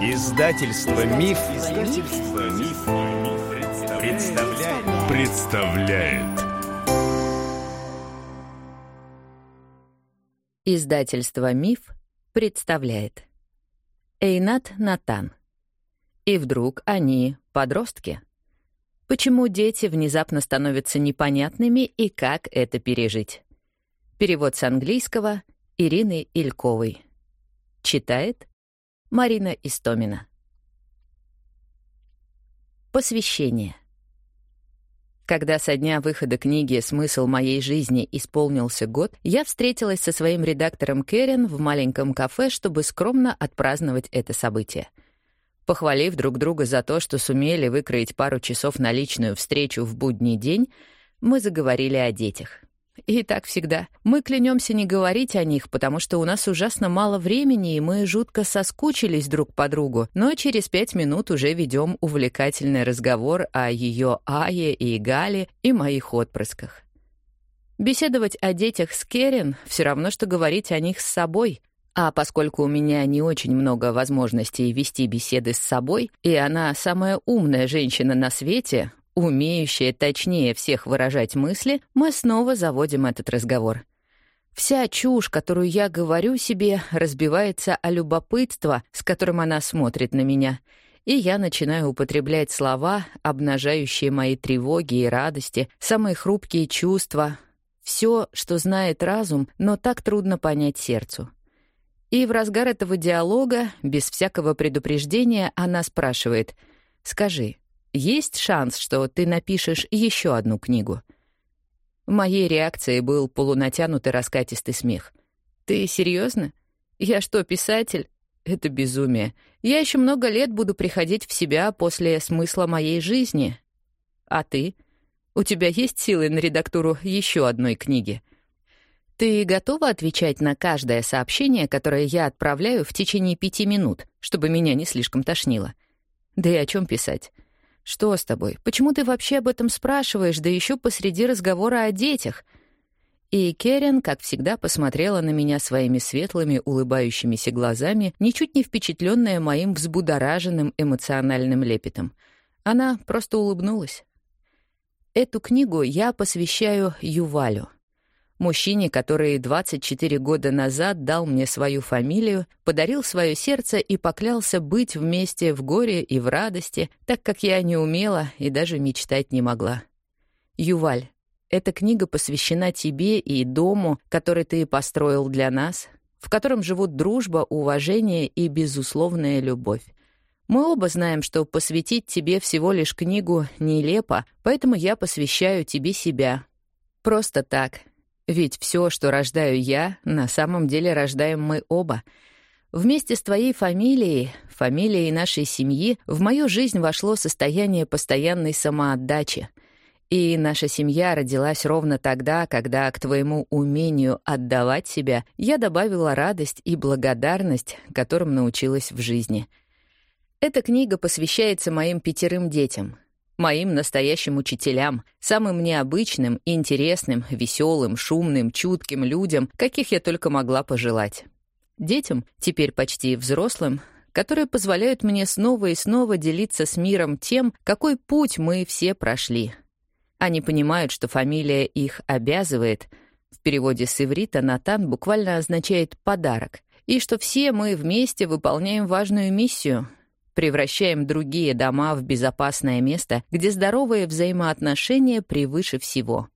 Издательство Миф, Издательство Миф, представляет. представляет. Издательство Миф представляет. Эйнат Натан. И вдруг они подростки. Почему дети внезапно становятся непонятными и как это пережить? Перевод с английского Ирины Ильковой. Читает Марина Истомина. Посвящение. Когда со дня выхода книги «Смысл моей жизни» исполнился год, я встретилась со своим редактором Кэрен в маленьком кафе, чтобы скромно отпраздновать это событие. Похвалив друг друга за то, что сумели выкроить пару часов на личную встречу в будний день, мы заговорили о детях. И так всегда. Мы клянемся не говорить о них, потому что у нас ужасно мало времени, и мы жутко соскучились друг по другу, но через пять минут уже ведем увлекательный разговор о ее Ае и Гале и моих отпрысках. Беседовать о детях с Керен все равно, что говорить о них с собой. А поскольку у меня не очень много возможностей вести беседы с собой, и она самая умная женщина на свете, умеющая точнее всех выражать мысли, мы снова заводим этот разговор. Вся чушь, которую я говорю себе, разбивается о любопытство, с которым она смотрит на меня, и я начинаю употреблять слова, обнажающие мои тревоги и радости, самые хрупкие чувства, все, что знает разум, но так трудно понять сердцу. И в разгар этого диалога, без всякого предупреждения, она спрашивает «Скажи, есть шанс, что ты напишешь еще одну книгу?» Моей реакцией был полунатянутый раскатистый смех. «Ты серьезно? Я что, писатель? Это безумие. Я еще много лет буду приходить в себя после смысла моей жизни. А ты? У тебя есть силы на редактуру еще одной книги?» Ты готова отвечать на каждое сообщение, которое я отправляю в течение пяти минут, чтобы меня не слишком тошнило? Да и о чем писать? «Что с тобой? Почему ты вообще об этом спрашиваешь, да еще посреди разговора о детях?» И Керен, как всегда, посмотрела на меня своими светлыми, улыбающимися глазами, ничуть не впечатленная моим взбудораженным эмоциональным лепетом. Она просто улыбнулась. Эту книгу я посвящаю Ювалю — Мужчине, который 24 года назад дал мне свою фамилию, подарил свое сердце и поклялся быть вместе в горе и в радости, так как я не умела и даже мечтать не могла. Юваль, эта книга посвящена тебе и дому, который ты построил для нас, в котором живут дружба, уважение и безусловная любовь. Мы оба знаем, что посвятить тебе всего лишь книгу нелепо, поэтому я посвящаю тебе себя. Просто так, ведь все, что рождаю я, на самом деле рождаем мы оба. Вместе с твоей фамилией, фамилией нашей семьи, в мою жизнь вошло состояние постоянной самоотдачи. И наша семья родилась ровно тогда, когда к твоему умению отдавать себя я добавила радость и благодарность, которым научилась в жизни. Эта книга посвящается моим пятерым детям — моим настоящим учителям, самым необычным, интересным, веселым, шумным, чутким людям, каких я только могла пожелать. Детям, теперь почти взрослым, которые позволяют мне снова и снова делиться с миром тем, какой путь мы все прошли. Они понимают, что фамилия их обязывает, в переводе с иврита «натан» буквально означает «подарок», и что все мы вместе выполняем важную миссию, превращаем другие дома в безопасное место, где здоровые взаимоотношения превыше всего.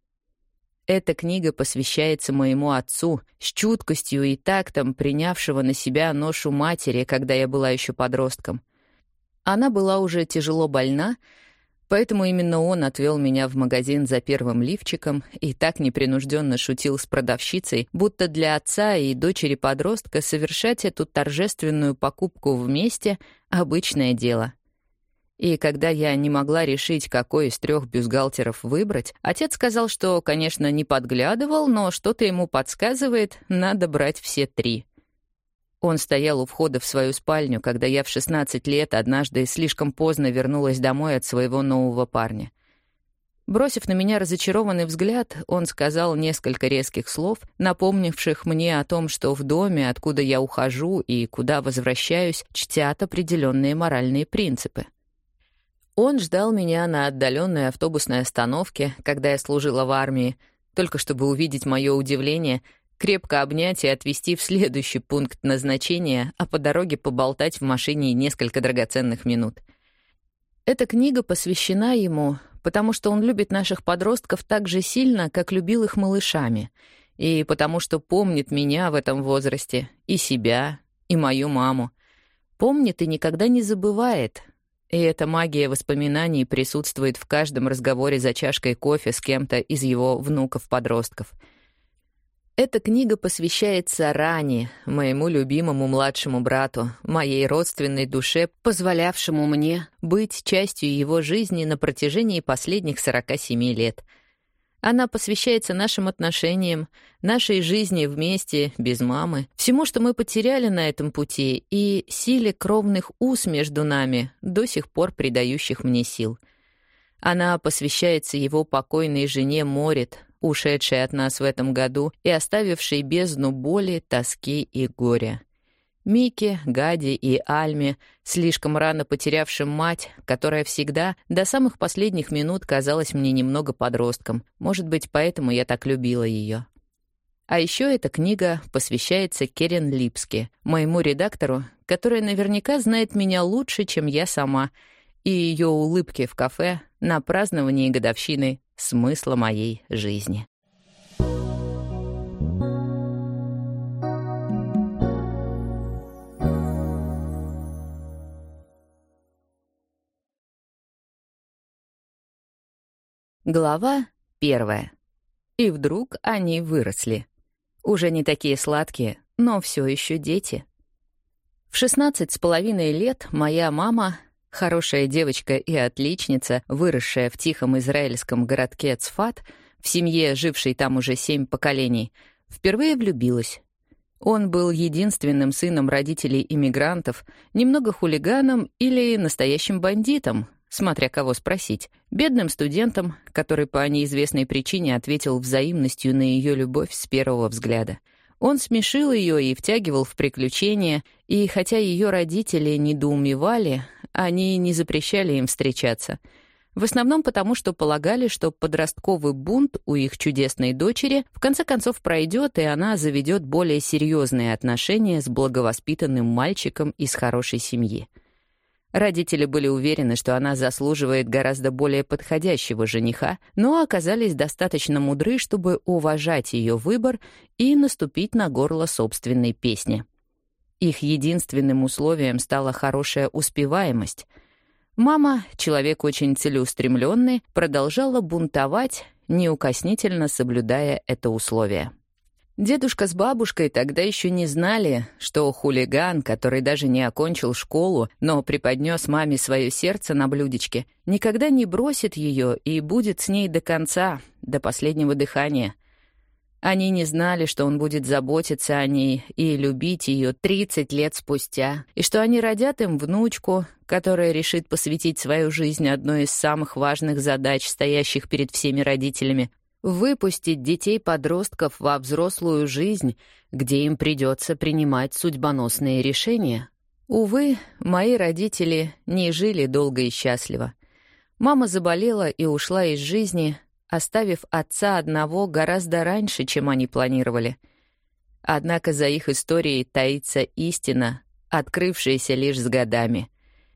Эта книга посвящается моему отцу, с чуткостью и тактом принявшего на себя ношу матери, когда я была еще подростком. Она была уже тяжело больна, Поэтому именно он отвел меня в магазин за первым лифчиком и так непринужденно шутил с продавщицей, будто для отца и дочери подростка совершать эту торжественную покупку вместе — обычное дело. И когда я не могла решить, какой из трех бюстгальтеров выбрать, отец сказал, что, конечно, не подглядывал, но что-то ему подсказывает, надо брать все три — он стоял у входа в свою спальню, когда я в 16 лет однажды слишком поздно вернулась домой от своего нового парня. Бросив на меня разочарованный взгляд, он сказал несколько резких слов, напомнивших мне о том, что в доме, откуда я ухожу и куда возвращаюсь, чтят определенные моральные принципы. Он ждал меня на отдаленной автобусной остановке, когда я служила в армии, только чтобы увидеть мое удивление, крепко обнять и отвезти в следующий пункт назначения, а по дороге поболтать в машине несколько драгоценных минут. Эта книга посвящена ему, потому что он любит наших подростков так же сильно, как любил их малышами, и потому что помнит меня в этом возрасте, и себя, и мою маму. Помнит и никогда не забывает. И эта магия воспоминаний присутствует в каждом разговоре за чашкой кофе с кем-то из его внуков-подростков — эта книга посвящается Ране, моему любимому младшему брату, моей родственной душе, позволявшему мне быть частью его жизни на протяжении последних 47 лет. Она посвящается нашим отношениям, нашей жизни вместе, без мамы, всему, что мы потеряли на этом пути, и силе кровных уз между нами, до сих пор придающих мне сил. Она посвящается его покойной жене Морит, ушедшей от нас в этом году и оставившей бездну боли, тоски и горя. Мике, Гаде и Альме, слишком рано потерявшим мать, которая всегда, до самых последних минут, казалась мне немного подростком. Может быть, поэтому я так любила ее. А еще эта книга посвящается Керен Липске, моему редактору, которая наверняка знает меня лучше, чем я сама, и ее улыбки в кафе на праздновании годовщины смысла моей жизни. Глава первая. И вдруг они выросли. Уже не такие сладкие, но все еще дети. В шестнадцать с половиной лет моя мама Хорошая девочка и отличница, выросшая в тихом израильском городке Цфат, в семье, жившей там уже семь поколений, впервые влюбилась. Он был единственным сыном родителей иммигрантов, немного хулиганом или настоящим бандитом, смотря кого спросить, бедным студентом, который по неизвестной причине ответил взаимностью на ее любовь с первого взгляда — он смешил ее и втягивал в приключения, и хотя ее родители недоумевали, они не запрещали им встречаться. В основном потому, что полагали, что подростковый бунт у их чудесной дочери в конце концов пройдет, и она заведет более серьезные отношения с благовоспитанным мальчиком из хорошей семьи. Родители были уверены, что она заслуживает гораздо более подходящего жениха, но оказались достаточно мудры, чтобы уважать ее выбор и наступить на горло собственной песни. Их единственным условием стала хорошая успеваемость. Мама, человек очень целеустремленный, продолжала бунтовать, неукоснительно соблюдая это условие. Дедушка с бабушкой тогда еще не знали, что хулиган, который даже не окончил школу, но преподнес маме свое сердце на блюдечке, никогда не бросит ее и будет с ней до конца, до последнего дыхания. Они не знали, что он будет заботиться о ней и любить ее 30 лет спустя, и что они родят им внучку, которая решит посвятить свою жизнь одной из самых важных задач, стоящих перед всеми родителями выпустить детей-подростков во взрослую жизнь, где им придется принимать судьбоносные решения. Увы, мои родители не жили долго и счастливо. Мама заболела и ушла из жизни, оставив отца одного гораздо раньше, чем они планировали. Однако за их историей таится истина, открывшаяся лишь с годами.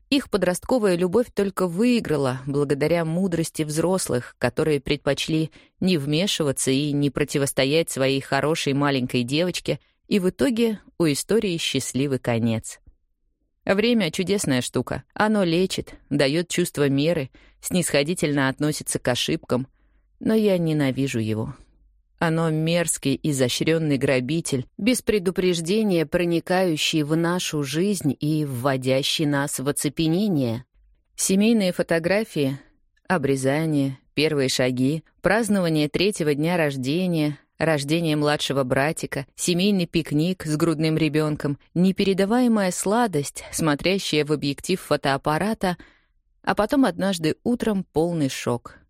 Их подростковая любовь только выиграла благодаря мудрости взрослых, которые предпочли не вмешиваться и не противостоять своей хорошей маленькой девочке, и в итоге у истории счастливый конец. Время — чудесная штука. Оно лечит, дает чувство меры, снисходительно относится к ошибкам, но я ненавижу его. Оно мерзкий, изощренный грабитель, без предупреждения проникающий в нашу жизнь и вводящий нас в оцепенение. Семейные фотографии, обрезание, первые шаги, празднование третьего дня рождения, рождение младшего братика, семейный пикник с грудным ребенком, непередаваемая сладость, смотрящая в объектив фотоаппарата, а потом однажды утром полный шок —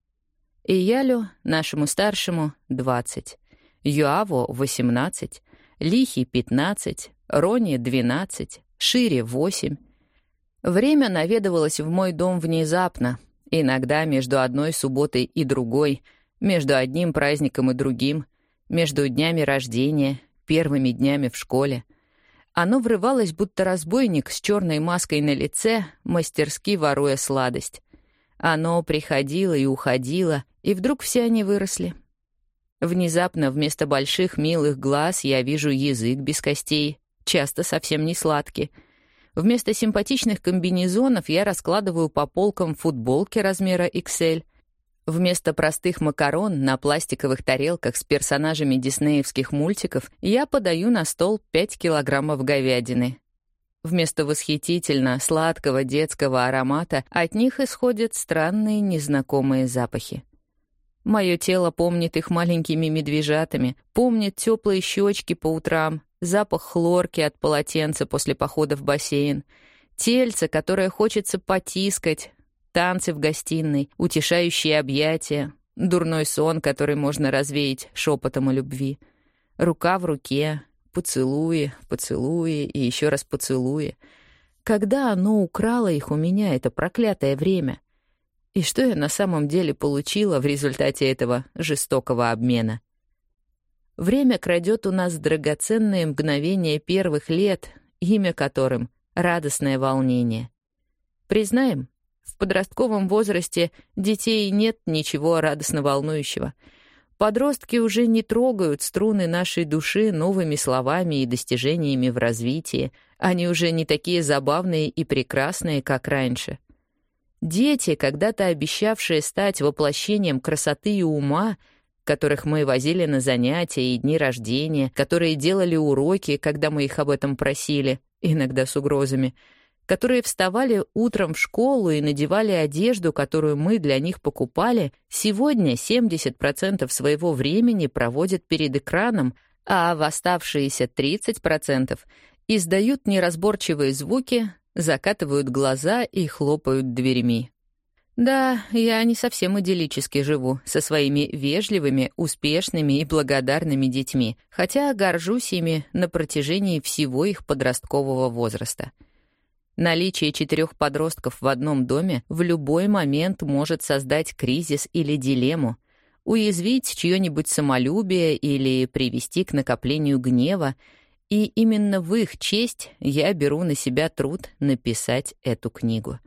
Иялю, нашему старшему, 20. Юаву — 18. Лихи — 15. Рони — 12. Шире — 8. Время наведывалось в мой дом внезапно, иногда между одной субботой и другой, между одним праздником и другим, между днями рождения, первыми днями в школе. Оно врывалось, будто разбойник с черной маской на лице, мастерски воруя сладость. Оно приходило и уходило, и вдруг все они выросли. Внезапно вместо больших милых глаз я вижу язык без костей, часто совсем не сладкий. Вместо симпатичных комбинезонов я раскладываю по полкам футболки размера XL. Вместо простых макарон на пластиковых тарелках с персонажами диснеевских мультиков я подаю на стол 5 килограммов говядины. Вместо восхитительно сладкого детского аромата от них исходят странные незнакомые запахи. Мое тело помнит их маленькими медвежатами, помнит теплые щечки по утрам, запах хлорки от полотенца после похода в бассейн, тельце, которое хочется потискать, танцы в гостиной, утешающие объятия, дурной сон, который можно развеять шепотом о любви, рука в руке, поцелуи, поцелуи и еще раз поцелуи. Когда оно украло их у меня, это проклятое время? И что я на самом деле получила в результате этого жестокого обмена? Время крадет у нас драгоценные мгновения первых лет, имя которым — радостное волнение. Признаем, в подростковом возрасте детей нет ничего радостно волнующего. Подростки уже не трогают струны нашей души новыми словами и достижениями в развитии. Они уже не такие забавные и прекрасные, как раньше — Дети, когда-то обещавшие стать воплощением красоты и ума, которых мы возили на занятия и дни рождения, которые делали уроки, когда мы их об этом просили, иногда с угрозами, которые вставали утром в школу и надевали одежду, которую мы для них покупали, сегодня 70% своего времени проводят перед экраном, а в оставшиеся 30% издают неразборчивые звуки, закатывают глаза и хлопают дверьми. Да, я не совсем идиллически живу со своими вежливыми, успешными и благодарными детьми, хотя горжусь ими на протяжении всего их подросткового возраста. Наличие четырех подростков в одном доме в любой момент может создать кризис или дилемму, уязвить чье-нибудь самолюбие или привести к накоплению гнева, и именно в их честь я беру на себя труд написать эту книгу.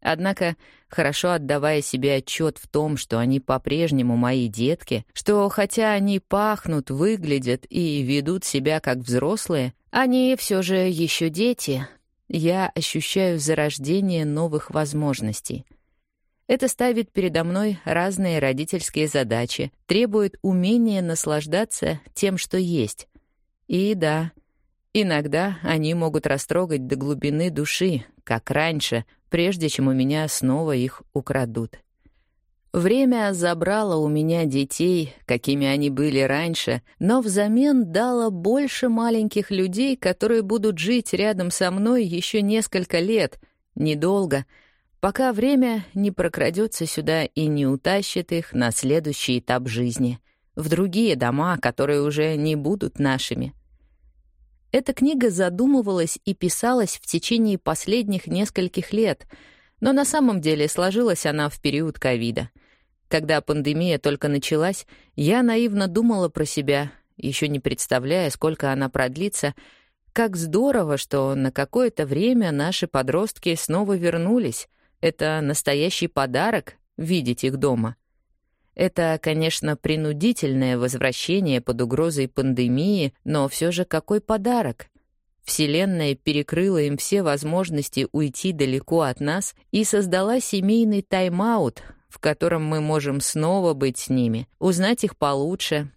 Однако, хорошо отдавая себе отчет в том, что они по-прежнему мои детки, что хотя они пахнут, выглядят и ведут себя как взрослые, они все же еще дети, я ощущаю зарождение новых возможностей. Это ставит передо мной разные родительские задачи, требует умения наслаждаться тем, что есть, и да, иногда они могут растрогать до глубины души, как раньше, прежде чем у меня снова их украдут. Время забрало у меня детей, какими они были раньше, но взамен дало больше маленьких людей, которые будут жить рядом со мной еще несколько лет, недолго, пока время не прокрадется сюда и не утащит их на следующий этап жизни, в другие дома, которые уже не будут нашими. Эта книга задумывалась и писалась в течение последних нескольких лет, но на самом деле сложилась она в период ковида. Когда пандемия только началась, я наивно думала про себя, еще не представляя, сколько она продлится, как здорово, что на какое-то время наши подростки снова вернулись. Это настоящий подарок — видеть их дома — это, конечно, принудительное возвращение под угрозой пандемии, но все же какой подарок? Вселенная перекрыла им все возможности уйти далеко от нас и создала семейный тайм-аут, в котором мы можем снова быть с ними, узнать их получше,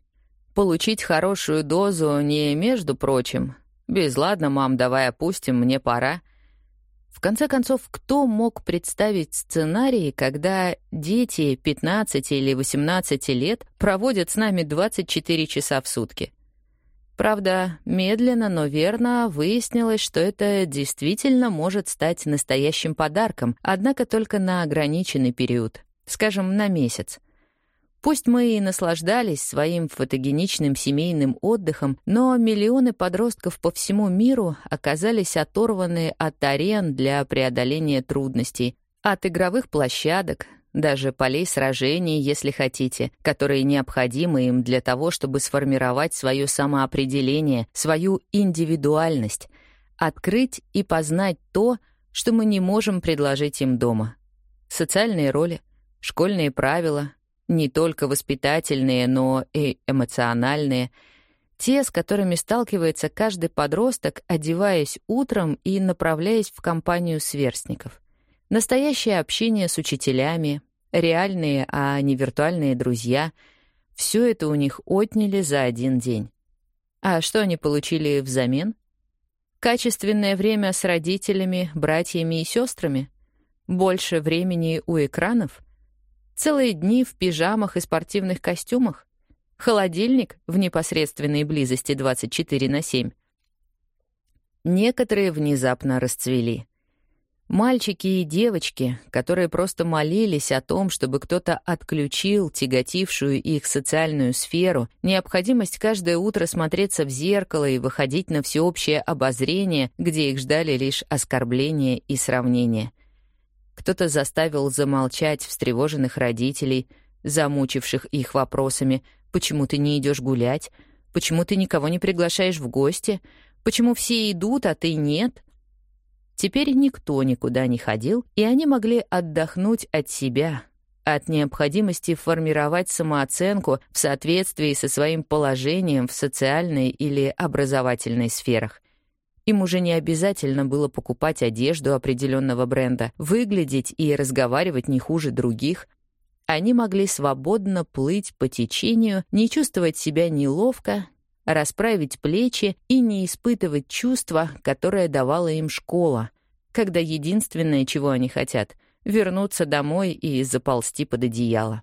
получить хорошую дозу не между прочим. Без ладно, мам, давай опустим, мне пора. В конце концов, кто мог представить сценарий, когда дети 15 или 18 лет проводят с нами 24 часа в сутки? Правда, медленно, но верно выяснилось, что это действительно может стать настоящим подарком, однако только на ограниченный период, скажем, на месяц. Пусть мы и наслаждались своим фотогеничным семейным отдыхом, но миллионы подростков по всему миру оказались оторваны от арен для преодоления трудностей, от игровых площадок, даже полей сражений, если хотите, которые необходимы им для того, чтобы сформировать свое самоопределение, свою индивидуальность, открыть и познать то, что мы не можем предложить им дома. Социальные роли, школьные правила, не только воспитательные, но и эмоциональные, те, с которыми сталкивается каждый подросток, одеваясь утром и направляясь в компанию сверстников. Настоящее общение с учителями, реальные, а не виртуальные друзья — все это у них отняли за один день. А что они получили взамен? Качественное время с родителями, братьями и сестрами? Больше времени у экранов — Целые дни в пижамах и спортивных костюмах. Холодильник в непосредственной близости 24 на 7. Некоторые внезапно расцвели. Мальчики и девочки, которые просто молились о том, чтобы кто-то отключил тяготившую их социальную сферу, необходимость каждое утро смотреться в зеркало и выходить на всеобщее обозрение, где их ждали лишь оскорбления и сравнения — кто-то заставил замолчать встревоженных родителей, замучивших их вопросами «Почему ты не идешь гулять? Почему ты никого не приглашаешь в гости? Почему все идут, а ты нет?» Теперь никто никуда не ходил, и они могли отдохнуть от себя, от необходимости формировать самооценку в соответствии со своим положением в социальной или образовательной сферах — им уже не обязательно было покупать одежду определенного бренда, выглядеть и разговаривать не хуже других. Они могли свободно плыть по течению, не чувствовать себя неловко, расправить плечи и не испытывать чувства, которое давала им школа, когда единственное, чего они хотят — вернуться домой и заползти под одеяло.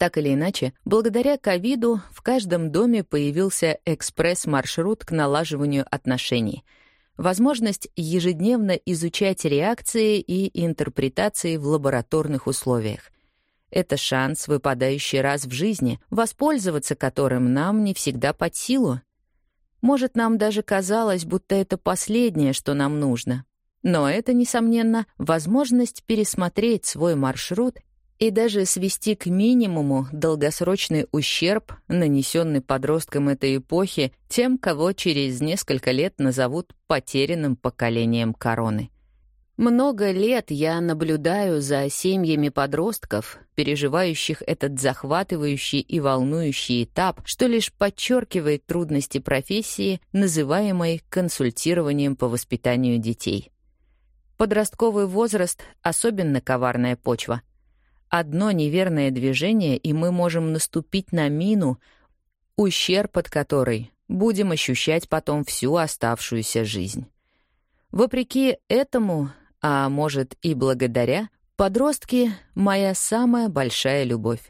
Так или иначе, благодаря ковиду в каждом доме появился экспресс-маршрут к налаживанию отношений. Возможность ежедневно изучать реакции и интерпретации в лабораторных условиях. Это шанс, выпадающий раз в жизни, воспользоваться которым нам не всегда под силу. Может, нам даже казалось, будто это последнее, что нам нужно. Но это, несомненно, возможность пересмотреть свой маршрут и даже свести к минимуму долгосрочный ущерб, нанесенный подросткам этой эпохи, тем, кого через несколько лет назовут потерянным поколением короны. Много лет я наблюдаю за семьями подростков, переживающих этот захватывающий и волнующий этап, что лишь подчеркивает трудности профессии, называемой консультированием по воспитанию детей. Подростковый возраст — особенно коварная почва — Одно неверное движение, и мы можем наступить на мину, ущерб от которой будем ощущать потом всю оставшуюся жизнь. Вопреки этому, а может и благодаря, подростки — моя самая большая любовь.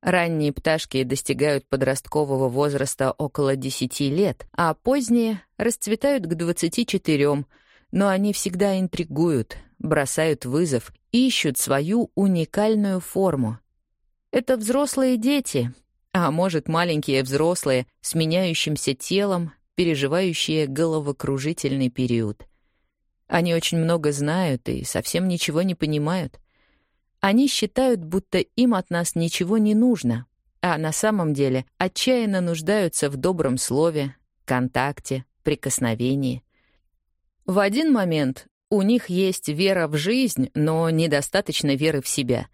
Ранние пташки достигают подросткового возраста около 10 лет, а поздние расцветают к 24, но они всегда интригуют, бросают вызов, ищут свою уникальную форму. Это взрослые дети, а может, маленькие взрослые с меняющимся телом, переживающие головокружительный период. Они очень много знают и совсем ничего не понимают. Они считают, будто им от нас ничего не нужно, а на самом деле отчаянно нуждаются в добром слове, контакте, прикосновении. В один момент у них есть вера в жизнь, но недостаточно веры в себя.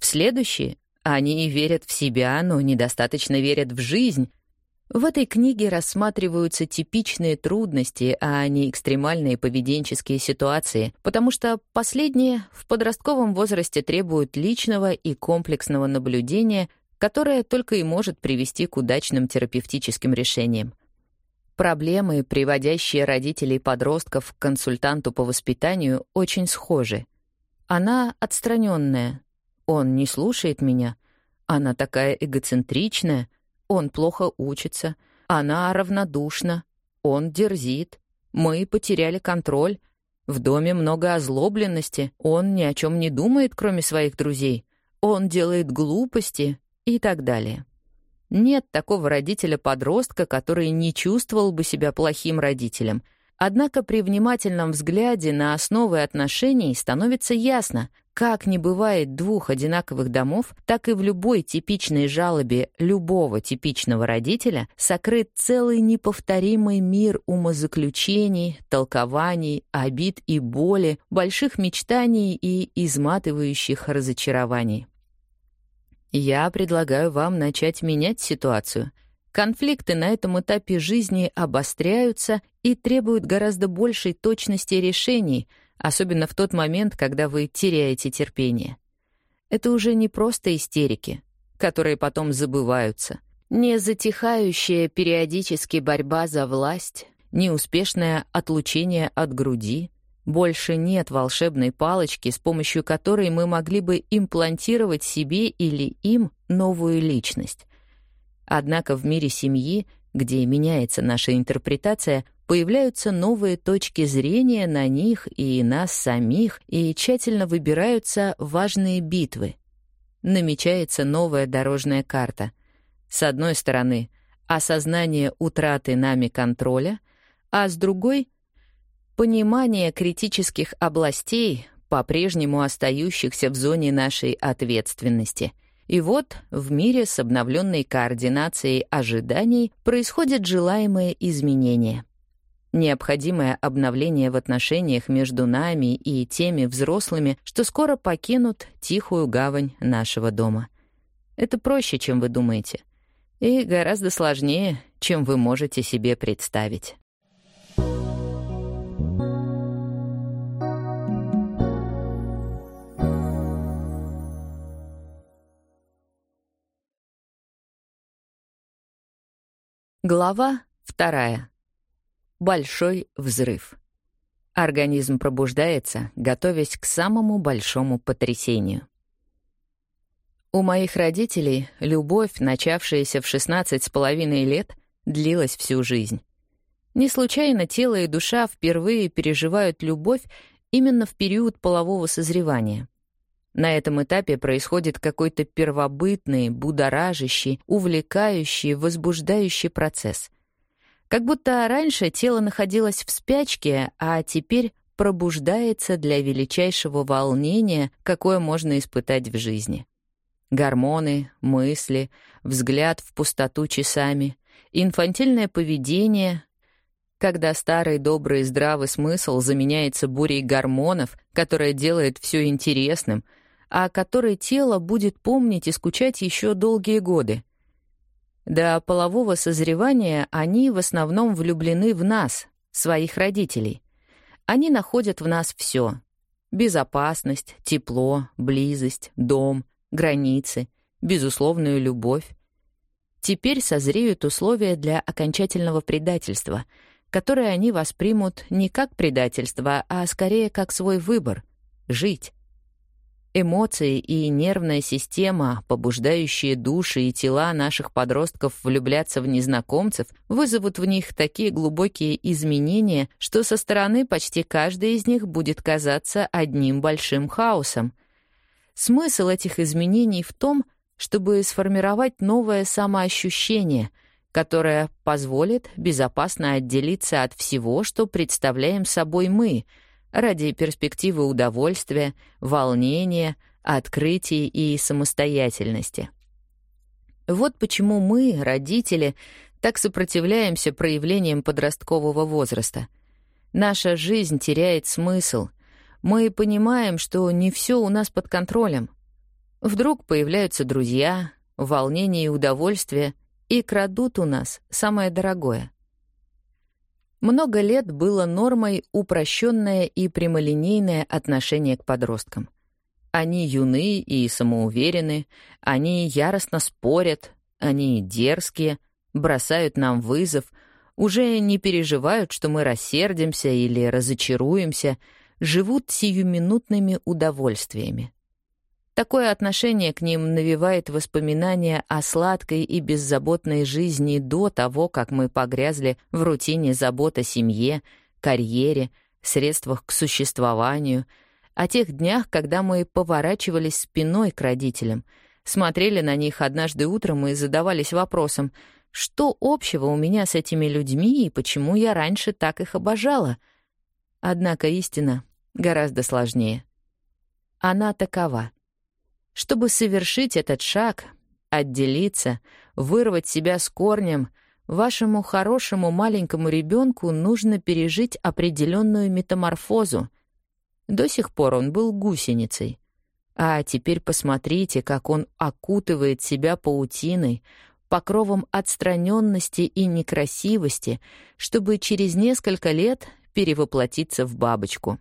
В следующий они верят в себя, но недостаточно верят в жизнь. В этой книге рассматриваются типичные трудности, а не экстремальные поведенческие ситуации, потому что последние в подростковом возрасте требуют личного и комплексного наблюдения, которое только и может привести к удачным терапевтическим решениям. Проблемы, приводящие родителей подростков к консультанту по воспитанию, очень схожи. Она отстраненная. Он не слушает меня. Она такая эгоцентричная. Он плохо учится. Она равнодушна. Он дерзит. Мы потеряли контроль. В доме много озлобленности. Он ни о чем не думает, кроме своих друзей. он делает глупости и так далее. Нет такого родителя-подростка, который не чувствовал бы себя плохим родителем. Однако при внимательном взгляде на основы отношений становится ясно, как не бывает двух одинаковых домов, так и в любой типичной жалобе любого типичного родителя сокрыт целый неповторимый мир умозаключений, толкований, обид и боли, больших мечтаний и изматывающих разочарований. Я предлагаю вам начать менять ситуацию. Конфликты на этом этапе жизни обостряются и требуют гораздо большей точности решений, особенно в тот момент, когда вы теряете терпение. Это уже не просто истерики, которые потом забываются, не затихающая периодически борьба за власть, неуспешное отлучение от груди, больше нет волшебной палочки, с помощью которой мы могли бы имплантировать себе или им новую личность. Однако в мире семьи, где меняется наша интерпретация, появляются новые точки зрения на них и нас самих, и тщательно выбираются важные битвы. Намечается новая дорожная карта. С одной стороны, осознание утраты нами контроля, а с другой Понимание критических областей, по-прежнему остающихся в зоне нашей ответственности. И вот в мире с обновленной координацией ожиданий происходят желаемые изменения. Необходимое обновление в отношениях между нами и теми взрослыми, что скоро покинут тихую гавань нашего дома. Это проще, чем вы думаете. И гораздо сложнее, чем вы можете себе представить. Глава вторая. Большой взрыв. Организм пробуждается, готовясь к самому большому потрясению. У моих родителей любовь, начавшаяся в 16 с половиной лет, длилась всю жизнь. Не случайно тело и душа впервые переживают любовь именно в период полового созревания — на этом этапе происходит какой-то первобытный, будоражащий, увлекающий, возбуждающий процесс. Как будто раньше тело находилось в спячке, а теперь пробуждается для величайшего волнения, какое можно испытать в жизни. Гормоны, мысли, взгляд в пустоту часами, инфантильное поведение, когда старый добрый здравый смысл заменяется бурей гормонов, которая делает все интересным — о которой тело будет помнить и скучать еще долгие годы. До полового созревания они в основном влюблены в нас, своих родителей. Они находят в нас все — безопасность, тепло, близость, дом, границы, безусловную любовь. Теперь созреют условия для окончательного предательства, которое они воспримут не как предательство, а скорее как свой выбор — жить. Эмоции и нервная система, побуждающие души и тела наших подростков влюбляться в незнакомцев, вызовут в них такие глубокие изменения, что со стороны почти каждый из них будет казаться одним большим хаосом. Смысл этих изменений в том, чтобы сформировать новое самоощущение, которое позволит безопасно отделиться от всего, что представляем собой мы — ради перспективы удовольствия, волнения, открытий и самостоятельности. Вот почему мы, родители, так сопротивляемся проявлениям подросткового возраста. Наша жизнь теряет смысл. Мы понимаем, что не все у нас под контролем. Вдруг появляются друзья, волнение и удовольствие и крадут у нас самое дорогое. Много лет было нормой упрощенное и прямолинейное отношение к подросткам. Они юны и самоуверены, они яростно спорят, они дерзкие, бросают нам вызов, уже не переживают, что мы рассердимся или разочаруемся, живут сиюминутными удовольствиями. Такое отношение к ним навевает воспоминания о сладкой и беззаботной жизни до того, как мы погрязли в рутине забот о семье, карьере, средствах к существованию, о тех днях, когда мы поворачивались спиной к родителям, смотрели на них однажды утром и задавались вопросом, что общего у меня с этими людьми и почему я раньше так их обожала. Однако истина гораздо сложнее. Она такова. Чтобы совершить этот шаг, отделиться, вырвать себя с корнем, вашему хорошему маленькому ребенку нужно пережить определенную метаморфозу. До сих пор он был гусеницей. А теперь посмотрите, как он окутывает себя паутиной, покровом отстраненности и некрасивости, чтобы через несколько лет перевоплотиться в бабочку.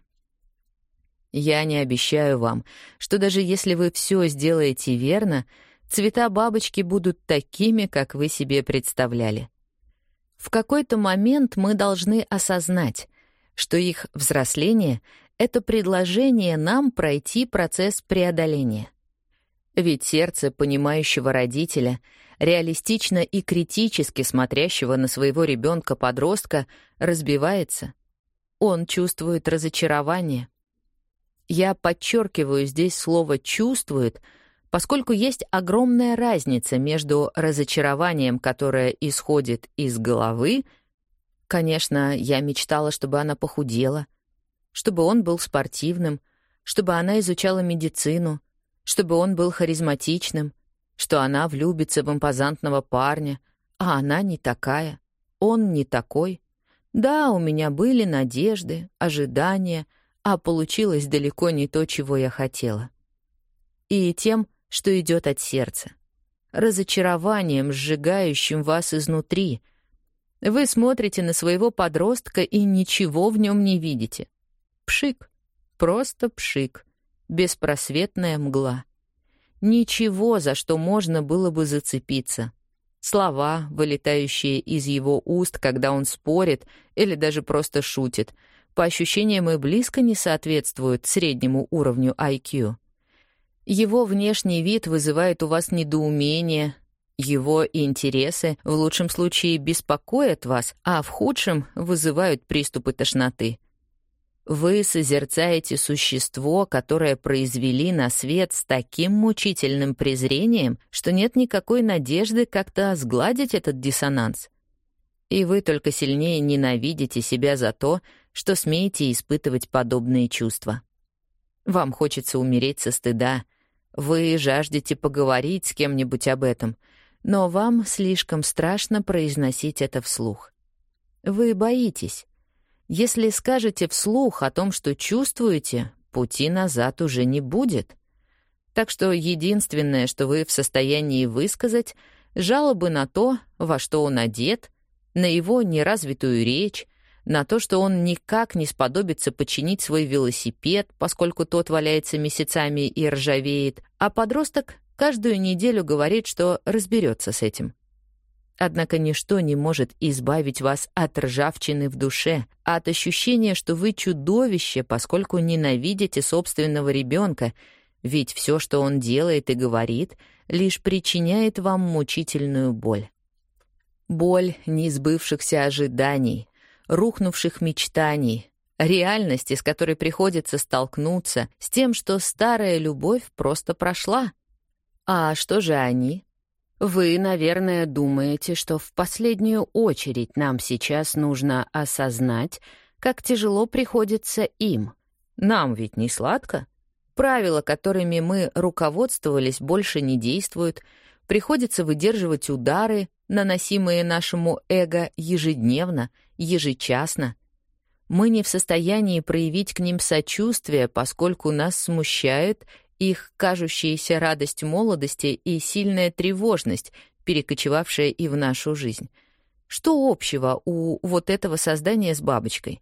Я не обещаю вам, что даже если вы все сделаете верно, цвета бабочки будут такими, как вы себе представляли. В какой-то момент мы должны осознать, что их взросление — это предложение нам пройти процесс преодоления. Ведь сердце понимающего родителя, реалистично и критически смотрящего на своего ребенка-подростка, разбивается. Он чувствует разочарование, я подчеркиваю здесь слово «чувствует», поскольку есть огромная разница между разочарованием, которое исходит из головы. Конечно, я мечтала, чтобы она похудела, чтобы он был спортивным, чтобы она изучала медицину, чтобы он был харизматичным, что она влюбится в импозантного парня, а она не такая, он не такой. Да, у меня были надежды, ожидания — а получилось далеко не то, чего я хотела. И тем, что идет от сердца. Разочарованием, сжигающим вас изнутри. Вы смотрите на своего подростка и ничего в нем не видите. Пшик. Просто пшик. Беспросветная мгла. Ничего, за что можно было бы зацепиться. Слова, вылетающие из его уст, когда он спорит или даже просто шутит — по ощущениям и близко не соответствуют среднему уровню IQ. Его внешний вид вызывает у вас недоумение, его интересы в лучшем случае беспокоят вас, а в худшем вызывают приступы тошноты. Вы созерцаете существо, которое произвели на свет с таким мучительным презрением, что нет никакой надежды как-то сгладить этот диссонанс. И вы только сильнее ненавидите себя за то, что смеете испытывать подобные чувства. Вам хочется умереть со стыда. Вы жаждете поговорить с кем-нибудь об этом, но вам слишком страшно произносить это вслух. Вы боитесь. Если скажете вслух о том, что чувствуете, пути назад уже не будет. Так что единственное, что вы в состоянии высказать, жалобы на то, во что он одет, на его неразвитую речь, на то, что он никак не сподобится починить свой велосипед, поскольку тот валяется месяцами и ржавеет, а подросток каждую неделю говорит, что разберется с этим. Однако ничто не может избавить вас от ржавчины в душе, от ощущения, что вы чудовище, поскольку ненавидите собственного ребенка, ведь все, что он делает и говорит, лишь причиняет вам мучительную боль. Боль несбывшихся ожиданий, рухнувших мечтаний, реальности, с которой приходится столкнуться, с тем, что старая любовь просто прошла. А что же они? Вы, наверное, думаете, что в последнюю очередь нам сейчас нужно осознать, как тяжело приходится им. Нам ведь не сладко. Правила, которыми мы руководствовались, больше не действуют. Приходится выдерживать удары, наносимые нашему эго ежедневно, ежечасно. Мы не в состоянии проявить к ним сочувствие, поскольку нас смущает их кажущаяся радость молодости и сильная тревожность, перекочевавшая и в нашу жизнь. Что общего у вот этого создания с бабочкой?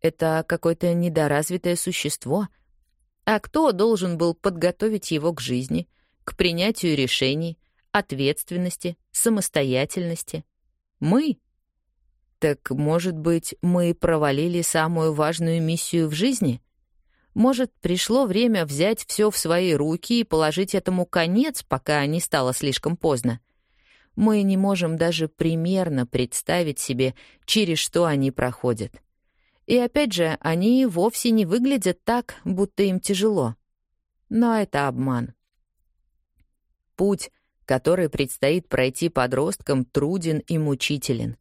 Это какое-то недоразвитое существо. А кто должен был подготовить его к жизни, к принятию решений, ответственности, самостоятельности. Мы. Так, может быть, мы провалили самую важную миссию в жизни? Может, пришло время взять все в свои руки и положить этому конец, пока не стало слишком поздно? Мы не можем даже примерно представить себе, через что они проходят. И опять же, они вовсе не выглядят так, будто им тяжело. Но это обман. Путь, который предстоит пройти подросткам, труден и мучителен.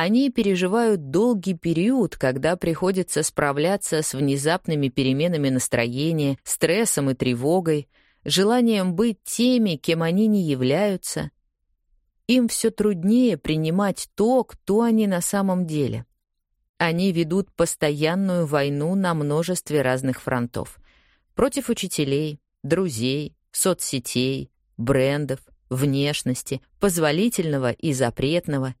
Они переживают долгий период, когда приходится справляться с внезапными переменами настроения, стрессом и тревогой, желанием быть теми, кем они не являются. Им все труднее принимать то, кто они на самом деле. Они ведут постоянную войну на множестве разных фронтов. Против учителей, друзей, соцсетей, брендов, внешности, позволительного и запретного.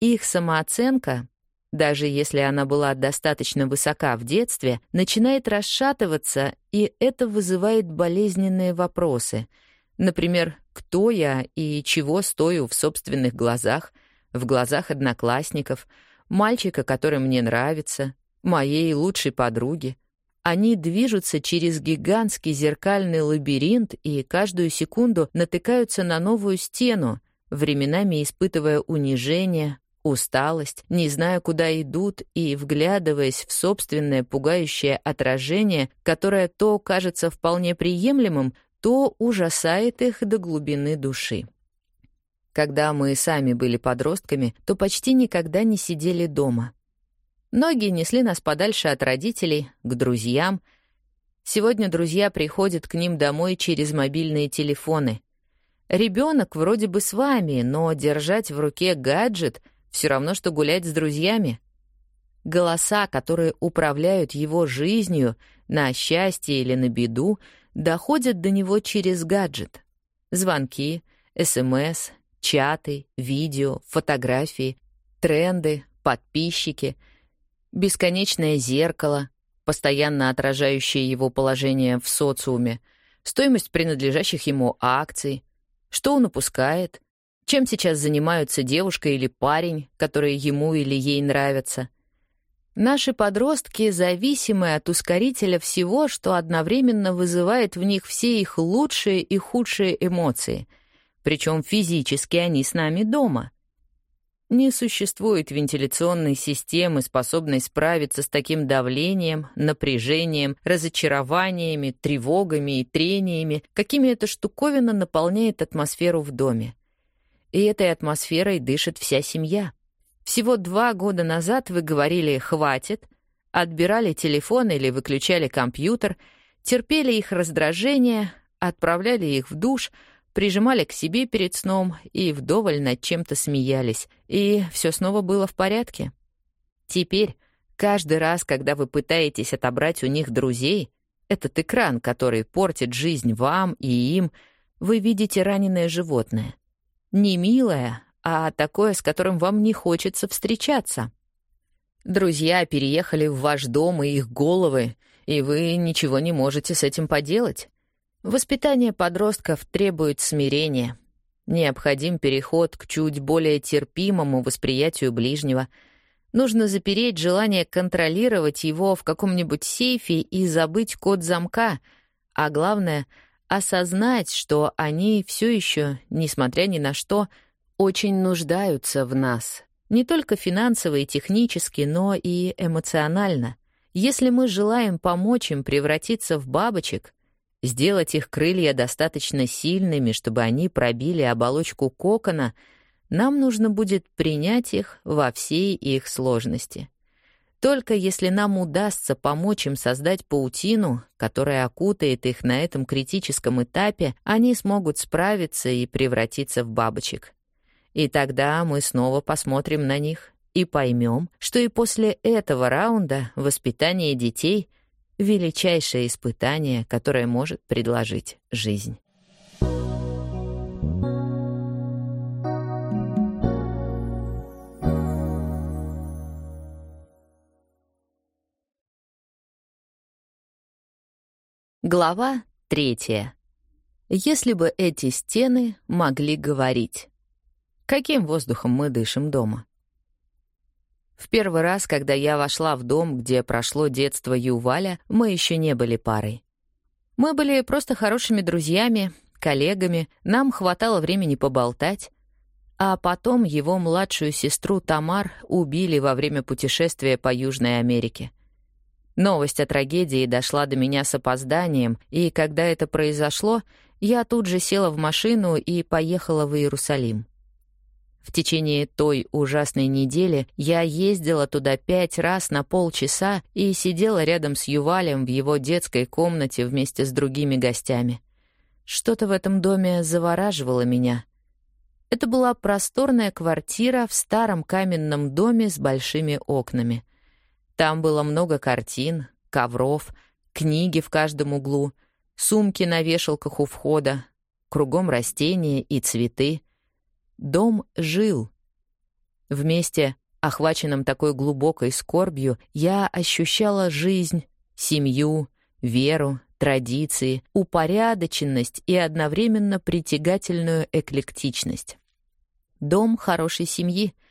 Их самооценка, даже если она была достаточно высока в детстве, начинает расшатываться, и это вызывает болезненные вопросы. Например, кто я и чего стою в собственных глазах, в глазах одноклассников — мальчика, который мне нравится, моей лучшей подруги. Они движутся через гигантский зеркальный лабиринт и каждую секунду натыкаются на новую стену, временами испытывая унижение, усталость, не зная, куда идут и вглядываясь в собственное пугающее отражение, которое то кажется вполне приемлемым, то ужасает их до глубины души. Когда мы сами были подростками, то почти никогда не сидели дома. Ноги несли нас подальше от родителей, к друзьям. Сегодня друзья приходят к ним домой через мобильные телефоны. Ребенок вроде бы с вами, но держать в руке гаджет все равно, что гулять с друзьями. Голоса, которые управляют его жизнью, на счастье или на беду, доходят до него через гаджет. Звонки, СМС, чаты, видео, фотографии, тренды, подписчики, бесконечное зеркало, постоянно отражающее его положение в социуме, стоимость принадлежащих ему акций, что он упускает, чем сейчас занимаются девушка или парень, которые ему или ей нравятся. Наши подростки зависимы от ускорителя всего, что одновременно вызывает в них все их лучшие и худшие эмоции — причем физически они с нами дома. Не существует вентиляционной системы, способной справиться с таким давлением, напряжением, разочарованиями, тревогами и трениями, какими эта штуковина наполняет атмосферу в доме. И этой атмосферой дышит вся семья. Всего два года назад вы говорили «хватит», отбирали телефон или выключали компьютер, терпели их раздражение, отправляли их в душ — прижимали к себе перед сном и вдоволь над чем-то смеялись, и все снова было в порядке. Теперь, каждый раз, когда вы пытаетесь отобрать у них друзей, этот экран, который портит жизнь вам и им, вы видите раненое животное. Не милое, а такое, с которым вам не хочется встречаться. Друзья переехали в ваш дом и их головы, и вы ничего не можете с этим поделать. Воспитание подростков требует смирения. Необходим переход к чуть более терпимому восприятию ближнего. Нужно запереть желание контролировать его в каком-нибудь сейфе и забыть код замка, а главное — осознать, что они все еще, несмотря ни на что, очень нуждаются в нас. Не только финансово и технически, но и эмоционально. Если мы желаем помочь им превратиться в бабочек — сделать их крылья достаточно сильными, чтобы они пробили оболочку кокона, нам нужно будет принять их во всей их сложности. Только если нам удастся помочь им создать паутину, которая окутает их на этом критическом этапе, они смогут справиться и превратиться в бабочек. И тогда мы снова посмотрим на них и поймем, что и после этого раунда воспитание детей — величайшее испытание, которое может предложить жизнь. Глава третья. Если бы эти стены могли говорить. Каким воздухом мы дышим дома? В первый раз, когда я вошла в дом, где прошло детство Юваля, мы еще не были парой. Мы были просто хорошими друзьями, коллегами, нам хватало времени поболтать. а потом его младшую сестру Тамар убили во время путешествия по Южной Америке. Новость о трагедии дошла до меня с опозданием, и когда это произошло, я тут же села в машину и поехала в Иерусалим. В течение той ужасной недели я ездила туда пять раз на полчаса и сидела рядом с Ювалем в его детской комнате вместе с другими гостями. Что-то в этом доме завораживало меня. Это была просторная квартира в старом каменном доме с большими окнами. Там было много картин, ковров, книги в каждом углу, сумки на вешалках у входа, кругом растения и цветы. Дом жил. Вместе, охваченном такой глубокой скорбью, я ощущала жизнь, семью, веру, традиции, упорядоченность и одновременно притягательную эклектичность. Дом хорошей семьи —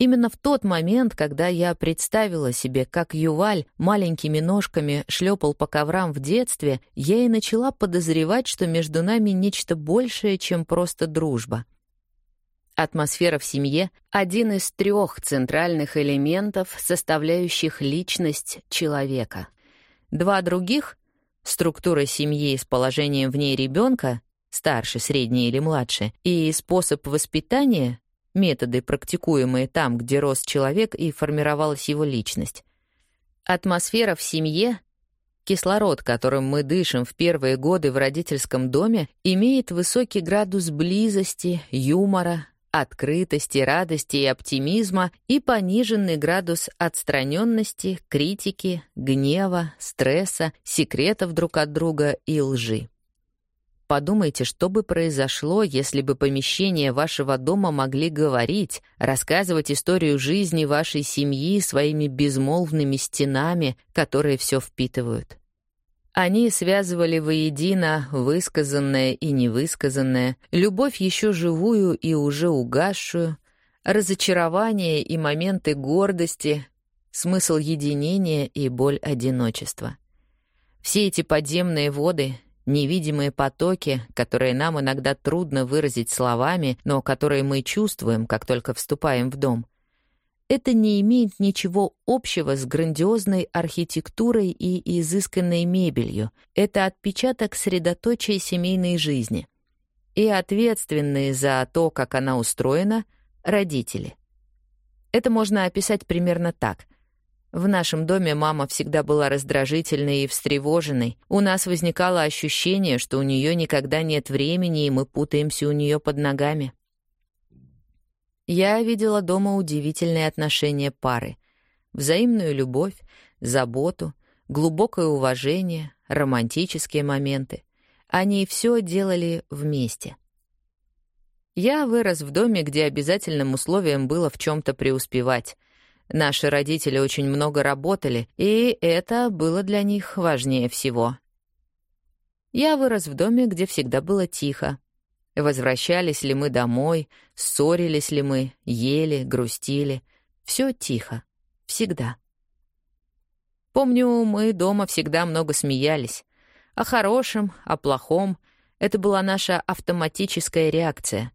Именно в тот момент, когда я представила себе, как Юваль маленькими ножками шлепал по коврам в детстве, я и начала подозревать, что между нами нечто большее, чем просто дружба. Атмосфера в семье — один из трех центральных элементов, составляющих личность человека. Два других — структура семьи с положением в ней ребенка, старше, средний или младше, и способ воспитания методы, практикуемые там, где рос человек и формировалась его личность. Атмосфера в семье, кислород, которым мы дышим в первые годы в родительском доме, имеет высокий градус близости, юмора, открытости, радости и оптимизма и пониженный градус отстраненности, критики, гнева, стресса, секретов друг от друга и лжи. Подумайте, что бы произошло, если бы помещения вашего дома могли говорить, рассказывать историю жизни вашей семьи своими безмолвными стенами, которые все впитывают. Они связывали воедино высказанное и невысказанное, любовь еще живую и уже угасшую, разочарование и моменты гордости, смысл единения и боль одиночества. Все эти подземные воды — невидимые потоки, которые нам иногда трудно выразить словами, но которые мы чувствуем, как только вступаем в дом. Это не имеет ничего общего с грандиозной архитектурой и изысканной мебелью. Это отпечаток средоточия семейной жизни. И ответственные за то, как она устроена, — родители. Это можно описать примерно так — в нашем доме мама всегда была раздражительной и встревоженной. У нас возникало ощущение, что у нее никогда нет времени, и мы путаемся у нее под ногами. Я видела дома удивительные отношения пары. Взаимную любовь, заботу, глубокое уважение, романтические моменты. Они все делали вместе. Я вырос в доме, где обязательным условием было в чем то преуспевать — Наши родители очень много работали, и это было для них важнее всего. Я вырос в доме, где всегда было тихо. Возвращались ли мы домой, ссорились ли мы, ели, грустили. Все тихо. Всегда. Помню, мы дома всегда много смеялись. О хорошем, о плохом. Это была наша автоматическая реакция.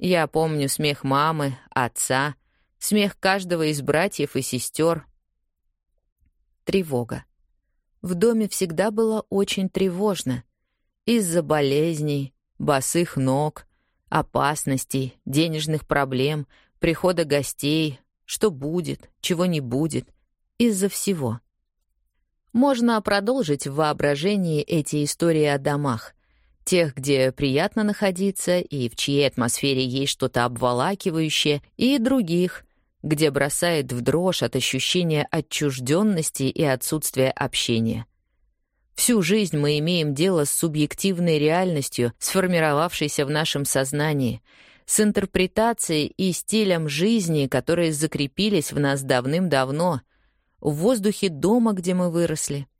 Я помню смех мамы, отца — смех каждого из братьев и сестер. Тревога. В доме всегда было очень тревожно. Из-за болезней, босых ног, опасностей, денежных проблем, прихода гостей, что будет, чего не будет, из-за всего. Можно продолжить в воображении эти истории о домах, тех, где приятно находиться и в чьей атмосфере есть что-то обволакивающее, и других, где бросает в дрожь от ощущения отчужденности и отсутствия общения. Всю жизнь мы имеем дело с субъективной реальностью, сформировавшейся в нашем сознании, с интерпретацией и стилем жизни, которые закрепились в нас давным-давно, в воздухе дома, где мы выросли —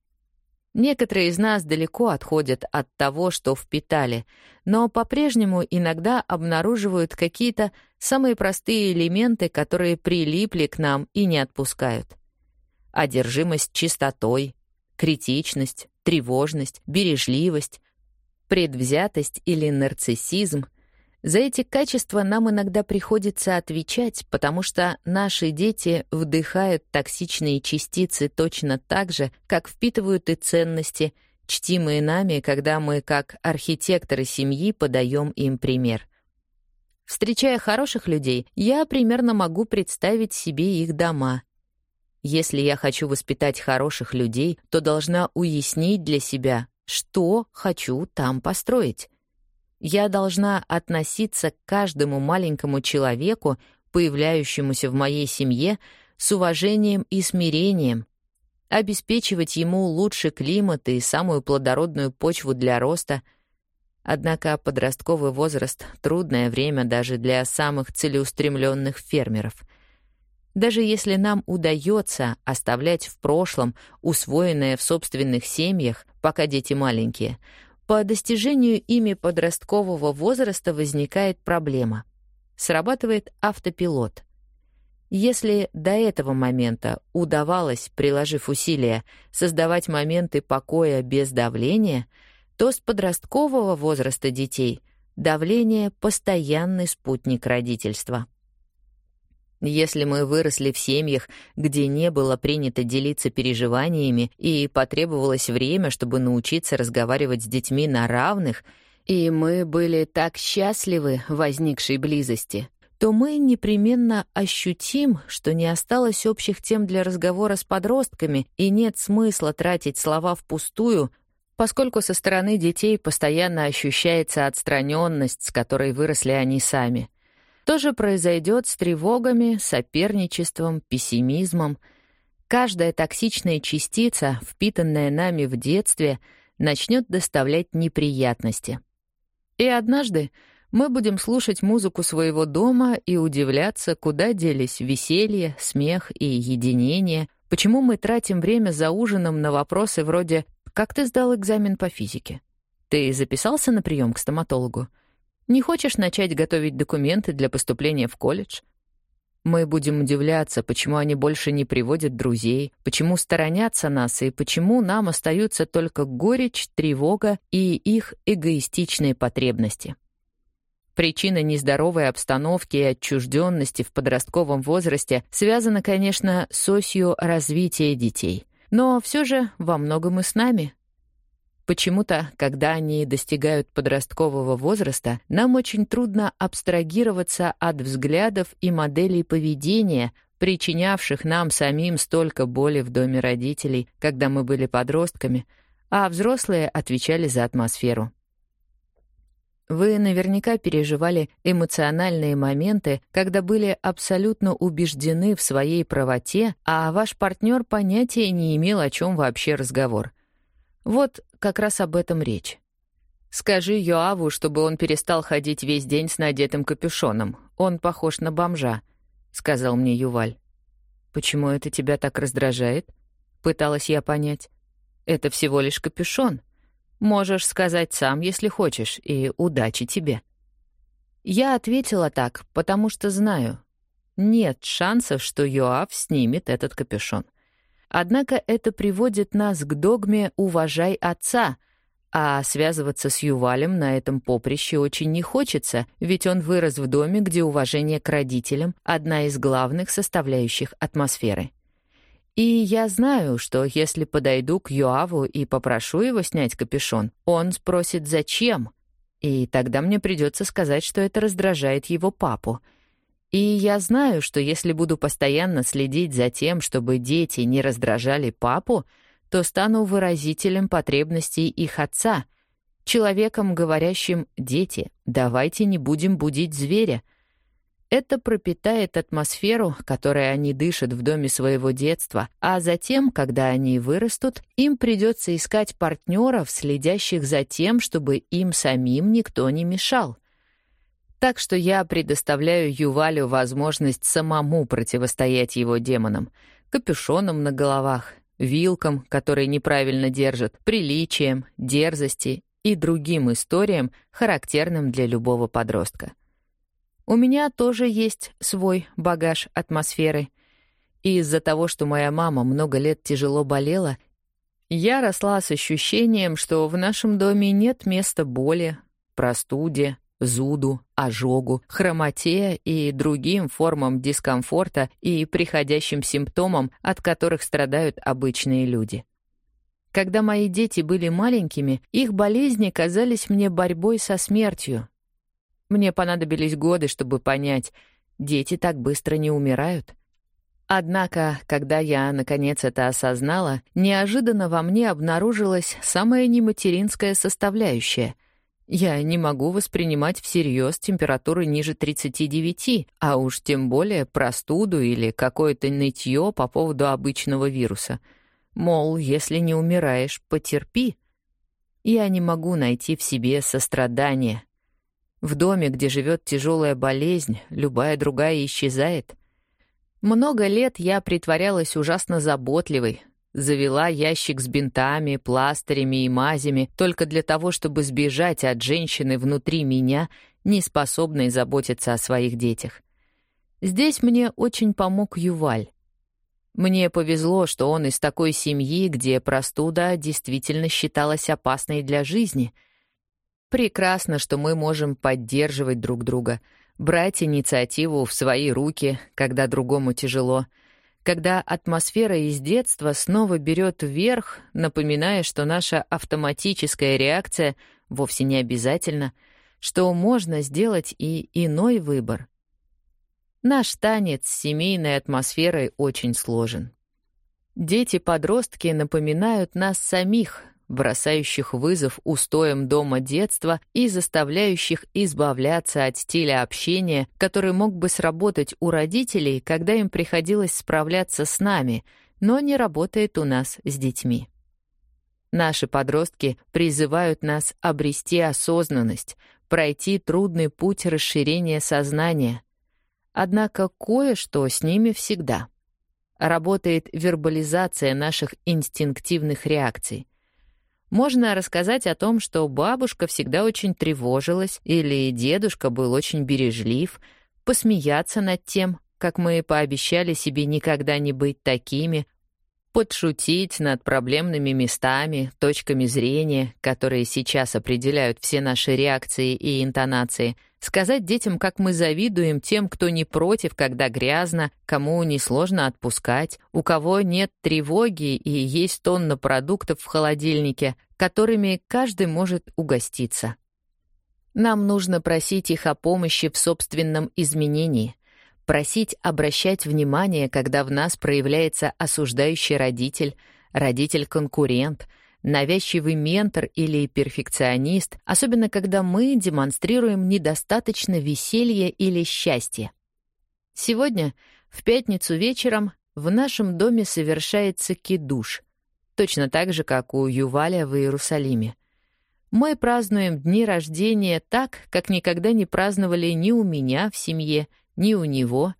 Некоторые из нас далеко отходят от того, что впитали, но по-прежнему иногда обнаруживают какие-то самые простые элементы, которые прилипли к нам и не отпускают. Одержимость чистотой, критичность, тревожность, бережливость, предвзятость или нарциссизм, За эти качества нам иногда приходится отвечать, потому что наши дети вдыхают токсичные частицы точно так же, как впитывают и ценности, чтимые нами, когда мы, как архитекторы семьи, подаем им пример. Встречая хороших людей, я примерно могу представить себе их дома. Если я хочу воспитать хороших людей, то должна уяснить для себя, что хочу там построить. Я должна относиться к каждому маленькому человеку, появляющемуся в моей семье, с уважением и смирением, обеспечивать ему лучший климат и самую плодородную почву для роста. Однако подростковый возраст — трудное время даже для самых целеустремленных фермеров. Даже если нам удается оставлять в прошлом усвоенное в собственных семьях, пока дети маленькие — по достижению ими подросткового возраста возникает проблема. Срабатывает автопилот. Если до этого момента удавалось, приложив усилия, создавать моменты покоя без давления, то с подросткового возраста детей давление — постоянный спутник родительства. Если мы выросли в семьях, где не было принято делиться переживаниями и потребовалось время, чтобы научиться разговаривать с детьми на равных, и мы были так счастливы возникшей близости, то мы непременно ощутим, что не осталось общих тем для разговора с подростками и нет смысла тратить слова впустую, поскольку со стороны детей постоянно ощущается отстраненность, с которой выросли они сами — то же произойдет с тревогами, соперничеством, пессимизмом. Каждая токсичная частица, впитанная нами в детстве, начнет доставлять неприятности. И однажды мы будем слушать музыку своего дома и удивляться, куда делись веселье, смех и единение, почему мы тратим время за ужином на вопросы вроде «Как ты сдал экзамен по физике?» «Ты записался на прием к стоматологу?» Не хочешь начать готовить документы для поступления в колледж? Мы будем удивляться, почему они больше не приводят друзей, почему сторонятся нас и почему нам остаются только горечь, тревога и их эгоистичные потребности. Причина нездоровой обстановки и отчужденности в подростковом возрасте связана, конечно, с осью развития детей. Но все же во многом и с нами — Почему-то, когда они достигают подросткового возраста, нам очень трудно абстрагироваться от взглядов и моделей поведения, причинявших нам самим столько боли в доме родителей, когда мы были подростками, а взрослые отвечали за атмосферу. Вы наверняка переживали эмоциональные моменты, когда были абсолютно убеждены в своей правоте, а ваш партнер понятия не имел, о чем вообще разговор. Вот как раз об этом речь. Скажи Йоаву, чтобы он перестал ходить весь день с надетым капюшоном. Он похож на бомжа», — сказал мне Юваль. «Почему это тебя так раздражает?» — пыталась я понять. «Это всего лишь капюшон. Можешь сказать сам, если хочешь, и удачи тебе». Я ответила так, потому что знаю. Нет шансов, что Йоав снимет этот капюшон. Однако это приводит нас к догме «уважай отца», а связываться с Ювалем на этом поприще очень не хочется, ведь он вырос в доме, где уважение к родителям — одна из главных составляющих атмосферы. И я знаю, что если подойду к Юаву и попрошу его снять капюшон, он спросит «зачем?», и тогда мне придется сказать, что это раздражает его папу — и я знаю, что если буду постоянно следить за тем, чтобы дети не раздражали папу, то стану выразителем потребностей их отца, человеком, говорящим «дети, давайте не будем будить зверя». Это пропитает атмосферу, которой они дышат в доме своего детства, а затем, когда они вырастут, им придется искать партнеров, следящих за тем, чтобы им самим никто не мешал — так что я предоставляю Ювалю возможность самому противостоять его демонам. Капюшонам на головах, вилкам, которые неправильно держат, приличиям, дерзости и другим историям, характерным для любого подростка. У меня тоже есть свой багаж атмосферы. И из-за того, что моя мама много лет тяжело болела, я росла с ощущением, что в нашем доме нет места боли, простуде, зуду, ожогу, хромоте и другим формам дискомфорта и приходящим симптомам, от которых страдают обычные люди. Когда мои дети были маленькими, их болезни казались мне борьбой со смертью. Мне понадобились годы, чтобы понять, дети так быстро не умирают. Однако, когда я, наконец, это осознала, неожиданно во мне обнаружилась самая нематеринская составляющая. Я не могу воспринимать всерьез температуры ниже 39, а уж тем более простуду или какое-то нытье по поводу обычного вируса. Мол, если не умираешь, потерпи. Я не могу найти в себе сострадание. В доме, где живет тяжелая болезнь, любая другая исчезает. Много лет я притворялась ужасно заботливой, завела ящик с бинтами, пластырями и мазями только для того, чтобы сбежать от женщины внутри меня, не способной заботиться о своих детях. Здесь мне очень помог Юваль. Мне повезло, что он из такой семьи, где простуда действительно считалась опасной для жизни. Прекрасно, что мы можем поддерживать друг друга — брать инициативу в свои руки, когда другому тяжело, когда атмосфера из детства снова берет вверх, напоминая, что наша автоматическая реакция вовсе не обязательно, что можно сделать и иной выбор. Наш танец с семейной атмосферой очень сложен. Дети-подростки напоминают нас самих, бросающих вызов устоям дома детства и заставляющих избавляться от стиля общения, который мог бы сработать у родителей, когда им приходилось справляться с нами, но не работает у нас с детьми. Наши подростки призывают нас обрести осознанность, пройти трудный путь расширения сознания. Однако кое-что с ними всегда. Работает вербализация наших инстинктивных реакций — можно рассказать о том, что бабушка всегда очень тревожилась или дедушка был очень бережлив, посмеяться над тем, как мы пообещали себе никогда не быть такими, подшутить над проблемными местами, точками зрения, которые сейчас определяют все наши реакции и интонации, сказать детям, как мы завидуем тем, кто не против, когда грязно, кому несложно отпускать, у кого нет тревоги и есть тонна продуктов в холодильнике, которыми каждый может угоститься. Нам нужно просить их о помощи в собственном изменении, просить обращать внимание, когда в нас проявляется осуждающий родитель, родитель-конкурент, навязчивый ментор или перфекционист, особенно когда мы демонстрируем недостаточно веселья или счастья. Сегодня, в пятницу вечером, в нашем доме совершается кидуш, точно так же, как у Юваля в Иерусалиме. Мы празднуем дни рождения так, как никогда не праздновали ни у меня в семье, ни у него.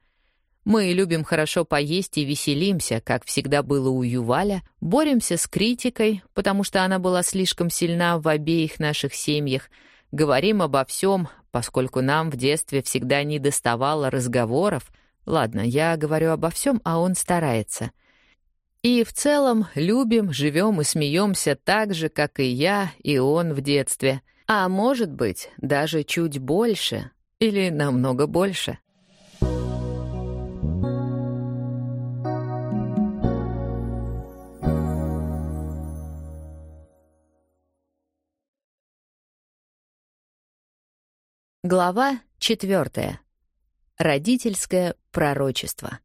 Мы любим хорошо поесть и веселимся, как всегда было у Юваля, боремся с критикой, потому что она была слишком сильна в обеих наших семьях, говорим обо всем, поскольку нам в детстве всегда не доставало разговоров. Ладно, я говорю обо всем, а он старается. И в целом любим, живем и смеемся так же, как и я, и он в детстве. А может быть, даже чуть больше или намного больше. Глава четвертая. Родительское пророчество.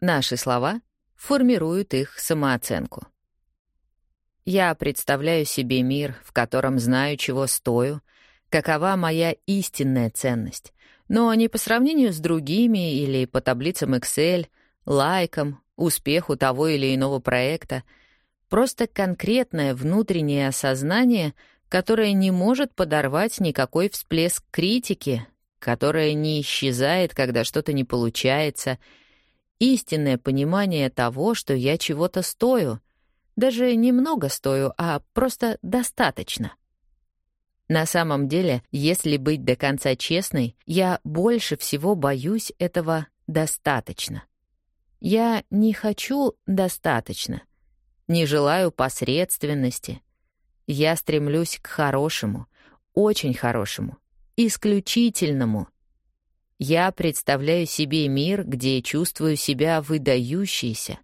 Наши слова формируют их самооценку. Я представляю себе мир, в котором знаю, чего стою, какова моя истинная ценность, но не по сравнению с другими или по таблицам Excel, лайкам, успеху того или иного проекта, просто конкретное внутреннее осознание — которая не может подорвать никакой всплеск критики, которая не исчезает, когда что-то не получается, истинное понимание того, что я чего-то стою, даже немного стою, а просто достаточно. На самом деле, если быть до конца честной, я больше всего боюсь этого «достаточно». Я не хочу «достаточно», не желаю посредственности — я стремлюсь к хорошему, очень хорошему, исключительному. Я представляю себе мир, где чувствую себя выдающейся.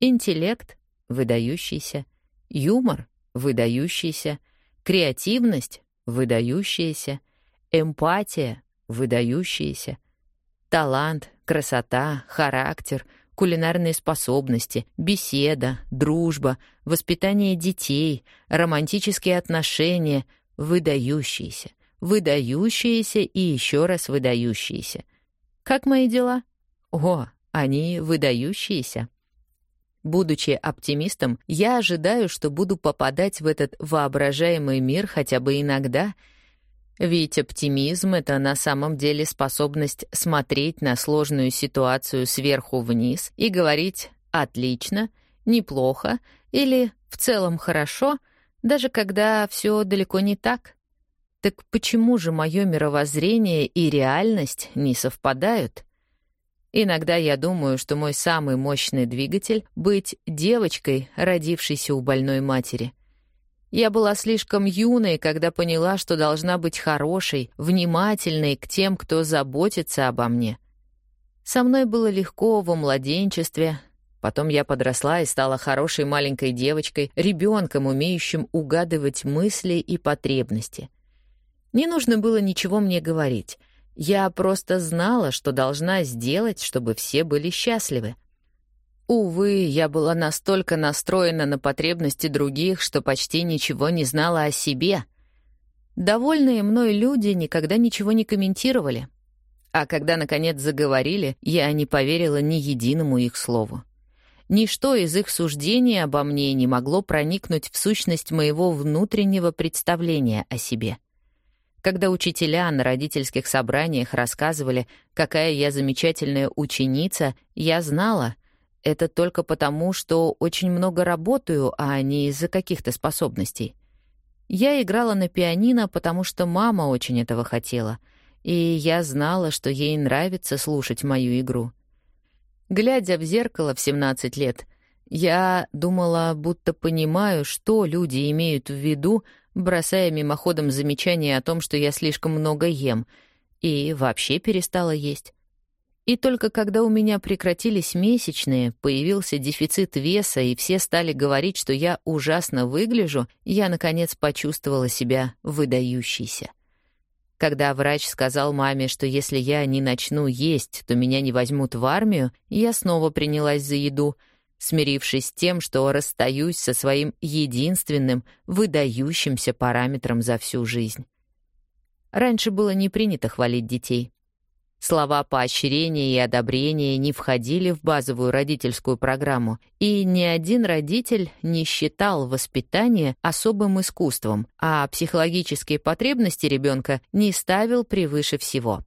Интеллект — выдающийся, юмор — выдающийся, креативность — выдающаяся, эмпатия — выдающаяся, талант, красота, характер — кулинарные способности, беседа, дружба, воспитание детей, романтические отношения, выдающиеся, выдающиеся и еще раз выдающиеся. Как мои дела? О, они выдающиеся. Будучи оптимистом, я ожидаю, что буду попадать в этот воображаемый мир хотя бы иногда — ведь оптимизм — это на самом деле способность смотреть на сложную ситуацию сверху вниз и говорить «отлично», «неплохо» или «в целом хорошо», даже когда все далеко не так. Так почему же мое мировоззрение и реальность не совпадают? Иногда я думаю, что мой самый мощный двигатель — быть девочкой, родившейся у больной матери — я была слишком юной, когда поняла, что должна быть хорошей, внимательной к тем, кто заботится обо мне. Со мной было легко во младенчестве. Потом я подросла и стала хорошей маленькой девочкой, ребенком, умеющим угадывать мысли и потребности. Не нужно было ничего мне говорить. Я просто знала, что должна сделать, чтобы все были счастливы. Увы, я была настолько настроена на потребности других, что почти ничего не знала о себе. Довольные мной люди никогда ничего не комментировали. А когда, наконец, заговорили, я не поверила ни единому их слову. Ничто из их суждений обо мне не могло проникнуть в сущность моего внутреннего представления о себе. Когда учителя на родительских собраниях рассказывали, какая я замечательная ученица, я знала, это только потому, что очень много работаю, а не из-за каких-то способностей. Я играла на пианино, потому что мама очень этого хотела, и я знала, что ей нравится слушать мою игру. Глядя в зеркало в 17 лет, я думала, будто понимаю, что люди имеют в виду, бросая мимоходом замечание о том, что я слишком много ем, и вообще перестала есть. И только когда у меня прекратились месячные, появился дефицит веса, и все стали говорить, что я ужасно выгляжу, я, наконец, почувствовала себя выдающейся. Когда врач сказал маме, что если я не начну есть, то меня не возьмут в армию, я снова принялась за еду, смирившись с тем, что расстаюсь со своим единственным, выдающимся параметром за всю жизнь. Раньше было не принято хвалить детей — Слова поощрения и одобрения не входили в базовую родительскую программу, и ни один родитель не считал воспитание особым искусством, а психологические потребности ребенка не ставил превыше всего.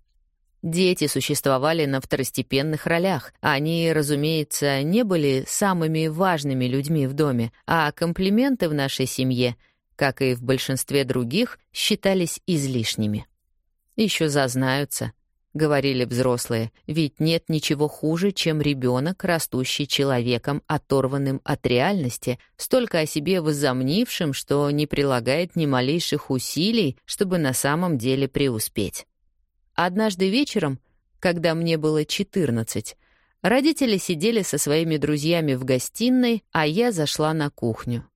Дети существовали на второстепенных ролях. Они, разумеется, не были самыми важными людьми в доме, а комплименты в нашей семье, как и в большинстве других, считались излишними. Еще зазнаются —— говорили взрослые, «ведь нет ничего хуже, чем ребенок, растущий человеком, оторванным от реальности, столько о себе возомнившим, что не прилагает ни малейших усилий, чтобы на самом деле преуспеть». Однажды вечером, когда мне было 14, родители сидели со своими друзьями в гостиной, а я зашла на кухню.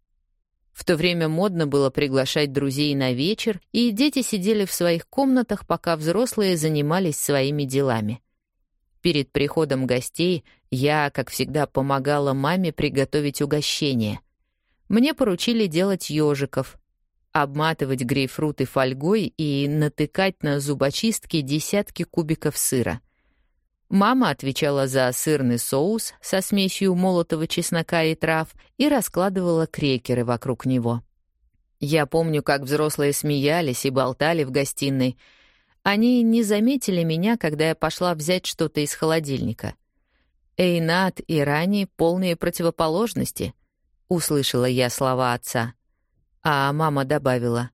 В то время модно было приглашать друзей на вечер, и дети сидели в своих комнатах, пока взрослые занимались своими делами. Перед приходом гостей я, как всегда, помогала маме приготовить угощение. Мне поручили делать ежиков, обматывать грейпфруты фольгой и натыкать на зубочистки десятки кубиков сыра. Мама отвечала за сырный соус со смесью молотого чеснока и трав и раскладывала крекеры вокруг него. Я помню, как взрослые смеялись и болтали в гостиной. Они не заметили меня, когда я пошла взять что-то из холодильника. «Эйнат и Рани — полные противоположности», — услышала я слова отца. А мама добавила,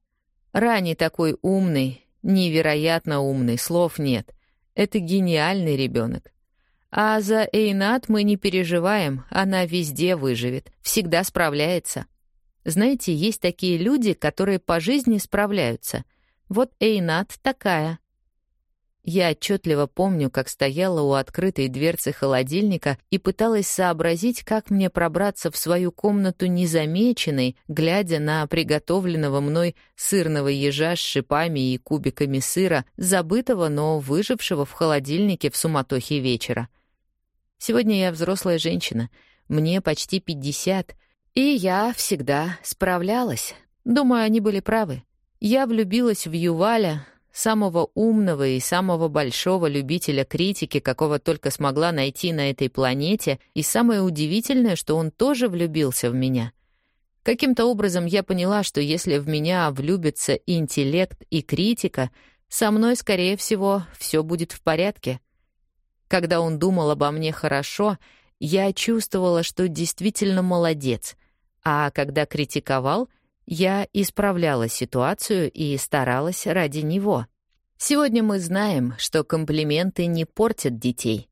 «Рани такой умный, невероятно умный, слов нет». Это гениальный ребенок. А за Эйнат мы не переживаем, она везде выживет, всегда справляется. Знаете, есть такие люди, которые по жизни справляются. Вот Эйнат такая. Я отчетливо помню, как стояла у открытой дверцы холодильника и пыталась сообразить, как мне пробраться в свою комнату незамеченной, глядя на приготовленного мной сырного ежа с шипами и кубиками сыра, забытого, но выжившего в холодильнике в суматохе вечера. Сегодня я взрослая женщина, мне почти 50, и я всегда справлялась. Думаю, они были правы. Я влюбилась в Юваля, самого умного и самого большого любителя критики, какого только смогла найти на этой планете, и самое удивительное, что он тоже влюбился в меня. Каким-то образом я поняла, что если в меня влюбится интеллект и критика, со мной, скорее всего, все будет в порядке. Когда он думал обо мне хорошо, я чувствовала, что действительно молодец, а когда критиковал — я исправляла ситуацию и старалась ради него. Сегодня мы знаем, что комплименты не портят детей.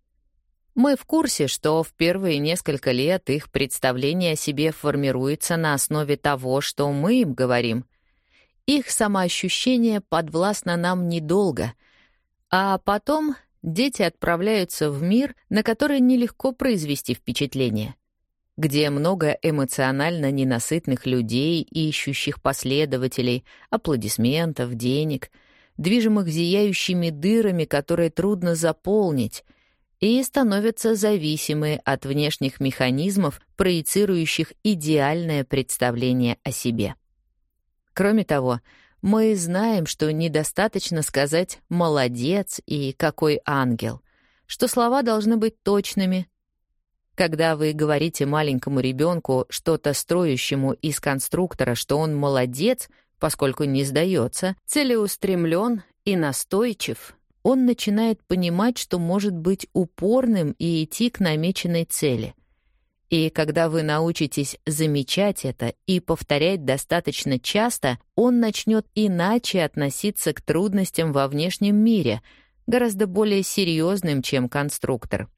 Мы в курсе, что в первые несколько лет их представление о себе формируется на основе того, что мы им говорим. Их самоощущение подвластно нам недолго, а потом дети отправляются в мир, на который нелегко произвести впечатление где много эмоционально ненасытных людей, ищущих последователей, аплодисментов, денег, движимых зияющими дырами, которые трудно заполнить, и становятся зависимы от внешних механизмов, проецирующих идеальное представление о себе. Кроме того, мы знаем, что недостаточно сказать «молодец» и «какой ангел», что слова должны быть точными, когда вы говорите маленькому ребенку, что-то строящему из конструктора, что он молодец, поскольку не сдается, целеустремлен и настойчив, он начинает понимать, что может быть упорным и идти к намеченной цели. И когда вы научитесь замечать это и повторять достаточно часто, он начнет иначе относиться к трудностям во внешнем мире, гораздо более серьезным, чем конструктор.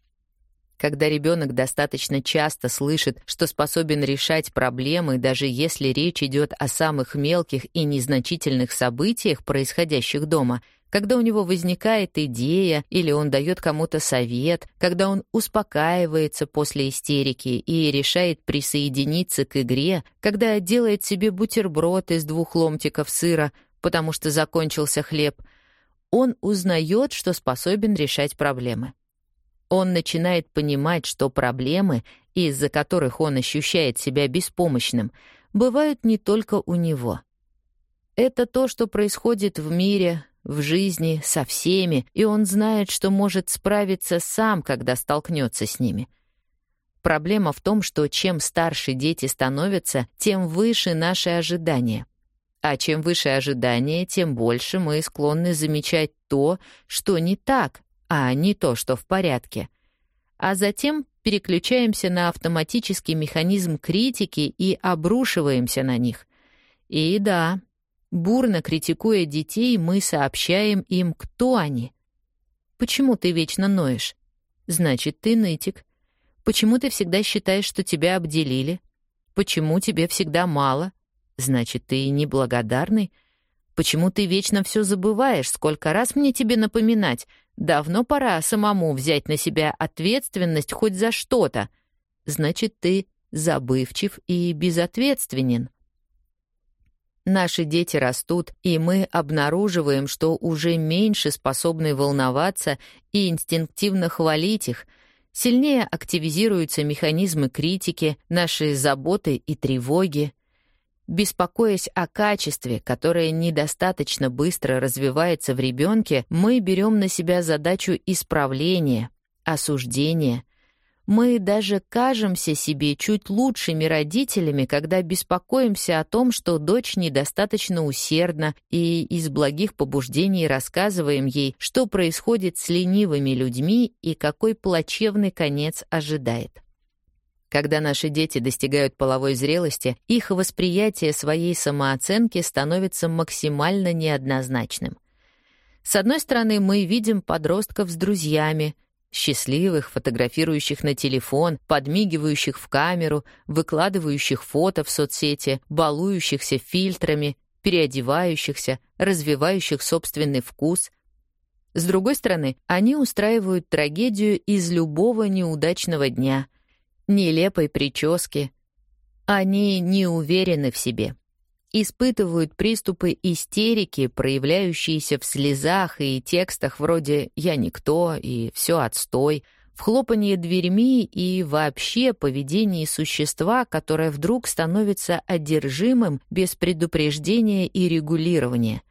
Когда ребенок достаточно часто слышит, что способен решать проблемы, даже если речь идет о самых мелких и незначительных событиях, происходящих дома, когда у него возникает идея или он дает кому-то совет, когда он успокаивается после истерики и решает присоединиться к игре, когда делает себе бутерброд из двух ломтиков сыра, потому что закончился хлеб, он узнает, что способен решать проблемы. Он начинает понимать, что проблемы, из-за которых он ощущает себя беспомощным, бывают не только у него. Это то, что происходит в мире, в жизни, со всеми, и он знает, что может справиться сам, когда столкнется с ними. Проблема в том, что чем старше дети становятся, тем выше наши ожидания. А чем выше ожидания, тем больше мы склонны замечать то, что не так, а не то, что в порядке. А затем переключаемся на автоматический механизм критики и обрушиваемся на них. И да, бурно критикуя детей, мы сообщаем им, кто они. Почему ты вечно ноешь? Значит, ты нытик. Почему ты всегда считаешь, что тебя обделили? Почему тебе всегда мало? Значит, ты неблагодарный. Почему ты вечно все забываешь? Сколько раз мне тебе напоминать? Давно пора самому взять на себя ответственность хоть за что-то. Значит, ты забывчив и безответственен. Наши дети растут, и мы обнаруживаем, что уже меньше способны волноваться и инстинктивно хвалить их. Сильнее активизируются механизмы критики, наши заботы и тревоги. Беспокоясь о качестве, которое недостаточно быстро развивается в ребенке, мы берем на себя задачу исправления, осуждения. Мы даже кажемся себе чуть лучшими родителями, когда беспокоимся о том, что дочь недостаточно усердна, и из благих побуждений рассказываем ей, что происходит с ленивыми людьми и какой плачевный конец ожидает. Когда наши дети достигают половой зрелости, их восприятие своей самооценки становится максимально неоднозначным. С одной стороны, мы видим подростков с друзьями, счастливых, фотографирующих на телефон, подмигивающих в камеру, выкладывающих фото в соцсети, балующихся фильтрами, переодевающихся, развивающих собственный вкус. С другой стороны, они устраивают трагедию из любого неудачного дня, нелепой прически. Они не уверены в себе испытывают приступы истерики, проявляющиеся в слезах и текстах вроде «я никто» и «все отстой», в хлопании дверьми и вообще поведении существа, которое вдруг становится одержимым без предупреждения и регулирования.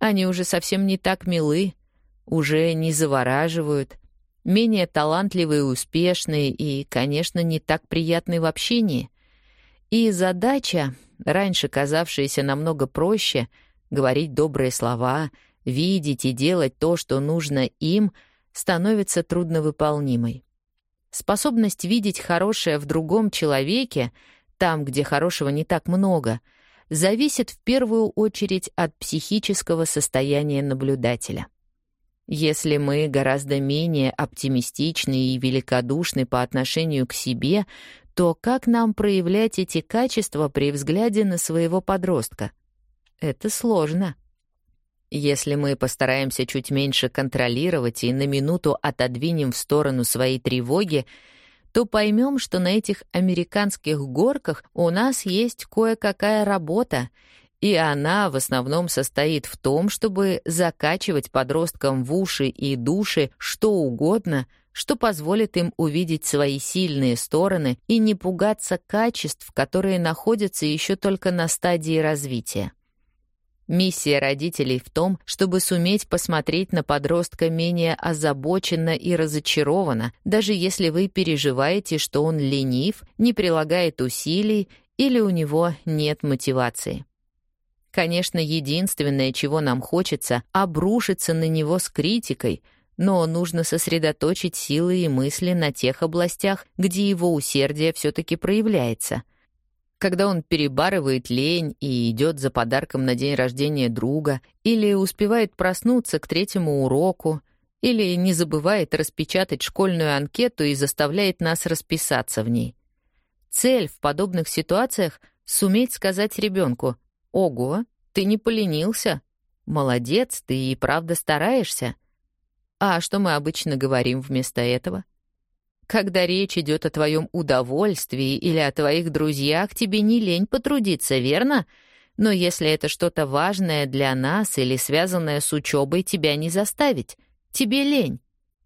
Они уже совсем не так милы, уже не завораживают, менее талантливые успешные и, конечно, не так приятны в общении. И задача, раньше казавшаяся намного проще, говорить добрые слова, видеть и делать то, что нужно им — становится трудновыполнимой. Способность видеть хорошее в другом человеке, там, где хорошего не так много, зависит в первую очередь от психического состояния наблюдателя. Если мы гораздо менее оптимистичны и великодушны по отношению к себе, то как нам проявлять эти качества при взгляде на своего подростка? Это сложно. Если мы постараемся чуть меньше контролировать и на минуту отодвинем в сторону свои тревоги, то поймем, что на этих американских горках у нас есть кое-какая работа, и она в основном состоит в том, чтобы закачивать подросткам в уши и души что угодно, что позволит им увидеть свои сильные стороны и не пугаться качеств, которые находятся еще только на стадии развития. Миссия родителей в том, чтобы суметь посмотреть на подростка менее озабоченно и разочарованно, даже если вы переживаете, что он ленив, не прилагает усилий или у него нет мотивации. Конечно, единственное, чего нам хочется, обрушиться на него с критикой, но нужно сосредоточить силы и мысли на тех областях, где его усердие все-таки проявляется — когда он перебарывает лень и идет за подарком на день рождения друга, или успевает проснуться к третьему уроку, или не забывает распечатать школьную анкету и заставляет нас расписаться в ней. Цель в подобных ситуациях — суметь сказать ребенку «Ого, ты не поленился! Молодец, ты и правда стараешься!» А что мы обычно говорим вместо этого? Когда речь идет о твоем удовольствии или о твоих друзьях, тебе не лень потрудиться, верно? Но если это что-то важное для нас или связанное с учебой, тебя не заставить. Тебе лень.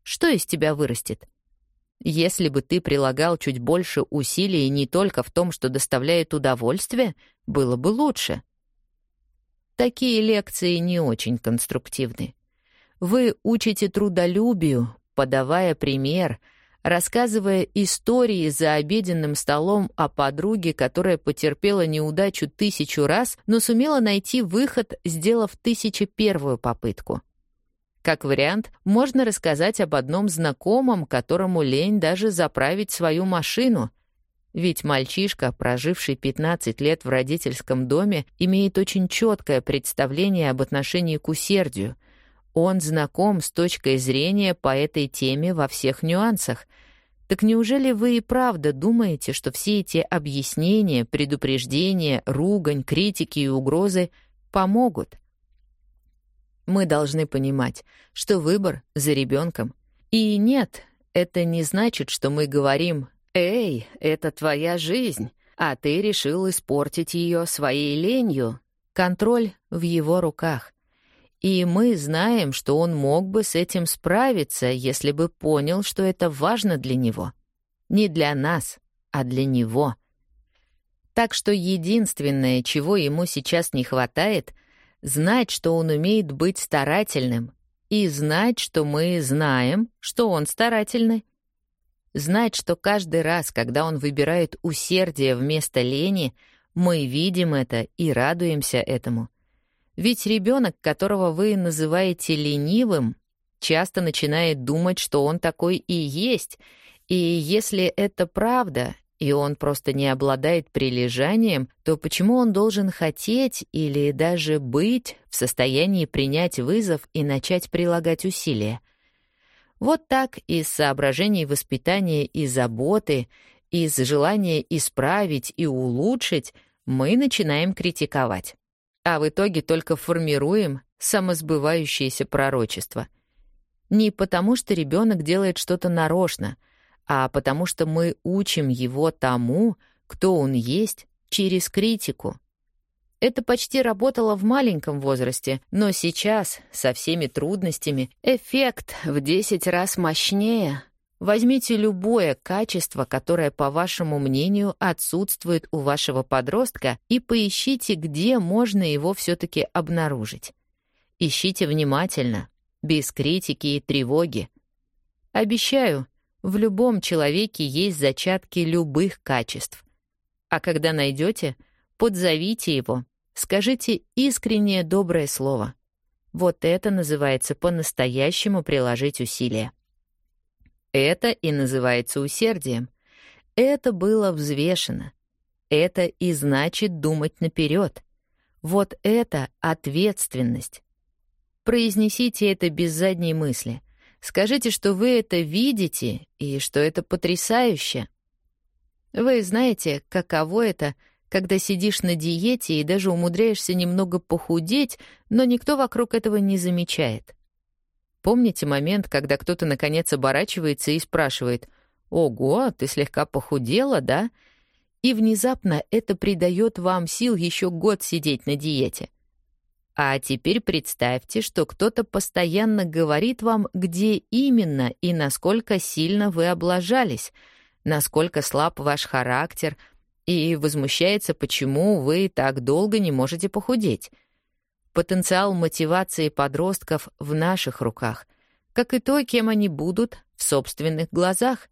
Что из тебя вырастет? Если бы ты прилагал чуть больше усилий не только в том, что доставляет удовольствие, было бы лучше. Такие лекции не очень конструктивны. Вы учите трудолюбию, подавая пример — рассказывая истории за обеденным столом о подруге, которая потерпела неудачу тысячу раз, но сумела найти выход, сделав тысячи первую попытку. Как вариант, можно рассказать об одном знакомом, которому лень даже заправить свою машину. Ведь мальчишка, проживший 15 лет в родительском доме, имеет очень четкое представление об отношении к усердию — он знаком с точкой зрения по этой теме во всех нюансах. Так неужели вы и правда думаете, что все эти объяснения, предупреждения, ругань, критики и угрозы помогут? Мы должны понимать, что выбор за ребенком. И нет, это не значит, что мы говорим «Эй, это твоя жизнь, а ты решил испортить ее своей ленью». Контроль в его руках. И мы знаем, что он мог бы с этим справиться, если бы понял, что это важно для него. Не для нас, а для него. Так что единственное, чего ему сейчас не хватает, знать, что он умеет быть старательным, и знать, что мы знаем, что он старательный. Знать, что каждый раз, когда он выбирает усердие вместо лени, мы видим это и радуемся этому. Ведь ребенок, которого вы называете ленивым, часто начинает думать, что он такой и есть, и если это правда, и он просто не обладает прилежанием, то почему он должен хотеть или даже быть в состоянии принять вызов и начать прилагать усилия? Вот так из соображений воспитания и заботы, из желания исправить и улучшить мы начинаем критиковать. а в итоге только формируем самосбывающееся пророчество. Не потому, что ребенок делает что-то нарочно, а потому что мы учим его тому, кто он есть, через критику. Это почти работало в маленьком возрасте, но сейчас, со всеми трудностями, эффект в 10 раз мощнее. Возьмите любое качество, которое, по вашему мнению, отсутствует у вашего подростка, и поищите, где можно его все-таки обнаружить. Ищите внимательно, без критики и тревоги. Обещаю, в любом человеке есть зачатки любых качеств. А когда найдете, подзовите его, скажите искреннее доброе слово. Вот это называется по-настоящему приложить усилия. Это и называется усердием. Это было взвешено. Это и значит думать наперед. Вот это ответственность. Произнесите это без задней мысли. Скажите, что вы это видите и что это потрясающе. Вы знаете, каково это, когда сидишь на диете и даже умудряешься немного похудеть, но никто вокруг этого не замечает. Помните момент, когда кто-то наконец оборачивается и спрашивает «Ого, ты слегка похудела, да?» И внезапно это придает вам сил еще год сидеть на диете. А теперь представьте, что кто-то постоянно говорит вам, где именно и насколько сильно вы облажались, насколько слаб ваш характер, и возмущается, почему вы так долго не можете похудеть. Потенциал мотивации подростков в наших руках, как и то, кем они будут в собственных глазах.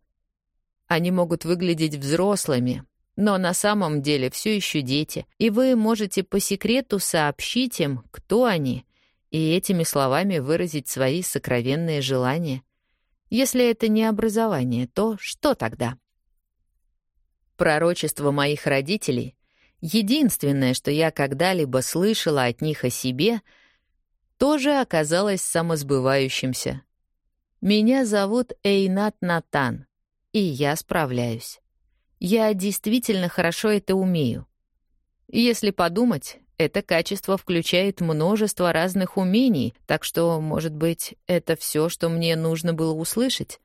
Они могут выглядеть взрослыми, но на самом деле все еще дети, и вы можете по секрету сообщить им, кто они, и этими словами выразить свои сокровенные желания. Если это не образование, то что тогда? Пророчество моих родителей единственное, что я когда-либо слышала от них о себе, тоже оказалось самосбывающимся. Меня зовут Эйнат Натан, и я справляюсь. Я действительно хорошо это умею. Если подумать, это качество включает множество разных умений, так что, может быть, это все, что мне нужно было услышать.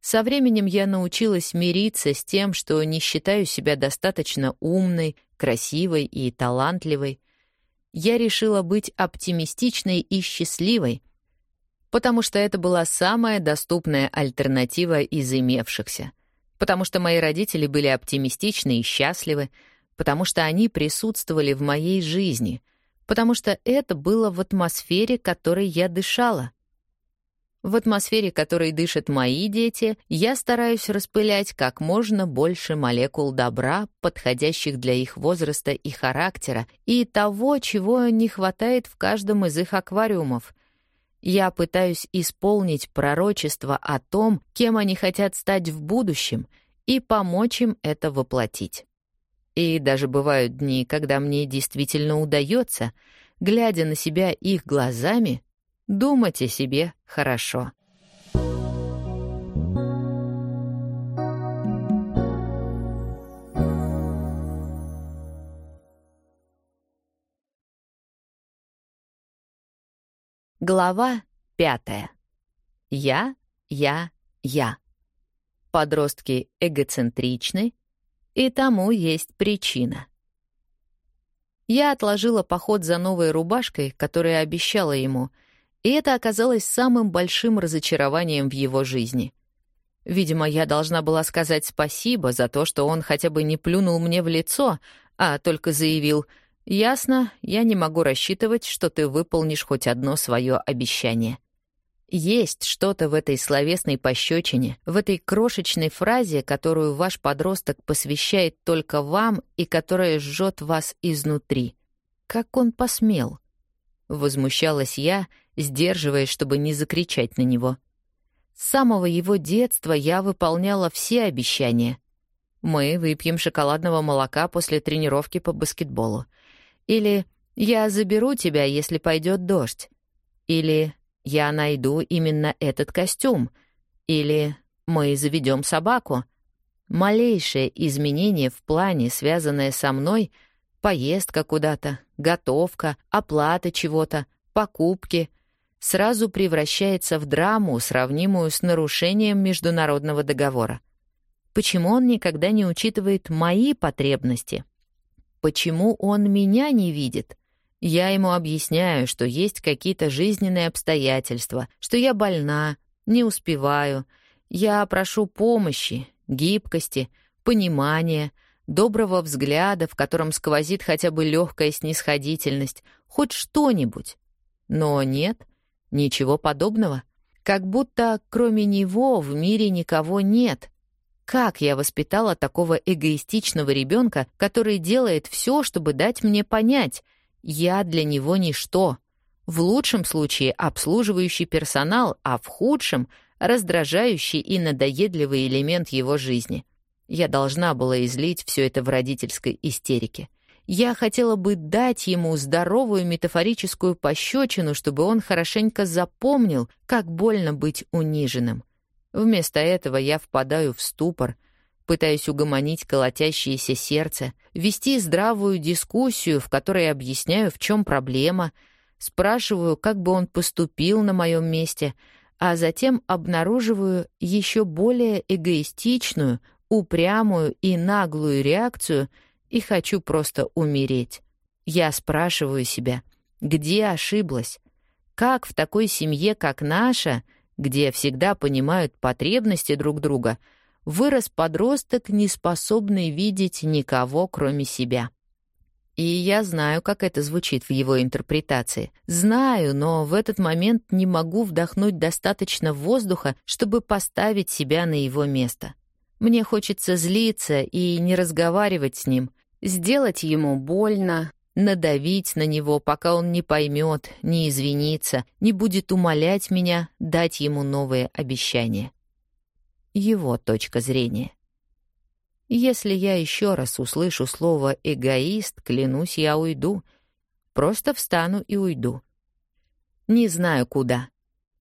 Со временем я научилась мириться с тем, что не считаю себя достаточно умной, красивой и талантливой. Я решила быть оптимистичной и счастливой, потому что это была самая доступная альтернатива из имевшихся, потому что мои родители были оптимистичны и счастливы, потому что они присутствовали в моей жизни, потому что это было в атмосфере, которой я дышала — в атмосфере, которой дышат мои дети, я стараюсь распылять как можно больше молекул добра, подходящих для их возраста и характера, и того, чего не хватает в каждом из их аквариумов. Я пытаюсь исполнить пророчество о том, кем они хотят стать в будущем, и помочь им это воплотить. И даже бывают дни, когда мне действительно удается, глядя на себя их глазами, Думать о себе хорошо. Глава пятая. Я, я, я. Подростки эгоцентричны, и тому есть причина. Я отложила поход за новой рубашкой, которую обещала ему — и это оказалось самым большим разочарованием в его жизни. Видимо, я должна была сказать спасибо за то, что он хотя бы не плюнул мне в лицо, а только заявил «Ясно, я не могу рассчитывать, что ты выполнишь хоть одно свое обещание». Есть что-то в этой словесной пощечине, в этой крошечной фразе, которую ваш подросток посвящает только вам и которая жжет вас изнутри. Как он посмел? Возмущалась я, сдерживаясь, чтобы не закричать на него. С самого его детства я выполняла все обещания. Мы выпьем шоколадного молока после тренировки по баскетболу. Или «Я заберу тебя, если пойдет дождь». Или «Я найду именно этот костюм». Или «Мы заведем собаку». Малейшее изменение в плане, связанное со мной, Поездка куда-то, готовка, оплата чего-то, покупки — сразу превращается в драму, сравнимую с нарушением международного договора. Почему он никогда не учитывает мои потребности? Почему он меня не видит? Я ему объясняю, что есть какие-то жизненные обстоятельства, что я больна, не успеваю. Я прошу помощи, гибкости, понимания — доброго взгляда, в котором сквозит хотя бы легкая снисходительность, хоть что-нибудь. Но нет, ничего подобного. Как будто кроме него в мире никого нет. Как я воспитала такого эгоистичного ребенка, который делает все, чтобы дать мне понять, я для него ничто. В лучшем случае обслуживающий персонал, а в худшем — раздражающий и надоедливый элемент его жизни. Я должна была излить все это в родительской истерике. Я хотела бы дать ему здоровую метафорическую пощечину, чтобы он хорошенько запомнил, как больно быть униженным. Вместо этого я впадаю в ступор, пытаюсь угомонить колотящееся сердце, вести здравую дискуссию, в которой объясняю, в чем проблема, спрашиваю, как бы он поступил на моем месте, а затем обнаруживаю еще более эгоистичную, упрямую и наглую реакцию и хочу просто умереть. Я спрашиваю себя, где ошиблась? Как в такой семье, как наша, где всегда понимают потребности друг друга, вырос подросток, не способный видеть никого, кроме себя? И я знаю, как это звучит в его интерпретации. Знаю, но в этот момент не могу вдохнуть достаточно воздуха, чтобы поставить себя на его место. Мне хочется злиться и не разговаривать с ним, сделать ему больно, надавить на него, пока он не поймет, не извинится, не будет умолять меня дать ему новые обещания. Его точка зрения. Если я еще раз услышу слово «эгоист», клянусь, я уйду. Просто встану и уйду. Не знаю куда.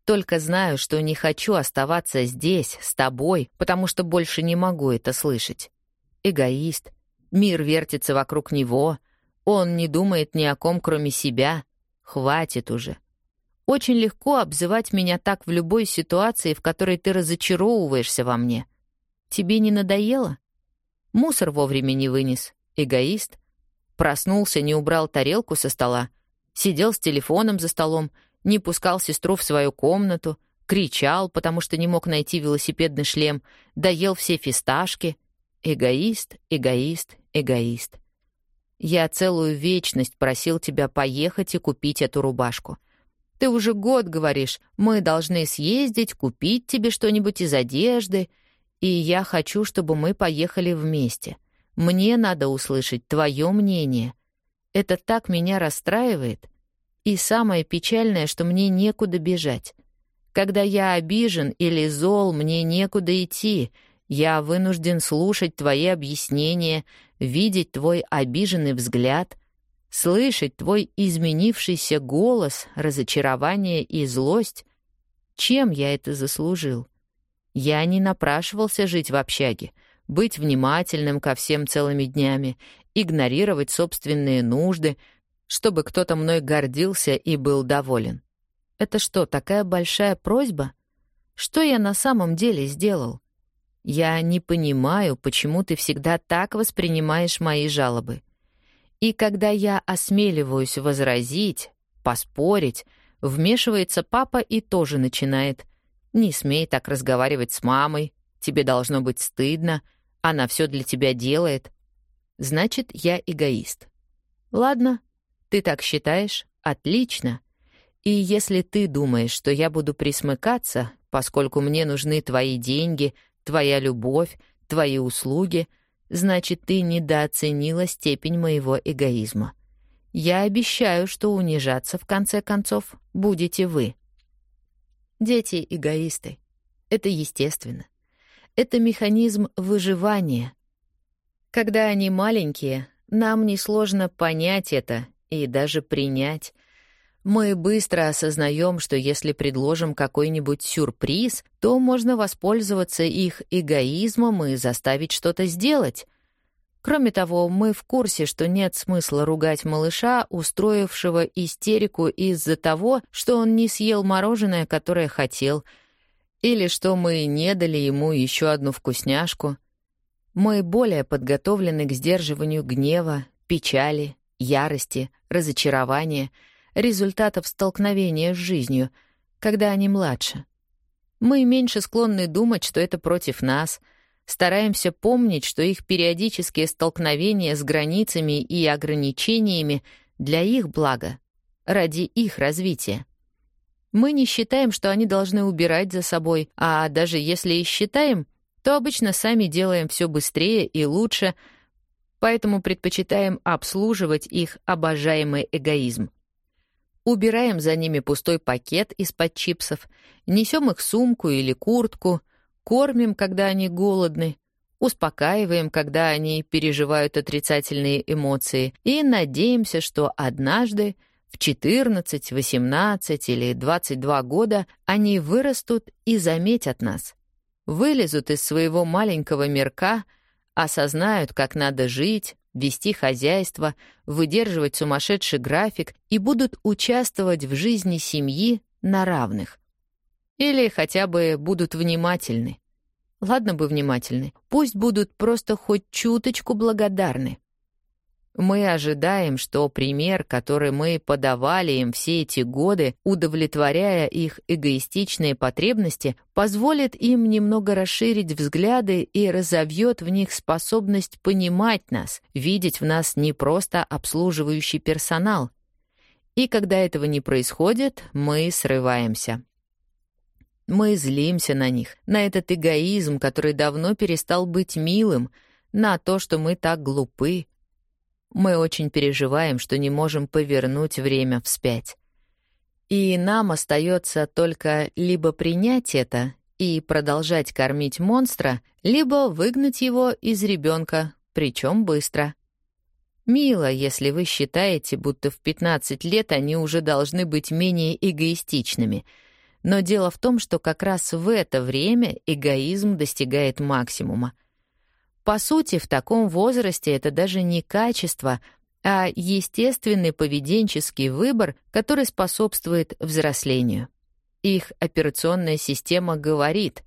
Только знаю, что не хочу оставаться здесь, с тобой, потому что больше не могу это слышать. Эгоист. Мир вертится вокруг него. Он не думает ни о ком, кроме себя. Хватит уже. Очень легко обзывать меня так в любой ситуации, в которой ты разочаровываешься во мне. Тебе не надоело? Мусор вовремя не вынес. Эгоист. Проснулся, не убрал тарелку со стола. Сидел с телефоном за столом — не пускал сестру в свою комнату, кричал, потому что не мог найти велосипедный шлем, доел все фисташки. Эгоист, эгоист, эгоист. Я целую вечность просил тебя поехать и купить эту рубашку. Ты уже год говоришь, мы должны съездить, купить тебе что-нибудь из одежды, и я хочу, чтобы мы поехали вместе. Мне надо услышать твое мнение. Это так меня расстраивает. И самое печальное, что мне некуда бежать. Когда я обижен или зол, мне некуда идти. Я вынужден слушать твои объяснения, видеть твой обиженный взгляд, слышать твой изменившийся голос, разочарование и злость. Чем я это заслужил? Я не напрашивался жить в общаге, быть внимательным ко всем целыми днями, игнорировать собственные нужды, чтобы кто-то мной гордился и был доволен. Это что, такая большая просьба? Что я на самом деле сделал? Я не понимаю, почему ты всегда так воспринимаешь мои жалобы. И когда я осмеливаюсь возразить, поспорить, вмешивается папа и тоже начинает. «Не смей так разговаривать с мамой, тебе должно быть стыдно, она все для тебя делает». Значит, я эгоист. Ладно, ты так считаешь? Отлично. И если ты думаешь, что я буду присмыкаться, поскольку мне нужны твои деньги, твоя любовь, твои услуги, значит, ты недооценила степень моего эгоизма. Я обещаю, что унижаться, в конце концов, будете вы. Дети — эгоисты. Это естественно. Это механизм выживания. Когда они маленькие, нам несложно понять это и даже принять. Мы быстро осознаем, что если предложим какой-нибудь сюрприз, то можно воспользоваться их эгоизмом и заставить что-то сделать. Кроме того, мы в курсе, что нет смысла ругать малыша, устроившего истерику из-за того, что он не съел мороженое, которое хотел, или что мы не дали ему еще одну вкусняшку. Мы более подготовлены к сдерживанию гнева, печали, ярости, разочарования, результатов столкновения с жизнью, когда они младше. Мы меньше склонны думать, что это против нас — Стараемся помнить, что их периодические столкновения с границами и ограничениями для их блага, ради их развития. Мы не считаем, что они должны убирать за собой, а даже если и считаем, то обычно сами делаем все быстрее и лучше, поэтому предпочитаем обслуживать их обожаемый эгоизм. Убираем за ними пустой пакет из-под чипсов, несем их сумку или куртку, кормим, когда они голодны, успокаиваем, когда они переживают отрицательные эмоции, и надеемся, что однажды в 14, 18 или 22 года они вырастут и заметят нас, вылезут из своего маленького мирка, осознают, как надо жить, вести хозяйство, выдерживать сумасшедший график и будут участвовать в жизни семьи на равных. Или хотя бы будут внимательны. Ладно бы внимательны. Пусть будут просто хоть чуточку благодарны. Мы ожидаем, что пример, который мы подавали им все эти годы, удовлетворяя их эгоистичные потребности, позволит им немного расширить взгляды и разовьет в них способность понимать нас, видеть в нас не просто обслуживающий персонал. И когда этого не происходит, мы срываемся. Мы злимся на них, на этот эгоизм, который давно перестал быть милым, на то, что мы так глупы. Мы очень переживаем, что не можем повернуть время вспять. И нам остается только либо принять это и продолжать кормить монстра, либо выгнать его из ребенка, причем быстро. Мило, если вы считаете, будто в 15 лет они уже должны быть менее эгоистичными — но дело в том, что как раз в это время эгоизм достигает максимума. По сути, в таком возрасте это даже не качество, а естественный поведенческий выбор, который способствует взрослению. Их операционная система говорит,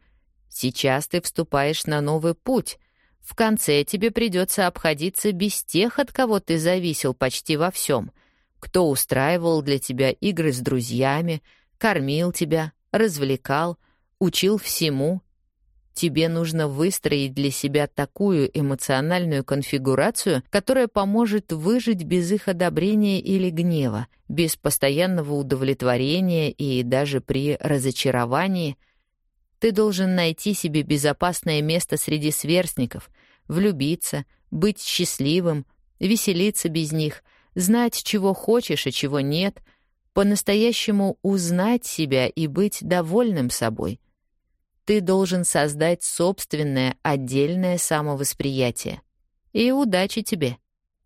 сейчас ты вступаешь на новый путь, в конце тебе придется обходиться без тех, от кого ты зависел почти во всем, кто устраивал для тебя игры с друзьями, кормил тебя, развлекал, учил всему. Тебе нужно выстроить для себя такую эмоциональную конфигурацию, которая поможет выжить без их одобрения или гнева, без постоянного удовлетворения и даже при разочаровании. Ты должен найти себе безопасное место среди сверстников, влюбиться, быть счастливым, веселиться без них, знать, чего хочешь и чего нет — по-настоящему узнать себя и быть довольным собой. Ты должен создать собственное отдельное самовосприятие. И удачи тебе.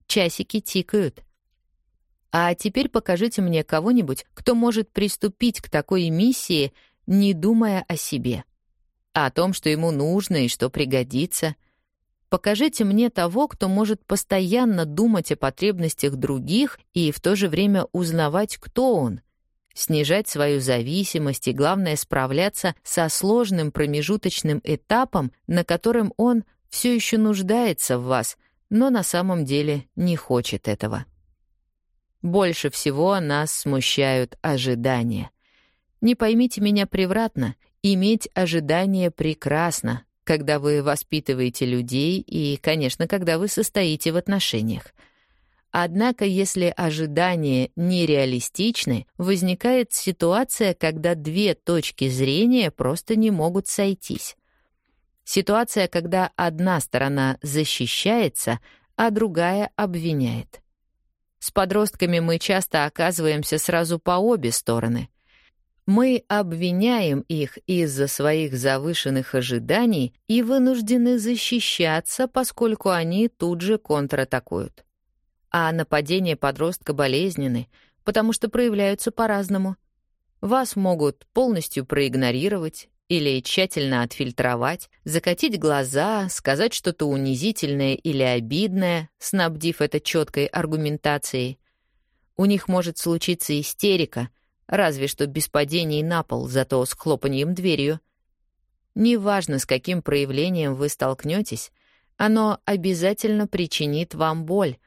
Часики тикают. А теперь покажите мне кого-нибудь, кто может приступить к такой миссии, не думая о себе, о том, что ему нужно и что пригодится — Покажите мне того, кто может постоянно думать о потребностях других и в то же время узнавать, кто он, снижать свою зависимость и, главное, справляться со сложным промежуточным этапом, на котором он все еще нуждается в вас, но на самом деле не хочет этого. Больше всего нас смущают ожидания. Не поймите меня превратно, иметь ожидания прекрасно, когда вы воспитываете людей и, конечно, когда вы состоите в отношениях. Однако, если ожидания нереалистичны, возникает ситуация, когда две точки зрения просто не могут сойтись. Ситуация, когда одна сторона защищается, а другая обвиняет. С подростками мы часто оказываемся сразу по обе стороны. Мы обвиняем их из-за своих завышенных ожиданий и вынуждены защищаться, поскольку они тут же контратакуют. А нападения подростка болезненны, потому что проявляются по-разному. Вас могут полностью проигнорировать, или тщательно отфильтровать, закатить глаза, сказать что-то унизительное или обидное, снабдив это четкой аргументацией. У них может случиться истерика, разве что без падений на пол, зато с хлопаньем дверью. Неважно, с каким проявлением вы столкнетесь, оно обязательно причинит вам боль,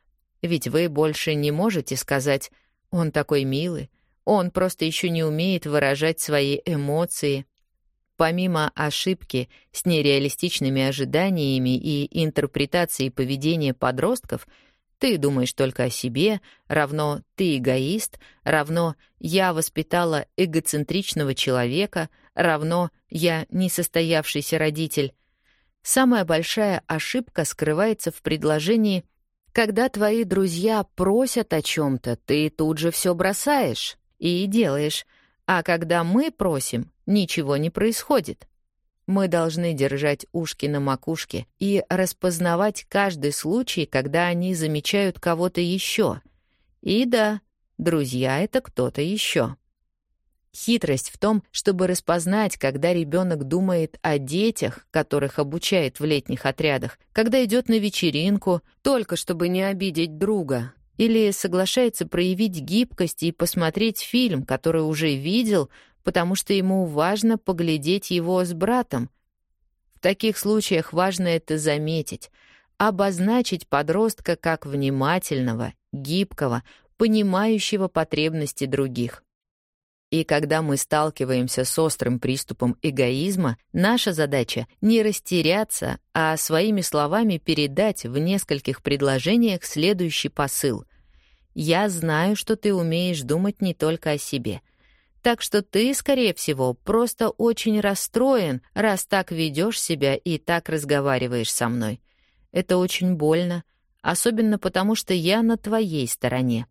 ведь вы больше не можете сказать «он такой милый», он просто еще не умеет выражать свои эмоции. Помимо ошибки с нереалистичными ожиданиями и интерпретацией поведения подростков, ты думаешь только о себе, равно ты эгоист, равно я воспитала эгоцентричного человека, равно я несостоявшийся родитель. Самая большая ошибка скрывается в предложении «когда твои друзья просят о чем то ты тут же все бросаешь» и делаешь, а когда мы просим, ничего не происходит. Мы должны держать ушки на макушке и распознавать каждый случай, когда они замечают кого-то еще. И да, друзья — это кто-то еще. Хитрость в том, чтобы распознать, когда ребенок думает о детях, которых обучает в летних отрядах, когда идет на вечеринку, только чтобы не обидеть друга, или соглашается проявить гибкость и посмотреть фильм, который уже видел, потому что ему важно поглядеть его с братом. В таких случаях важно это заметить, обозначить подростка как внимательного, гибкого, понимающего потребности других. И когда мы сталкиваемся с острым приступом эгоизма, наша задача — не растеряться, а своими словами передать в нескольких предложениях следующий посыл. «Я знаю, что ты умеешь думать не только о себе. Так что ты, скорее всего, просто очень расстроен, раз так ведешь себя и так разговариваешь со мной. Это очень больно, особенно потому, что я на твоей стороне.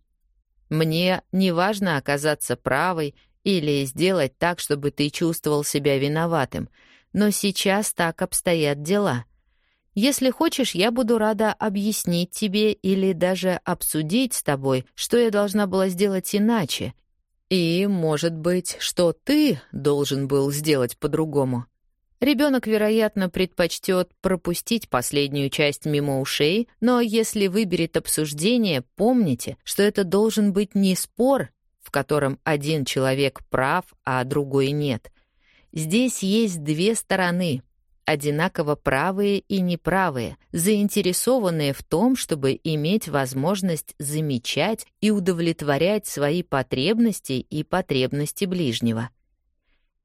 Мне не важно оказаться правой или сделать так, чтобы ты чувствовал себя виноватым. Но сейчас так обстоят дела. Если хочешь, я буду рада объяснить тебе или даже обсудить с тобой, что я должна была сделать иначе. И, может быть, что ты должен был сделать по-другому. Ребенок, вероятно, предпочтет пропустить последнюю часть мимо ушей, но если выберет обсуждение, помните, что это должен быть не спор, в котором один человек прав, а другой нет. Здесь есть две стороны, одинаково правые и неправые, заинтересованные в том, чтобы иметь возможность замечать и удовлетворять свои потребности и потребности ближнего.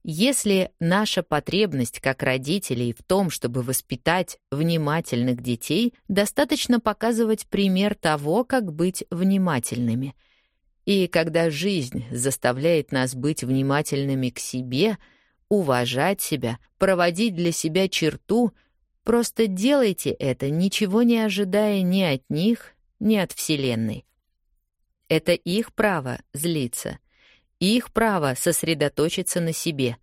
Если наша потребность как родителей в том, чтобы воспитать внимательных детей, достаточно показывать пример того, как быть внимательными — и когда жизнь заставляет нас быть внимательными к себе, уважать себя, проводить для себя черту, просто делайте это, ничего не ожидая ни от них, ни от Вселенной. Это их право злиться, их право сосредоточиться на себе.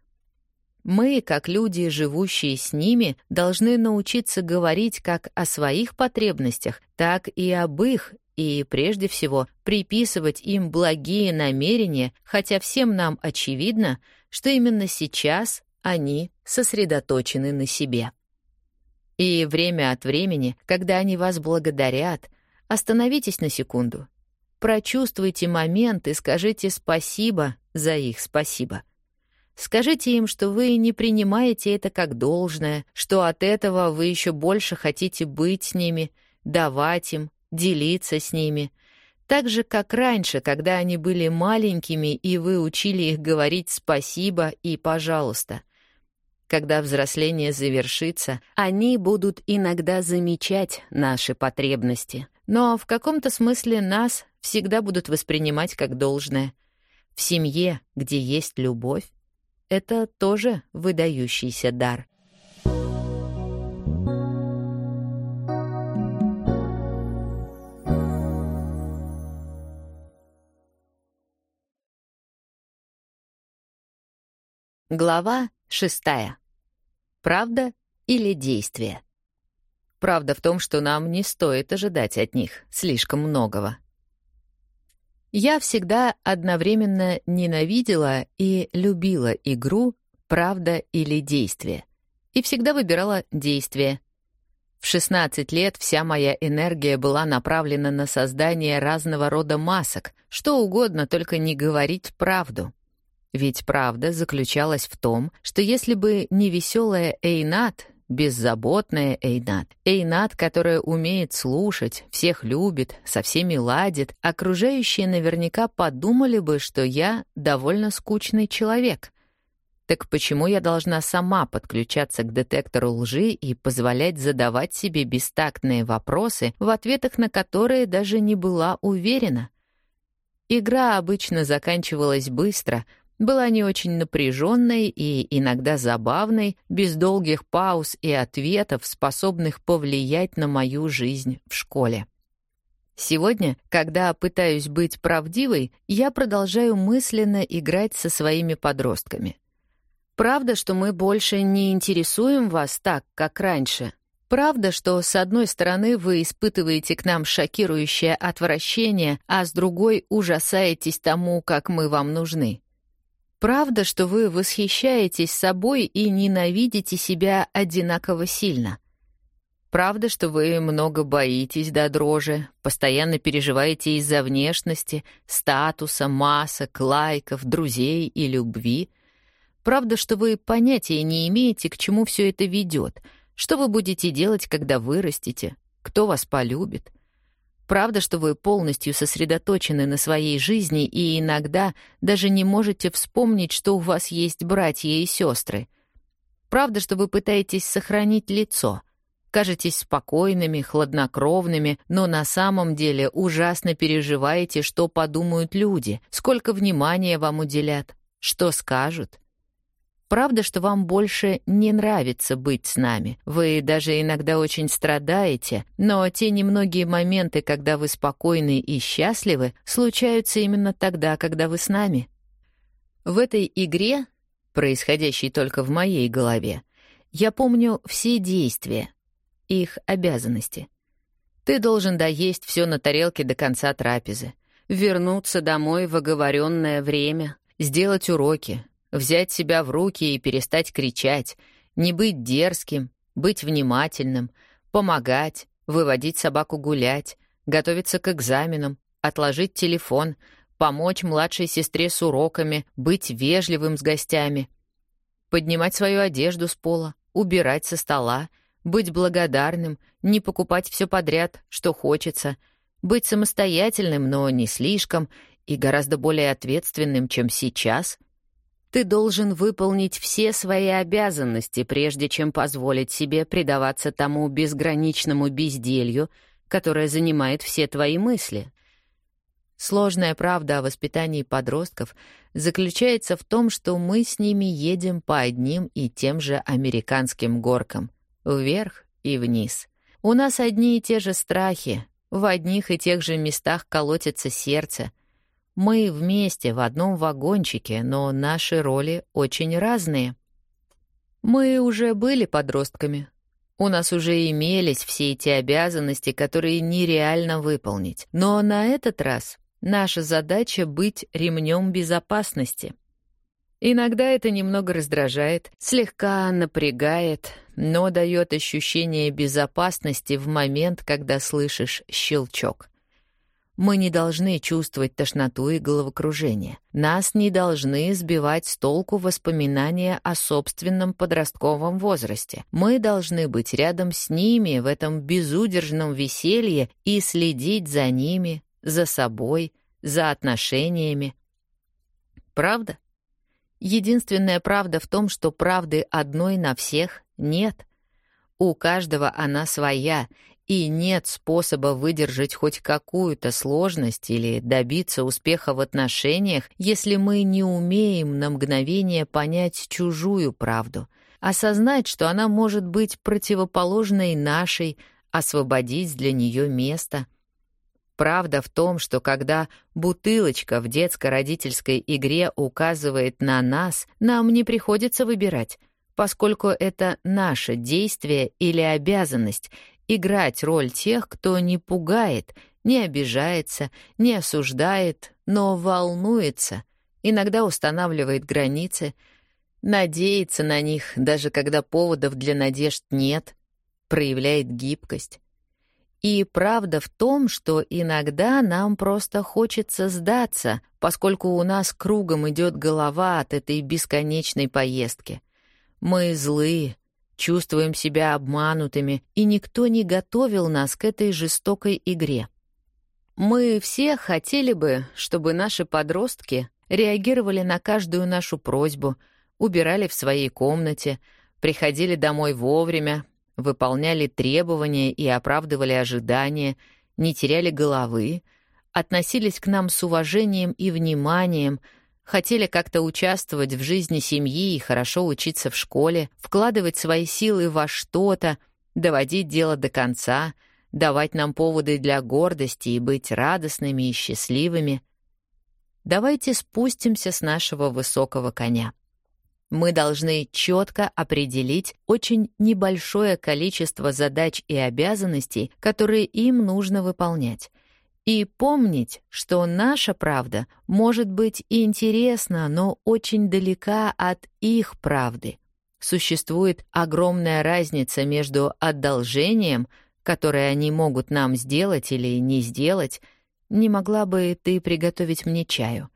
Мы, как люди, живущие с ними, должны научиться говорить как о своих потребностях, так и об их и, прежде всего, приписывать им благие намерения, хотя всем нам очевидно, что именно сейчас они сосредоточены на себе. И время от времени, когда они вас благодарят, остановитесь на секунду. Прочувствуйте момент и скажите спасибо за их спасибо. Скажите им, что вы не принимаете это как должное, что от этого вы еще больше хотите быть с ними, давать им, делиться с ними. Так же, как раньше, когда они были маленькими, и вы учили их говорить «спасибо» и «пожалуйста». Когда взросление завершится, они будут иногда замечать наши потребности, но в каком-то смысле нас всегда будут воспринимать как должное. В семье, где есть любовь, это тоже выдающийся дар. Глава шестая. Правда или действие? Правда в том, что нам не стоит ожидать от них слишком многого. Я всегда одновременно ненавидела и любила игру правда или действие. И всегда выбирала действие. В 16 лет вся моя энергия была направлена на создание разного рода масок, что угодно, только не говорить правду. Ведь правда заключалась в том, что если бы не веселая Эйнат, беззаботная Эйнат, Эйнат, которая умеет слушать, всех любит, со всеми ладит, окружающие наверняка подумали бы, что я довольно скучный человек — так почему я должна сама подключаться к детектору лжи и позволять задавать себе бестактные вопросы, в ответах на которые даже не была уверена? Игра обычно заканчивалась быстро, была не очень напряженной и иногда забавной, без долгих пауз и ответов, способных повлиять на мою жизнь в школе. Сегодня, когда пытаюсь быть правдивой, я продолжаю мысленно играть со своими подростками. Правда, что мы больше не интересуем вас так, как раньше? Правда, что с одной стороны вы испытываете к нам шокирующее отвращение, а с другой ужасаетесь тому, как мы вам нужны? Правда, что вы восхищаетесь собой и ненавидите себя одинаково сильно? Правда, что вы много боитесь до дрожи, постоянно переживаете из-за внешности, статуса, масок, лайков, друзей и любви — Правда, что вы понятия не имеете, к чему все это ведет, что вы будете делать, когда вырастете, кто вас полюбит. Правда, что вы полностью сосредоточены на своей жизни и иногда даже не можете вспомнить, что у вас есть братья и сестры. Правда, что вы пытаетесь сохранить лицо, кажетесь спокойными, хладнокровными, но на самом деле ужасно переживаете, что подумают люди, сколько внимания вам уделят, что скажут. Правда, что вам больше не нравится быть с нами. Вы даже иногда очень страдаете, но те немногие моменты, когда вы спокойны и счастливы, случаются именно тогда, когда вы с нами. В этой игре, происходящей только в моей голове, я помню все действия, их обязанности. Ты должен доесть все на тарелке до конца трапезы, вернуться домой в оговоренное время, сделать уроки, взять себя в руки и перестать кричать, не быть дерзким, быть внимательным, помогать, выводить собаку гулять, готовиться к экзаменам, отложить телефон, помочь младшей сестре с уроками, быть вежливым с гостями, поднимать свою одежду с пола, убирать со стола, быть благодарным, не покупать все подряд, что хочется, быть самостоятельным, но не слишком, и гораздо более ответственным, чем сейчас — ты должен выполнить все свои обязанности, прежде чем позволить себе предаваться тому безграничному безделью, которое занимает все твои мысли. Сложная правда о воспитании подростков заключается в том, что мы с ними едем по одним и тем же американским горкам, вверх и вниз. У нас одни и те же страхи, в одних и тех же местах колотится сердце — мы вместе в одном вагончике, но наши роли очень разные. Мы уже были подростками. У нас уже имелись все эти обязанности, которые нереально выполнить. Но на этот раз наша задача — быть ремнем безопасности. Иногда это немного раздражает, слегка напрягает, но дает ощущение безопасности в момент, когда слышишь щелчок. Мы не должны чувствовать тошноту и головокружение. Нас не должны сбивать с толку воспоминания о собственном подростковом возрасте. Мы должны быть рядом с ними в этом безудержном веселье и следить за ними, за собой, за отношениями. Правда? Единственная правда в том, что правды одной на всех нет. У каждого она своя, и нет способа выдержать хоть какую-то сложность или добиться успеха в отношениях, если мы не умеем на мгновение понять чужую правду, осознать, что она может быть противоположной нашей, освободить для нее место. Правда в том, что когда бутылочка в детско-родительской игре указывает на нас, нам не приходится выбирать, поскольку это наше действие или обязанность, играть роль тех, кто не пугает, не обижается, не осуждает, но волнуется, иногда устанавливает границы, надеется на них, даже когда поводов для надежд нет, проявляет гибкость. И правда в том, что иногда нам просто хочется сдаться, поскольку у нас кругом идет голова от этой бесконечной поездки. Мы злые, чувствуем себя обманутыми, и никто не готовил нас к этой жестокой игре. Мы все хотели бы, чтобы наши подростки реагировали на каждую нашу просьбу, убирали в своей комнате, приходили домой вовремя, выполняли требования и оправдывали ожидания, не теряли головы, относились к нам с уважением и вниманием, хотели как-то участвовать в жизни семьи и хорошо учиться в школе, вкладывать свои силы во что-то, доводить дело до конца, давать нам поводы для гордости и быть радостными и счастливыми. Давайте спустимся с нашего высокого коня. Мы должны четко определить очень небольшое количество задач и обязанностей, которые им нужно выполнять. И помнить, что наша правда может быть интересна, но очень далека от их правды. Существует огромная разница между одолжением, которое они могут нам сделать или не сделать, не могла бы ты приготовить мне чаю,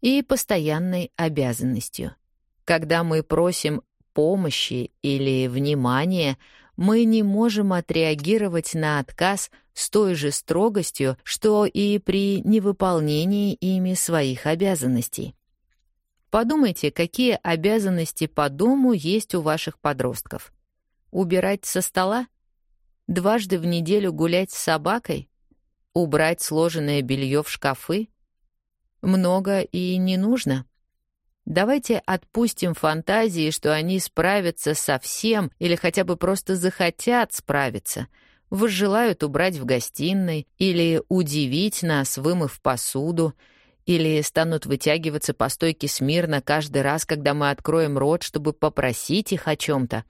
и постоянной обязанностью — когда мы просим помощи или внимания, мы не можем отреагировать на отказ с той же строгостью, что и при невыполнении ими своих обязанностей. Подумайте, какие обязанности по дому есть у ваших подростков. Убирать со стола? Дважды в неделю гулять с собакой? Убрать сложенное белье в шкафы? Много и не нужно. Давайте отпустим фантазии, что они справятся со всем или хотя бы просто захотят справиться. Возжелают убрать в гостиной или удивить нас, вымыв посуду, или станут вытягиваться по стойке смирно каждый раз, когда мы откроем рот, чтобы попросить их о чем-то.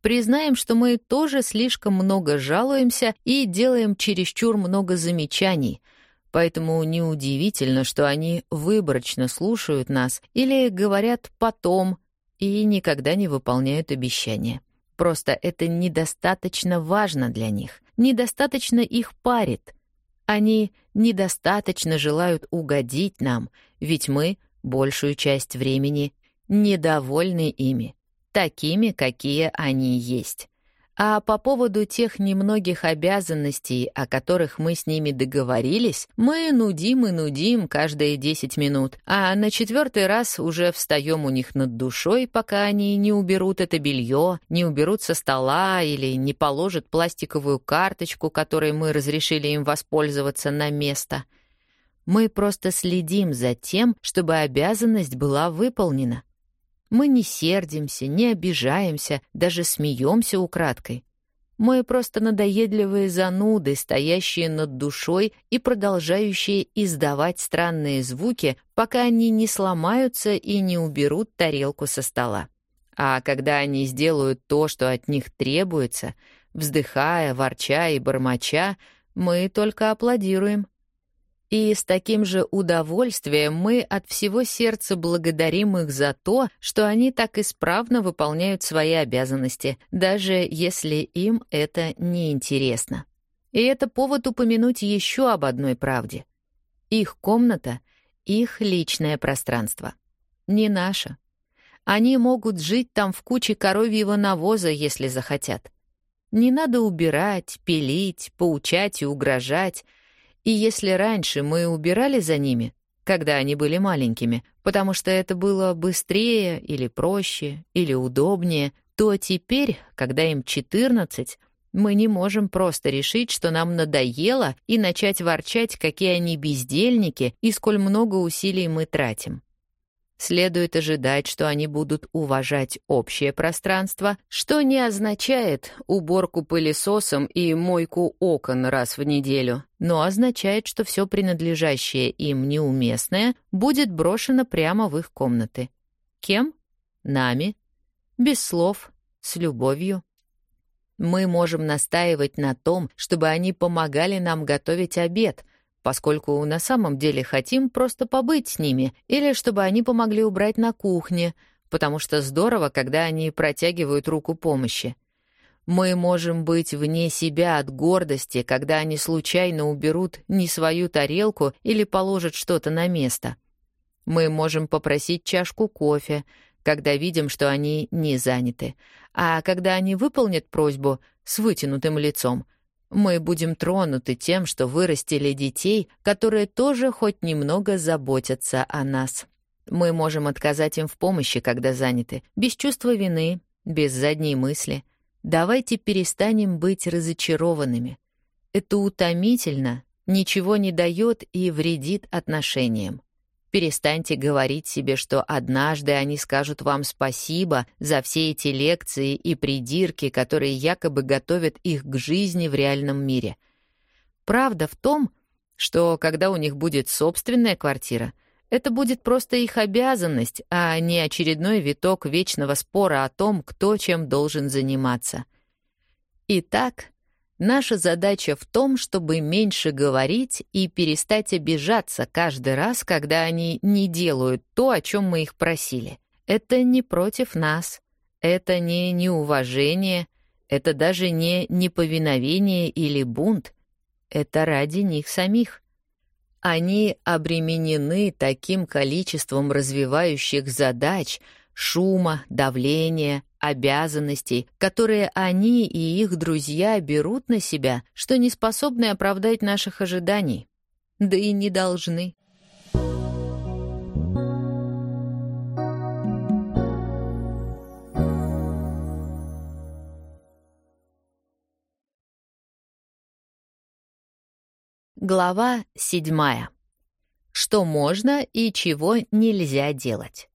Признаем, что мы тоже слишком много жалуемся и делаем чересчур много замечаний — Поэтому неудивительно, что они выборочно слушают нас или говорят «потом» и никогда не выполняют обещания. Просто это недостаточно важно для них, недостаточно их парит. Они недостаточно желают угодить нам, ведь мы большую часть времени недовольны ими, такими, какие они есть. А по поводу тех немногих обязанностей, о которых мы с ними договорились, мы нудим и нудим каждые 10 минут, а на четвертый раз уже встаем у них над душой, пока они не уберут это белье, не уберут со стола или не положат пластиковую карточку, которой мы разрешили им воспользоваться на место. Мы просто следим за тем, чтобы обязанность была выполнена. Мы не сердимся, не обижаемся, даже смеемся украдкой. Мы просто надоедливые зануды, стоящие над душой и продолжающие издавать странные звуки, пока они не сломаются и не уберут тарелку со стола. А когда они сделают то, что от них требуется, вздыхая, ворча и бормоча, мы только аплодируем. И с таким же удовольствием мы от всего сердца благодарим их за то, что они так исправно выполняют свои обязанности, даже если им это не интересно. И это повод упомянуть еще об одной правде. Их комната — их личное пространство. Не наше. Они могут жить там в куче коровьего навоза, если захотят. Не надо убирать, пилить, поучать и угрожать — и если раньше мы убирали за ними, когда они были маленькими, потому что это было быстрее или проще, или удобнее, то теперь, когда им 14, мы не можем просто решить, что нам надоело, и начать ворчать, какие они бездельники и сколь много усилий мы тратим. Следует ожидать, что они будут уважать общее пространство, что не означает уборку пылесосом и мойку окон раз в неделю, но означает, что все принадлежащее им неуместное будет брошено прямо в их комнаты. Кем? Нами. Без слов, с любовью. Мы можем настаивать на том, чтобы они помогали нам готовить обед — поскольку на самом деле хотим просто побыть с ними, или чтобы они помогли убрать на кухне, потому что здорово, когда они протягивают руку помощи. Мы можем быть вне себя от гордости, когда они случайно уберут не свою тарелку или положат что-то на место. Мы можем попросить чашку кофе, когда видим, что они не заняты. А когда они выполнят просьбу с вытянутым лицом, мы будем тронуты тем, что вырастили детей, которые тоже хоть немного заботятся о нас. Мы можем отказать им в помощи, когда заняты, без чувства вины, без задней мысли — Давайте перестанем быть разочарованными. Это утомительно, ничего не дает и вредит отношениям. Перестаньте говорить себе, что однажды они скажут вам спасибо за все эти лекции и придирки, которые якобы готовят их к жизни в реальном мире. Правда в том, что когда у них будет собственная квартира, это будет просто их обязанность, а не очередной виток вечного спора о том, кто чем должен заниматься. Итак, наша задача в том, чтобы меньше говорить и перестать обижаться каждый раз, когда они не делают то, о чем мы их просили. Это не против нас, это не неуважение, это даже не неповиновение или бунт, это ради них самих. Они обременены таким количеством развивающих задач, шума, давления, обязанностей, которые они и их друзья берут на себя, что не способны оправдать наших ожиданий. Да и не должны. Глава седьмая. Что можно и чего нельзя делать.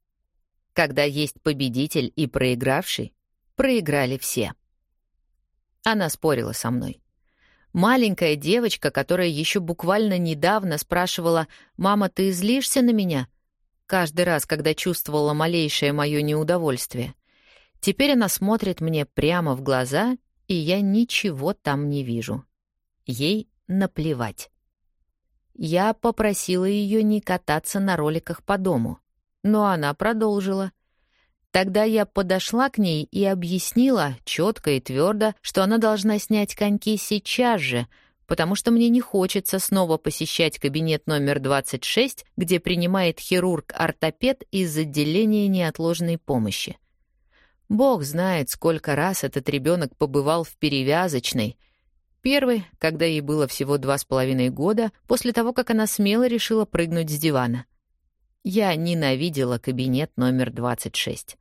Когда есть победитель и проигравший, проиграли все. Она спорила со мной. Маленькая девочка, которая еще буквально недавно спрашивала «Мама, ты злишься на меня?» каждый раз, когда чувствовала малейшее мое неудовольствие. Теперь она смотрит мне прямо в глаза, и я ничего там не вижу. Ей наплевать. Я попросила ее не кататься на роликах по дому, но она продолжила. Тогда я подошла к ней и объяснила четко и твердо, что она должна снять коньки сейчас же, потому что мне не хочется снова посещать кабинет номер 26, где принимает хирург-ортопед из отделения неотложной помощи. Бог знает, сколько раз этот ребенок побывал в перевязочной, Первый, когда ей было всего два с половиной года, после того, как она смело решила прыгнуть с дивана. Я ненавидела кабинет номер 26.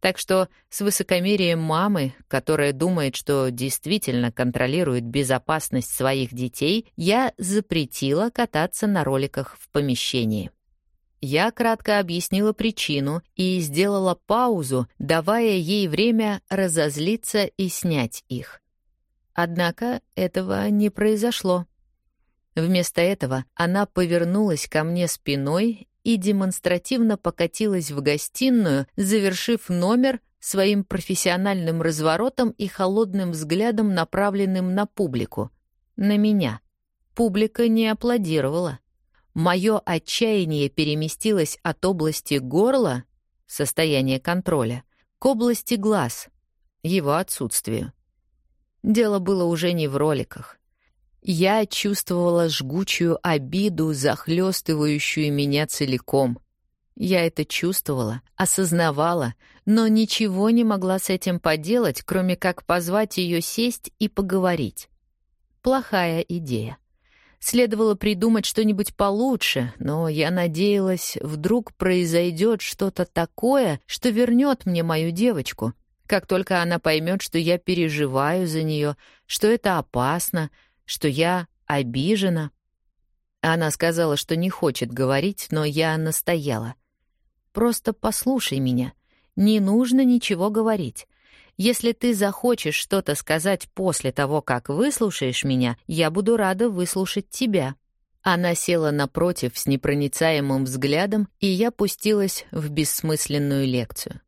Так что с высокомерием мамы, которая думает, что действительно контролирует безопасность своих детей, я запретила кататься на роликах в помещении. Я кратко объяснила причину и сделала паузу, давая ей время разозлиться и снять их. Однако этого не произошло. Вместо этого она повернулась ко мне спиной и демонстративно покатилась в гостиную, завершив номер своим профессиональным разворотом и холодным взглядом, направленным на публику. На меня. Публика не аплодировала. Мое отчаяние переместилось от области горла, состояния контроля, к области глаз, его отсутствию. Дело было уже не в роликах. Я чувствовала жгучую обиду, захлестывающую меня целиком. Я это чувствовала, осознавала, но ничего не могла с этим поделать, кроме как позвать ее сесть и поговорить. Плохая идея. Следовало придумать что-нибудь получше, но я надеялась, вдруг произойдет что-то такое, что вернет мне мою девочку, как только она поймет, что я переживаю за нее, что это опасно, что я обижена. Она сказала, что не хочет говорить, но я настояла. «Просто послушай меня. Не нужно ничего говорить. Если ты захочешь что-то сказать после того, как выслушаешь меня, я буду рада выслушать тебя». Она села напротив с непроницаемым взглядом, и я пустилась в бессмысленную лекцию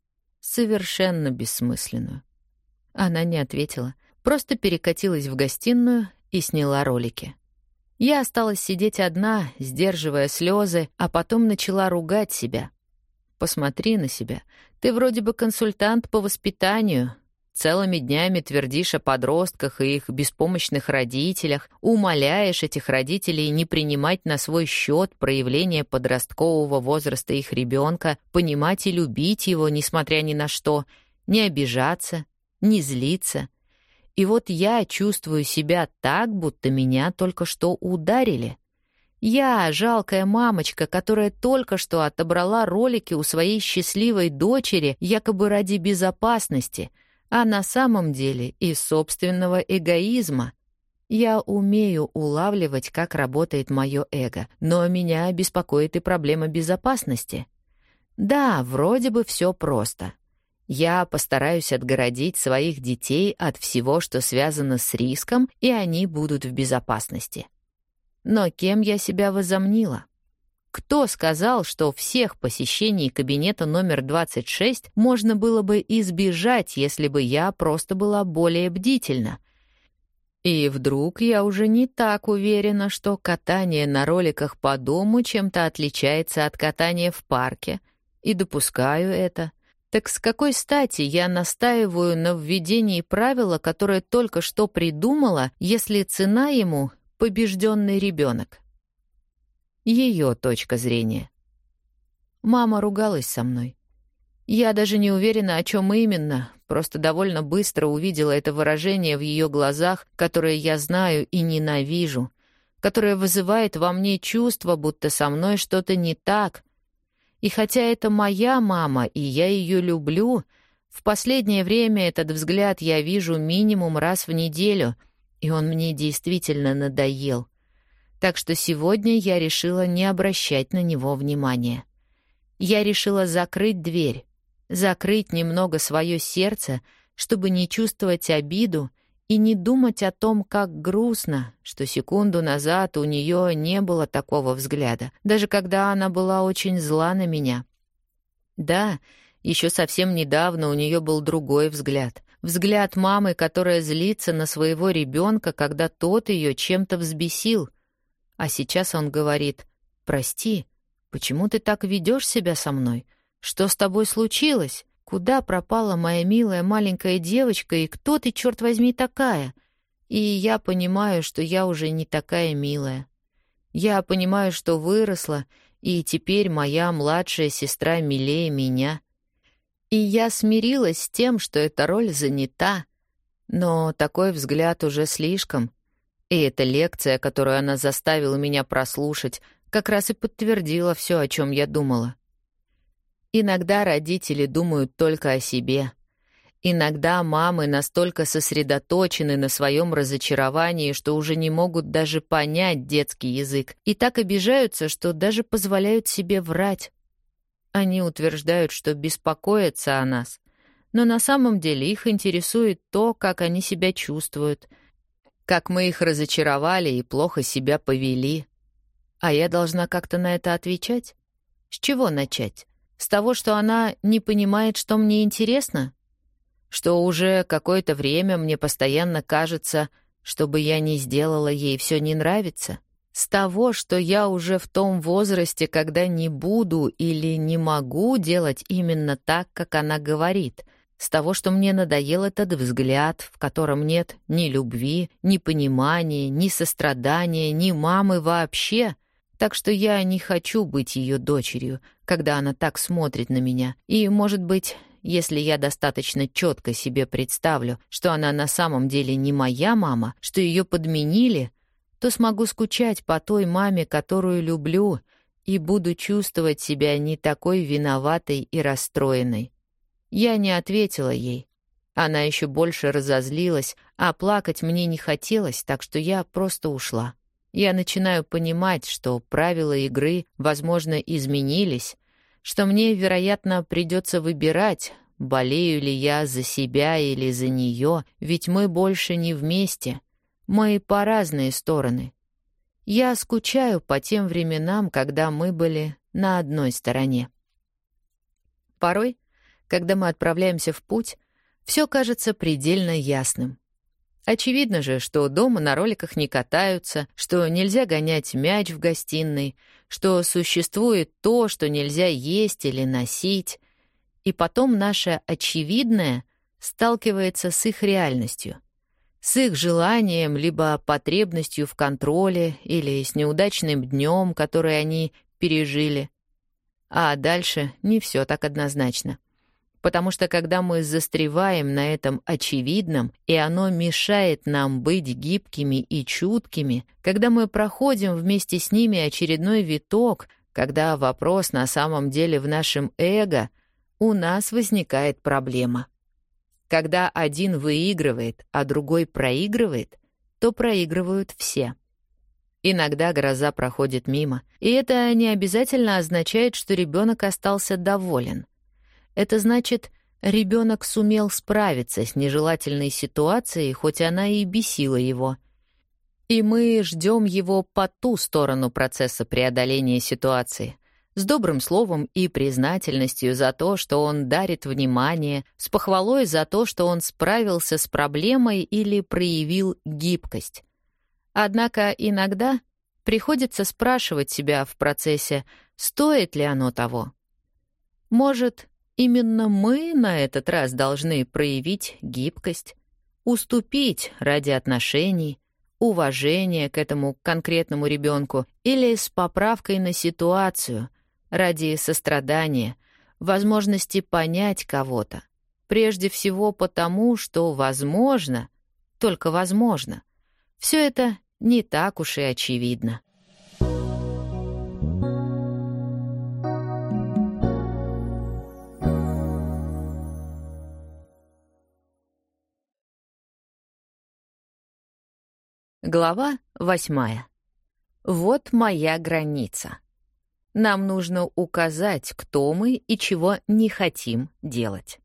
совершенно бессмысленную. Она не ответила, просто перекатилась в гостиную и сняла ролики. Я осталась сидеть одна, сдерживая слезы, а потом начала ругать себя. посмотри на себя. Ты вроде бы консультант по воспитанию. Целыми днями твердишь о подростках и их беспомощных родителях, умоляешь этих родителей не принимать на свой счет проявление подросткового возраста их ребенка, понимать и любить его, несмотря ни на что, не обижаться, не злиться. И вот я чувствую себя так, будто меня только что ударили. Я — жалкая мамочка, которая только что отобрала ролики у своей счастливой дочери якобы ради безопасности, а на самом деле из собственного эгоизма. Я умею улавливать, как работает мое эго, но меня беспокоит и проблема безопасности. Да, вроде бы все просто. Я постараюсь отгородить своих детей от всего, что связано с риском, и они будут в безопасности. Но кем я себя возомнила? Кто сказал, что всех посещений кабинета номер 26 можно было бы избежать, если бы я просто была более бдительна? И вдруг я уже не так уверена, что катание на роликах по дому чем-то отличается от катания в парке, и допускаю это. Так с какой стати я настаиваю на введении правила, которое только что придумала, если цена ему побежденный ребенок. Ее точка зрения. Мама ругалась со мной. Я даже не уверена, о чем именно, просто довольно быстро увидела это выражение в ее глазах, которое я знаю и ненавижу, которое вызывает во мне чувство, будто со мной что-то не так. И хотя это моя мама, и я ее люблю, в последнее время этот взгляд я вижу минимум раз в неделю — и он мне действительно надоел. Так что сегодня я решила не обращать на него внимания. Я решила закрыть дверь, закрыть немного свое сердце, чтобы не чувствовать обиду и не думать о том, как грустно, что секунду назад у нее не было такого взгляда, даже когда она была очень зла на меня. Да, еще совсем недавно у нее был другой взгляд, Взгляд мамы, которая злится на своего ребенка, когда тот ее чем-то взбесил. А сейчас он говорит, «Прости, почему ты так ведешь себя со мной? Что с тобой случилось? Куда пропала моя милая маленькая девочка, и кто ты, черт возьми, такая?» И я понимаю, что я уже не такая милая. Я понимаю, что выросла, и теперь моя младшая сестра милее меня — и я смирилась с тем, что эта роль занята. Но такой взгляд уже слишком. И эта лекция, которую она заставила меня прослушать, как раз и подтвердила все, о чем я думала. Иногда родители думают только о себе. Иногда мамы настолько сосредоточены на своем разочаровании, что уже не могут даже понять детский язык, и так обижаются, что даже позволяют себе врать. Они утверждают, что беспокоятся о нас, но на самом деле их интересует то, как они себя чувствуют, как мы их разочаровали и плохо себя повели. А я должна как-то на это отвечать? С чего начать? С того, что она не понимает, что мне интересно? Что уже какое-то время мне постоянно кажется, чтобы я не сделала ей все не нравится? — с того, что я уже в том возрасте, когда не буду или не могу делать именно так, как она говорит. С того, что мне надоел этот взгляд, в котором нет ни любви, ни понимания, ни сострадания, ни мамы вообще. Так что я не хочу быть ее дочерью, когда она так смотрит на меня. И, может быть, если я достаточно четко себе представлю, что она на самом деле не моя мама, что ее подменили — то смогу скучать по той маме, которую люблю, и буду чувствовать себя не такой виноватой и расстроенной. Я не ответила ей. Она еще больше разозлилась, а плакать мне не хотелось, так что я просто ушла. Я начинаю понимать, что правила игры, возможно, изменились, что мне, вероятно, придется выбирать, болею ли я за себя или за нее, ведь мы больше не вместе — мы по разные стороны. Я скучаю по тем временам, когда мы были на одной стороне. Порой, когда мы отправляемся в путь, все кажется предельно ясным. Очевидно же, что дома на роликах не катаются, что нельзя гонять мяч в гостиной, что существует то, что нельзя есть или носить, и потом наше очевидное сталкивается с их реальностью, с их желанием либо потребностью в контроле или с неудачным днем, который они пережили. А дальше не все так однозначно. Потому что когда мы застреваем на этом очевидном, и оно мешает нам быть гибкими и чуткими, когда мы проходим вместе с ними очередной виток, когда вопрос на самом деле в нашем эго, у нас возникает проблема. Когда один выигрывает, а другой проигрывает, то проигрывают все. Иногда гроза проходит мимо, и это не обязательно означает, что ребенок остался доволен. Это значит, ребенок сумел справиться с нежелательной ситуацией, хоть она и бесила его. И мы ждем его по ту сторону процесса преодоления ситуации, с добрым словом и признательностью за то, что он дарит внимание, с похвалой за то, что он справился с проблемой или проявил гибкость. Однако иногда приходится спрашивать себя в процессе, стоит ли оно того. Может, именно мы на этот раз должны проявить гибкость, уступить ради отношений, уважения к этому конкретному ребенку или с поправкой на ситуацию, ради сострадания, возможности понять кого-то. Прежде всего потому, что возможно, только возможно. Все это не так уж и очевидно. Глава восьмая. Вот моя граница. Нам нужно указать, кто мы и чего не хотим делать.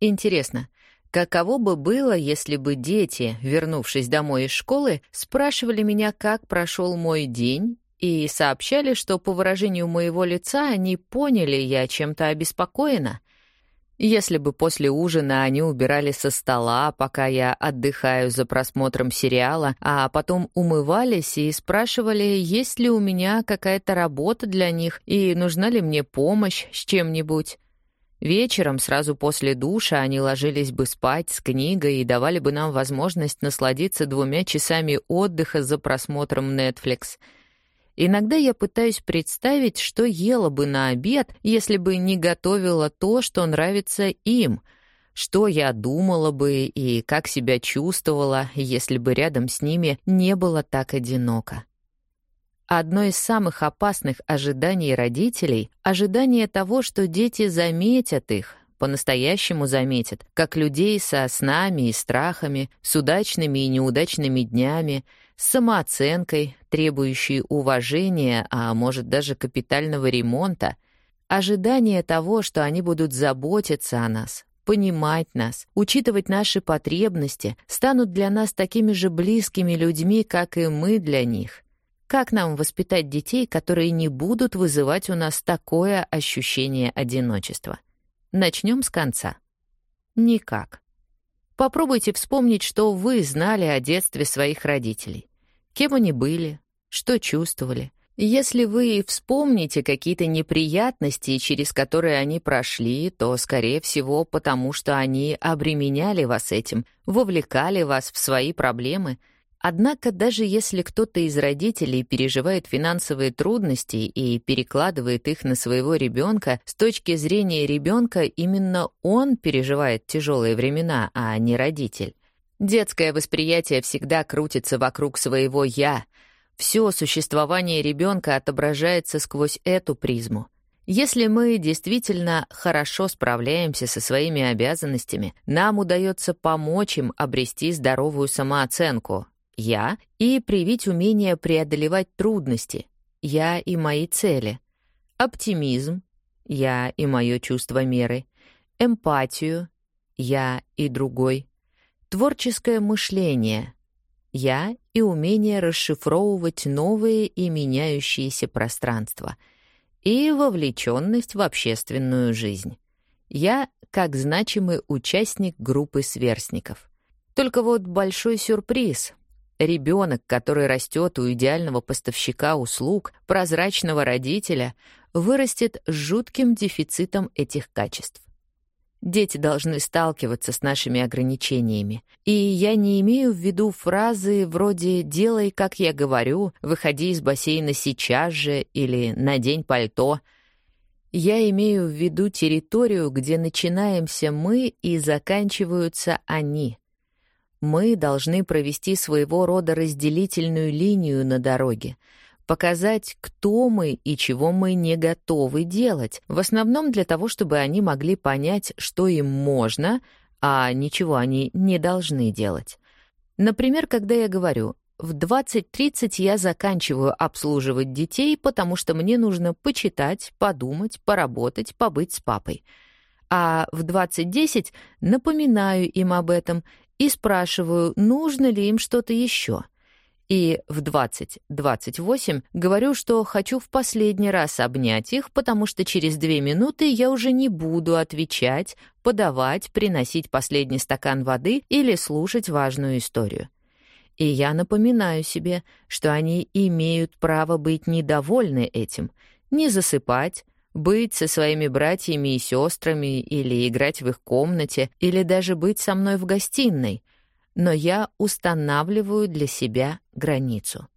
Интересно, Каково бы было, если бы дети, вернувшись домой из школы, спрашивали меня, как прошел мой день, и сообщали, что по выражению моего лица они поняли, я чем-то обеспокоена. Если бы после ужина они убирали со стола, пока я отдыхаю за просмотром сериала, а потом умывались и спрашивали, есть ли у меня какая-то работа для них и нужна ли мне помощь с чем-нибудь, Вечером, сразу после душа, они ложились бы спать с книгой и давали бы нам возможность насладиться двумя часами отдыха за просмотром Netflix. Иногда я пытаюсь представить, что ела бы на обед, если бы не готовила то, что нравится им, что я думала бы и как себя чувствовала, если бы рядом с ними не было так одиноко. Одно из самых опасных ожиданий родителей — ожидание того, что дети заметят их, по-настоящему заметят, как людей со снами и страхами, с удачными и неудачными днями, с самооценкой, требующей уважения, а может даже капитального ремонта, ожидание того, что они будут заботиться о нас, понимать нас, учитывать наши потребности, станут для нас такими же близкими людьми, как и мы для них — как нам воспитать детей, которые не будут вызывать у нас такое ощущение одиночества? Начнем с конца. Никак. Попробуйте вспомнить, что вы знали о детстве своих родителей. Кем они были, что чувствовали. Если вы вспомните какие-то неприятности, через которые они прошли, то, скорее всего, потому что они обременяли вас этим, вовлекали вас в свои проблемы — Однако даже если кто-то из родителей переживает финансовые трудности и перекладывает их на своего ребенка, с точки зрения ребенка именно он переживает тяжелые времена, а не родитель. Детское восприятие всегда крутится вокруг своего «я». Все существование ребенка отображается сквозь эту призму. Если мы действительно хорошо справляемся со своими обязанностями, нам удается помочь им обрести здоровую самооценку, я и привить умение преодолевать трудности, я и мои цели, оптимизм, я и мое чувство меры, эмпатию, я и другой, творческое мышление, я и умение расшифровывать новые и меняющиеся пространства, и вовлеченность в общественную жизнь. Я как значимый участник группы сверстников. Только вот большой сюрприз. Ребенок, который растет у идеального поставщика услуг, прозрачного родителя, вырастет с жутким дефицитом этих качеств. Дети должны сталкиваться с нашими ограничениями. И я не имею в виду фразы вроде «делай, как я говорю», «выходи из бассейна сейчас же» или «надень пальто». Я имею в виду территорию, где начинаемся мы и заканчиваются они. Мы должны провести своего рода разделительную линию на дороге — показать, кто мы и чего мы не готовы делать, в основном для того, чтобы они могли понять, что им можно, а ничего они не должны делать. Например, когда я говорю «в 20.30 я заканчиваю обслуживать детей, потому что мне нужно почитать, подумать, поработать, побыть с папой», а в 20.10 напоминаю им об этом и спрашиваю, нужно ли им что-то еще — и в 20-28 говорю, что хочу в последний раз обнять их, потому что через две минуты я уже не буду отвечать, подавать, приносить последний стакан воды или слушать важную историю. И я напоминаю себе, что они имеют право быть недовольны этим, не засыпать, быть со своими братьями и сестрами или играть в их комнате, или даже быть со мной в гостиной, но я устанавливаю для себя границу.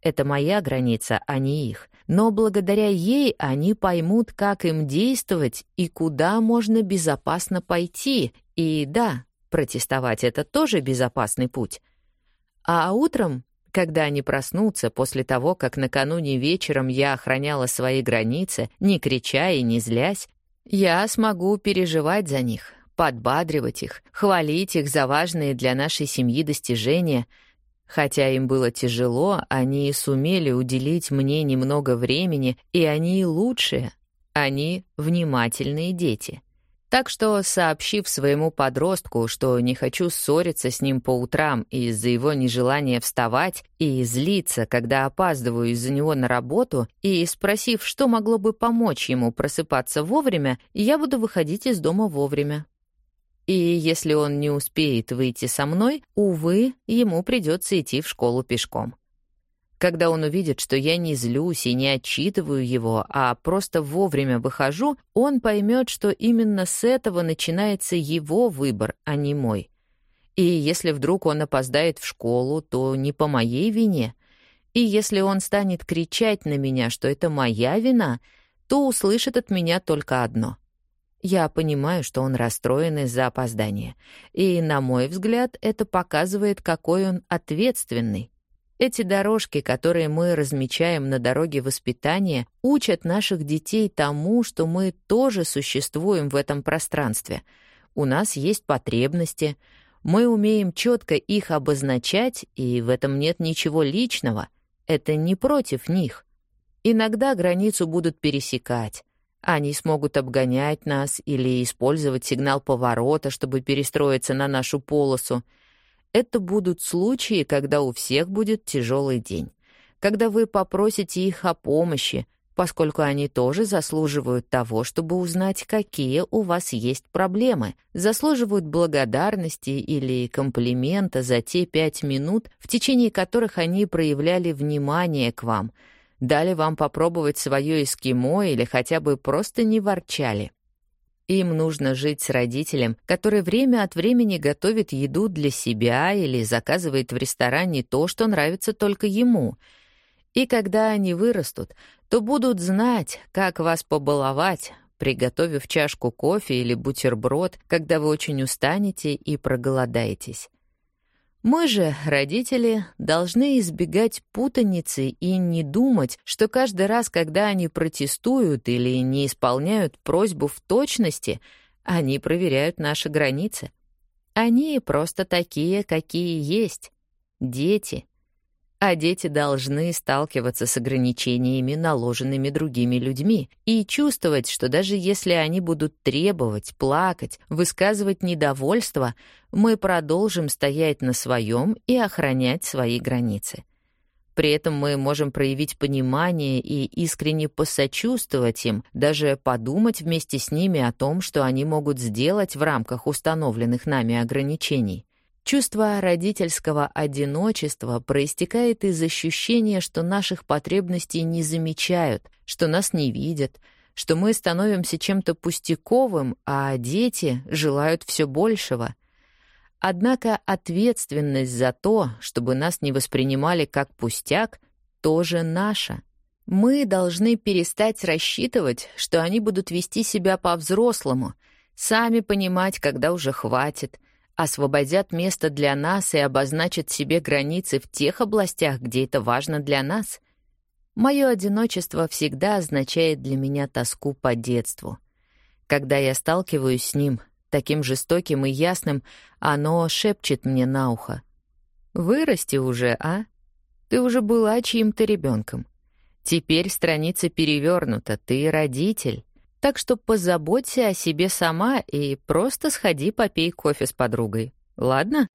Это моя граница, а не их. Но благодаря ей они поймут, как им действовать и куда можно безопасно пойти. И да, протестовать — это тоже безопасный путь. А утром, когда они проснутся после того, как накануне вечером я охраняла свои границы, не крича и не злясь, я смогу переживать за них, подбадривать их, хвалить их за важные для нашей семьи достижения. Хотя им было тяжело, они сумели уделить мне немного времени, и они лучшие. Они внимательные дети. Так что, сообщив своему подростку, что не хочу ссориться с ним по утрам из-за его нежелания вставать и злиться, когда опаздываю из-за него на работу, и спросив, что могло бы помочь ему просыпаться вовремя, я буду выходить из дома вовремя. И если он не успеет выйти со мной, увы, ему придется идти в школу пешком. Когда он увидит, что я не злюсь и не отчитываю его, а просто вовремя выхожу, он поймет, что именно с этого начинается его выбор, а не мой. И если вдруг он опоздает в школу, то не по моей вине. И если он станет кричать на меня, что это моя вина, то услышит от меня только одно — я понимаю, что он расстроен из-за опоздания. И, на мой взгляд, это показывает, какой он ответственный. Эти дорожки, которые мы размечаем на дороге воспитания, учат наших детей тому, что мы тоже существуем в этом пространстве. У нас есть потребности, мы умеем четко их обозначать, и в этом нет ничего личного. Это не против них. Иногда границу будут пересекать. Они смогут обгонять нас или использовать сигнал поворота, чтобы перестроиться на нашу полосу. Это будут случаи, когда у всех будет тяжелый день. Когда вы попросите их о помощи, поскольку они тоже заслуживают того, чтобы узнать, какие у вас есть проблемы, заслуживают благодарности или комплимента за те пять минут, в течение которых они проявляли внимание к вам — дали вам попробовать свое эскимо или хотя бы просто не ворчали. Им нужно жить с родителем, который время от времени готовит еду для себя или заказывает в ресторане то, что нравится только ему. И когда они вырастут, то будут знать, как вас побаловать, приготовив чашку кофе или бутерброд, когда вы очень устанете и проголодаетесь. Мы же, родители, должны избегать путаницы и не думать, что каждый раз, когда они протестуют или не исполняют просьбу в точности, они проверяют наши границы. Они просто такие, какие есть. Дети — а дети должны сталкиваться с ограничениями, наложенными другими людьми, и чувствовать, что даже если они будут требовать, плакать, высказывать недовольство, мы продолжим стоять на своем и охранять свои границы. При этом мы можем проявить понимание и искренне посочувствовать им, даже подумать вместе с ними о том, что они могут сделать в рамках установленных нами ограничений. Чувство родительского одиночества проистекает из ощущения, что наших потребностей не замечают, что нас не видят, что мы становимся чем-то пустяковым, а дети желают все большего. Однако ответственность за то, чтобы нас не воспринимали как пустяк, тоже наша. Мы должны перестать рассчитывать, что они будут вести себя по-взрослому, сами понимать, когда уже хватит — освободят место для нас и обозначат себе границы в тех областях, где это важно для нас. Мое одиночество всегда означает для меня тоску по детству. Когда я сталкиваюсь с ним, таким жестоким и ясным, оно шепчет мне на ухо. «Вырасти уже, а? Ты уже была чьим-то ребенком. Теперь страница перевернута, ты родитель. Так что позаботься о себе сама и просто сходи попей кофе с подругой. Ладно?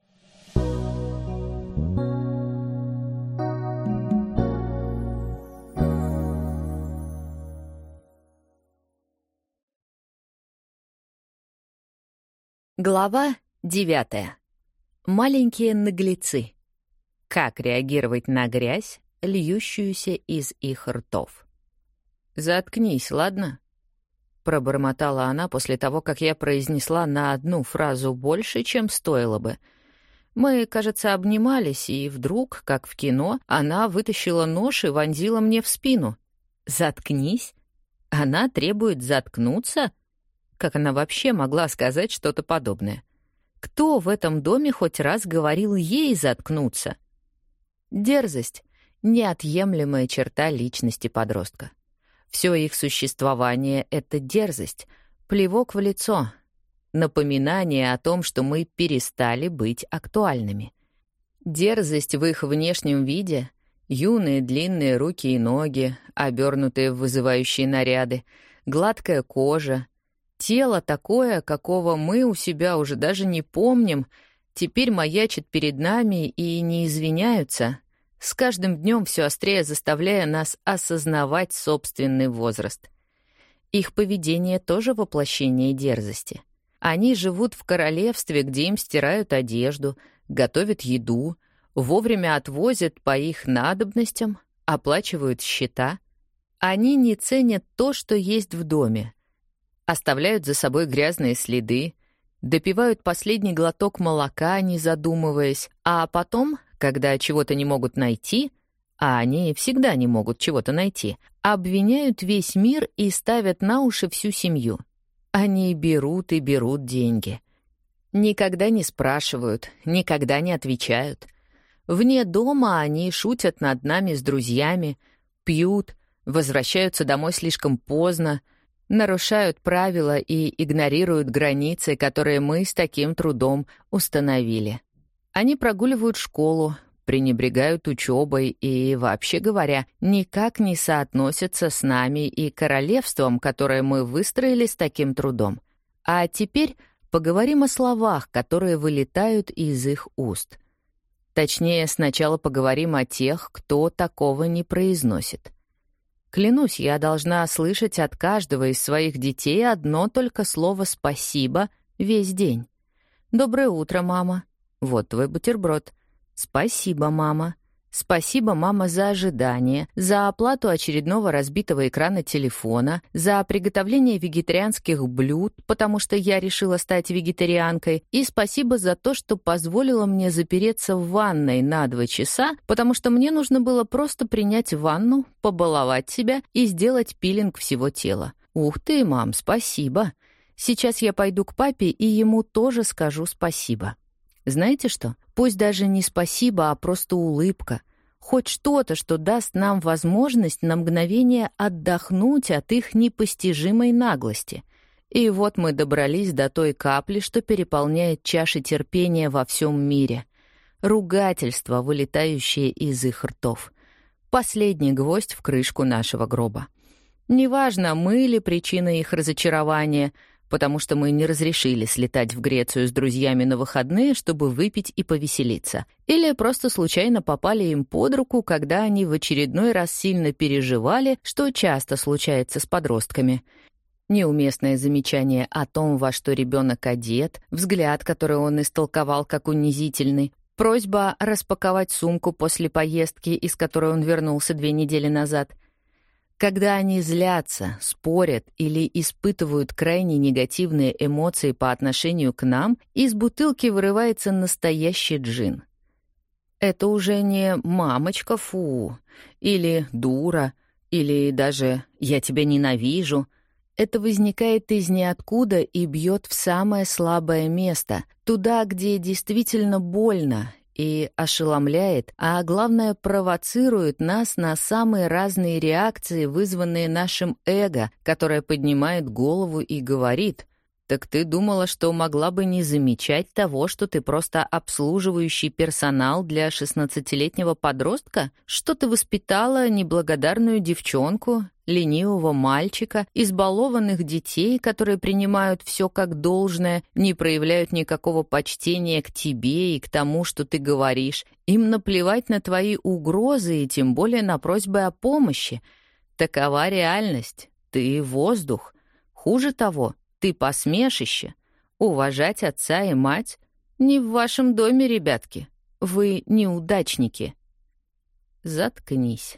Глава девятая. Маленькие наглецы. Как реагировать на грязь, льющуюся из их ртов? «Заткнись, ладно?» — пробормотала она после того, как я произнесла на одну фразу больше, чем стоило бы. Мы, кажется, обнимались, и вдруг, как в кино, она вытащила нож и вонзила мне в спину. «Заткнись? Она требует заткнуться?» Как она вообще могла сказать что-то подобное? Кто в этом доме хоть раз говорил ей заткнуться? Дерзость — неотъемлемая черта личности подростка. Все их существование — это дерзость, плевок в лицо, напоминание о том, что мы перестали быть актуальными. Дерзость в их внешнем виде — юные длинные руки и ноги, обернутые в вызывающие наряды, гладкая кожа, тело такое, какого мы у себя уже даже не помним, теперь маячит перед нами и не извиняются, с каждым днем все острее заставляя нас осознавать собственный возраст. Их поведение тоже воплощение дерзости. Они живут в королевстве, где им стирают одежду, готовят еду, вовремя отвозят по их надобностям, оплачивают счета. Они не ценят то, что есть в доме, оставляют за собой грязные следы, допивают последний глоток молока, не задумываясь, а потом когда чего-то не могут найти, а они всегда не могут чего-то найти, обвиняют весь мир и ставят на уши всю семью. Они берут и берут деньги. Никогда не спрашивают, никогда не отвечают. Вне дома они шутят над нами с друзьями, пьют, возвращаются домой слишком поздно, нарушают правила и игнорируют границы, которые мы с таким трудом установили. Они прогуливают школу, пренебрегают учебой и, вообще говоря, никак не соотносятся с нами и королевством, которое мы выстроили с таким трудом. А теперь поговорим о словах, которые вылетают из их уст. Точнее, сначала поговорим о тех, кто такого не произносит. Клянусь, я должна слышать от каждого из своих детей одно только слово «спасибо» весь день. «Доброе утро, мама», вот твой бутерброд. Спасибо, мама. Спасибо, мама, за ожидание, за оплату очередного разбитого экрана телефона, за приготовление вегетарианских блюд, потому что я решила стать вегетарианкой, и спасибо за то, что позволила мне запереться в ванной на два часа, потому что мне нужно было просто принять ванну, побаловать себя и сделать пилинг всего тела. Ух ты, мам, спасибо. Сейчас я пойду к папе и ему тоже скажу спасибо. Знаете что? Пусть даже не спасибо, а просто улыбка. Хоть что-то, что даст нам возможность на мгновение отдохнуть от их непостижимой наглости. И вот мы добрались до той капли, что переполняет чаши терпения во всем мире. Ругательство, вылетающее из их ртов. Последний гвоздь в крышку нашего гроба. Неважно, мы ли причина их разочарования — потому что мы не разрешили слетать в Грецию с друзьями на выходные, чтобы выпить и повеселиться. Или просто случайно попали им под руку, когда они в очередной раз сильно переживали, что часто случается с подростками. Неуместное замечание о том, во что ребенок одет, взгляд, который он истолковал как унизительный, просьба распаковать сумку после поездки, из которой он вернулся две недели назад. Когда они злятся, спорят или испытывают крайне негативные эмоции по отношению к нам, из бутылки вырывается настоящий джин. Это уже не «мамочка, фу» или «дура», или даже «я тебя ненавижу», это возникает из ниоткуда и бьет в самое слабое место, туда, где действительно больно и ошеломляет, а главное провоцирует нас на самые разные реакции, вызванные нашим эго, которое поднимает голову и говорит «Так ты думала, что могла бы не замечать того, что ты просто обслуживающий персонал для шестнадцатилетнего подростка? Что ты воспитала неблагодарную девчонку, ленивого мальчика, избалованных детей, которые принимают все как должное, не проявляют никакого почтения к тебе и к тому, что ты говоришь. Им наплевать на твои угрозы и тем более на просьбы о помощи. Такова реальность. Ты — воздух. Хуже того, ты — посмешище. Уважать отца и мать не в вашем доме, ребятки. Вы неудачники. Заткнись.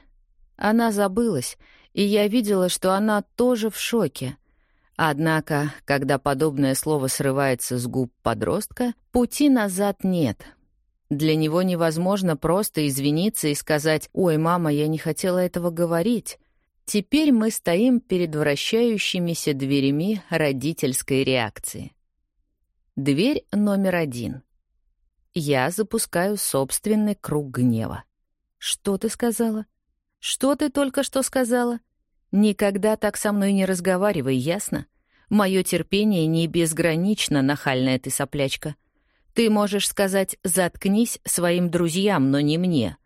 Она забылась — и я видела, что она тоже в шоке. Однако, когда подобное слово срывается с губ подростка, пути назад нет. Для него невозможно просто извиниться и сказать «Ой, мама, я не хотела этого говорить». Теперь мы стоим перед вращающимися дверями родительской реакции. Дверь номер один. Я запускаю собственный круг гнева. «Что ты сказала?» «Что ты только что сказала?» «Никогда так со мной не разговаривай, ясно? Мое терпение не безгранично, нахальная ты соплячка. Ты можешь сказать «заткнись» своим друзьям, но не мне.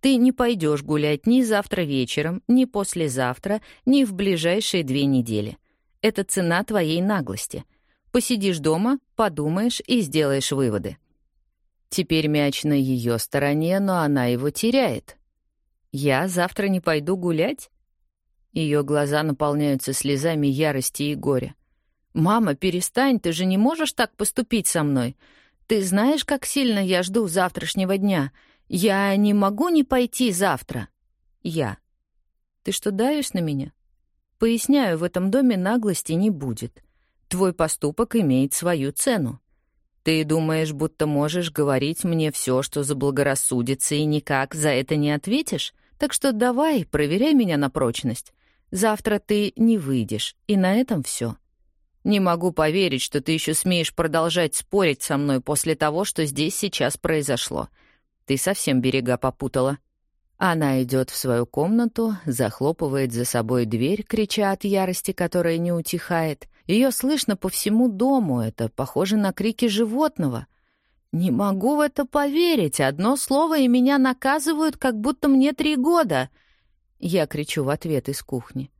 Ты не пойдешь гулять ни завтра вечером, ни послезавтра, ни в ближайшие две недели. Это цена твоей наглости. Посидишь дома, подумаешь и сделаешь выводы. Теперь мяч на ее стороне, но она его теряет. «Я завтра не пойду гулять?» Ее глаза наполняются слезами ярости и горя. «Мама, перестань, ты же не можешь так поступить со мной. Ты знаешь, как сильно я жду завтрашнего дня. Я не могу не пойти завтра». «Я». «Ты что, давишь на меня?» «Поясняю, в этом доме наглости не будет. Твой поступок имеет свою цену. Ты думаешь, будто можешь говорить мне все, что заблагорассудится, и никак за это не ответишь? Так что давай, проверяй меня на прочность. Завтра ты не выйдешь, и на этом все. Не могу поверить, что ты еще смеешь продолжать спорить со мной после того, что здесь сейчас произошло. Ты совсем берега попутала. Она идет в свою комнату, захлопывает за собой дверь, крича от ярости, которая не утихает. Ее слышно по всему дому, это похоже на крики животного. «Не могу в это поверить. Одно слово, и меня наказывают, как будто мне три года». Я кричу в ответ из кухни.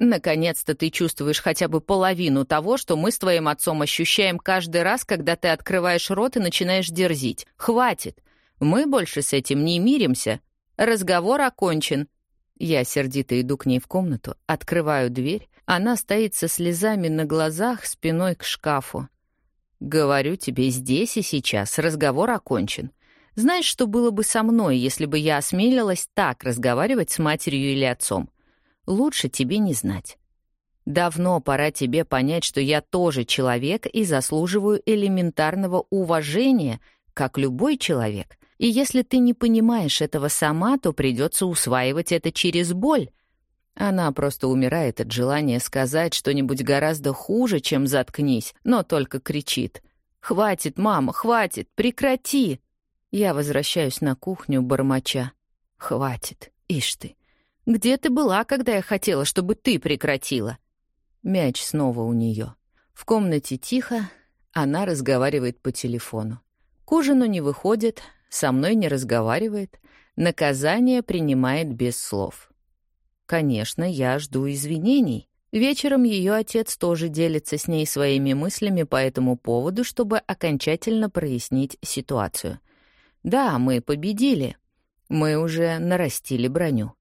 «Наконец-то ты чувствуешь хотя бы половину того, что мы с твоим отцом ощущаем каждый раз, когда ты открываешь рот и начинаешь дерзить. Хватит. Мы больше с этим не миримся. Разговор окончен». Я сердито иду к ней в комнату, открываю дверь. Она стоит со слезами на глазах, спиной к шкафу. Говорю тебе, здесь и сейчас разговор окончен. Знаешь, что было бы со мной, если бы я осмелилась так разговаривать с матерью или отцом? Лучше тебе не знать. Давно пора тебе понять, что я тоже человек и заслуживаю элементарного уважения, как любой человек. И если ты не понимаешь этого сама, то придется усваивать это через боль — она просто умирает от желания сказать что-нибудь гораздо хуже, чем «заткнись», но только кричит. «Хватит, мама, хватит, прекрати!» Я возвращаюсь на кухню, бормоча. «Хватит, ишь ты! Где ты была, когда я хотела, чтобы ты прекратила?» Мяч снова у нее. В комнате тихо, она разговаривает по телефону. К ужину не выходит, со мной не разговаривает, наказание принимает без слов. Конечно, я жду извинений. Вечером ее отец тоже делится с ней своими мыслями по этому поводу, чтобы окончательно прояснить ситуацию. Да, мы победили. Мы уже нарастили броню.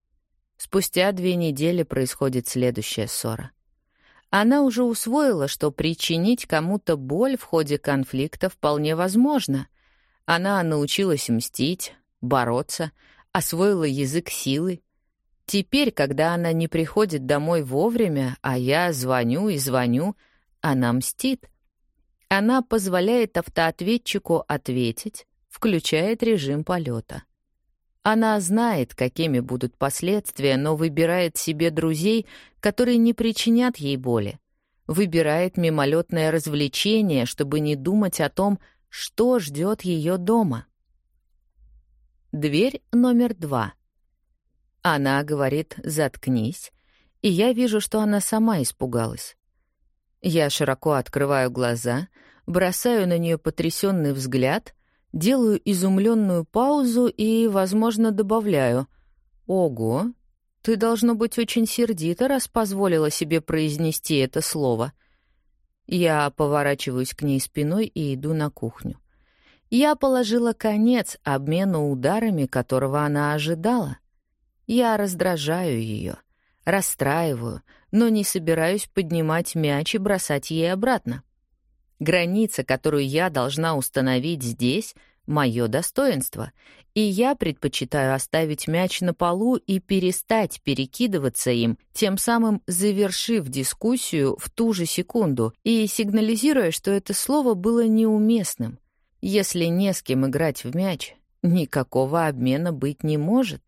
Спустя две недели происходит следующая ссора. Она уже усвоила, что причинить кому-то боль в ходе конфликта вполне возможно. Она научилась мстить, бороться, освоила язык силы. Теперь, когда она не приходит домой вовремя, а я звоню и звоню, она мстит. Она позволяет автоответчику ответить, включает режим полета. Она знает, какими будут последствия, но выбирает себе друзей, которые не причинят ей боли. Выбирает мимолетное развлечение, чтобы не думать о том, что ждет ее дома. Дверь номер два. Она говорит «заткнись», и я вижу, что она сама испугалась. Я широко открываю глаза, бросаю на нее потрясенный взгляд — Делаю изумленную паузу и, возможно, добавляю. «Ого, ты, должно быть, очень сердита, раз позволила себе произнести это слово». Я поворачиваюсь к ней спиной и иду на кухню. Я положила конец обмену ударами, которого она ожидала. Я раздражаю ее, расстраиваю, но не собираюсь поднимать мяч и бросать ей обратно. Граница, которую я должна установить здесь, — мое достоинство, и я предпочитаю оставить мяч на полу и перестать перекидываться им, тем самым завершив дискуссию в ту же секунду и сигнализируя, что это слово было неуместным. Если не с кем играть в мяч, никакого обмена быть не может.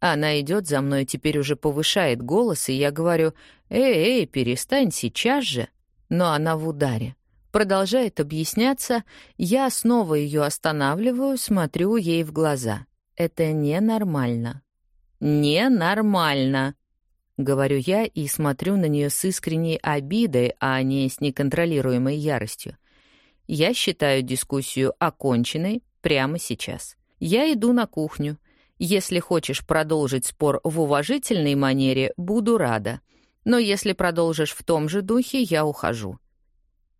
Она идет за мной, теперь уже повышает голос, и я говорю «Эй, эй, перестань сейчас же!» Но она в ударе. Продолжает объясняться, я снова ее останавливаю, смотрю ей в глаза. Это ненормально. Ненормально. Говорю я и смотрю на нее с искренней обидой, а не с неконтролируемой яростью. Я считаю дискуссию оконченной прямо сейчас. Я иду на кухню. Если хочешь продолжить спор в уважительной манере, буду рада. Но если продолжишь в том же духе, я ухожу.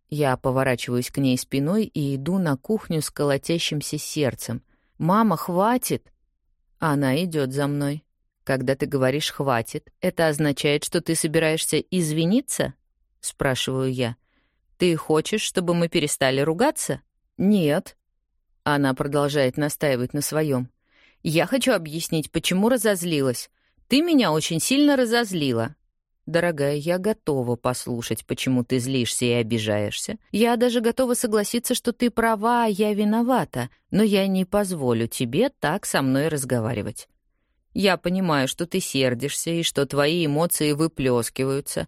Я поворачиваюсь к ней спиной и иду на кухню с колотящимся сердцем. «Мама, хватит!» Она идет за мной. Когда ты говоришь «хватит», это означает, что ты собираешься извиниться? Спрашиваю я. Ты хочешь, чтобы мы перестали ругаться? Нет. Она продолжает настаивать на своем. Я хочу объяснить, почему разозлилась. Ты меня очень сильно разозлила. «Дорогая, я готова послушать, почему ты злишься и обижаешься. Я даже готова согласиться, что ты права, а я виновата, но я не позволю тебе так со мной разговаривать. Я понимаю, что ты сердишься и что твои эмоции выплескиваются.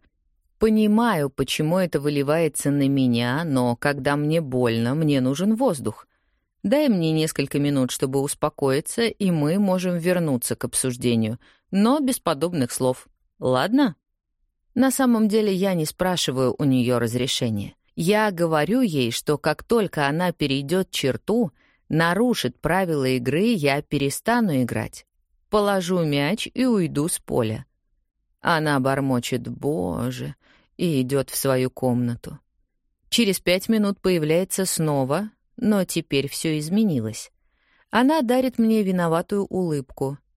Понимаю, почему это выливается на меня, но когда мне больно, мне нужен воздух. Дай мне несколько минут, чтобы успокоиться, и мы можем вернуться к обсуждению, но без подобных слов. Ладно?» На самом деле я не спрашиваю у нее разрешения. Я говорю ей, что как только она перейдет черту, нарушит правила игры, я перестану играть. Положу мяч и уйду с поля. Она бормочет «Боже!» и идет в свою комнату. Через пять минут появляется снова, но теперь все изменилось. Она дарит мне виноватую улыбку —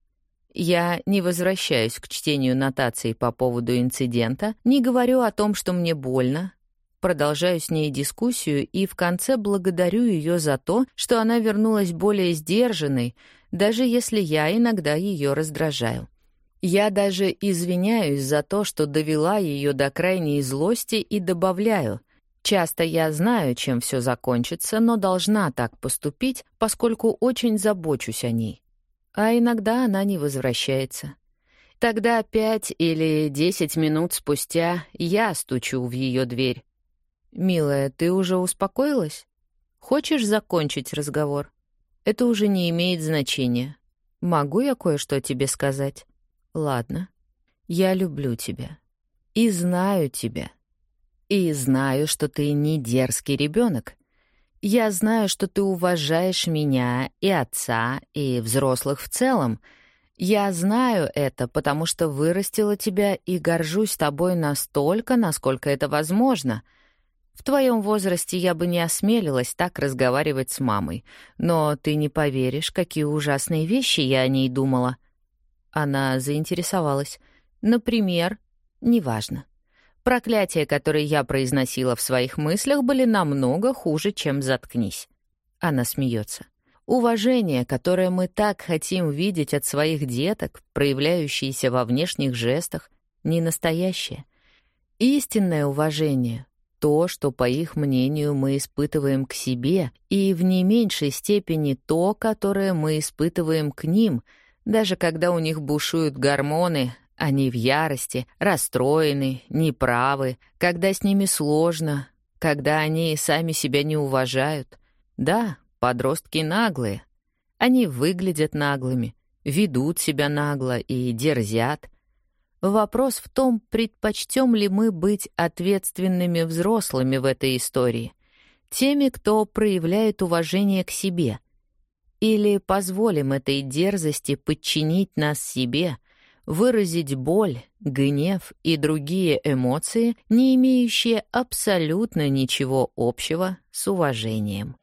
я не возвращаюсь к чтению нотаций по поводу инцидента, не говорю о том, что мне больно, продолжаю с ней дискуссию и в конце благодарю ее за то, что она вернулась более сдержанной, даже если я иногда ее раздражаю. Я даже извиняюсь за то, что довела ее до крайней злости и добавляю. Часто я знаю, чем все закончится, но должна так поступить, поскольку очень забочусь о ней а иногда она не возвращается. Тогда пять или десять минут спустя я стучу в ее дверь. «Милая, ты уже успокоилась? Хочешь закончить разговор? Это уже не имеет значения. Могу я кое-что тебе сказать? Ладно. Я люблю тебя. И знаю тебя. И знаю, что ты не дерзкий ребенок. Я знаю, что ты уважаешь меня и отца, и взрослых в целом. Я знаю это, потому что вырастила тебя и горжусь тобой настолько, насколько это возможно. В твоем возрасте я бы не осмелилась так разговаривать с мамой, но ты не поверишь, какие ужасные вещи я о ней думала. Она заинтересовалась. Например, неважно. Проклятия, которые я произносила в своих мыслях, были намного хуже, чем «заткнись». Она смеется. Уважение, которое мы так хотим видеть от своих деток, проявляющееся во внешних жестах, не настоящее. Истинное уважение — то, что, по их мнению, мы испытываем к себе, и в не меньшей степени то, которое мы испытываем к ним, даже когда у них бушуют гормоны, они в ярости, расстроены, неправы, когда с ними сложно, когда они сами себя не уважают. Да, подростки наглые. Они выглядят наглыми, ведут себя нагло и дерзят. Вопрос в том, предпочтем ли мы быть ответственными взрослыми в этой истории, теми, кто проявляет уважение к себе, или позволим этой дерзости подчинить нас себе — выразить боль, гнев и другие эмоции, не имеющие абсолютно ничего общего с уважением.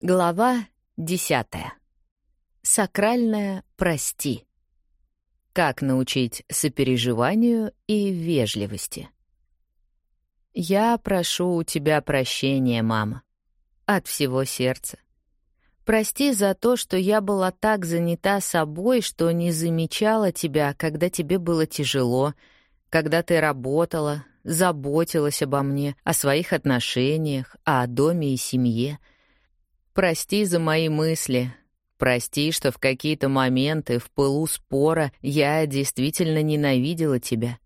Глава десятая. Сакральное «прости». Как научить сопереживанию и вежливости? Я прошу у тебя прощения, мама. От всего сердца. Прости за то, что я была так занята собой, что не замечала тебя, когда тебе было тяжело, когда ты работала, заботилась обо мне, о своих отношениях, о доме и семье. Прости за мои мысли, Прости, что в какие-то моменты, в пылу спора, я действительно ненавидела тебя.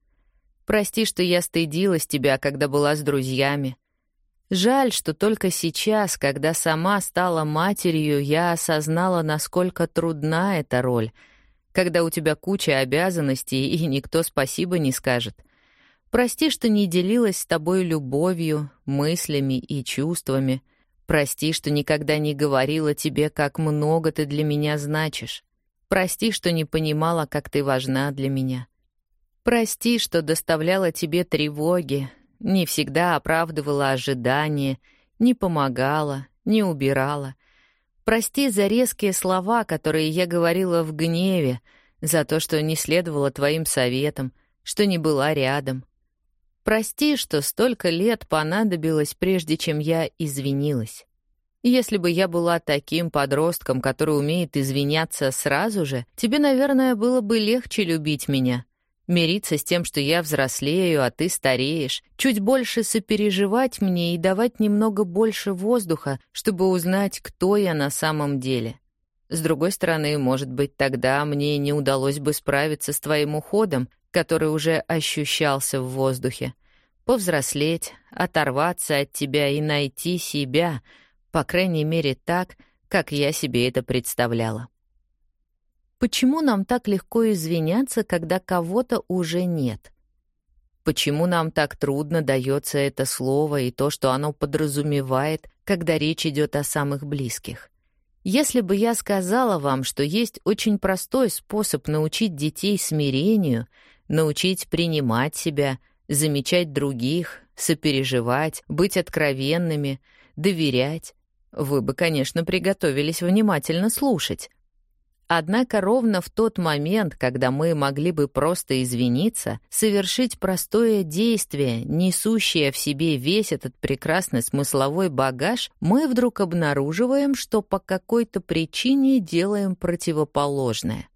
Прости, что я стыдилась тебя, когда была с друзьями. Жаль, что только сейчас, когда сама стала матерью, я осознала, насколько трудна эта роль, когда у тебя куча обязанностей, и никто спасибо не скажет. Прости, что не делилась с тобой любовью, мыслями и чувствами — Прости, что никогда не говорила тебе, как много ты для меня значишь. Прости, что не понимала, как ты важна для меня. Прости, что доставляла тебе тревоги, не всегда оправдывала ожидания, не помогала, не убирала. Прости за резкие слова, которые я говорила в гневе, за то, что не следовала твоим советам, что не была рядом. Прости, что столько лет понадобилось, прежде чем я извинилась. Если бы я была таким подростком, который умеет извиняться сразу же, тебе, наверное, было бы легче любить меня. Мириться с тем, что я взрослею, а ты стареешь, чуть больше сопереживать мне и давать немного больше воздуха, чтобы узнать, кто я на самом деле. С другой стороны, может быть, тогда мне не удалось бы справиться с твоим уходом, который уже ощущался в воздухе. Повзрослеть, оторваться от тебя и найти себя, по крайней мере так, как я себе это представляла. Почему нам так легко извиняться, когда кого-то уже нет? Почему нам так трудно дается это слово и то, что оно подразумевает, когда речь идет о самых близких? Если бы я сказала вам, что есть очень простой способ научить детей смирению, научить принимать себя, замечать других, сопереживать, быть откровенными, доверять, вы бы, конечно, приготовились внимательно слушать. Однако ровно в тот момент, когда мы могли бы просто извиниться, совершить простое действие, несущее в себе весь этот прекрасный смысловой багаж, мы вдруг обнаруживаем, что по какой-то причине делаем противоположное.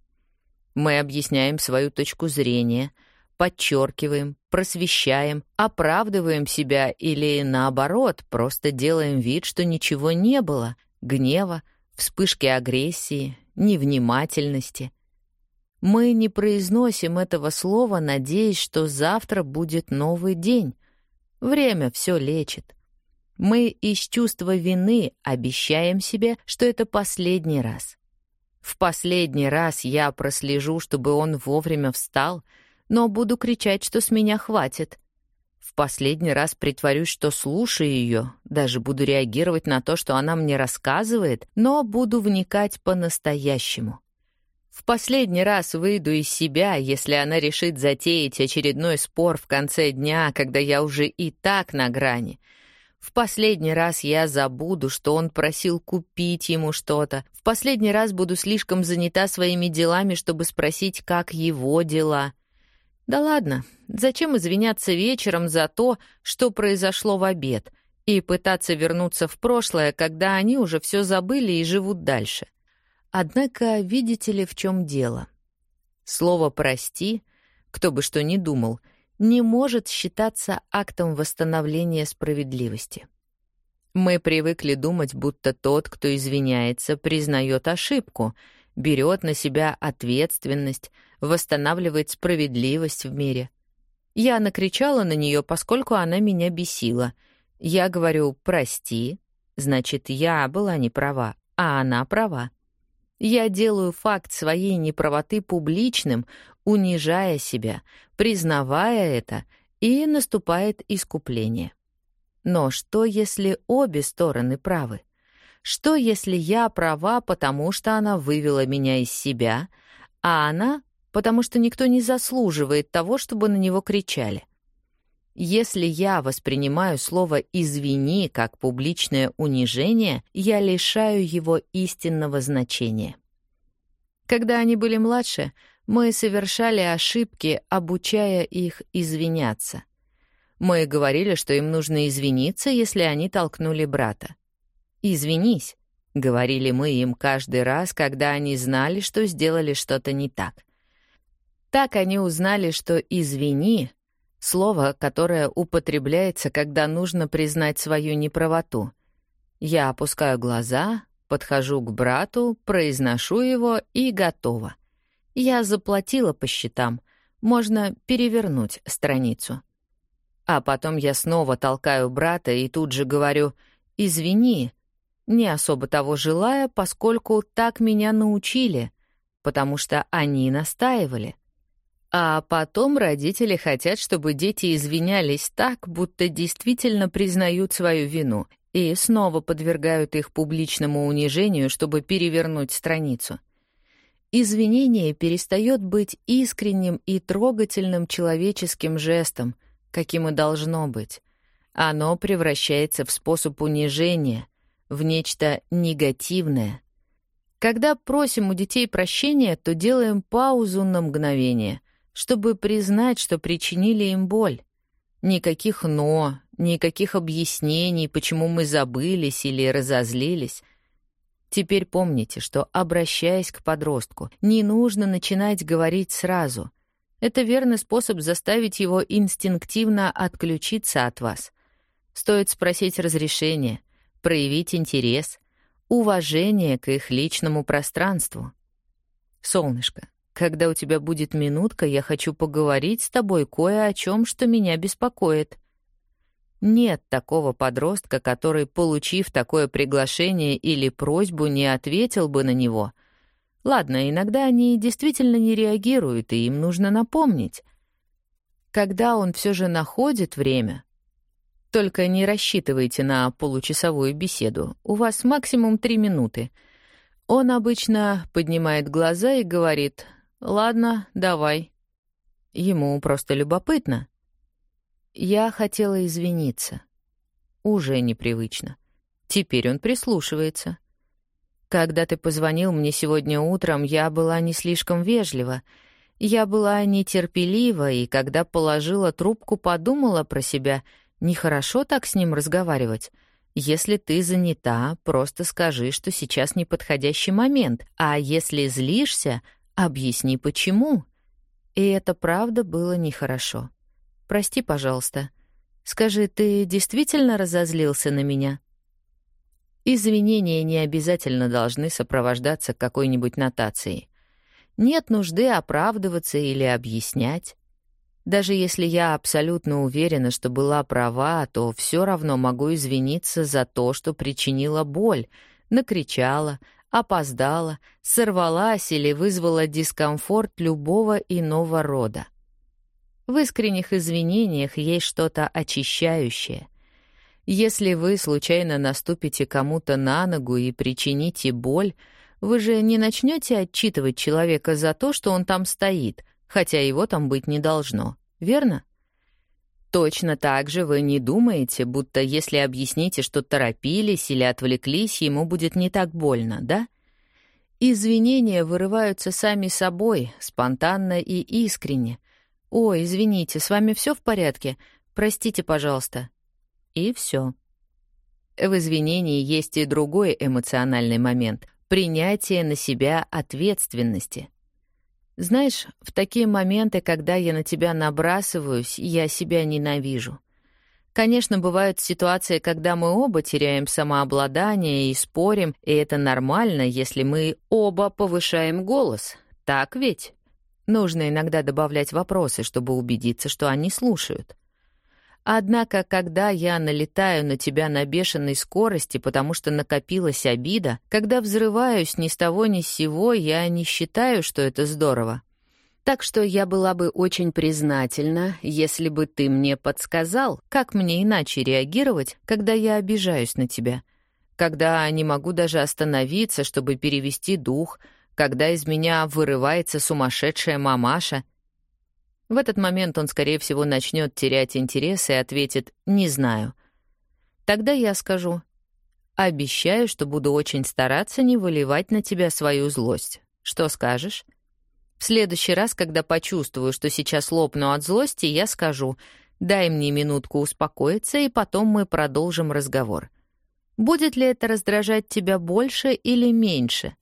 Мы объясняем свою точку зрения, подчеркиваем, просвещаем, оправдываем себя или, наоборот, просто делаем вид, что ничего не было, гнева, вспышки агрессии, невнимательности. Мы не произносим этого слова, надеясь, что завтра будет новый день. Время все лечит. Мы из чувства вины обещаем себе, что это последний раз. В последний раз я прослежу, чтобы он вовремя встал, но буду кричать, что с меня хватит. В последний раз притворюсь, что слушаю ее, даже буду реагировать на то, что она мне рассказывает, но буду вникать по-настоящему. В последний раз выйду из себя, если она решит затеять очередной спор в конце дня, когда я уже и так на грани. В последний раз я забуду, что он просил купить ему что-то. В последний раз буду слишком занята своими делами, чтобы спросить, как его дела. Да ладно, зачем извиняться вечером за то, что произошло в обед, и пытаться вернуться в прошлое, когда они уже все забыли и живут дальше? Однако, видите ли, в чем дело? Слово «прости», кто бы что ни думал — не может считаться актом восстановления справедливости. Мы привыкли думать, будто тот, кто извиняется, признает ошибку, берет на себя ответственность, восстанавливает справедливость в мире. Я накричала на нее, поскольку она меня бесила. Я говорю «прости», значит, я была не права, а она права. Я делаю факт своей неправоты публичным, унижая себя, признавая это, и наступает искупление. Но что, если обе стороны правы? Что, если я права, потому что она вывела меня из себя, а она — потому что никто не заслуживает того, чтобы на него кричали? Если я воспринимаю слово «извини» как публичное унижение, я лишаю его истинного значения. Когда они были младше, мы совершали ошибки, обучая их извиняться. Мы говорили, что им нужно извиниться, если они толкнули брата. «Извинись», — говорили мы им каждый раз, когда они знали, что сделали что-то не так. Так они узнали, что «извини» — слово, которое употребляется, когда нужно признать свою неправоту. Я опускаю глаза, подхожу к брату, произношу его и готово. Я заплатила по счетам. Можно перевернуть страницу. А потом я снова толкаю брата и тут же говорю «Извини», не особо того желая, поскольку так меня научили, потому что они настаивали. А потом родители хотят, чтобы дети извинялись так, будто действительно признают свою вину, и снова подвергают их публичному унижению, чтобы перевернуть страницу извинение перестает быть искренним и трогательным человеческим жестом, каким и должно быть. Оно превращается в способ унижения, в нечто негативное. Когда просим у детей прощения, то делаем паузу на мгновение, чтобы признать, что причинили им боль. Никаких «но», никаких объяснений, почему мы забылись или разозлились — Теперь помните, что, обращаясь к подростку, не нужно начинать говорить сразу. Это верный способ заставить его инстинктивно отключиться от вас. Стоит спросить разрешения, проявить интерес, уважение к их личному пространству. «Солнышко, когда у тебя будет минутка, я хочу поговорить с тобой кое о чем, что меня беспокоит», нет такого подростка, который, получив такое приглашение или просьбу, не ответил бы на него. Ладно, иногда они действительно не реагируют, и им нужно напомнить. Когда он все же находит время, только не рассчитывайте на получасовую беседу, у вас максимум три минуты. Он обычно поднимает глаза и говорит «Ладно, давай». Ему просто любопытно. Я хотела извиниться. Уже непривычно. Теперь он прислушивается. Когда ты позвонил мне сегодня утром, я была не слишком вежлива. Я была нетерпелива, и когда положила трубку, подумала про себя, нехорошо так с ним разговаривать. Если ты занята, просто скажи, что сейчас неподходящий момент, а если злишься, объясни почему. И это правда было нехорошо. Прости, пожалуйста. Скажи, ты действительно разозлился на меня? Извинения не обязательно должны сопровождаться какой-нибудь нотацией. Нет нужды оправдываться или объяснять. Даже если я абсолютно уверена, что была права, то все равно могу извиниться за то, что причинила боль, накричала, опоздала, сорвалась или вызвала дискомфорт любого иного рода. В искренних извинениях есть что-то очищающее. Если вы случайно наступите кому-то на ногу и причините боль, вы же не начнете отчитывать человека за то, что он там стоит, хотя его там быть не должно, верно? Точно так же вы не думаете, будто если объясните, что торопились или отвлеклись, ему будет не так больно, да? Извинения вырываются сами собой, спонтанно и искренне. «Ой, извините, с вами все в порядке? Простите, пожалуйста». И все. В извинении есть и другой эмоциональный момент — принятие на себя ответственности. Знаешь, в такие моменты, когда я на тебя набрасываюсь, я себя ненавижу. Конечно, бывают ситуации, когда мы оба теряем самообладание и спорим, и это нормально, если мы оба повышаем голос. Так ведь? Нужно иногда добавлять вопросы, чтобы убедиться, что они слушают. Однако, когда я налетаю на тебя на бешеной скорости, потому что накопилась обида, когда взрываюсь ни с того ни с сего, я не считаю, что это здорово. Так что я была бы очень признательна, если бы ты мне подсказал, как мне иначе реагировать, когда я обижаюсь на тебя. Когда не могу даже остановиться, чтобы перевести дух, когда из меня вырывается сумасшедшая мамаша — в этот момент он, скорее всего, начнет терять интерес и ответит «не знаю». Тогда я скажу «обещаю, что буду очень стараться не выливать на тебя свою злость. Что скажешь?» В следующий раз, когда почувствую, что сейчас лопну от злости, я скажу «дай мне минутку успокоиться, и потом мы продолжим разговор». Будет ли это раздражать тебя больше или меньше?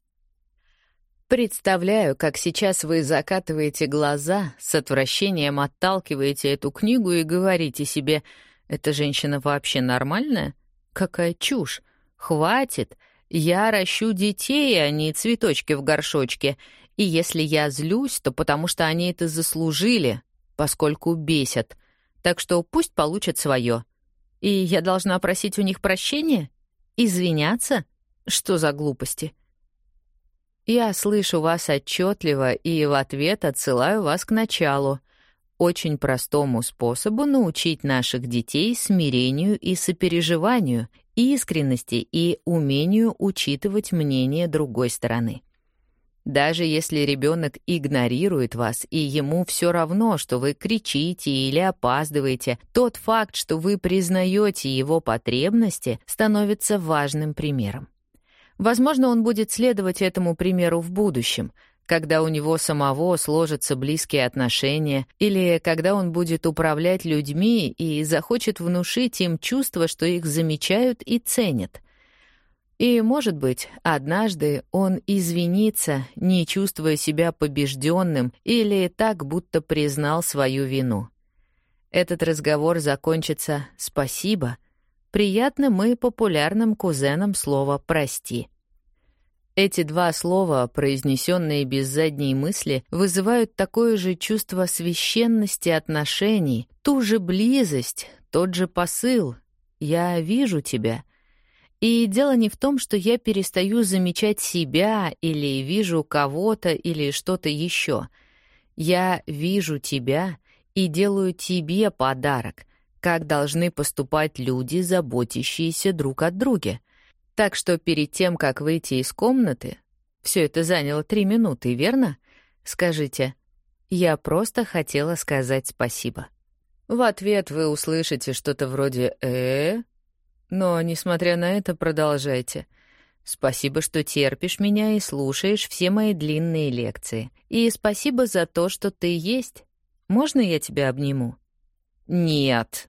Представляю, как сейчас вы закатываете глаза, с отвращением отталкиваете эту книгу и говорите себе, «Эта женщина вообще нормальная? Какая чушь! Хватит! Я ращу детей, а не цветочки в горшочке. И если я злюсь, то потому что они это заслужили, поскольку бесят. Так что пусть получат свое. И я должна просить у них прощения? Извиняться? Что за глупости?» Я слышу вас отчетливо и в ответ отсылаю вас к началу, очень простому способу научить наших детей смирению и сопереживанию, искренности и умению учитывать мнение другой стороны. Даже если ребенок игнорирует вас, и ему все равно, что вы кричите или опаздываете, тот факт, что вы признаете его потребности, становится важным примером. Возможно, он будет следовать этому примеру в будущем, когда у него самого сложатся близкие отношения, или когда он будет управлять людьми и захочет внушить им чувство, что их замечают и ценят. И, может быть, однажды он извинится, не чувствуя себя побежденным или так, будто признал свою вину. Этот разговор закончится «спасибо», приятным и популярным кузенам слова «прости». Эти два слова, произнесенные без задней мысли, вызывают такое же чувство священности отношений, ту же близость, тот же посыл. «Я вижу тебя». И дело не в том, что я перестаю замечать себя или вижу кого-то или что-то еще. Я вижу тебя и делаю тебе подарок — как должны поступать люди, заботящиеся друг о друге. Так что перед тем, как выйти из комнаты, все это заняло три минуты, верно? Скажите, я просто хотела сказать спасибо. В ответ вы услышите что-то вроде «э?», но, несмотря на это, продолжайте. Спасибо, что терпишь меня и слушаешь все мои длинные лекции. И спасибо за то, что ты есть. Можно я тебя обниму? Нет,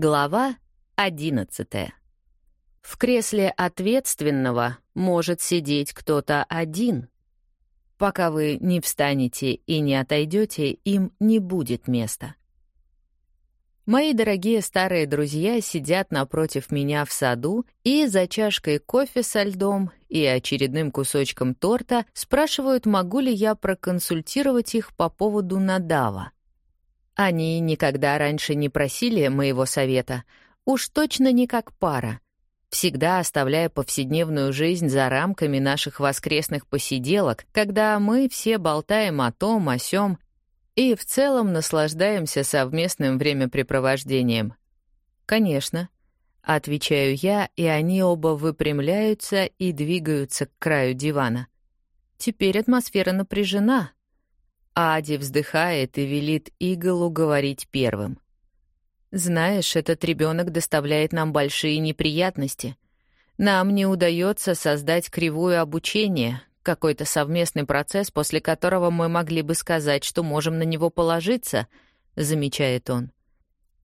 Глава одиннадцатая. В кресле ответственного может сидеть кто-то один. Пока вы не встанете и не отойдете, им не будет места. Мои дорогие старые друзья сидят напротив меня в саду и за чашкой кофе со льдом и очередным кусочком торта спрашивают, могу ли я проконсультировать их по поводу надава. Они никогда раньше не просили моего совета, уж точно не как пара, всегда оставляя повседневную жизнь за рамками наших воскресных посиделок, когда мы все болтаем о том, о сём и в целом наслаждаемся совместным времяпрепровождением. Конечно, Отвечаю я, и они оба выпрямляются и двигаются к краю дивана. Теперь атмосфера напряжена. Ади вздыхает и велит Иголу говорить первым. «Знаешь, этот ребенок доставляет нам большие неприятности. Нам не удается создать кривую обучение, какой-то совместный процесс, после которого мы могли бы сказать, что можем на него положиться», — замечает он.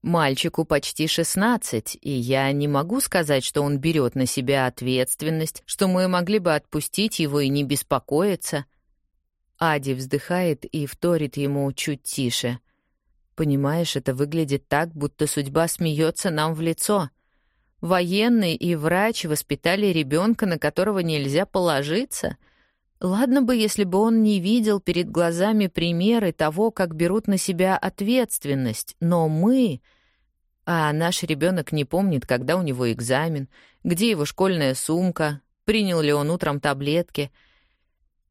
Мальчику почти 16, и я не могу сказать, что он берет на себя ответственность, что мы могли бы отпустить его и не беспокоиться. Ади вздыхает и вторит ему чуть тише. Понимаешь, это выглядит так, будто судьба смеется нам в лицо. Военный и врач воспитали ребенка, на которого нельзя положиться. Ладно бы, если бы он не видел перед глазами примеры того, как берут на себя ответственность, но мы а наш ребенок не помнит, когда у него экзамен, где его школьная сумка, принял ли он утром таблетки.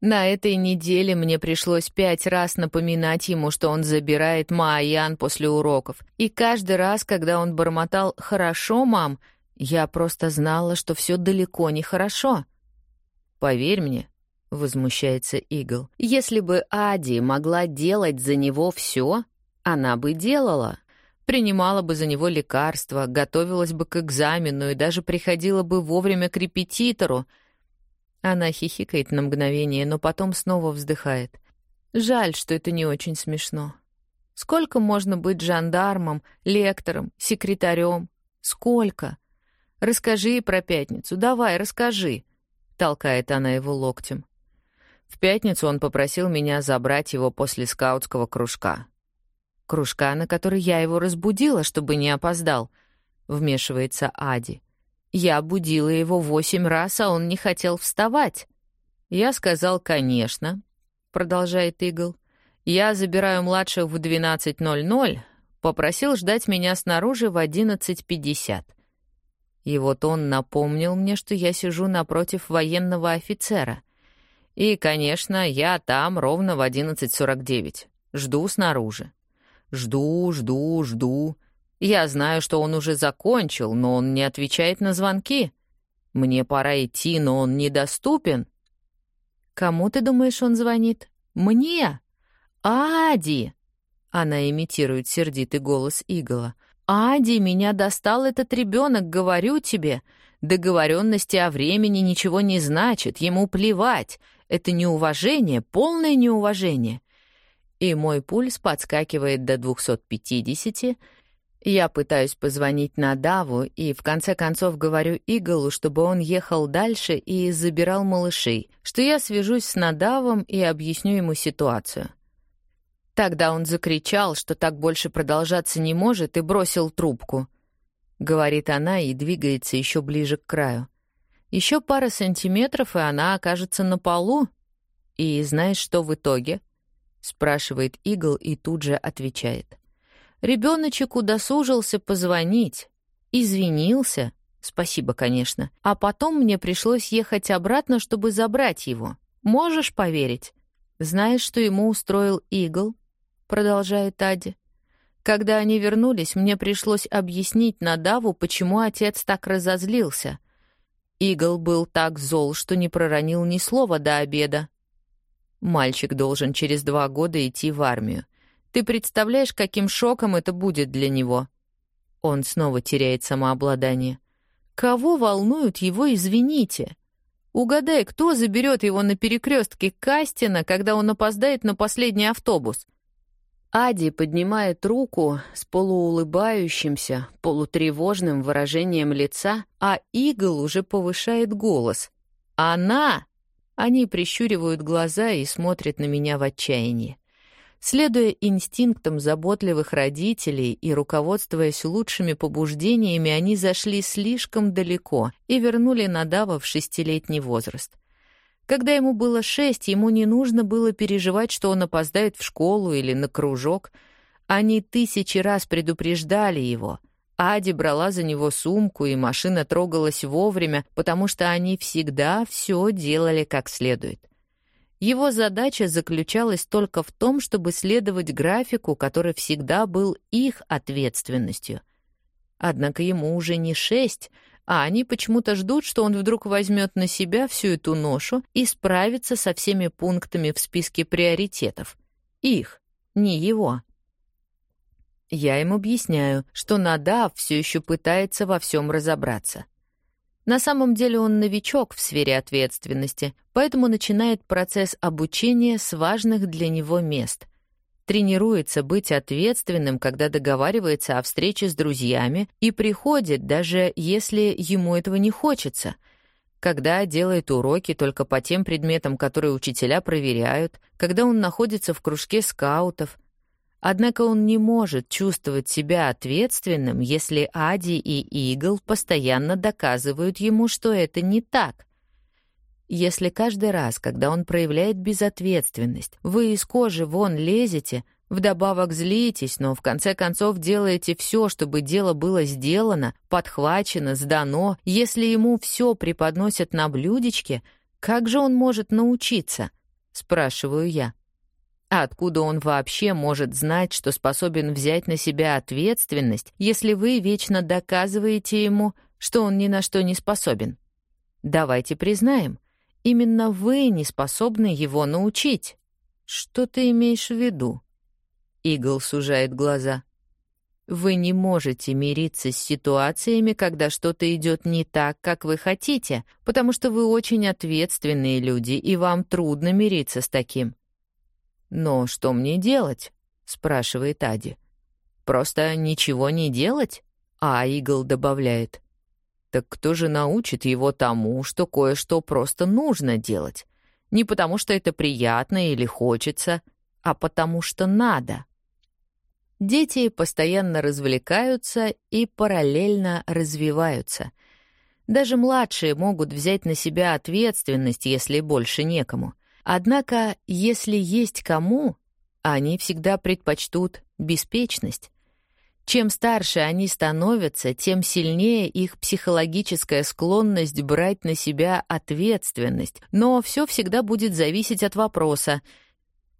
На этой неделе мне пришлось пять раз напоминать ему, что он забирает Мааян после уроков. И каждый раз, когда он бормотал «хорошо, мам», я просто знала, что все далеко не хорошо. «Поверь мне», — возмущается Игл, — «если бы Ади могла делать за него все, она бы делала» принимала бы за него лекарства, готовилась бы к экзамену и даже приходила бы вовремя к репетитору. Она хихикает на мгновение, но потом снова вздыхает. Жаль, что это не очень смешно. Сколько можно быть жандармом, лектором, секретарем? Сколько? Расскажи про пятницу, давай, расскажи, толкает она его локтем. В пятницу он попросил меня забрать его после скаутского кружка. Кружка, на который я его разбудила, чтобы не опоздал. Вмешивается Ади. Я будила его восемь раз, а он не хотел вставать. Я сказал, конечно, продолжает Игл. Я забираю младших в 12.00, попросил ждать меня снаружи в 11.50. И вот он напомнил мне, что я сижу напротив военного офицера. И, конечно, я там ровно в 11.49. Жду снаружи. Жду, жду, жду. Я знаю, что он уже закончил, но он не отвечает на звонки. Мне пора идти, но он недоступен. Кому ты думаешь, он звонит? Мне. Ади. Она имитирует сердитый голос Игола. Ади, меня достал этот ребенок, говорю тебе. Договоренности о времени ничего не значит, ему плевать. Это неуважение, полное неуважение и мой пульс подскакивает до 250. Я пытаюсь позвонить на Даву и в конце концов говорю Иголу, чтобы он ехал дальше и забирал малышей, что я свяжусь с Надавом и объясню ему ситуацию. Тогда он закричал, что так больше продолжаться не может, и бросил трубку. Говорит она и двигается еще ближе к краю. Еще пара сантиметров, и она окажется на полу. И знаешь, что в итоге? — спрашивает Игл и тут же отвечает. Ребеночек удосужился позвонить, извинился, спасибо, конечно, а потом мне пришлось ехать обратно, чтобы забрать его. Можешь поверить? Знаешь, что ему устроил Игл? Продолжает Ади. Когда они вернулись, мне пришлось объяснить Надаву, почему отец так разозлился. Игл был так зол, что не проронил ни слова до обеда. Мальчик должен через два года идти в армию. Ты представляешь, каким шоком это будет для него? Он снова теряет самообладание. Кого волнуют его «извините»? Угадай, кто заберет его на перекрестке Кастина, когда он опоздает на последний автобус? Ади поднимает руку с полуулыбающимся, полутревожным выражением лица, а Игл уже повышает голос. «Она!» Они прищуривают глаза и смотрят на меня в отчаянии. Следуя инстинктам заботливых родителей и руководствуясь лучшими побуждениями, они зашли слишком далеко и вернули Надава в шестилетний возраст. Когда ему было шесть, ему не нужно было переживать, что он опоздает в школу или на кружок. Они тысячи раз предупреждали его — Ади брала за него сумку, и машина трогалась вовремя, потому что они всегда все делали как следует. Его задача заключалась только в том, чтобы следовать графику, который всегда был их ответственностью. Однако ему уже не шесть, а они почему-то ждут, что он вдруг возьмет на себя всю эту ношу и справится со всеми пунктами в списке приоритетов. Их, не его. Я им объясняю, что Надав все еще пытается во всем разобраться. На самом деле он новичок в сфере ответственности, поэтому начинает процесс обучения с важных для него мест. Тренируется быть ответственным, когда договаривается о встрече с друзьями и приходит, даже если ему этого не хочется — когда делает уроки только по тем предметам, которые учителя проверяют, когда он находится в кружке скаутов, Однако он не может чувствовать себя ответственным, если Ади и Игл постоянно доказывают ему, что это не так. Если каждый раз, когда он проявляет безответственность, вы из кожи вон лезете, вдобавок злитесь, но в конце концов делаете все, чтобы дело было сделано, подхвачено, сдано, если ему все преподносят на блюдечке, как же он может научиться? Спрашиваю я. А откуда он вообще может знать, что способен взять на себя ответственность, если вы вечно доказываете ему, что он ни на что не способен? Давайте признаем, именно вы не способны его научить. Что ты имеешь в виду? Игл сужает глаза. Вы не можете мириться с ситуациями, когда что-то идет не так, как вы хотите, потому что вы очень ответственные люди, и вам трудно мириться с таким. «Но что мне делать?» — спрашивает Ади. «Просто ничего не делать?» А Игл добавляет. «Так кто же научит его тому, что кое-что просто нужно делать? Не потому что это приятно или хочется, а потому что надо». Дети постоянно развлекаются и параллельно развиваются. Даже младшие могут взять на себя ответственность, если больше некому — Однако, если есть кому, они всегда предпочтут беспечность. Чем старше они становятся, тем сильнее их психологическая склонность брать на себя ответственность, но все всегда будет зависеть от вопроса.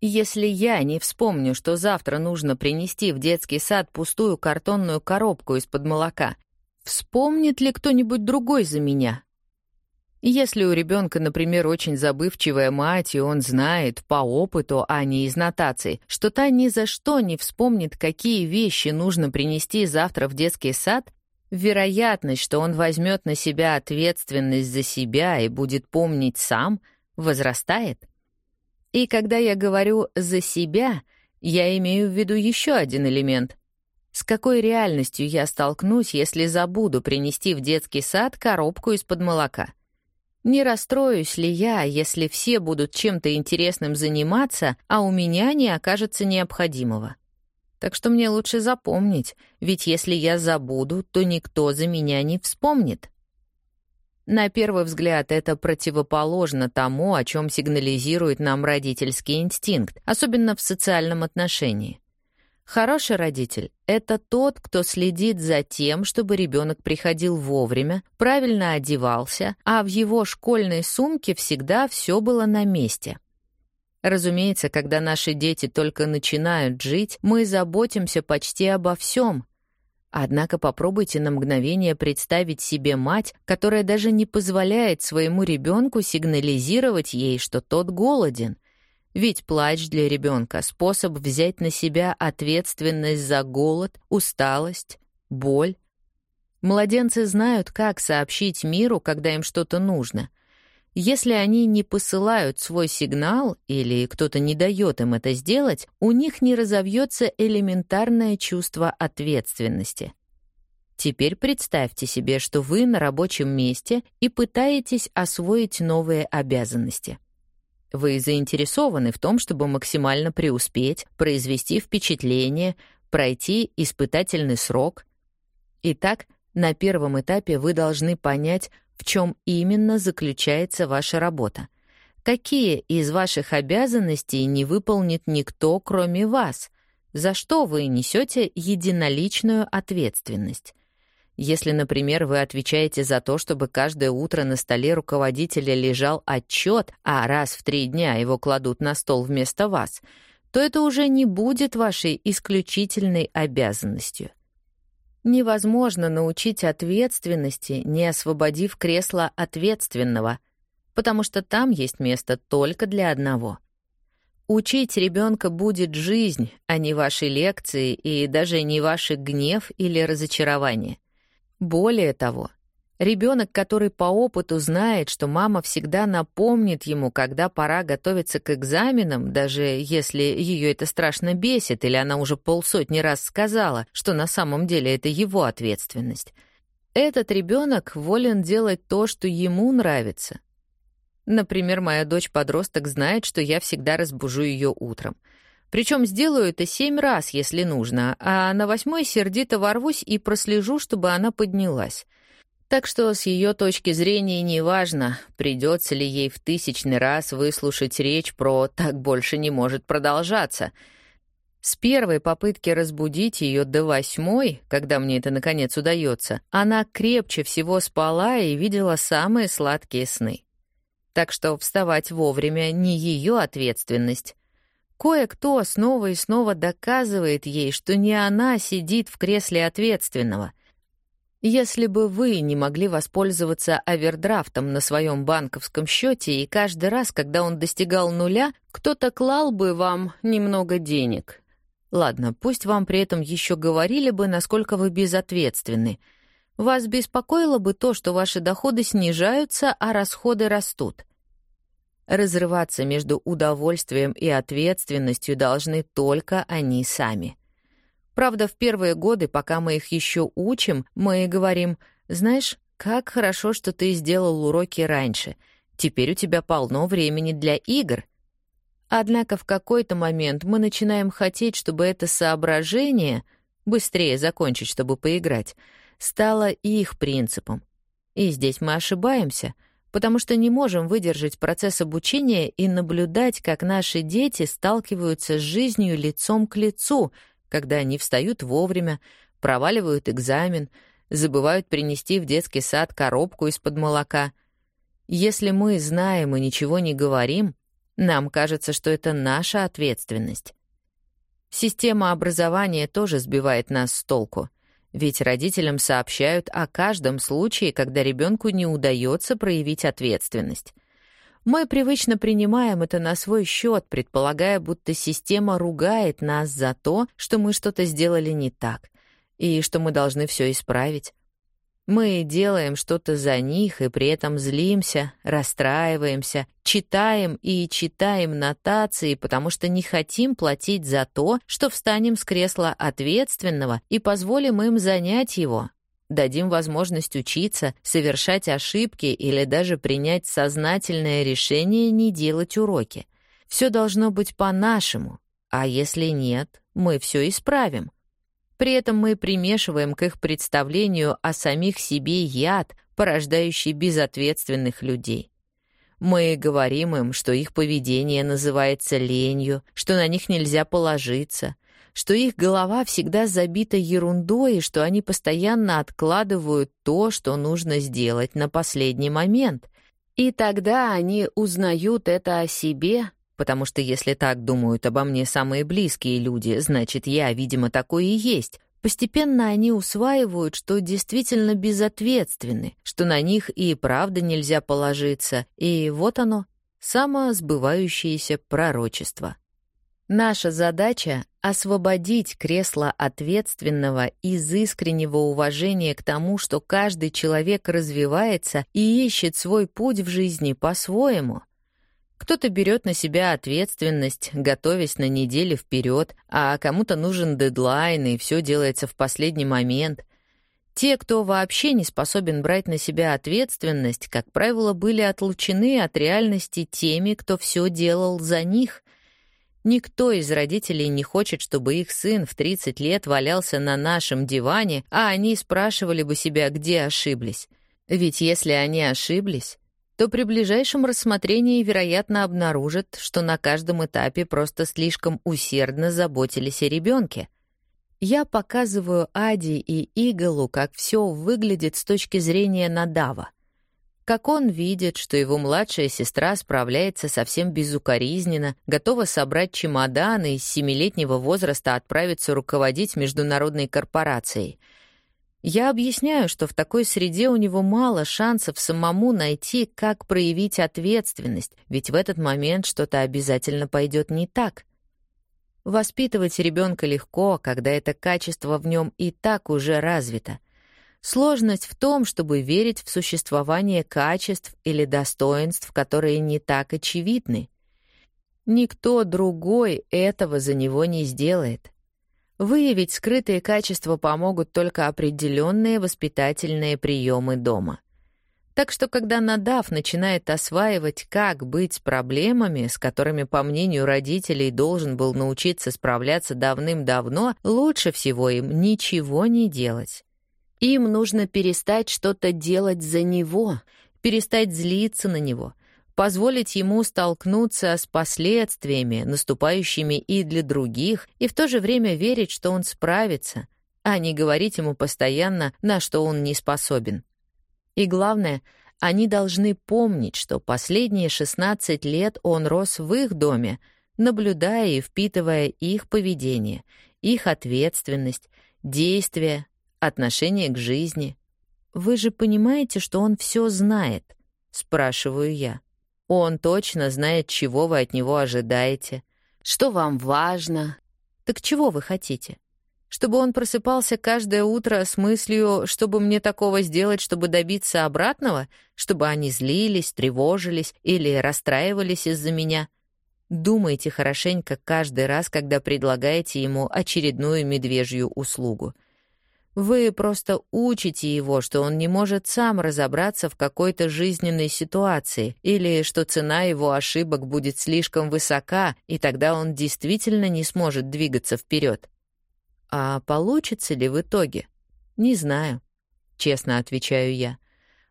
Если я не вспомню, что завтра нужно принести в детский сад пустую картонную коробку из-под молока, вспомнит ли кто-нибудь другой за меня? Если у ребенка, например, очень забывчивая мать, и он знает по опыту, а не из нотаций, что та ни за что не вспомнит, какие вещи нужно принести завтра в детский сад, вероятность, что он возьмет на себя ответственность за себя и будет помнить сам, возрастает. И когда я говорю «за себя», я имею в виду еще один элемент. С какой реальностью я столкнусь, если забуду принести в детский сад коробку из-под молока? Не расстроюсь ли я, если все будут чем-то интересным заниматься, а у меня не окажется необходимого? Так что мне лучше запомнить, ведь если я забуду, то никто за меня не вспомнит. На первый взгляд это противоположно тому, о чем сигнализирует нам родительский инстинкт, особенно в социальном отношении. Хороший родитель — это тот, кто следит за тем, чтобы ребенок приходил вовремя, правильно одевался, а в его школьной сумке всегда все было на месте. Разумеется, когда наши дети только начинают жить, мы заботимся почти обо всем. Однако попробуйте на мгновение представить себе мать, которая даже не позволяет своему ребенку сигнализировать ей, что тот голоден, ведь плач для ребенка — способ взять на себя ответственность за голод, усталость, боль. Младенцы знают, как сообщить миру, когда им что-то нужно. Если они не посылают свой сигнал или кто-то не дает им это сделать, у них не разовьется элементарное чувство ответственности. Теперь представьте себе, что вы на рабочем месте и пытаетесь освоить новые обязанности. Вы заинтересованы в том, чтобы максимально преуспеть, произвести впечатление, пройти испытательный срок. Итак, на первом этапе вы должны понять, в чем именно заключается ваша работа. Какие из ваших обязанностей не выполнит никто, кроме вас? За что вы несете единоличную ответственность? Если, например, вы отвечаете за то, чтобы каждое утро на столе руководителя лежал отчет, а раз в три дня его кладут на стол вместо вас, то это уже не будет вашей исключительной обязанностью. Невозможно научить ответственности, не освободив кресло ответственного, потому что там есть место только для одного. Учить ребенка будет жизнь, а не ваши лекции и даже не ваш гнев или разочарование. Более того, Ребенок, который по опыту знает, что мама всегда напомнит ему, когда пора готовиться к экзаменам, даже если ее это страшно бесит, или она уже полсотни раз сказала, что на самом деле это его ответственность. Этот ребенок волен делать то, что ему нравится. Например, моя дочь-подросток знает, что я всегда разбужу ее утром. Причем сделаю это семь раз, если нужно, а на восьмой сердито ворвусь и прослежу, чтобы она поднялась. Так что с ее точки зрения неважно, придется ли ей в тысячный раз выслушать речь про «так больше не может продолжаться». С первой попытки разбудить ее до восьмой, когда мне это наконец удается, она крепче всего спала и видела самые сладкие сны. Так что вставать вовремя не ее ответственность. Кое-кто снова и снова доказывает ей, что не она сидит в кресле ответственного — если бы вы не могли воспользоваться овердрафтом на своем банковском счете, и каждый раз, когда он достигал нуля, кто-то клал бы вам немного денег. Ладно, пусть вам при этом еще говорили бы, насколько вы безответственны. Вас беспокоило бы то, что ваши доходы снижаются, а расходы растут. Разрываться между удовольствием и ответственностью должны только они сами — Правда, в первые годы, пока мы их еще учим, мы говорим, знаешь, как хорошо, что ты сделал уроки раньше. Теперь у тебя полно времени для игр. Однако в какой-то момент мы начинаем хотеть, чтобы это соображение быстрее закончить, чтобы поиграть, стало их принципом. И здесь мы ошибаемся, потому что не можем выдержать процесс обучения и наблюдать, как наши дети сталкиваются с жизнью лицом к лицу — когда они встают вовремя, проваливают экзамен, забывают принести в детский сад коробку из-под молока. Если мы знаем и ничего не говорим, нам кажется, что это наша ответственность. Система образования тоже сбивает нас с толку, ведь родителям сообщают о каждом случае, когда ребенку не удается проявить ответственность. Мы привычно принимаем это на свой счет, предполагая, будто система ругает нас за то, что мы что-то сделали не так, и что мы должны все исправить. Мы делаем что-то за них и при этом злимся, расстраиваемся, читаем и читаем нотации, потому что не хотим платить за то, что встанем с кресла ответственного и позволим им занять его, дадим возможность учиться, совершать ошибки или даже принять сознательное решение не делать уроки. Все должно быть по-нашему, а если нет, мы все исправим. При этом мы примешиваем к их представлению о самих себе яд, порождающий безответственных людей. Мы говорим им, что их поведение называется ленью, что на них нельзя положиться, что их голова всегда забита ерундой и что они постоянно откладывают то, что нужно сделать на последний момент. И тогда они узнают это о себе, потому что если так думают обо мне самые близкие люди, значит, я, видимо, такой и есть. Постепенно они усваивают, что действительно безответственны, что на них и правда нельзя положиться, и вот оно, самосбывающееся пророчество. Наша задача — освободить кресло ответственного из искреннего уважения к тому, что каждый человек развивается и ищет свой путь в жизни по-своему. Кто-то берет на себя ответственность, готовясь на неделю вперед, а кому-то нужен дедлайн, и все делается в последний момент. Те, кто вообще не способен брать на себя ответственность, как правило, были отлучены от реальности теми, кто все делал за них — Никто из родителей не хочет, чтобы их сын в 30 лет валялся на нашем диване, а они спрашивали бы себя, где ошиблись. Ведь если они ошиблись, то при ближайшем рассмотрении, вероятно, обнаружат, что на каждом этапе просто слишком усердно заботились о ребенке. Я показываю Ади и Иголу, как все выглядит с точки зрения Надава как он видит, что его младшая сестра справляется совсем безукоризненно, готова собрать чемоданы и с семилетнего возраста отправиться руководить международной корпорацией. Я объясняю, что в такой среде у него мало шансов самому найти, как проявить ответственность, ведь в этот момент что-то обязательно пойдет не так. Воспитывать ребенка легко, когда это качество в нем и так уже развито. Сложность в том, чтобы верить в существование качеств или достоинств, которые не так очевидны. Никто другой этого за него не сделает. Выявить скрытые качества помогут только определенные воспитательные приемы дома. Так что, когда Надав начинает осваивать, как быть с проблемами, с которыми, по мнению родителей, должен был научиться справляться давным-давно, лучше всего им ничего не делать. Им нужно перестать что-то делать за него, перестать злиться на него — позволить ему столкнуться с последствиями, наступающими и для других, и в то же время верить, что он справится, а не говорить ему постоянно, на что он не способен. И главное, они должны помнить, что последние 16 лет он рос в их доме, наблюдая и впитывая их поведение, их ответственность, действия, отношение к жизни. «Вы же понимаете, что он все знает?» — спрашиваю я. Он точно знает, чего вы от него ожидаете, что вам важно. Так чего вы хотите? Чтобы он просыпался каждое утро с мыслью, чтобы мне такого сделать, чтобы добиться обратного, чтобы они злились, тревожились или расстраивались из-за меня. Думайте хорошенько каждый раз, когда предлагаете ему очередную медвежью услугу. Вы просто учите его, что он не может сам разобраться в какой-то жизненной ситуации, или что цена его ошибок будет слишком высока, и тогда он действительно не сможет двигаться вперед. А получится ли в итоге? Не знаю, честно отвечаю я.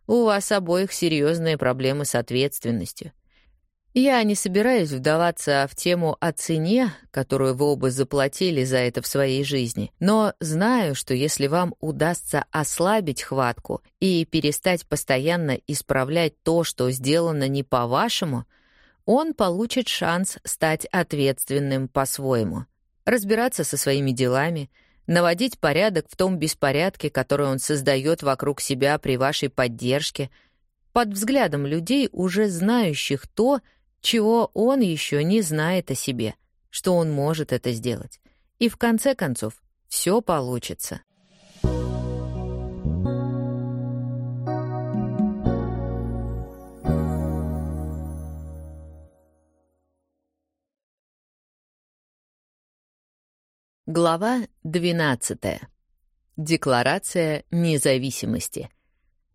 У вас обоих серьезные проблемы с ответственностью. Я не собираюсь вдаваться в тему о цене, которую вы оба заплатили за это в своей жизни, но знаю, что если вам удастся ослабить хватку и перестать постоянно исправлять то, что сделано не по-вашему, он получит шанс стать ответственным по-своему, разбираться со своими делами, наводить порядок в том беспорядке, который он создает вокруг себя при вашей поддержке, под взглядом людей, уже знающих то, чего он еще не знает о себе, что он может это сделать. И в конце концов, все получится. Глава 12. Декларация независимости.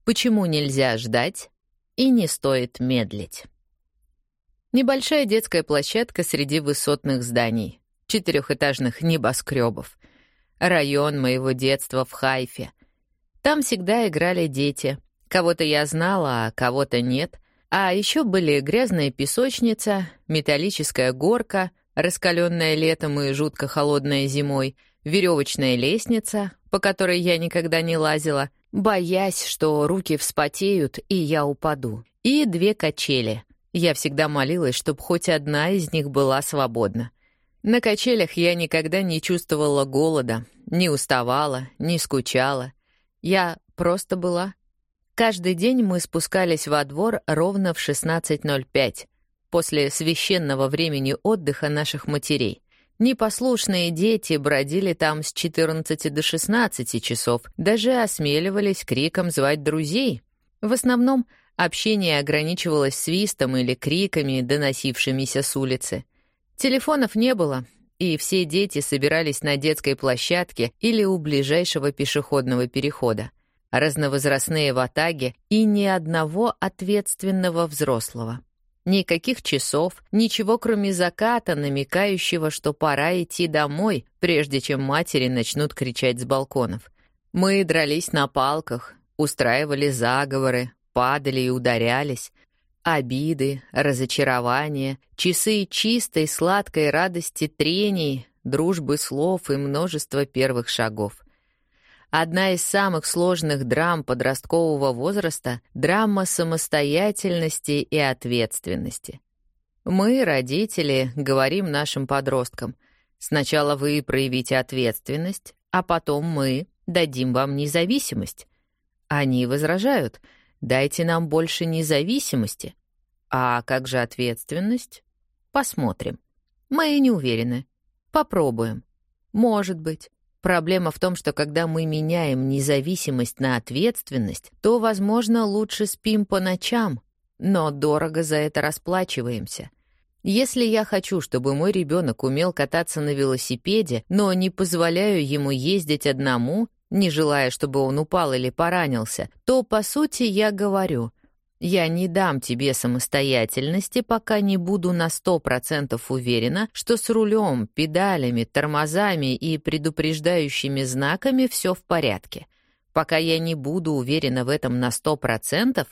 Почему нельзя ждать и не стоит медлить? Небольшая детская площадка среди высотных зданий, четырехэтажных небоскребов. Район моего детства в Хайфе. Там всегда играли дети. Кого-то я знала, а кого-то нет. А еще были грязная песочница, металлическая горка, раскаленная летом и жутко холодная зимой, веревочная лестница, по которой я никогда не лазила, боясь, что руки вспотеют и я упаду, и две качели — я всегда молилась, чтобы хоть одна из них была свободна. На качелях я никогда не чувствовала голода, не уставала, не скучала. Я просто была. Каждый день мы спускались во двор ровно в 16.05, после священного времени отдыха наших матерей. Непослушные дети бродили там с 14 до 16 часов, даже осмеливались криком звать друзей. В основном Общение ограничивалось свистом или криками, доносившимися с улицы. Телефонов не было, и все дети собирались на детской площадке или у ближайшего пешеходного перехода. Разновозрастные в атаге и ни одного ответственного взрослого. Никаких часов, ничего кроме заката, намекающего, что пора идти домой, прежде чем матери начнут кричать с балконов. Мы дрались на палках, устраивали заговоры, падали и ударялись. Обиды, разочарования, часы чистой сладкой радости трений, дружбы слов и множество первых шагов. Одна из самых сложных драм подросткового возраста — драма самостоятельности и ответственности. Мы, родители, говорим нашим подросткам, сначала вы проявите ответственность, а потом мы, дадим вам независимость. Они возражают, дайте нам больше независимости. А как же ответственность? Посмотрим. Мы не уверены. Попробуем. Может быть. Проблема в том, что когда мы меняем независимость на ответственность, то, возможно, лучше спим по ночам, но дорого за это расплачиваемся. Если я хочу, чтобы мой ребенок умел кататься на велосипеде, но не позволяю ему ездить одному, не желая, чтобы он упал или поранился, то, по сути, я говорю, я не дам тебе самостоятельности, пока не буду на сто процентов уверена, что с рулем, педалями, тормозами и предупреждающими знаками все в порядке. Пока я не буду уверена в этом на сто процентов...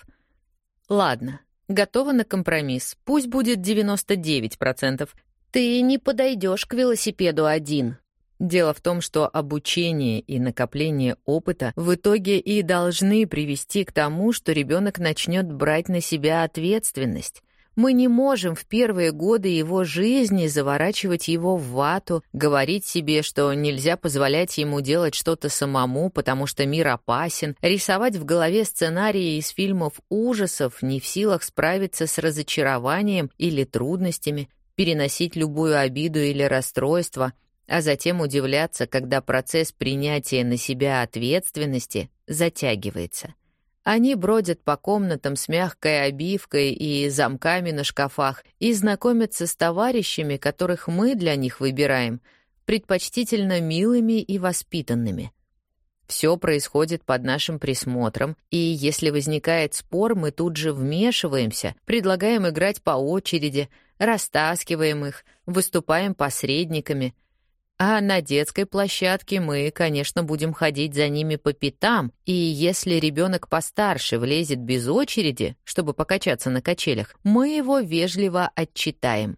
Ладно, готова на компромисс, пусть будет 99%. Ты не подойдешь к велосипеду один, Дело в том, что обучение и накопление опыта в итоге и должны привести к тому, что ребенок начнет брать на себя ответственность. Мы не можем в первые годы его жизни заворачивать его в вату, говорить себе, что нельзя позволять ему делать что-то самому, потому что мир опасен, рисовать в голове сценарии из фильмов ужасов, не в силах справиться с разочарованием или трудностями, переносить любую обиду или расстройство — а затем удивляться, когда процесс принятия на себя ответственности затягивается. Они бродят по комнатам с мягкой обивкой и замками на шкафах и знакомятся с товарищами, которых мы для них выбираем, предпочтительно милыми и воспитанными. Все происходит под нашим присмотром, и если возникает спор, мы тут же вмешиваемся, предлагаем играть по очереди, растаскиваем их, выступаем посредниками — а на детской площадке мы, конечно, будем ходить за ними по пятам, и если ребенок постарше влезет без очереди, чтобы покачаться на качелях, мы его вежливо отчитаем.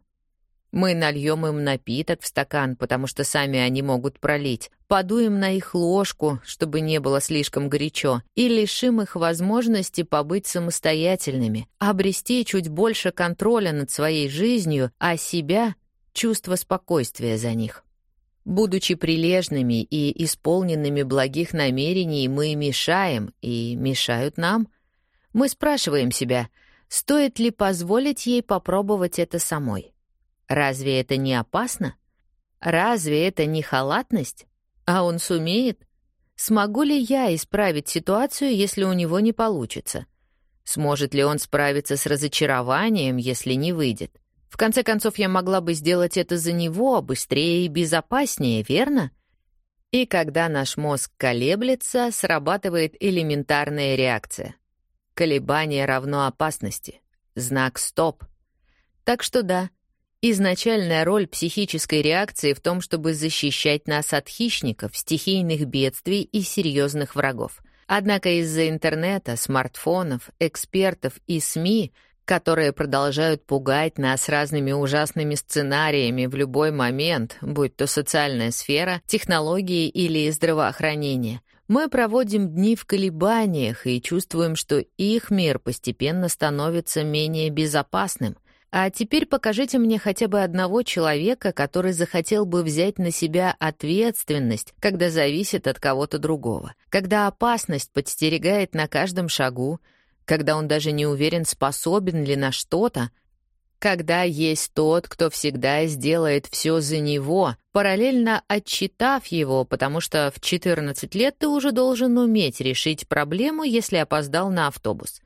Мы нальем им напиток в стакан, потому что сами они могут пролить, подуем на их ложку, чтобы не было слишком горячо, и лишим их возможности побыть самостоятельными, обрести чуть больше контроля над своей жизнью, а себя — чувство спокойствия за них. Будучи прилежными и исполненными благих намерений, мы мешаем и мешают нам. Мы спрашиваем себя, стоит ли позволить ей попробовать это самой. Разве это не опасно? Разве это не халатность? А он сумеет? Смогу ли я исправить ситуацию, если у него не получится? Сможет ли он справиться с разочарованием, если не выйдет? В конце концов, я могла бы сделать это за него быстрее и безопаснее, верно? И когда наш мозг колеблется, срабатывает элементарная реакция. Колебание равно опасности. Знак «стоп». Так что да, изначальная роль психической реакции в том, чтобы защищать нас от хищников, стихийных бедствий и серьезных врагов. Однако из-за интернета, смартфонов, экспертов и СМИ — которые продолжают пугать нас разными ужасными сценариями в любой момент, будь то социальная сфера, технологии или здравоохранение. Мы проводим дни в колебаниях и чувствуем, что их мир постепенно становится менее безопасным. А теперь покажите мне хотя бы одного человека, который захотел бы взять на себя ответственность, когда зависит от кого-то другого, когда опасность подстерегает на каждом шагу, когда он даже не уверен, способен ли на что-то, когда есть тот, кто всегда сделает все за него, параллельно отчитав его, потому что в 14 лет ты уже должен уметь решить проблему, если опоздал на автобус.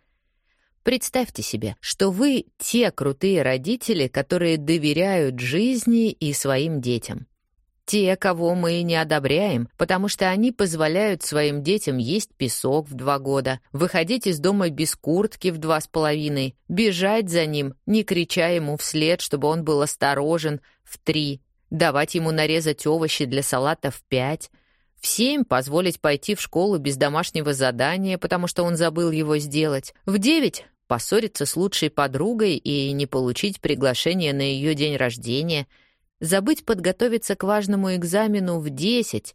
Представьте себе, что вы те крутые родители, которые доверяют жизни и своим детям. Те, кого мы не одобряем, потому что они позволяют своим детям есть песок в два года, выходить из дома без куртки в два с половиной, бежать за ним, не крича ему вслед, чтобы он был осторожен, в три, давать ему нарезать овощи для салата в пять, в семь позволить пойти в школу без домашнего задания, потому что он забыл его сделать, в девять поссориться с лучшей подругой и не получить приглашение на ее день рождения — забыть подготовиться к важному экзамену в 10,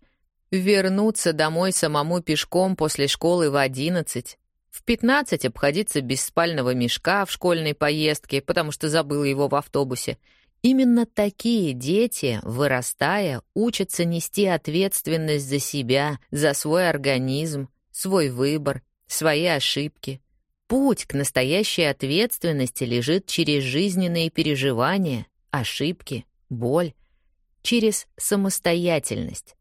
вернуться домой самому пешком после школы в 11, в 15 обходиться без спального мешка в школьной поездке, потому что забыл его в автобусе, Именно такие дети, вырастая, учатся нести ответственность за себя, за свой организм, свой выбор, свои ошибки. Путь к настоящей ответственности лежит через жизненные переживания, ошибки, боль, через самостоятельность.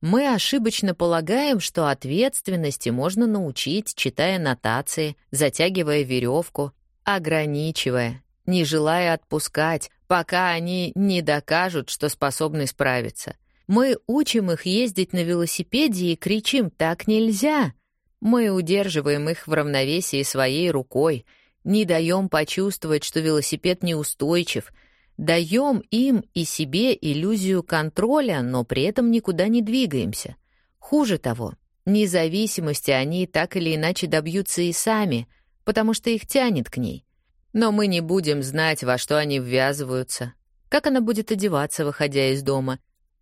Мы ошибочно полагаем, что ответственности можно научить, читая нотации, затягивая веревку, ограничивая, не желая отпускать, пока они не докажут, что способны справиться. Мы учим их ездить на велосипеде и кричим «так нельзя!». Мы удерживаем их в равновесии своей рукой, не даем почувствовать, что велосипед неустойчив, даем им и себе иллюзию контроля, но при этом никуда не двигаемся. Хуже того, независимости они так или иначе добьются и сами, потому что их тянет к ней — но мы не будем знать, во что они ввязываются, как она будет одеваться, выходя из дома,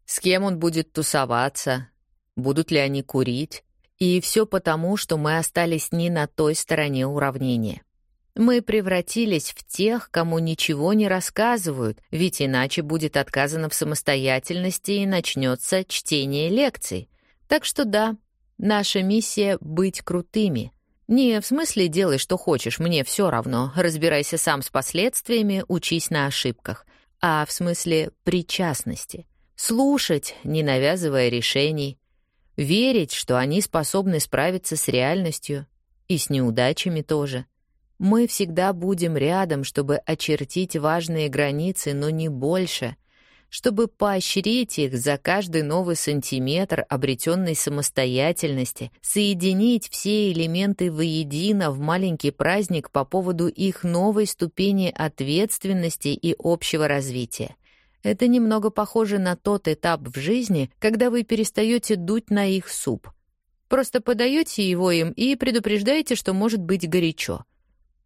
с кем он будет тусоваться, будут ли они курить. И все потому, что мы остались не на той стороне уравнения. Мы превратились в тех, кому ничего не рассказывают, ведь иначе будет отказано в самостоятельности и начнется чтение лекций. Так что да, наша миссия — быть крутыми — не в смысле делай, что хочешь, мне все равно, разбирайся сам с последствиями, учись на ошибках, а в смысле причастности. Слушать, не навязывая решений, верить, что они способны справиться с реальностью и с неудачами тоже. Мы всегда будем рядом, чтобы очертить важные границы, но не больше — чтобы поощрить их за каждый новый сантиметр обретенной самостоятельности, соединить все элементы воедино в маленький праздник по поводу их новой ступени ответственности и общего развития. Это немного похоже на тот этап в жизни, когда вы перестаете дуть на их суп. Просто подаете его им и предупреждаете, что может быть горячо.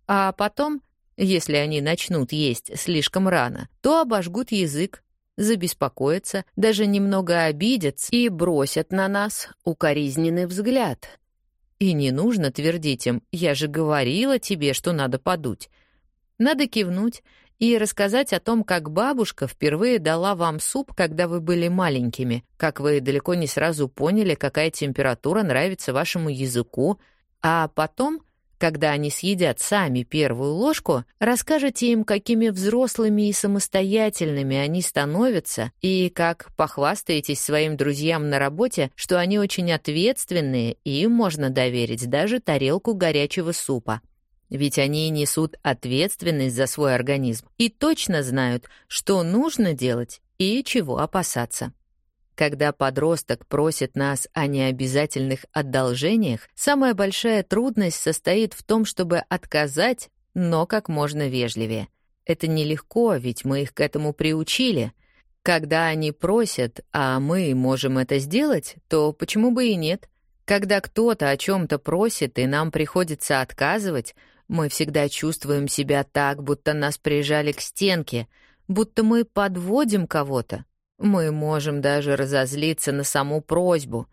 А потом, если они начнут есть слишком рано, то обожгут язык, забеспокоятся, даже немного обидятся и бросят на нас укоризненный взгляд. И не нужно твердить им «я же говорила тебе, что надо подуть». Надо кивнуть и рассказать о том, как бабушка впервые дала вам суп, когда вы были маленькими, как вы далеко не сразу поняли, какая температура нравится вашему языку, а потом — когда они съедят сами первую ложку, расскажете им, какими взрослыми и самостоятельными они становятся, и как похвастаетесь своим друзьям на работе, что они очень ответственные, и им можно доверить даже тарелку горячего супа. Ведь они несут ответственность за свой организм и точно знают, что нужно делать и чего опасаться. Когда подросток просит нас о необязательных одолжениях, самая большая трудность состоит в том, чтобы отказать, но как можно вежливее. Это нелегко, ведь мы их к этому приучили. Когда они просят, а мы можем это сделать, то почему бы и нет? Когда кто-то о чем-то просит, и нам приходится отказывать, мы всегда чувствуем себя так, будто нас прижали к стенке, будто мы подводим кого-то. Мы можем даже разозлиться на саму просьбу.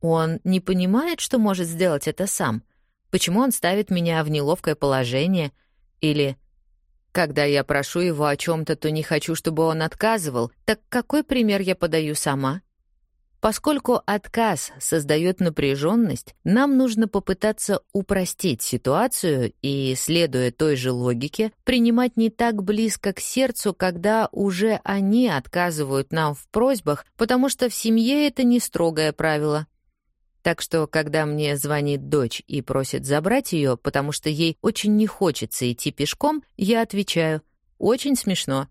Он не понимает, что может сделать это сам. Почему он ставит меня в неловкое положение? Или когда я прошу его о чем то то не хочу, чтобы он отказывал. Так какой пример я подаю сама? Поскольку отказ создает напряженность, нам нужно попытаться упростить ситуацию и, следуя той же логике, принимать не так близко к сердцу, когда уже они отказывают нам в просьбах, потому что в семье это не строгое правило. Так что, когда мне звонит дочь и просит забрать ее, потому что ей очень не хочется идти пешком, я отвечаю «Очень смешно»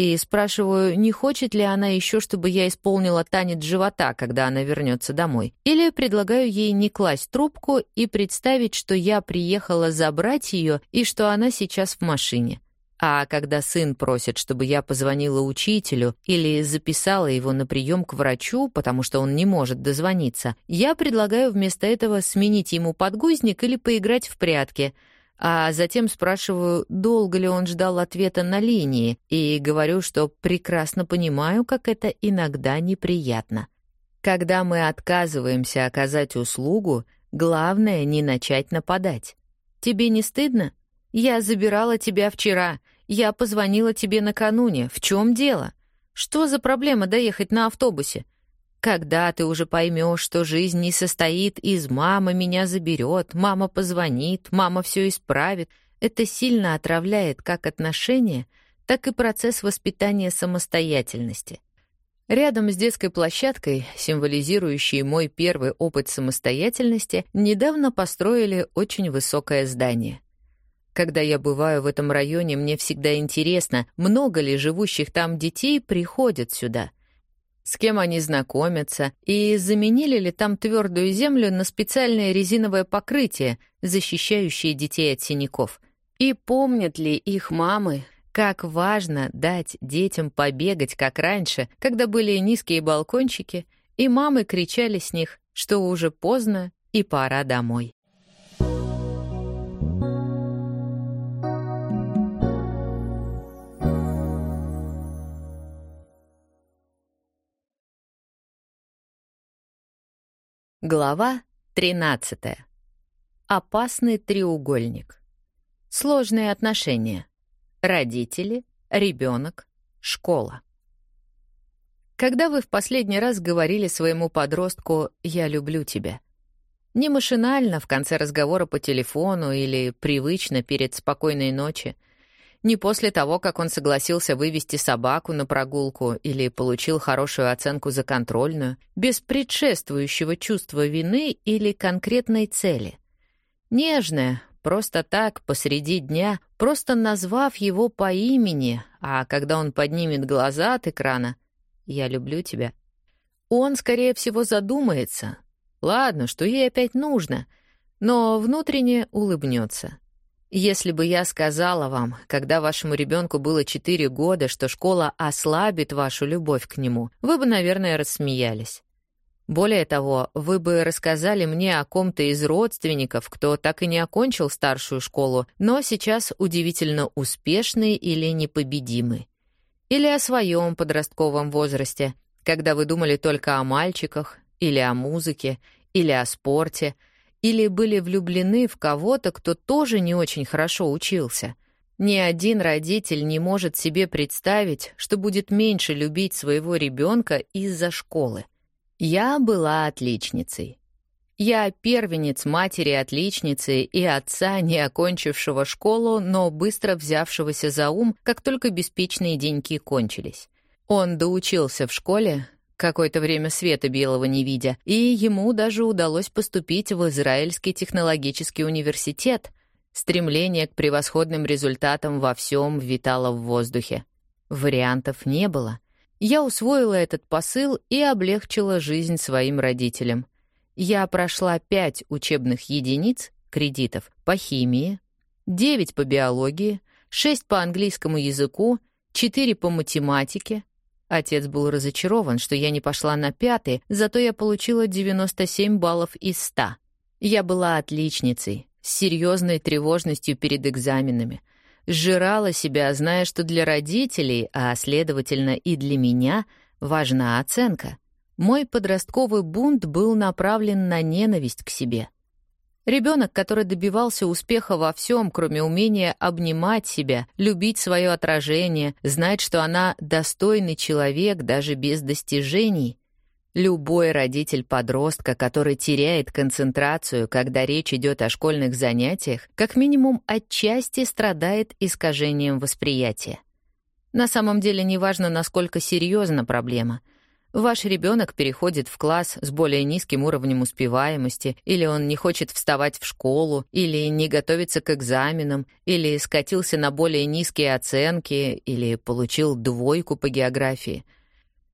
и спрашиваю, не хочет ли она еще, чтобы я исполнила танец живота, когда она вернется домой. Или предлагаю ей не класть трубку и представить, что я приехала забрать ее и что она сейчас в машине. А когда сын просит, чтобы я позвонила учителю или записала его на прием к врачу, потому что он не может дозвониться, я предлагаю вместо этого сменить ему подгузник или поиграть в прятки — а затем спрашиваю, долго ли он ждал ответа на линии, и говорю, что прекрасно понимаю, как это иногда неприятно. Когда мы отказываемся оказать услугу, главное не начать нападать. Тебе не стыдно? Я забирала тебя вчера, Я позвонила тебе накануне. В чем дело? Что за проблема доехать на автобусе? Когда ты уже поймешь, что жизнь не состоит из «мама меня заберет», «мама позвонит», «мама все исправит», это сильно отравляет как отношения, так и процесс воспитания самостоятельности. Рядом с детской площадкой, символизирующей мой первый опыт самостоятельности, недавно построили очень высокое здание. Когда я бываю в этом районе, мне всегда интересно, много ли живущих там детей приходят сюда — с кем они знакомятся, и заменили ли там твердую землю на специальное резиновое покрытие, защищающее детей от синяков. И помнят ли их мамы, как важно дать детям побегать, как раньше, когда были низкие балкончики, и мамы кричали с них, что уже поздно и пора домой. Глава 13. Опасный треугольник. Сложные отношения. Родители, ребенок, школа. Когда вы в последний раз говорили своему подростку «я люблю тебя»? Не машинально в конце разговора по телефону или привычно перед спокойной ночью — не после того, как он согласился вывести собаку на прогулку или получил хорошую оценку за контрольную, без предшествующего чувства вины или конкретной цели. Нежное, просто так, посреди дня, просто назвав его по имени, а когда он поднимет глаза от экрана «Я люблю тебя», он, скорее всего, задумается. Ладно, что ей опять нужно, но внутренне улыбнется. Если бы я сказала вам, когда вашему ребенку было 4 года, что школа ослабит вашу любовь к нему, вы бы, наверное, рассмеялись. Более того, вы бы рассказали мне о ком-то из родственников, кто так и не окончил старшую школу, но сейчас удивительно успешный или непобедимый. Или о своем подростковом возрасте, когда вы думали только о мальчиках, или о музыке, или о спорте — или были влюблены в кого-то, кто тоже не очень хорошо учился. Ни один родитель не может себе представить, что будет меньше любить своего ребенка из-за школы. Я была отличницей. Я первенец матери-отличницы и отца, не окончившего школу, но быстро взявшегося за ум, как только беспечные деньки кончились. Он доучился в школе, какое-то время света белого не видя, и ему даже удалось поступить в Израильский технологический университет. Стремление к превосходным результатам во всем витало в воздухе. Вариантов не было. Я усвоила этот посыл и облегчила жизнь своим родителям. Я прошла пять учебных единиц, кредитов, по химии, девять по биологии, шесть по английскому языку, четыре по математике, Отец был разочарован, что я не пошла на пятый, зато я получила 97 баллов из 100. Я была отличницей, с серьезной тревожностью перед экзаменами. Сжирала себя, зная, что для родителей, а, следовательно, и для меня, важна оценка. Мой подростковый бунт был направлен на ненависть к себе — Ребенок, который добивался успеха во всем, кроме умения обнимать себя, любить свое отражение, знать, что она достойный человек даже без достижений. Любой родитель подростка, который теряет концентрацию, когда речь идет о школьных занятиях, как минимум отчасти страдает искажением восприятия. На самом деле неважно, насколько серьезна проблема — Ваш ребенок переходит в класс с более низким уровнем успеваемости, или он не хочет вставать в школу, или не готовится к экзаменам, или скатился на более низкие оценки, или получил двойку по географии.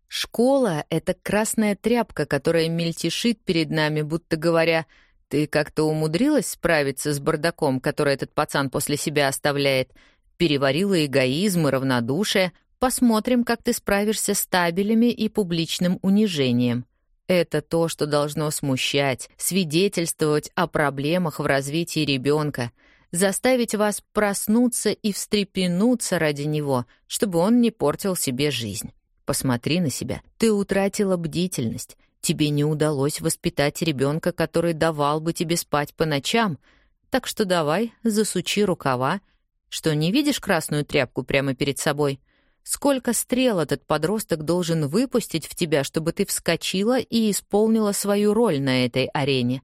Школа — это красная тряпка, которая мельтешит перед нами, будто говоря, «Ты как-то умудрилась справиться с бардаком, который этот пацан после себя оставляет?» переварила эгоизм и равнодушие — Посмотрим, как ты справишься с табелями и публичным унижением. Это то, что должно смущать, свидетельствовать о проблемах в развитии ребенка, заставить вас проснуться и встрепенуться ради него, чтобы он не портил себе жизнь. Посмотри на себя. Ты утратила бдительность. Тебе не удалось воспитать ребенка, который давал бы тебе спать по ночам. Так что давай, засучи рукава Что, не видишь красную тряпку прямо перед собой? Сколько стрел этот подросток должен выпустить в тебя, чтобы ты вскочила и исполнила свою роль на этой арене?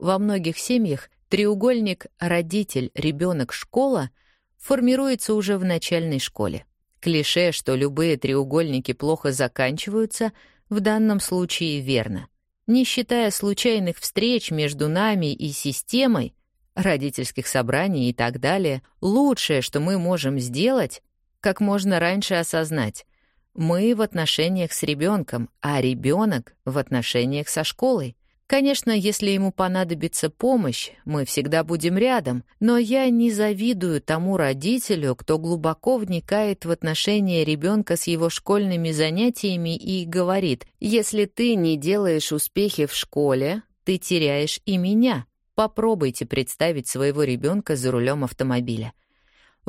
Во многих семьях треугольник «родитель, ребенок, школа» формируется уже в начальной школе. Клише, что любые треугольники плохо заканчиваются, в данном случае верно. Не считая случайных встреч между нами и системой, родительских собраний и так далее, лучшее, что мы можем сделать, как можно раньше осознать, мы в отношениях с ребенком, а ребенок в отношениях со школой. Конечно, если ему понадобится помощь, мы всегда будем рядом, но я не завидую тому родителю, кто глубоко вникает в отношения ребенка с его школьными занятиями и говорит, если ты не делаешь успехи в школе, ты теряешь и меня. Попробуйте представить своего ребенка за рулем автомобиля.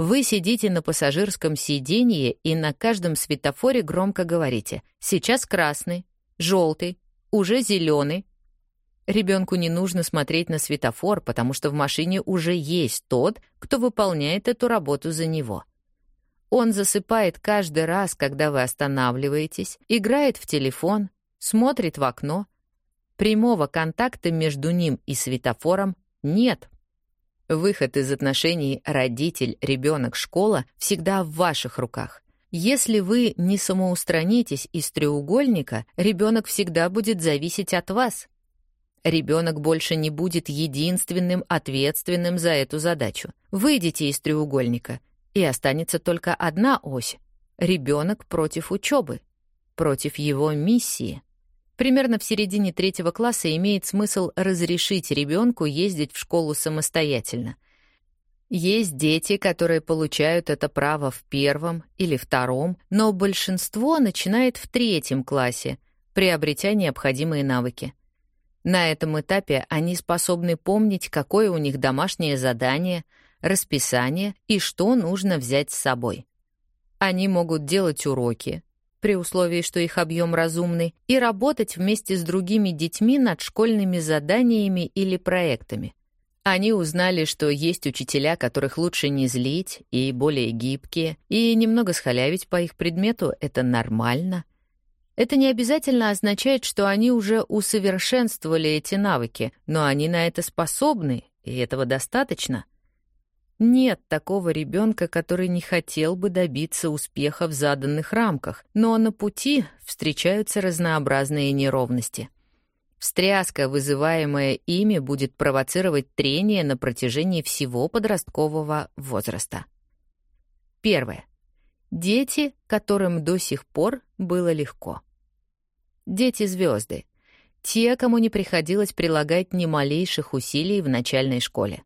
Вы сидите на пассажирском сиденье и на каждом светофоре громко говорите «сейчас красный», «желтый», «уже зеленый», Ребенку не нужно смотреть на светофор, потому что в машине уже есть тот, кто выполняет эту работу за него. Он засыпает каждый раз, когда вы останавливаетесь, играет в телефон, смотрит в окно. Прямого контакта между ним и светофором нет. Выход из отношений родитель-ребенок-школа всегда в ваших руках. Если вы не самоустранитесь из треугольника, ребенок всегда будет зависеть от вас — Ребенок больше не будет единственным ответственным за эту задачу. Выйдите из треугольника, и останется только одна ось — ребенок против учебы, против его миссии. Примерно в середине третьего класса имеет смысл разрешить ребенку ездить в школу самостоятельно. Есть дети, которые получают это право в первом или втором, но большинство начинает в третьем классе, приобретя необходимые навыки. На этом этапе они способны помнить, какое у них домашнее задание, расписание и что нужно взять с собой. Они могут делать уроки, при условии, что их объем разумный, и работать вместе с другими детьми над школьными заданиями или проектами. Они узнали, что есть учителя, которых лучше не злить, и более гибкие, и немного схалявить по их предмету — это нормально — это не обязательно означает, что они уже усовершенствовали эти навыки, но они на это способны, и этого достаточно. Нет такого ребенка, который не хотел бы добиться успеха в заданных рамках, но на пути встречаются разнообразные неровности. Встряска, вызываемая ими, будет провоцировать трение на протяжении всего подросткового возраста. Первое. Дети, которым до сих пор было легко. Дети-звезды. Те, кому не приходилось прилагать ни малейших усилий в начальной школе.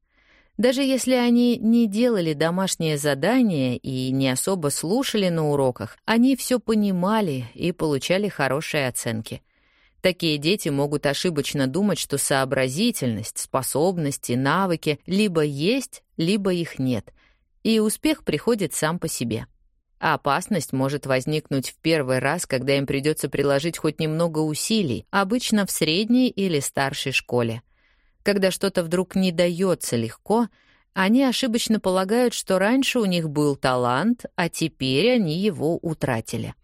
Даже если они не делали домашнее задание и не особо слушали на уроках, они все понимали и получали хорошие оценки. Такие дети могут ошибочно думать, что сообразительность, способности, навыки либо есть, либо их нет, и успех приходит сам по себе а опасность может возникнуть в первый раз, когда им придется приложить хоть немного усилий, обычно в средней или старшей школе. Когда что-то вдруг не дается легко, они ошибочно полагают, что раньше у них был талант, а теперь они его утратили.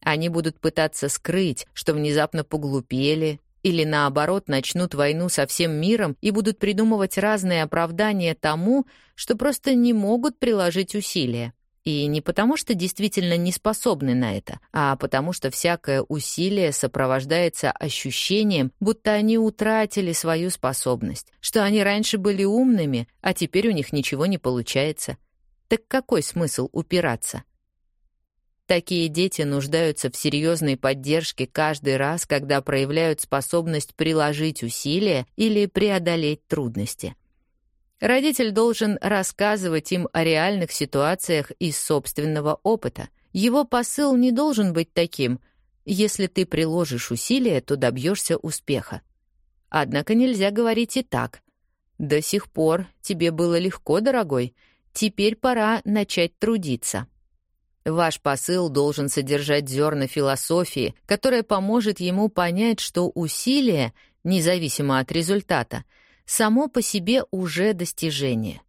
Они будут пытаться скрыть, что внезапно поглупели, или наоборот начнут войну со всем миром и будут придумывать разные оправдания тому, что просто не могут приложить усилия. И не потому, что действительно не способны на это, а потому что всякое усилие сопровождается ощущением, будто они утратили свою способность, что они раньше были умными, а теперь у них ничего не получается. Так какой смысл упираться? Такие дети нуждаются в серьезной поддержке каждый раз, когда проявляют способность приложить усилия или преодолеть трудности. Родитель должен рассказывать им о реальных ситуациях из собственного опыта. Его посыл не должен быть таким «если ты приложишь усилия, то добьешься успеха». Однако нельзя говорить и так. «До сих пор тебе было легко, дорогой, теперь пора начать трудиться». Ваш посыл должен содержать зерна философии, которая поможет ему понять, что усилие, независимо от результата — само по себе уже достижение.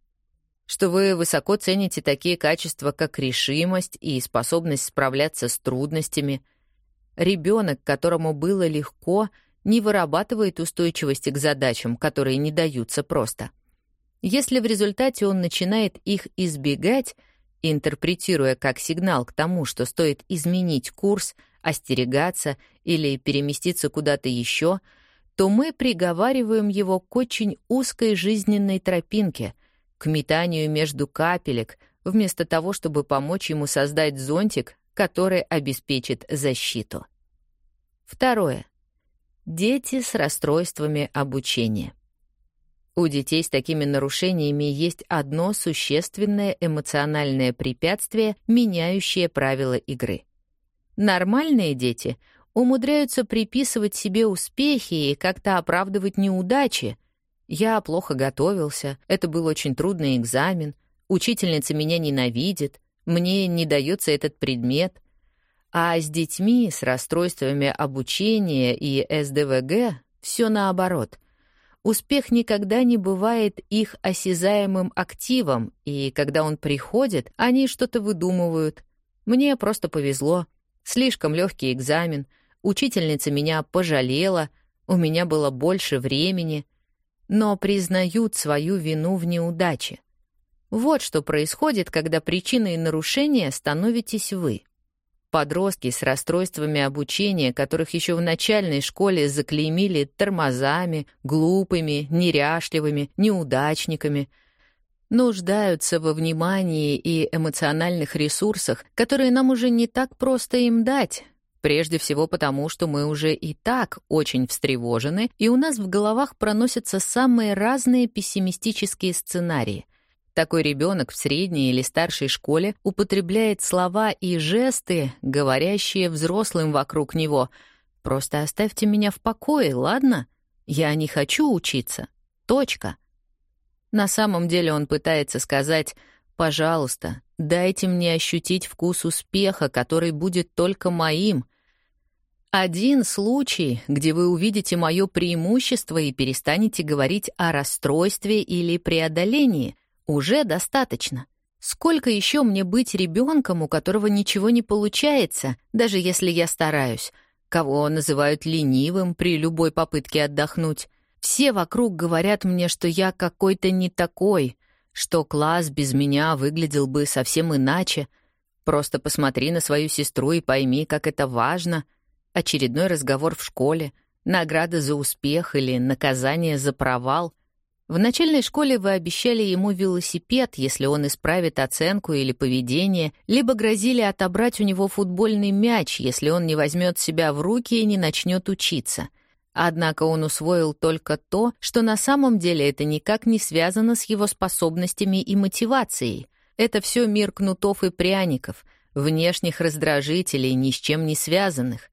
что вы высоко цените такие качества, как решимость и способность справляться с трудностями. Ребенок, которому было легко, не вырабатывает устойчивости к задачам, которые не даются просто. Если в результате он начинает их избегать, интерпретируя как сигнал к тому, что стоит изменить курс, остерегаться или переместиться куда-то еще, то мы приговариваем его к очень узкой жизненной тропинке — к метанию между капелек, вместо того, чтобы помочь ему создать зонтик, который обеспечит защиту. Второе. Дети с расстройствами обучения. У детей с такими нарушениями есть одно существенное эмоциональное препятствие, меняющее правила игры. Нормальные дети умудряются приписывать себе успехи и как-то оправдывать неудачи, я плохо готовился, это был очень трудный экзамен, учительница меня ненавидит, мне не дается этот предмет. А с детьми с расстройствами обучения и СДВГ все наоборот. Успех никогда не бывает их осязаемым активом, и когда он приходит, они что-то выдумывают. Мне просто повезло. Слишком легкий экзамен, учительница меня пожалела, у меня было больше времени — но признают свою вину в неудаче. Вот что происходит, когда причиной нарушения становитесь вы. Подростки с расстройствами обучения, которых еще в начальной школе заклеймили тормозами, глупыми, неряшливыми, неудачниками, нуждаются во внимании и эмоциональных ресурсах, которые нам уже не так просто им дать, Прежде всего потому, что мы уже и так очень встревожены, и у нас в головах проносятся самые разные пессимистические сценарии. Такой ребенок в средней или старшей школе употребляет слова и жесты, говорящие взрослым вокруг него. «Просто оставьте меня в покое, ладно? Я не хочу учиться. Точка». На самом деле он пытается сказать «Пожалуйста, дайте мне ощутить вкус успеха, который будет только моим», один случай, где вы увидите мое преимущество и перестанете говорить о расстройстве или преодолении, уже достаточно. Сколько еще мне быть ребенком, у которого ничего не получается, даже если я стараюсь? Кого называют ленивым при любой попытке отдохнуть? Все вокруг говорят мне, что я какой-то не такой, что класс без меня выглядел бы совсем иначе. Просто посмотри на свою сестру и пойми, как это важно — очередной разговор в школе, награда за успех или наказание за провал. В начальной школе вы обещали ему велосипед, если он исправит оценку или поведение, либо грозили отобрать у него футбольный мяч, если он не возьмет себя в руки и не начнет учиться. Однако он усвоил только то, что на самом деле это никак не связано с его способностями и мотивацией. Это все мир кнутов и пряников, внешних раздражителей, ни с чем не связанных.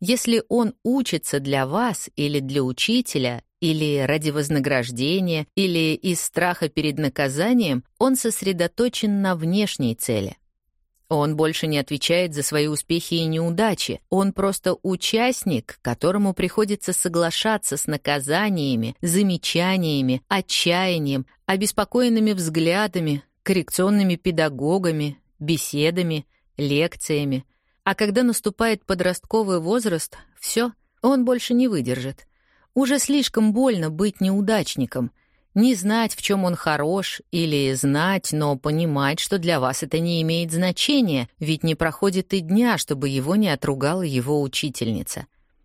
Если он учится для вас или для учителя, или ради вознаграждения, или из страха перед наказанием, он сосредоточен на внешней цели. Он больше не отвечает за свои успехи и неудачи. Он просто участник, которому приходится соглашаться с наказаниями, замечаниями, отчаянием, обеспокоенными взглядами, коррекционными педагогами, беседами, лекциями — а когда наступает подростковый возраст, все, он больше не выдержит. Уже слишком больно быть неудачником, не знать, в чем он хорош, или знать, но понимать, что для вас это не имеет значения, ведь не проходит и дня, чтобы его не отругала его учительница.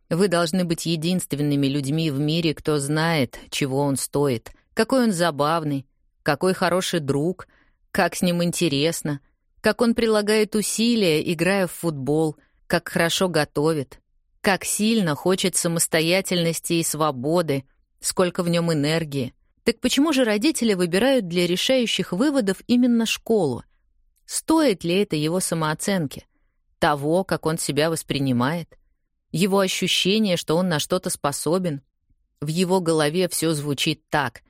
Вы должны быть единственными людьми в мире, кто знает, чего он стоит, какой он забавный, какой хороший друг, как с ним интересно — как он прилагает усилия, играя в футбол, как хорошо готовит, как сильно хочет самостоятельности и свободы, сколько в нем энергии. Так почему же родители выбирают для решающих выводов именно школу? Стоит ли это его самооценки? Того, как он себя воспринимает? Его ощущение, что он на что-то способен? В его голове все звучит так.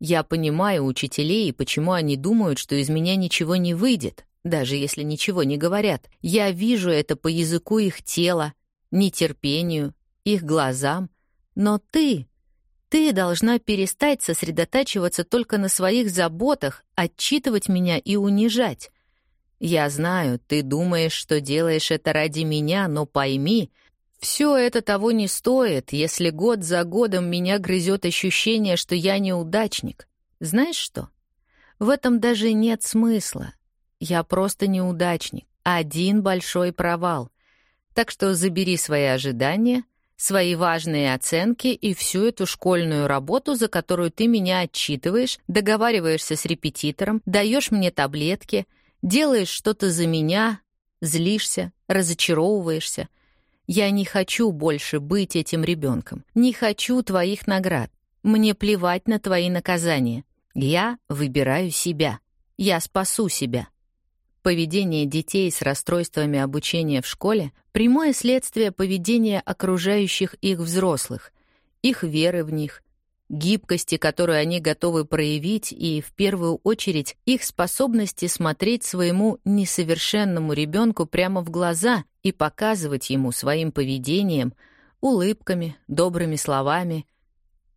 Я понимаю учителей и почему они думают, что из меня ничего не выйдет, даже если ничего не говорят. Я вижу это по языку их тела, нетерпению, их глазам. Но ты, ты должна перестать сосредотачиваться только на своих заботах, отчитывать меня и унижать. Я знаю, ты думаешь, что делаешь это ради меня, но пойми, все это того не стоит, если год за годом меня грызет ощущение, что я неудачник. Знаешь что? В этом даже нет смысла. Я просто неудачник. Один большой провал. Так что забери свои ожидания, свои важные оценки и всю эту школьную работу, за которую ты меня отчитываешь, договариваешься с репетитором, даешь мне таблетки, делаешь что-то за меня, злишься, разочаровываешься. Я не хочу больше быть этим ребенком, не хочу твоих наград. Мне плевать на твои наказания. Я выбираю себя. Я спасу себя. Поведение детей с расстройствами обучения в школе — прямое следствие поведения окружающих их взрослых, их веры в них, гибкости, которую они готовы проявить, и, в первую очередь, их способности смотреть своему несовершенному ребенку прямо в глаза и показывать ему своим поведением, улыбками, добрыми словами.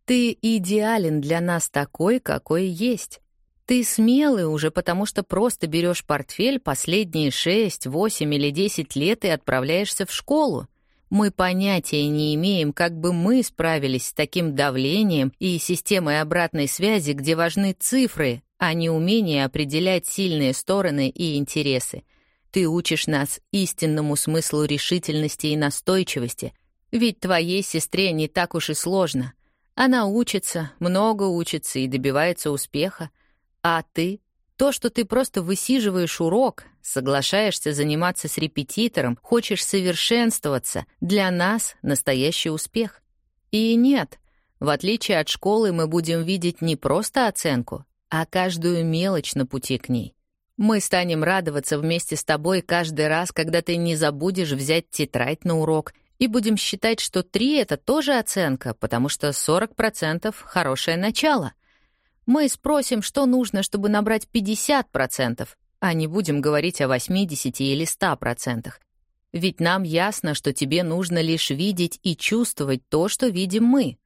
«Ты идеален для нас такой, какой есть. Ты смелый уже, потому что просто берешь портфель последние шесть, восемь или десять лет и отправляешься в школу. Мы понятия не имеем, как бы мы справились с таким давлением и системой обратной связи, где важны цифры, а не умение определять сильные стороны и интересы. Ты учишь нас истинному смыслу решительности и настойчивости, ведь твоей сестре не так уж и сложно. Она учится, много учится и добивается успеха. А ты? То, что ты просто высиживаешь урок, соглашаешься заниматься с репетитором, хочешь совершенствоваться, для нас настоящий успех. И нет, в отличие от школы мы будем видеть не просто оценку, а каждую мелочь на пути к ней. Мы станем радоваться вместе с тобой каждый раз, когда ты не забудешь взять тетрадь на урок, и будем считать, что 3 — это тоже оценка, потому что 40% — хорошее начало. Мы спросим, что нужно, чтобы набрать 50%, а не будем говорить о 80 или 100%. Ведь нам ясно, что тебе нужно лишь видеть и чувствовать то, что видим мы.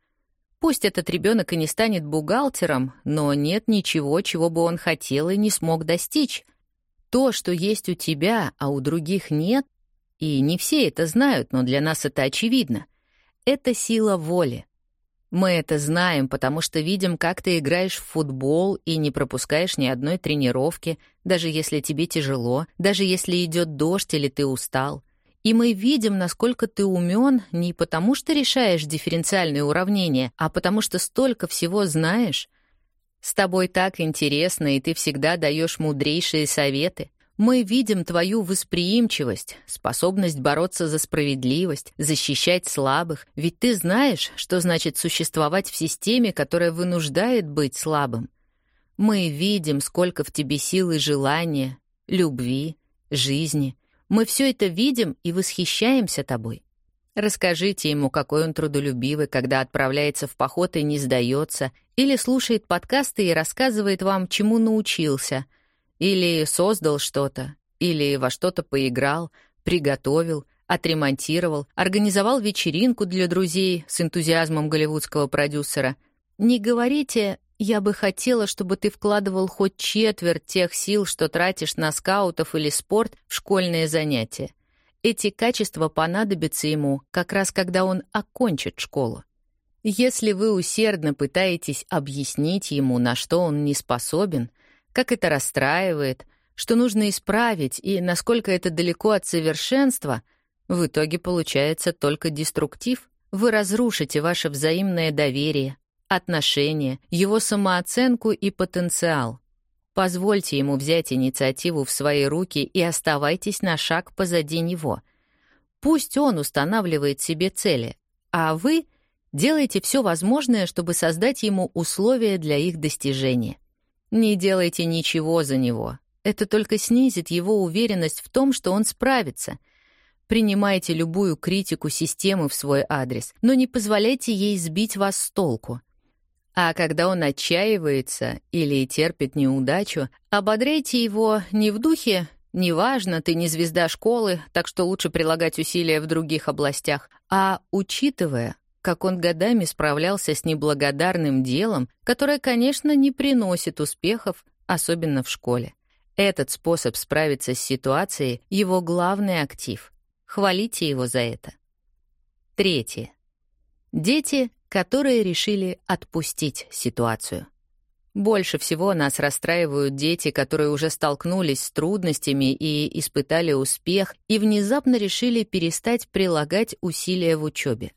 Пусть этот ребенок и не станет бухгалтером, но нет ничего, чего бы он хотел и не смог достичь. То, что есть у тебя, а у других нет, и не все это знают, но для нас это очевидно, это сила воли. Мы это знаем, потому что видим, как ты играешь в футбол и не пропускаешь ни одной тренировки, даже если тебе тяжело, даже если идет дождь или ты устал. И мы видим, насколько ты умен не потому, что решаешь дифференциальные уравнения, а потому что столько всего знаешь. С тобой так интересно, и ты всегда даешь мудрейшие советы. Мы видим твою восприимчивость, способность бороться за справедливость, защищать слабых, ведь ты знаешь, что значит существовать в системе, которая вынуждает быть слабым. Мы видим, сколько в тебе сил и желания, любви, жизни. Мы все это видим и восхищаемся тобой. Расскажите ему, какой он трудолюбивый, когда отправляется в поход и не сдается, или слушает подкасты и рассказывает вам, чему научился — или создал что-то, или во что-то поиграл, приготовил, отремонтировал, организовал вечеринку для друзей с энтузиазмом голливудского продюсера. Не говорите «я бы хотела, чтобы ты вкладывал хоть четверть тех сил, что тратишь на скаутов или спорт в школьные занятия». Эти качества понадобятся ему как раз когда он окончит школу. Если вы усердно пытаетесь объяснить ему, на что он не способен — как это расстраивает, что нужно исправить и насколько это далеко от совершенства, в итоге получается только деструктив. Вы разрушите ваше взаимное доверие, отношения, его самооценку и потенциал. Позвольте ему взять инициативу в свои руки и оставайтесь на шаг позади него. Пусть он устанавливает себе цели, а вы делайте все возможное, чтобы создать ему условия для их достижения. Не делайте ничего за него. Это только снизит его уверенность в том, что он справится. Принимайте любую критику системы в свой адрес, но не позволяйте ей сбить вас с толку. А когда он отчаивается или терпит неудачу, ободряйте его не в духе «неважно, ты не звезда школы, так что лучше прилагать усилия в других областях», а учитывая, как он годами справлялся с неблагодарным делом, которое, конечно, не приносит успехов, особенно в школе. Этот способ справиться с ситуацией — его главный актив. Хвалите его за это. Третье. Дети, которые решили отпустить ситуацию. Больше всего нас расстраивают дети, которые уже столкнулись с трудностями и испытали успех, и внезапно решили перестать прилагать усилия в учебе.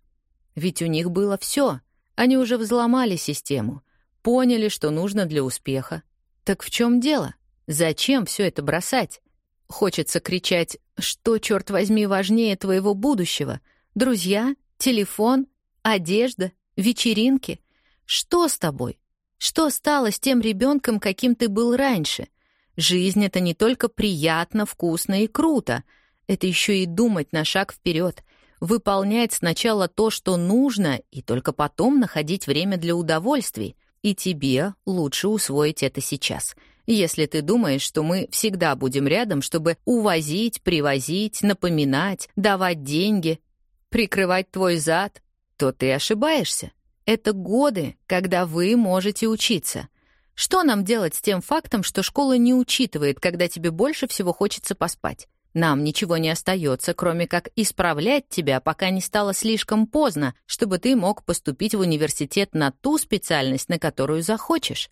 Ведь у них было все. Они уже взломали систему, поняли, что нужно для успеха. Так в чем дело? Зачем все это бросать? Хочется кричать, что, черт возьми, важнее твоего будущего? Друзья? Телефон? Одежда? Вечеринки? Что с тобой? Что стало с тем ребенком, каким ты был раньше? Жизнь — это не только приятно, вкусно и круто. Это еще и думать на шаг вперед, выполнять сначала то, что нужно, и только потом находить время для удовольствий. И тебе лучше усвоить это сейчас. Если ты думаешь, что мы всегда будем рядом, чтобы увозить, привозить, напоминать, давать деньги, прикрывать твой зад, то ты ошибаешься. Это годы, когда вы можете учиться. Что нам делать с тем фактом, что школа не учитывает, когда тебе больше всего хочется поспать? Нам ничего не остается, кроме как исправлять тебя, пока не стало слишком поздно, чтобы ты мог поступить в университет на ту специальность, на которую захочешь.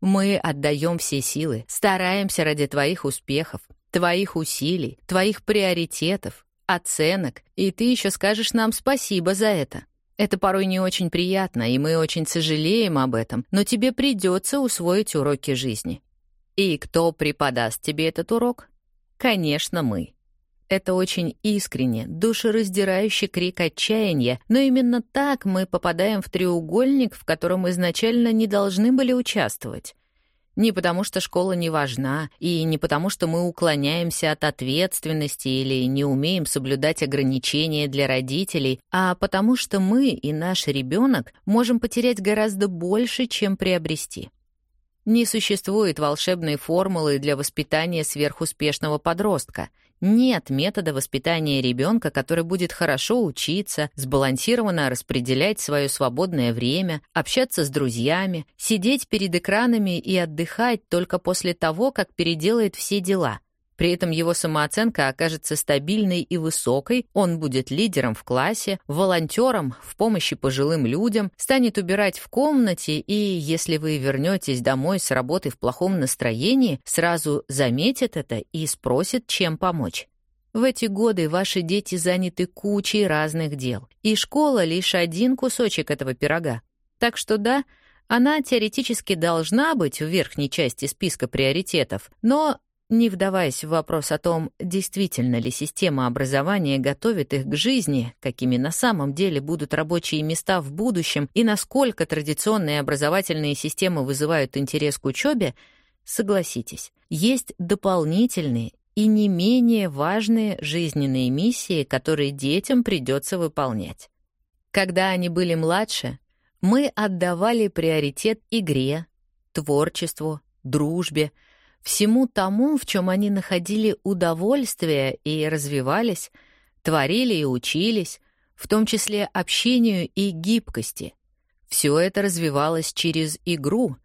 Мы отдаем все силы, стараемся ради твоих успехов, твоих усилий, твоих приоритетов, оценок, и ты еще скажешь нам спасибо за это. Это порой не очень приятно, и мы очень сожалеем об этом, но тебе придется усвоить уроки жизни. И кто преподаст тебе этот урок? Конечно, мы. Это очень искренне, душераздирающий крик отчаяния, но именно так мы попадаем в треугольник, в котором изначально не должны были участвовать. Не потому что школа не важна, и не потому что мы уклоняемся от ответственности или не умеем соблюдать ограничения для родителей, а потому что мы и наш ребенок можем потерять гораздо больше, чем приобрести. Не существует волшебной формулы для воспитания сверхуспешного подростка — нет метода воспитания ребенка, который будет хорошо учиться, сбалансированно распределять свое свободное время, общаться с друзьями, сидеть перед экранами и отдыхать только после того, как переделает все дела. При этом его самооценка окажется стабильной и высокой, он будет лидером в классе, волонтером в помощи пожилым людям, станет убирать в комнате и, если вы вернетесь домой с работы в плохом настроении, сразу заметит это и спросит, чем помочь. В эти годы ваши дети заняты кучей разных дел, и школа — лишь один кусочек этого пирога. Так что да, она теоретически должна быть в верхней части списка приоритетов, но не вдаваясь в вопрос о том, действительно ли система образования готовит их к жизни, какими на самом деле будут рабочие места в будущем и насколько традиционные образовательные системы вызывают интерес к учебе, согласитесь, есть дополнительные и не менее важные жизненные миссии, которые детям придется выполнять. Когда они были младше, мы отдавали приоритет игре, творчеству, дружбе — всему тому, в чем они находили удовольствие и развивались, творили и учились, в том числе общению и гибкости. Все это развивалось через игру.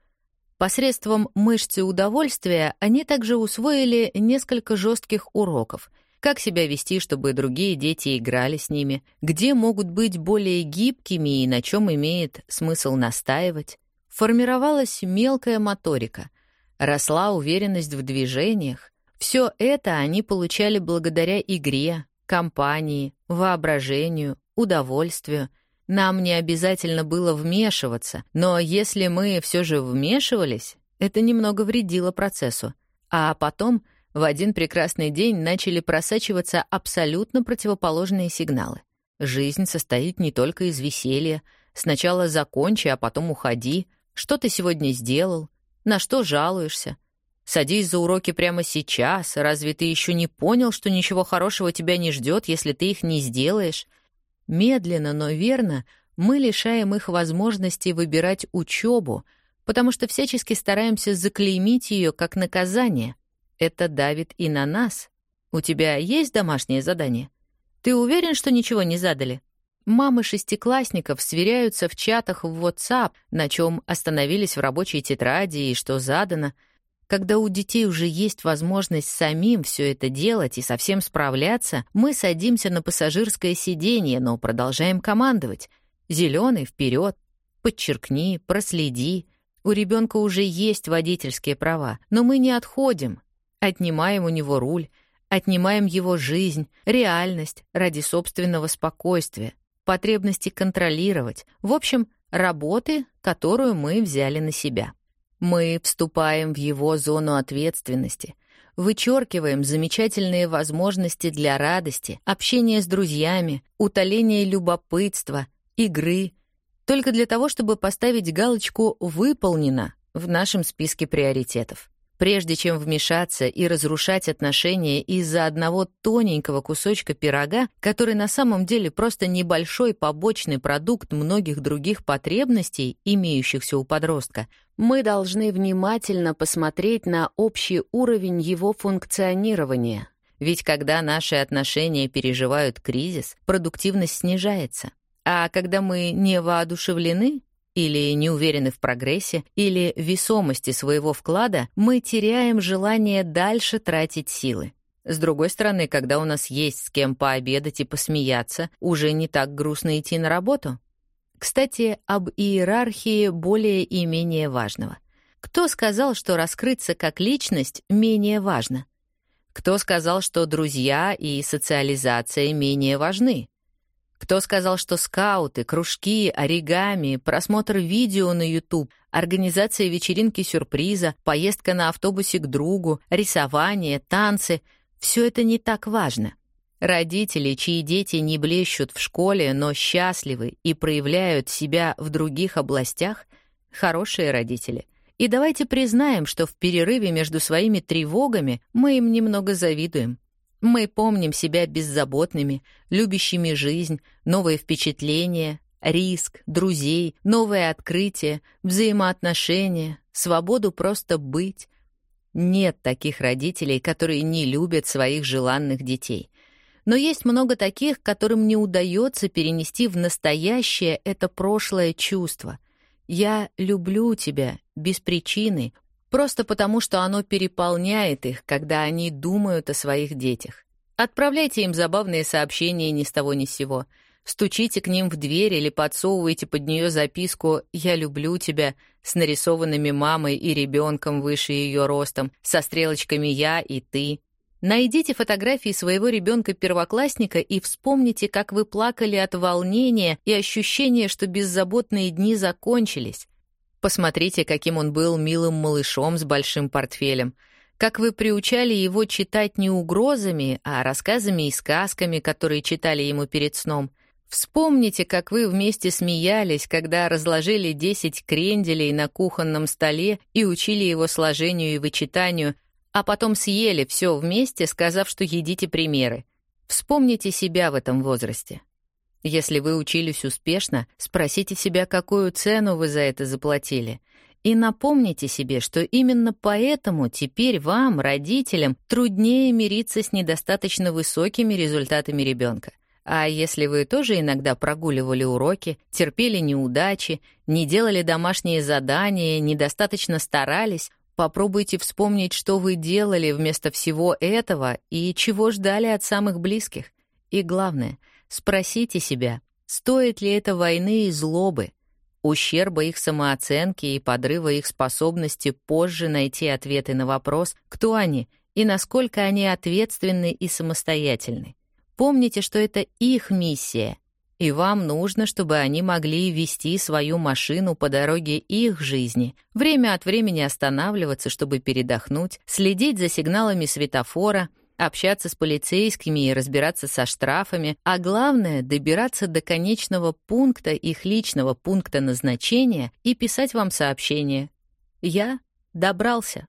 Посредством мышцы удовольствия они также усвоили несколько жестких уроков — как себя вести, чтобы другие дети играли с ними, где могут быть более гибкими и на чем имеет смысл настаивать. Формировалась мелкая моторика — Росла уверенность в движениях. Все это они получали благодаря игре, компании, воображению, удовольствию. Нам не обязательно было вмешиваться, но если мы все же вмешивались, это немного вредило процессу. А потом в один прекрасный день начали просачиваться абсолютно противоположные сигналы. Жизнь состоит не только из веселья. Сначала закончи, а потом уходи. Что ты сегодня сделал? На что жалуешься? Садись за уроки прямо сейчас. Разве ты еще не понял, что ничего хорошего тебя не ждет, если ты их не сделаешь? Медленно, но верно мы лишаем их возможности выбирать учебу, потому что всячески стараемся заклеймить ее как наказание. Это давит и на нас. У тебя есть домашнее задание? Ты уверен, что ничего не задали? Мамы шестиклассников сверяются в чатах в WhatsApp, на чем остановились в рабочей тетради и что задано. Когда у детей уже есть возможность самим все это делать и совсем справляться, мы садимся на пассажирское сиденье, но продолжаем командовать. Зеленый вперед, подчеркни, проследи. У ребенка уже есть водительские права, но мы не отходим, отнимаем у него руль, отнимаем его жизнь, реальность ради собственного спокойствия потребности контролировать, в общем, работы, которую мы взяли на себя. Мы вступаем в его зону ответственности, вычеркиваем замечательные возможности для радости, общения с друзьями, утоления любопытства, игры, только для того, чтобы поставить галочку «выполнено» в нашем списке приоритетов. Прежде чем вмешаться и разрушать отношения из-за одного тоненького кусочка пирога, который на самом деле просто небольшой побочный продукт многих других потребностей, имеющихся у подростка, мы должны внимательно посмотреть на общий уровень его функционирования. Ведь когда наши отношения переживают кризис, продуктивность снижается. А когда мы не воодушевлены, или не уверены в прогрессе, или весомости своего вклада, мы теряем желание дальше тратить силы. С другой стороны, когда у нас есть с кем пообедать и посмеяться, уже не так грустно идти на работу. Кстати, об иерархии более и менее важного. Кто сказал, что раскрыться как личность менее важно? Кто сказал, что друзья и социализация менее важны? Кто сказал, что скауты, кружки, оригами, просмотр видео на YouTube, организация вечеринки сюрприза, поездка на автобусе к другу, рисование, танцы — все это не так важно. Родители, чьи дети не блещут в школе, но счастливы и проявляют себя в других областях — хорошие родители. И давайте признаем, что в перерыве между своими тревогами мы им немного завидуем. Мы помним себя беззаботными, любящими жизнь, новые впечатления, риск, друзей, новые открытия, взаимоотношения, свободу просто быть. Нет таких родителей, которые не любят своих желанных детей. Но есть много таких, которым не удается перенести в настоящее это прошлое чувство. «Я люблю тебя» без причины, просто потому, что оно переполняет их, когда они думают о своих детях. Отправляйте им забавные сообщения ни с того ни с сего. Стучите к ним в дверь или подсовывайте под нее записку «Я люблю тебя» с нарисованными мамой и ребенком выше ее ростом, со стрелочками «Я» и «Ты». Найдите фотографии своего ребенка-первоклассника и вспомните, как вы плакали от волнения и ощущения, что беззаботные дни закончились. Посмотрите, каким он был милым малышом с большим портфелем. Как вы приучали его читать не угрозами, а рассказами и сказками, которые читали ему перед сном. Вспомните, как вы вместе смеялись, когда разложили 10 кренделей на кухонном столе и учили его сложению и вычитанию, а потом съели все вместе, сказав, что едите примеры. Вспомните себя в этом возрасте. Если вы учились успешно, спросите себя, какую цену вы за это заплатили. И напомните себе, что именно поэтому теперь вам, родителям, труднее мириться с недостаточно высокими результатами ребенка. А если вы тоже иногда прогуливали уроки, терпели неудачи, не делали домашние задания, недостаточно старались, попробуйте вспомнить, что вы делали вместо всего этого и чего ждали от самых близких. И главное — Спросите себя, стоит ли это войны и злобы, ущерба их самооценки и подрыва их способности позже найти ответы на вопрос, кто они и насколько они ответственны и самостоятельны. Помните, что это их миссия, и вам нужно, чтобы они могли вести свою машину по дороге их жизни, время от времени останавливаться, чтобы передохнуть, следить за сигналами светофора, общаться с полицейскими и разбираться со штрафами, а главное — добираться до конечного пункта их личного пункта назначения и писать вам сообщение. Я добрался.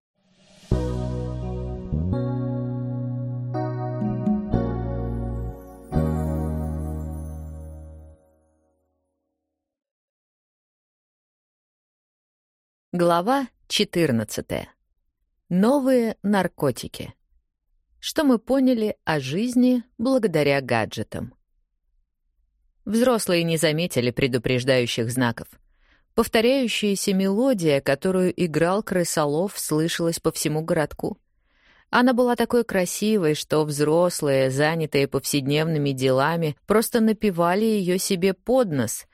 Глава 14. Новые наркотики. Что мы поняли о жизни благодаря гаджетам. Взрослые не заметили предупреждающих знаков. Повторяющаяся мелодия, которую играл крысолов, слышалась по всему городку. Она была такой красивой, что взрослые, занятые повседневными делами, просто напевали ее себе под нос,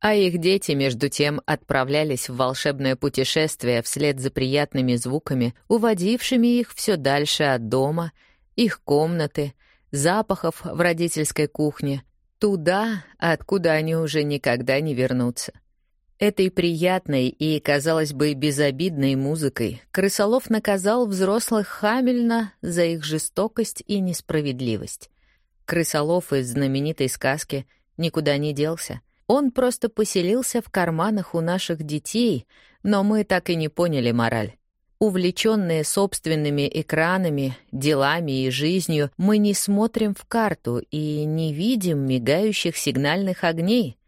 а их дети, между тем, отправлялись в волшебное путешествие вслед за приятными звуками, уводившими их все дальше от дома, их комнаты, запахов в родительской кухне, туда, откуда они уже никогда не вернутся. Этой приятной и, казалось бы, безобидной музыкой Крысолов наказал взрослых Хамельна за их жестокость и несправедливость. Крысолов из знаменитой сказки никуда не делся. Он просто поселился в карманах у наших детей, но мы так и не поняли мораль. Увлеченные собственными экранами, делами и жизнью, мы не смотрим в карту и не видим мигающих сигнальных огней —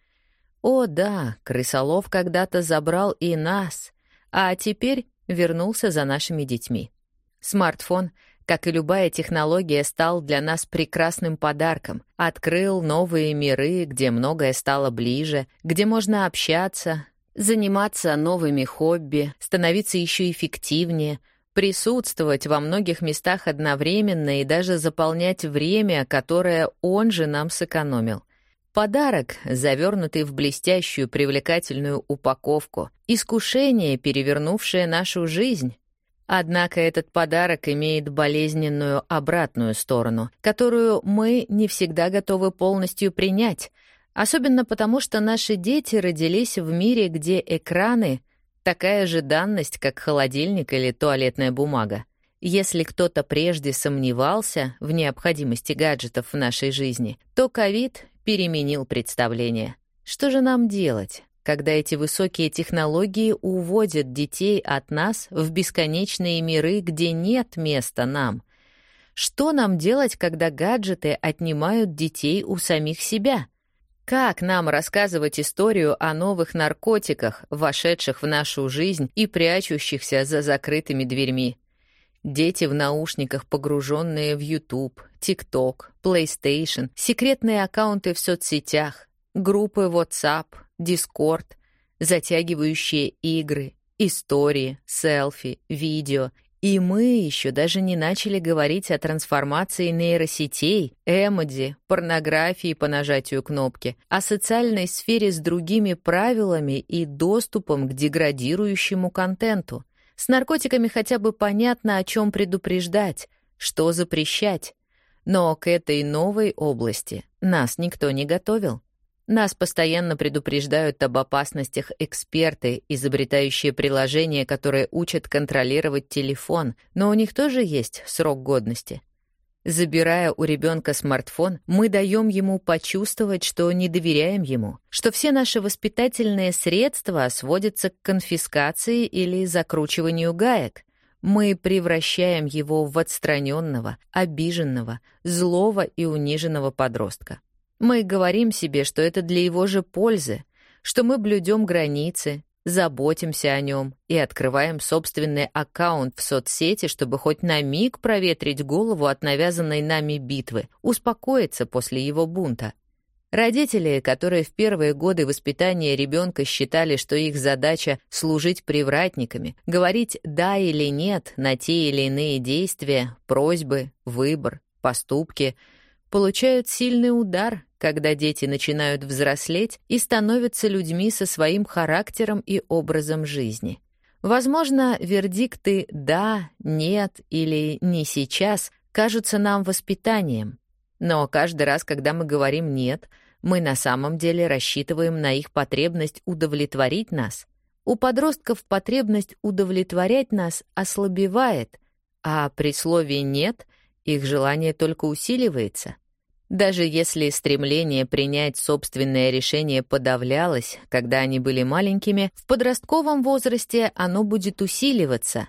о да, крысолов когда-то забрал и нас, а теперь вернулся за нашими детьми. Смартфон, как и любая технология, стал для нас прекрасным подарком. Открыл новые миры, где многое стало ближе, где можно общаться, заниматься новыми хобби, становиться еще эффективнее, присутствовать во многих местах одновременно и даже заполнять время, которое он же нам сэкономил. Подарок, завернутый в блестящую привлекательную упаковку, искушение, перевернувшее нашу жизнь. Однако этот подарок имеет болезненную обратную сторону, которую мы не всегда готовы полностью принять, особенно потому, что наши дети родились в мире, где экраны — такая же данность, как холодильник или туалетная бумага. Если кто-то прежде сомневался в необходимости гаджетов в нашей жизни, то ковид переменил представление. Что же нам делать, когда эти высокие технологии уводят детей от нас в бесконечные миры, где нет места нам? Что нам делать, когда гаджеты отнимают детей у самих себя? Как нам рассказывать историю о новых наркотиках, вошедших в нашу жизнь и прячущихся за закрытыми дверьми? Дети в наушниках, погруженные в YouTube, TikTok, PlayStation, секретные аккаунты в соцсетях, группы WhatsApp, Discord, затягивающие игры, истории, селфи, видео. И мы еще даже не начали говорить о трансформации нейросетей, эмоди, порнографии по нажатию кнопки, о социальной сфере с другими правилами и доступом к деградирующему контенту — с наркотиками хотя бы понятно, о чем предупреждать, что запрещать. Но к этой новой области нас никто не готовил. Нас постоянно предупреждают об опасностях эксперты, изобретающие приложения, которые учат контролировать телефон, но у них тоже есть срок годности. Забирая у ребенка смартфон, мы даем ему почувствовать, что не доверяем ему, что все наши воспитательные средства сводятся к конфискации или закручиванию гаек. Мы превращаем его в отстраненного, обиженного, злого и униженного подростка. Мы говорим себе, что это для его же пользы, что мы блюдем границы, заботимся о нем и открываем собственный аккаунт в соцсети, чтобы хоть на миг проветрить голову от навязанной нами битвы, успокоиться после его бунта. Родители, которые в первые годы воспитания ребенка считали, что их задача — служить привратниками, говорить «да» или «нет» на те или иные действия, просьбы, выбор, поступки — получают сильный удар, когда дети начинают взрослеть и становятся людьми со своим характером и образом жизни. Возможно, вердикты «да», «нет» или «не сейчас» кажутся нам воспитанием. Но каждый раз, когда мы говорим «нет», мы на самом деле рассчитываем на их потребность удовлетворить нас. У подростков потребность удовлетворять нас ослабевает, а при слове «нет» их желание только усиливается. Даже если стремление принять собственное решение подавлялось, когда они были маленькими, в подростковом возрасте оно будет усиливаться,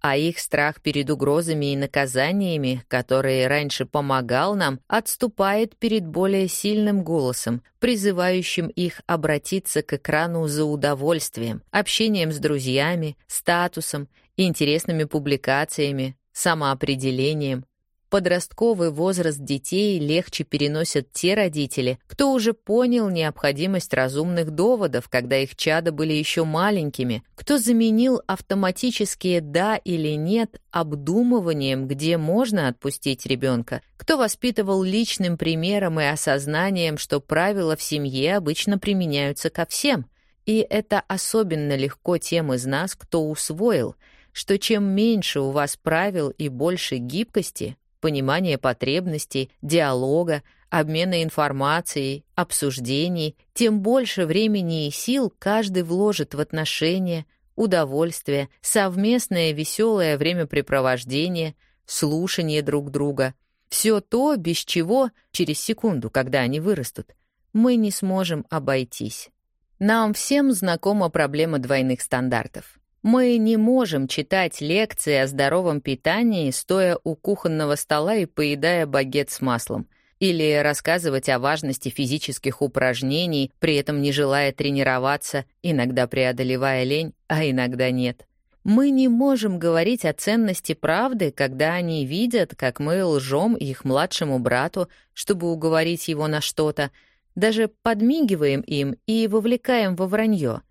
а их страх перед угрозами и наказаниями, которые раньше помогал нам, отступает перед более сильным голосом, призывающим их обратиться к экрану за удовольствием, общением с друзьями, статусом, интересными публикациями, самоопределением, Подростковый возраст детей легче переносят те родители, кто уже понял необходимость разумных доводов, когда их чада были еще маленькими, кто заменил автоматические «да» или «нет» обдумыванием, где можно отпустить ребенка, кто воспитывал личным примером и осознанием, что правила в семье обычно применяются ко всем. И это особенно легко тем из нас, кто усвоил, что чем меньше у вас правил и больше гибкости, понимания потребностей, диалога, обмена информацией, обсуждений, тем больше времени и сил каждый вложит в отношения, удовольствие, совместное веселое времяпрепровождение, слушание друг друга. Все то, без чего, через секунду, когда они вырастут, мы не сможем обойтись. Нам всем знакома проблема двойных стандартов. Мы не можем читать лекции о здоровом питании, стоя у кухонного стола и поедая багет с маслом, или рассказывать о важности физических упражнений, при этом не желая тренироваться, иногда преодолевая лень, а иногда нет. Мы не можем говорить о ценности правды, когда они видят, как мы лжем их младшему брату, чтобы уговорить его на что-то, даже подмигиваем им и вовлекаем во вранье —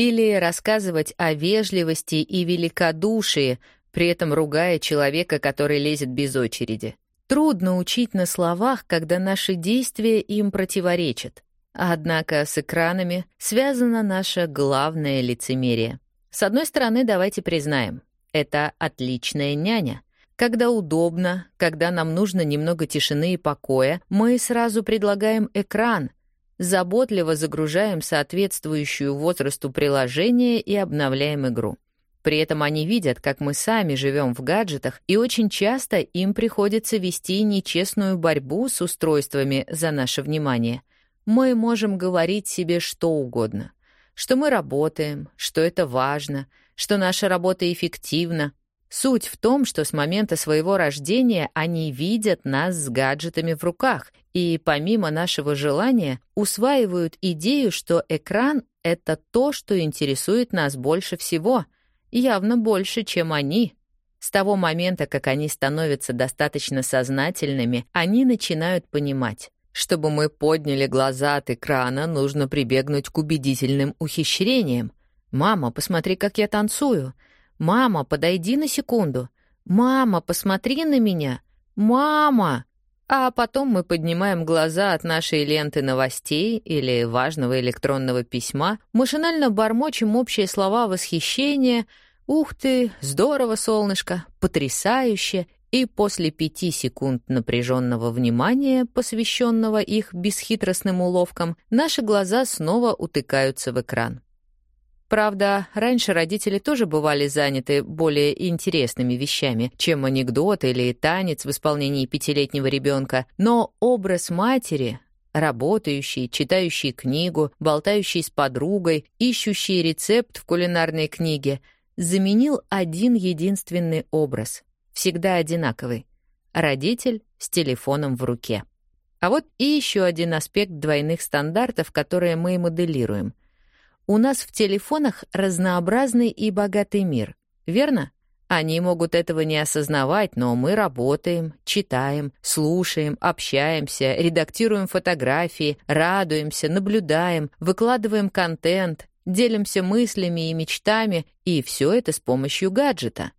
или рассказывать о вежливости и великодушии, при этом ругая человека, который лезет без очереди. Трудно учить на словах, когда наши действия им противоречат. Однако с экранами связано наше главное лицемерие. С одной стороны, давайте признаем, это отличная няня. Когда удобно, когда нам нужно немного тишины и покоя, мы сразу предлагаем экран — заботливо загружаем соответствующую возрасту приложение и обновляем игру. При этом они видят, как мы сами живем в гаджетах, и очень часто им приходится вести нечестную борьбу с устройствами за наше внимание. Мы можем говорить себе что угодно. Что мы работаем, что это важно, что наша работа эффективна, Суть в том, что с момента своего рождения они видят нас с гаджетами в руках и, помимо нашего желания, усваивают идею, что экран — это то, что интересует нас больше всего, явно больше, чем они. С того момента, как они становятся достаточно сознательными, они начинают понимать. Чтобы мы подняли глаза от экрана, нужно прибегнуть к убедительным ухищрениям. «Мама, посмотри, как я танцую!» «Мама, подойди на секунду! Мама, посмотри на меня! Мама!» А потом мы поднимаем глаза от нашей ленты новостей или важного электронного письма, машинально бормочем общие слова восхищения «Ух ты! Здорово, солнышко! Потрясающе!» И после пяти секунд напряженного внимания, посвященного их бесхитростным уловкам, наши глаза снова утыкаются в экран. Правда, раньше родители тоже бывали заняты более интересными вещами, чем анекдот или танец в исполнении пятилетнего ребенка, но образ матери, работающий, читающий книгу, болтающий с подругой, ищущий рецепт в кулинарной книге, заменил один единственный образ, всегда одинаковый — родитель с телефоном в руке. А вот и еще один аспект двойных стандартов, которые мы моделируем — у нас в телефонах разнообразный и богатый мир, верно? Они могут этого не осознавать, но мы работаем, читаем, слушаем, общаемся, редактируем фотографии, радуемся, наблюдаем, выкладываем контент, делимся мыслями и мечтами, и все это с помощью гаджета.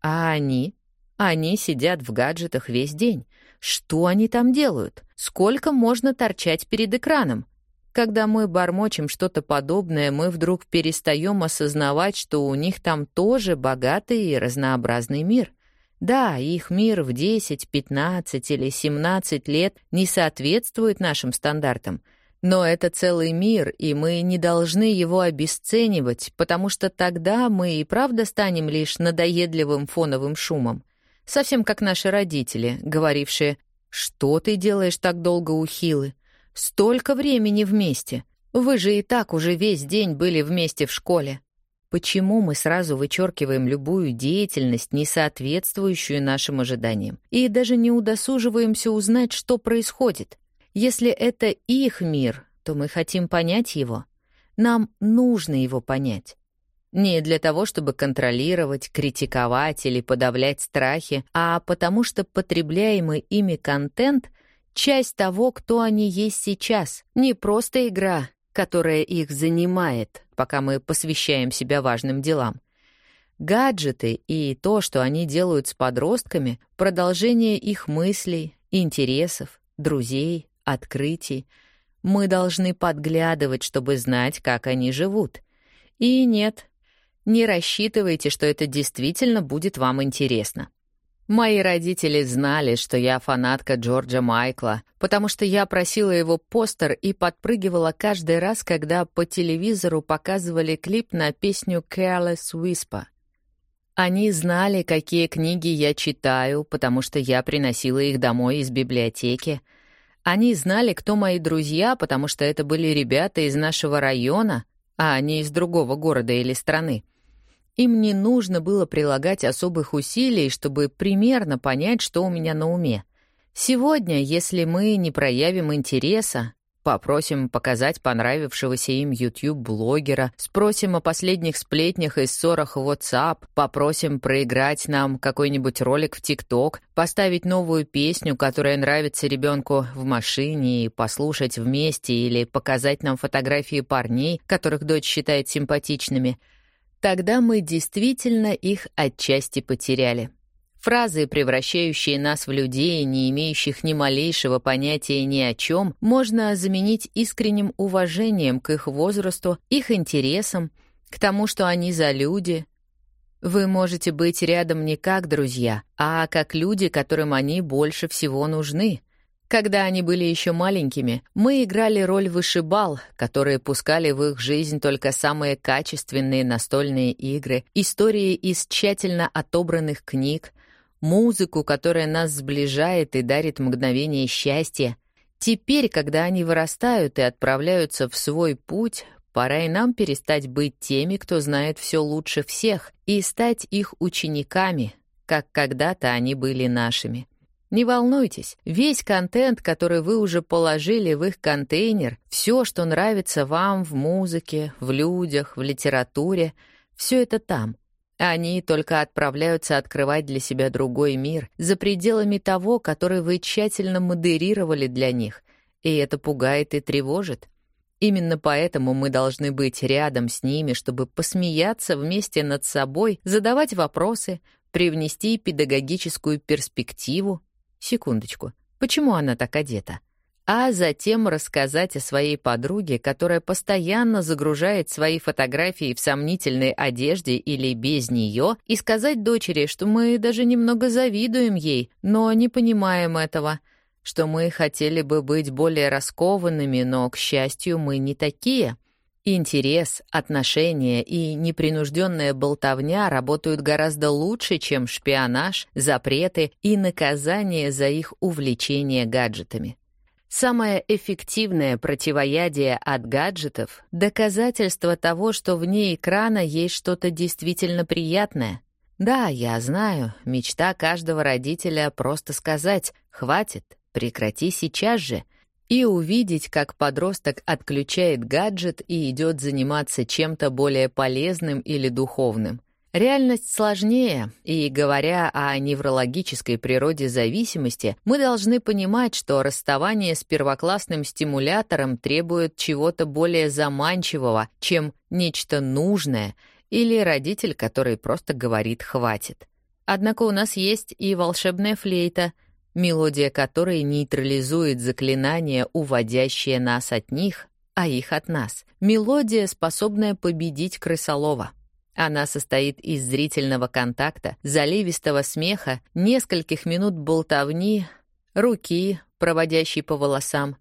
А они? Они сидят в гаджетах весь день. Что они там делают? Сколько можно торчать перед экраном? Когда мы бормочем что-то подобное, мы вдруг перестаем осознавать, что у них там тоже богатый и разнообразный мир. Да, их мир в 10, 15 или 17 лет не соответствует нашим стандартам, но это целый мир, и мы не должны его обесценивать, потому что тогда мы и правда станем лишь надоедливым фоновым шумом. Совсем как наши родители, говорившие «Что ты делаешь так долго у Хилы? Столько времени вместе. Вы же и так уже весь день были вместе в школе. Почему мы сразу вычеркиваем любую деятельность, не соответствующую нашим ожиданиям, и даже не удосуживаемся узнать, что происходит? Если это их мир, то мы хотим понять его. Нам нужно его понять. Не для того, чтобы контролировать, критиковать или подавлять страхи, а потому что потребляемый ими контент — часть того, кто они есть сейчас. Не просто игра, которая их занимает, пока мы посвящаем себя важным делам. Гаджеты и то, что они делают с подростками — продолжение их мыслей, интересов, друзей, открытий. Мы должны подглядывать, чтобы знать, как они живут. И нет, не рассчитывайте, что это действительно будет вам интересно. Мои родители знали, что я фанатка Джорджа Майкла, потому что я просила его постер и подпрыгивала каждый раз, когда по телевизору показывали клип на песню «Careless Whisper». Они знали, какие книги я читаю, потому что я приносила их домой из библиотеки. Они знали, кто мои друзья, потому что это были ребята из нашего района, а не из другого города или страны. Им не нужно было прилагать особых усилий, чтобы примерно понять, что у меня на уме. Сегодня, если мы не проявим интереса, попросим показать понравившегося им YouTube-блогера, спросим о последних сплетнях и ссорах в WhatsApp, попросим проиграть нам какой-нибудь ролик в TikTok, поставить новую песню, которая нравится ребенку в машине, и послушать вместе или показать нам фотографии парней, которых дочь считает симпатичными — Тогда мы действительно их отчасти потеряли. Фразы, превращающие нас в людей, не имеющих ни малейшего понятия ни о чем, можно заменить искренним уважением к их возрасту, их интересам, к тому, что они за люди. Вы можете быть рядом не как друзья, а как люди, которым они больше всего нужны — когда они были еще маленькими, мы играли роль вышибал, которые пускали в их жизнь только самые качественные настольные игры, истории из тщательно отобранных книг, музыку, которая нас сближает и дарит мгновение счастья. Теперь, когда они вырастают и отправляются в свой путь, пора и нам перестать быть теми, кто знает все лучше всех, и стать их учениками, как когда-то они были нашими. Не волнуйтесь, весь контент, который вы уже положили в их контейнер, все, что нравится вам в музыке, в людях, в литературе, все это там. Они только отправляются открывать для себя другой мир, за пределами того, который вы тщательно модерировали для них, и это пугает и тревожит. Именно поэтому мы должны быть рядом с ними, чтобы посмеяться вместе над собой, задавать вопросы, привнести педагогическую перспективу, Секундочку, почему она так одета? А затем рассказать о своей подруге, которая постоянно загружает свои фотографии в сомнительной одежде или без нее, и сказать дочери, что мы даже немного завидуем ей, но не понимаем этого, что мы хотели бы быть более раскованными, но, к счастью, мы не такие — Интерес, отношения и непринужденная болтовня работают гораздо лучше, чем шпионаж, запреты и наказание за их увлечение гаджетами. Самое эффективное противоядие от гаджетов — доказательство того, что вне экрана есть что-то действительно приятное. Да, я знаю, мечта каждого родителя просто сказать «хватит, прекрати сейчас же», и увидеть, как подросток отключает гаджет и идет заниматься чем-то более полезным или духовным. Реальность сложнее, и говоря о неврологической природе зависимости, мы должны понимать, что расставание с первоклассным стимулятором требует чего-то более заманчивого, чем нечто нужное или родитель, который просто говорит «хватит». Однако у нас есть и волшебная флейта — мелодия которой нейтрализует заклинание, уводящее нас от них, а их от нас. Мелодия, способная победить крысолова. Она состоит из зрительного контакта, заливистого смеха, нескольких минут болтовни, руки, проводящей по волосам,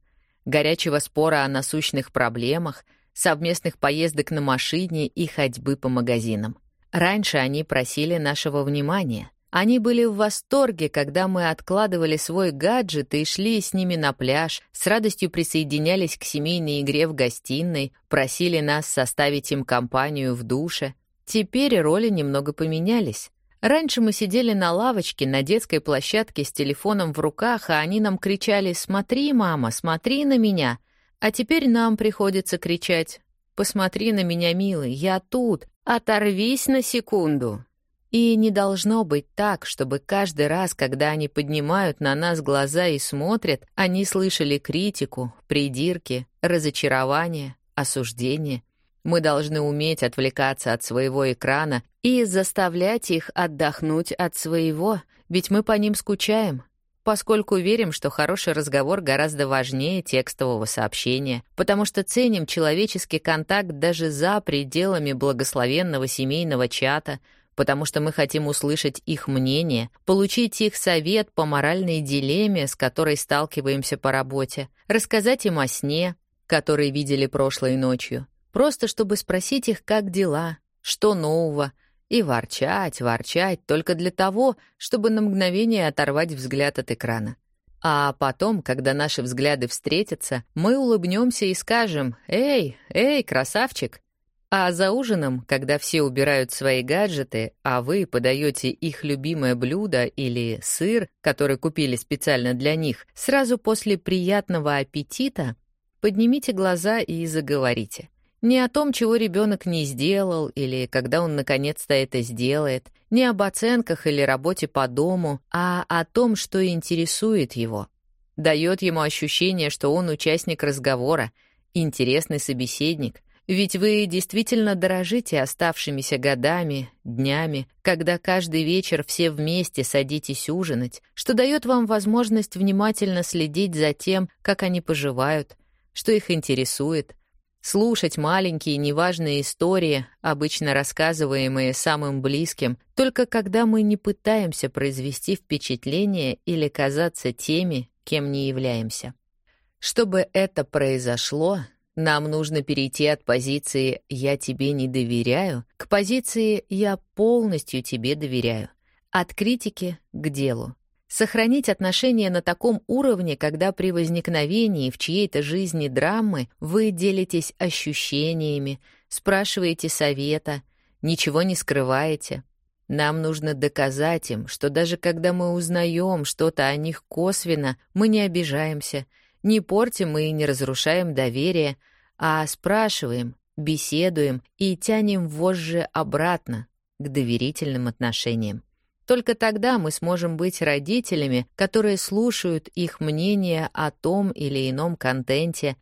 горячего спора о насущных проблемах, совместных поездок на машине и ходьбы по магазинам. Раньше они просили нашего внимания — они были в восторге, когда мы откладывали свой гаджет и шли с ними на пляж, с радостью присоединялись к семейной игре в гостиной, просили нас составить им компанию в душе. Теперь роли немного поменялись. Раньше мы сидели на лавочке на детской площадке с телефоном в руках, а они нам кричали «Смотри, мама, смотри на меня!» А теперь нам приходится кричать «Посмотри на меня, милый, я тут, Оторвись на секунду. И не должно быть так, чтобы каждый раз, когда они поднимают на нас глаза и смотрят, они слышали критику, придирки, разочарование, осуждение. Мы должны уметь отвлекаться от своего экрана и заставлять их отдохнуть от своего, ведь мы по ним скучаем, поскольку верим, что хороший разговор гораздо важнее текстового сообщения, потому что ценим человеческий контакт даже за пределами благословенного семейного чата, потому что мы хотим услышать их мнение, получить их совет по моральной дилемме, с которой сталкиваемся по работе, рассказать им о сне, который видели прошлой ночью, просто чтобы спросить их, как дела, что нового — и ворчать, ворчать только для того, чтобы на мгновение оторвать взгляд от экрана. А потом, когда наши взгляды встретятся, мы улыбнемся и скажем «Эй, эй, красавчик!» А за ужином, когда все убирают свои гаджеты, а вы подаете их любимое блюдо или сыр, который купили специально для них, сразу после приятного аппетита поднимите глаза и заговорите — не о том, чего ребенок не сделал или когда он наконец-то это сделает, не об оценках или работе по дому, а о том, что интересует его. Дает ему ощущение, что он участник разговора, интересный собеседник, ведь вы действительно дорожите оставшимися годами, днями, когда каждый вечер все вместе садитесь ужинать, что дает вам возможность внимательно следить за тем, как они поживают, что их интересует, Слушать маленькие неважные истории, обычно рассказываемые самым близким, только когда мы не пытаемся произвести впечатление или казаться теми, кем не являемся. Чтобы это произошло, нам нужно перейти от позиции «я тебе не доверяю» к позиции «я полностью тебе доверяю», от критики к делу. Сохранить отношения на таком уровне, когда при возникновении в чьей-то жизни драмы вы делитесь ощущениями, спрашиваете совета, ничего не скрываете. Нам нужно доказать им, что даже когда мы узнаем что-то о них косвенно, мы не обижаемся, не портим и не разрушаем доверие, а спрашиваем, беседуем и тянем вожжи обратно к доверительным отношениям. Только тогда мы сможем быть родителями, которые слушают их мнение о том или ином контенте.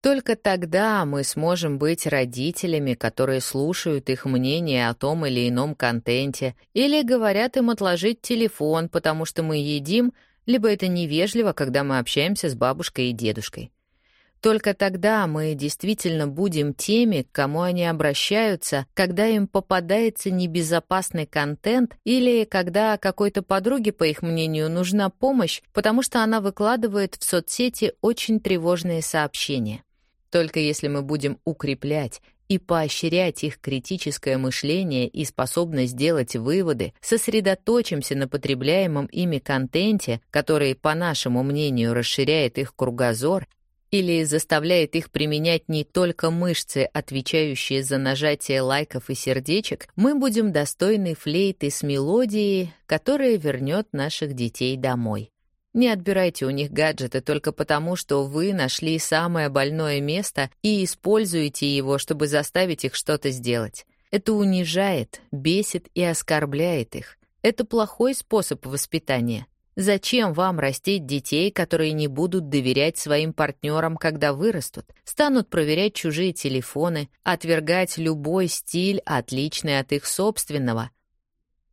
Только тогда мы сможем быть родителями, которые слушают их мнение о том или ином контенте или говорят им отложить телефон, потому что мы едим, либо это невежливо, когда мы общаемся с бабушкой и дедушкой. Только тогда мы действительно будем теми, к кому они обращаются, когда им попадается небезопасный контент или когда какой-то подруге, по их мнению, нужна помощь, потому что она выкладывает в соцсети очень тревожные сообщения. Только если мы будем укреплять и поощрять их критическое мышление и способность делать выводы, сосредоточимся на потребляемом ими контенте, который, по нашему мнению, расширяет их кругозор, или заставляет их применять не только мышцы, отвечающие за нажатие лайков и сердечек, мы будем достойны флейты с мелодией, которая вернет наших детей домой. Не отбирайте у них гаджеты только потому, что вы нашли самое больное место и используете его, чтобы заставить их что-то сделать. Это унижает, бесит и оскорбляет их. Это плохой способ воспитания. Зачем вам растить детей, которые не будут доверять своим партнерам, когда вырастут, станут проверять чужие телефоны, отвергать любой стиль, отличный от их собственного?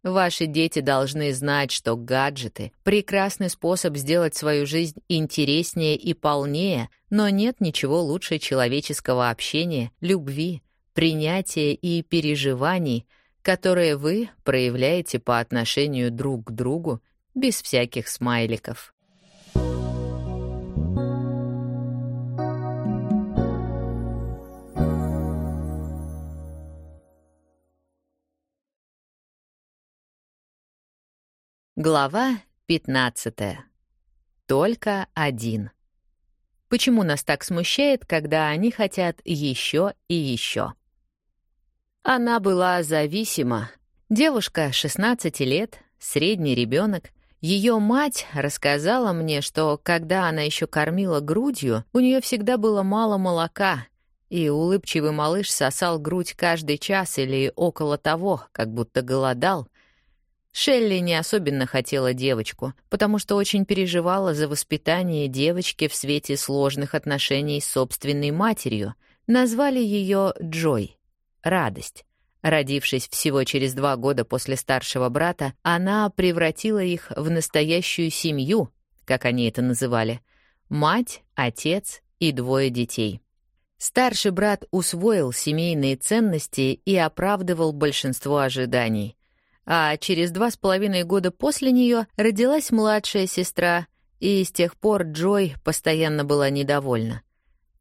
Ваши дети должны знать, что гаджеты — прекрасный способ сделать свою жизнь интереснее и полнее, но нет ничего лучше человеческого общения, любви, принятия и переживаний, которые вы проявляете по отношению друг к другу без всяких смайликов. Глава 15. Только один. Почему нас так смущает, когда они хотят еще и еще? Она была зависима. Девушка 16 лет, средний ребенок, ее мать рассказала мне, что когда она еще кормила грудью, у нее всегда было мало молока, и улыбчивый малыш сосал грудь каждый час или около того, как будто голодал. Шелли не особенно хотела девочку, потому что очень переживала за воспитание девочки в свете сложных отношений с собственной матерью. Назвали ее Джой — радость. Родившись всего через два года после старшего брата, она превратила их в настоящую семью, как они это называли. Мать, отец и двое детей. Старший брат усвоил семейные ценности и оправдывал большинство ожиданий. А через два с половиной года после нее родилась младшая сестра, и с тех пор Джой постоянно была недовольна.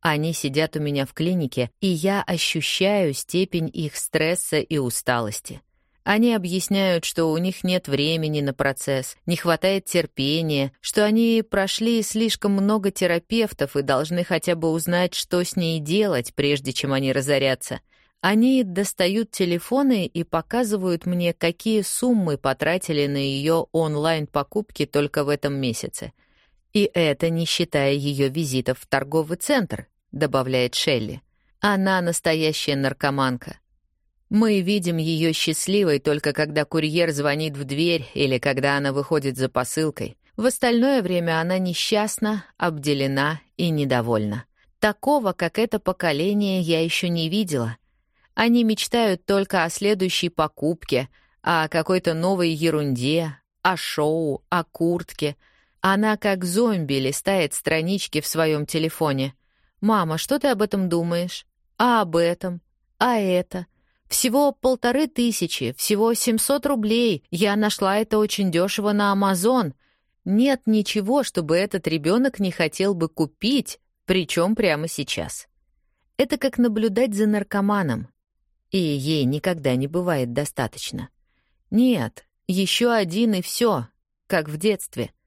Они сидят у меня в клинике, и я ощущаю степень их стресса и усталости. Они объясняют, что у них нет времени на процесс, не хватает терпения, что они прошли слишком много терапевтов и должны хотя бы узнать, что с ней делать, прежде чем они разорятся. Они достают телефоны и показывают мне, какие суммы потратили на ее онлайн-покупки только в этом месяце. И это не считая ее визитов в торговый центр, добавляет Шелли. Она настоящая наркоманка. Мы видим ее счастливой только когда курьер звонит в дверь или когда она выходит за посылкой. В остальное время она несчастна, обделена и недовольна. Такого, как это поколение, я еще не видела. Они мечтают только о следующей покупке, о какой-то новой ерунде, о шоу, о куртке. Она как зомби листает странички в своем телефоне — «Мама, что ты об этом думаешь? А об этом? А это? Всего полторы тысячи, всего 700 рублей. Я нашла это очень дешево на Амазон. Нет ничего, чтобы этот ребенок не хотел бы купить, причем прямо сейчас. Это как наблюдать за наркоманом. И ей никогда не бывает достаточно. Нет, еще один и все, как в детстве —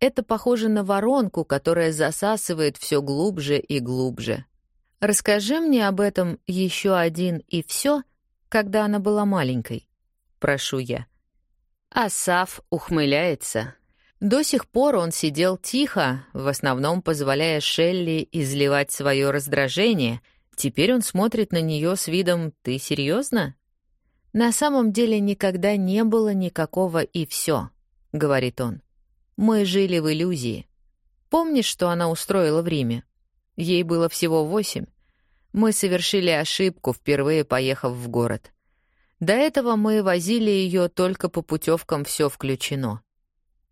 это похоже на воронку, которая засасывает все глубже и глубже. Расскажи мне об этом еще один и все, когда она была маленькой. Прошу я. Асав ухмыляется. До сих пор он сидел тихо, в основном позволяя Шелли изливать свое раздражение. Теперь он смотрит на нее с видом «Ты серьезно?» «На самом деле никогда не было никакого «и все», — говорит он. Мы жили в иллюзии. Помнишь, что она устроила в Риме? Ей было всего восемь. Мы совершили ошибку, впервые поехав в город. До этого мы возили ее только по путевкам «все включено».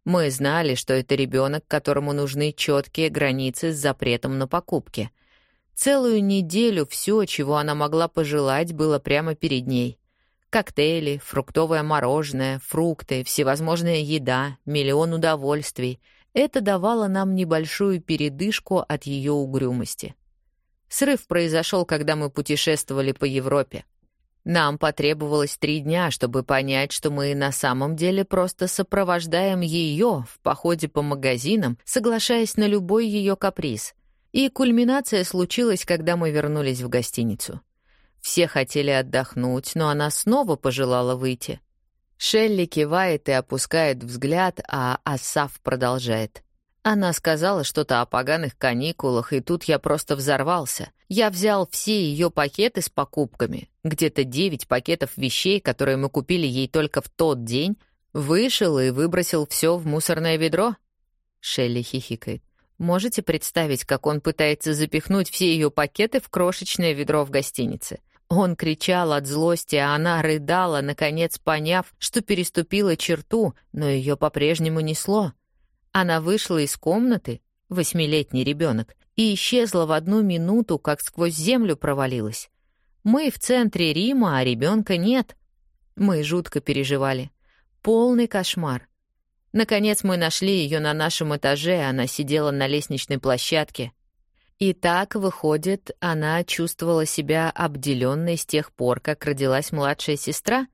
Мы знали, что это ребенок, которому нужны четкие границы с запретом на покупки. Целую неделю все, чего она могла пожелать, было прямо перед ней. Коктейли, фруктовое мороженое, фрукты, всевозможная еда, миллион удовольствий. Это давало нам небольшую передышку от ее угрюмости. Срыв произошел, когда мы путешествовали по Европе. Нам потребовалось три дня, чтобы понять, что мы на самом деле просто сопровождаем ее в походе по магазинам, соглашаясь на любой ее каприз. И кульминация случилась, когда мы вернулись в гостиницу. Все хотели отдохнуть, но она снова пожелала выйти. Шелли кивает и опускает взгляд, а Асав продолжает. Она сказала что-то о поганых каникулах, и тут я просто взорвался. Я взял все ее пакеты с покупками, где-то девять пакетов вещей, которые мы купили ей только в тот день, вышел и выбросил все в мусорное ведро. Шелли хихикает. Можете представить, как он пытается запихнуть все ее пакеты в крошечное ведро в гостинице? Он кричал от злости, а она рыдала, наконец поняв, что переступила черту, но ее по-прежнему несло. Она вышла из комнаты, восьмилетний ребенок, и исчезла в одну минуту, как сквозь землю провалилась. Мы в центре Рима, а ребенка нет. Мы жутко переживали. Полный кошмар. Наконец мы нашли ее на нашем этаже, она сидела на лестничной площадке. И так, выходит, она чувствовала себя обделенной с тех пор, как родилась младшая сестра?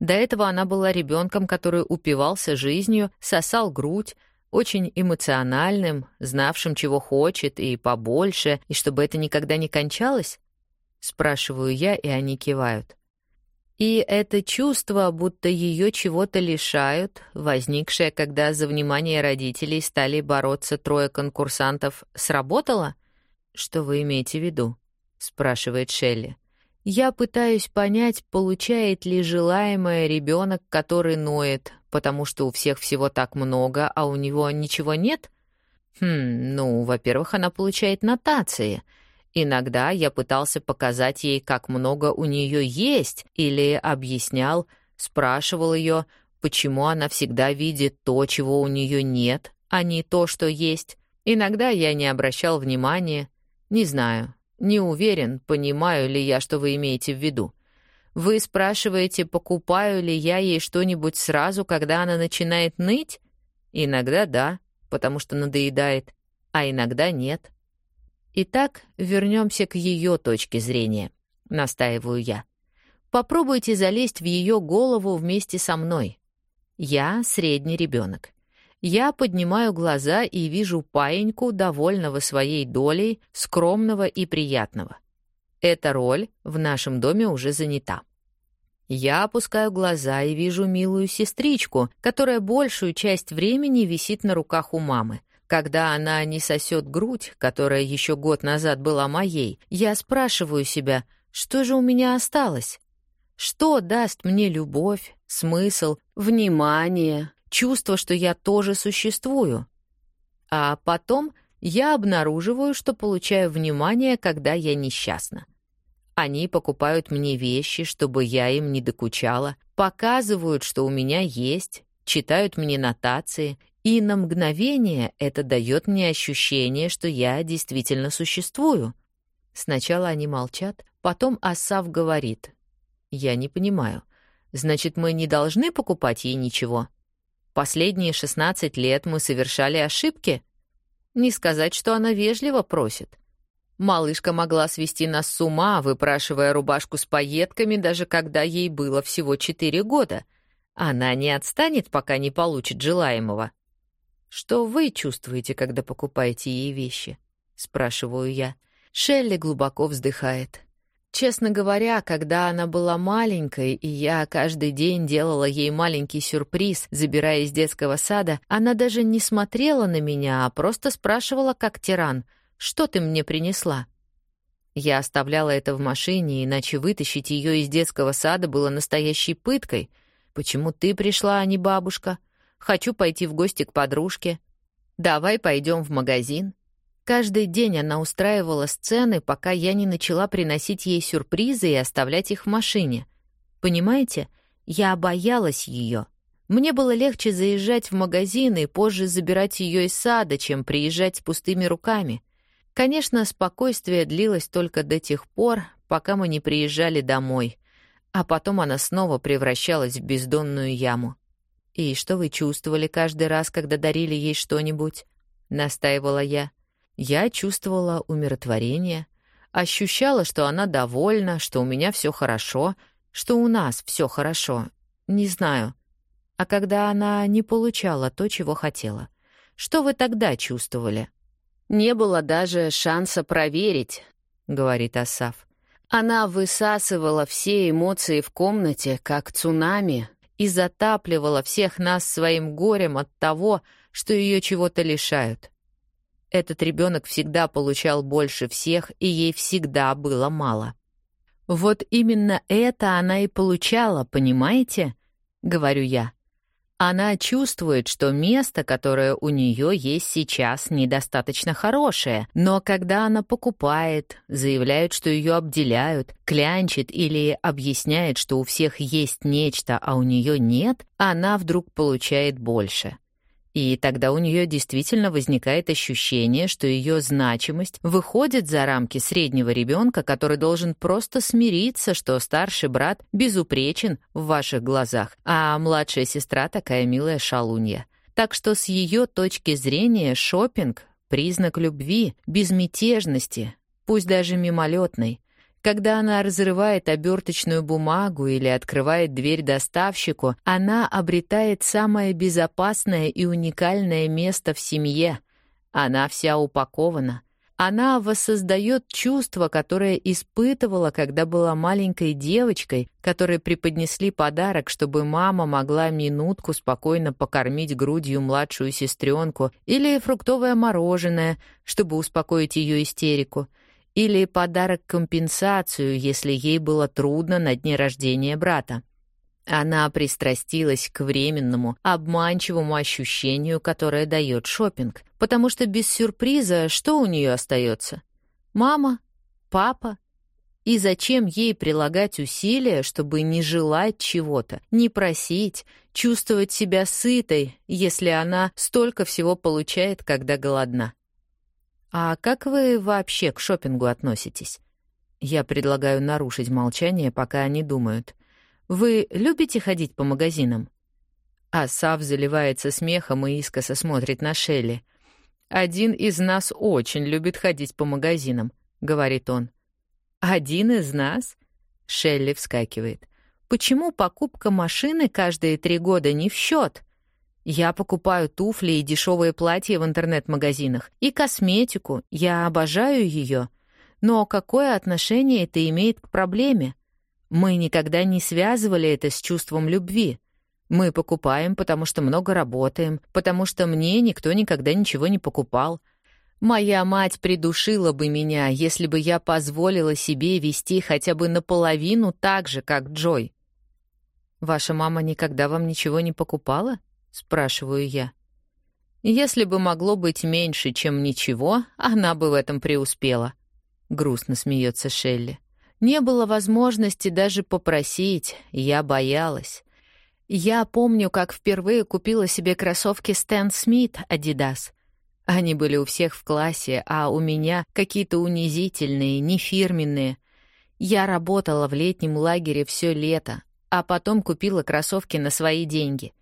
До этого она была ребенком, который упивался жизнью, сосал грудь, очень эмоциональным, знавшим, чего хочет, и побольше, и чтобы это никогда не кончалось? Спрашиваю я, и они кивают. И это чувство, будто ее чего-то лишают, возникшее, когда за внимание родителей стали бороться трое конкурсантов, сработало — что вы имеете в виду? — спрашивает Шелли. Я пытаюсь понять, получает ли желаемое ребенок, который ноет, потому что у всех всего так много, а у него ничего нет? Хм, ну, во-первых, она получает нотации. Иногда я пытался показать ей, как много у нее есть, или объяснял, спрашивал ее, почему она всегда видит то, чего у нее нет, а не то, что есть. Иногда я не обращал внимания. Не знаю, не уверен, понимаю ли я, что вы имеете в виду. Вы спрашиваете, покупаю ли я ей что-нибудь сразу, когда она начинает ныть? Иногда да, потому что надоедает, а иногда нет. Итак, вернемся к ее точке зрения, настаиваю я. Попробуйте залезть в ее голову вместе со мной. Я средний ребенок. Я поднимаю глаза и вижу паиньку, довольного своей долей, скромного и приятного. Эта роль в нашем доме уже занята. Я опускаю глаза и вижу милую сестричку, которая большую часть времени висит на руках у мамы. Когда она не сосет грудь, которая еще год назад была моей, я спрашиваю себя, что же у меня осталось? Что даст мне любовь, смысл, внимание, чувство, что я тоже существую? А потом я обнаруживаю, что получаю внимание, когда я несчастна. Они покупают мне вещи, чтобы я им не докучала, показывают, что у меня есть, читают мне нотации, и на мгновение это дает мне ощущение, что я действительно существую. Сначала они молчат, потом Асав говорит. «Я не понимаю. Значит, мы не должны покупать ей ничего? Последние 16 лет мы совершали ошибки? Не сказать, что она вежливо просит». Малышка могла свести нас с ума, выпрашивая рубашку с пайетками, даже когда ей было всего четыре года. Она не отстанет, пока не получит желаемого. «Что вы чувствуете, когда покупаете ей вещи?» — спрашиваю я. Шелли глубоко вздыхает. Честно говоря, когда она была маленькой, и я каждый день делала ей маленький сюрприз, забирая из детского сада, она даже не смотрела на меня, а просто спрашивала, как тиран — что ты мне принесла?» Я оставляла это в машине, иначе вытащить ее из детского сада было настоящей пыткой. «Почему ты пришла, а не бабушка? Хочу пойти в гости к подружке. Давай пойдем в магазин». Каждый день она устраивала сцены, пока я не начала приносить ей сюрпризы и оставлять их в машине. Понимаете, я боялась ее. Мне было легче заезжать в магазин и позже забирать ее из сада, чем приезжать с пустыми руками. Конечно, спокойствие длилось только до тех пор, пока мы не приезжали домой, а потом она снова превращалась в бездонную яму. «И что вы чувствовали каждый раз, когда дарили ей что-нибудь?» — настаивала я. Я чувствовала умиротворение, ощущала, что она довольна, что у меня все хорошо, что у нас все хорошо. Не знаю. А когда она не получала то, чего хотела, что вы тогда чувствовали?» Не было даже шанса проверить, говорит Асав. Она высасывала все эмоции в комнате, как цунами, и затапливала всех нас своим горем от того, что ее чего-то лишают. Этот ребенок всегда получал больше всех, и ей всегда было мало. Вот именно это она и получала, понимаете? Говорю я. Она чувствует, что место, которое у нее есть сейчас, недостаточно хорошее, но когда она покупает, заявляет, что ее обделяют, клянчит или объясняет, что у всех есть нечто, а у нее нет, она вдруг получает больше. И тогда у нее действительно возникает ощущение, что ее значимость выходит за рамки среднего ребенка, который должен просто смириться, что старший брат безупречен в ваших глазах, а младшая сестра такая милая шалунья. Так что с ее точки зрения шопинг признак любви, безмятежности, пусть даже мимолетной. Когда она разрывает оберточную бумагу или открывает дверь доставщику, она обретает самое безопасное и уникальное место в семье. Она вся упакована. Она воссоздает чувство, которое испытывала, когда была маленькой девочкой, которой преподнесли подарок, чтобы мама могла минутку спокойно покормить грудью младшую сестренку, или фруктовое мороженое, чтобы успокоить ее истерику — или подарок-компенсацию, если ей было трудно на дне рождения брата. Она пристрастилась к временному, обманчивому ощущению, которое дает шопинг, потому что без сюрприза что у нее остается? Мама? Папа? И зачем ей прилагать усилия, чтобы не желать чего-то, не просить, чувствовать себя сытой, если она столько всего получает, когда голодна? А как вы вообще к шопингу относитесь? Я предлагаю нарушить молчание, пока они думают — вы любите ходить по магазинам?» Асав заливается смехом и искоса смотрит на Шелли. «Один из нас очень любит ходить по магазинам», — говорит он. «Один из нас?» — Шелли вскакивает. «Почему покупка машины каждые три года не в счет? Я покупаю туфли и дешевые платья в интернет-магазинах, и косметику, я обожаю ее. Но какое отношение это имеет к проблеме? Мы никогда не связывали это с чувством любви. Мы покупаем, потому что много работаем, потому что мне никто никогда ничего не покупал. Моя мать придушила бы меня, если бы я позволила себе вести хотя бы наполовину так же, как Джой. «Ваша мама никогда вам ничего не покупала?» — спрашиваю я. «Если бы могло быть меньше, чем ничего, она бы в этом преуспела», — грустно смеется Шелли. Не было возможности даже попросить, я боялась. Я помню, как впервые купила себе кроссовки Стэн Смит Adidas. Они были у всех в классе, а у меня какие-то унизительные, нефирменные. Я работала в летнем лагере все лето, а потом купила кроссовки на свои деньги.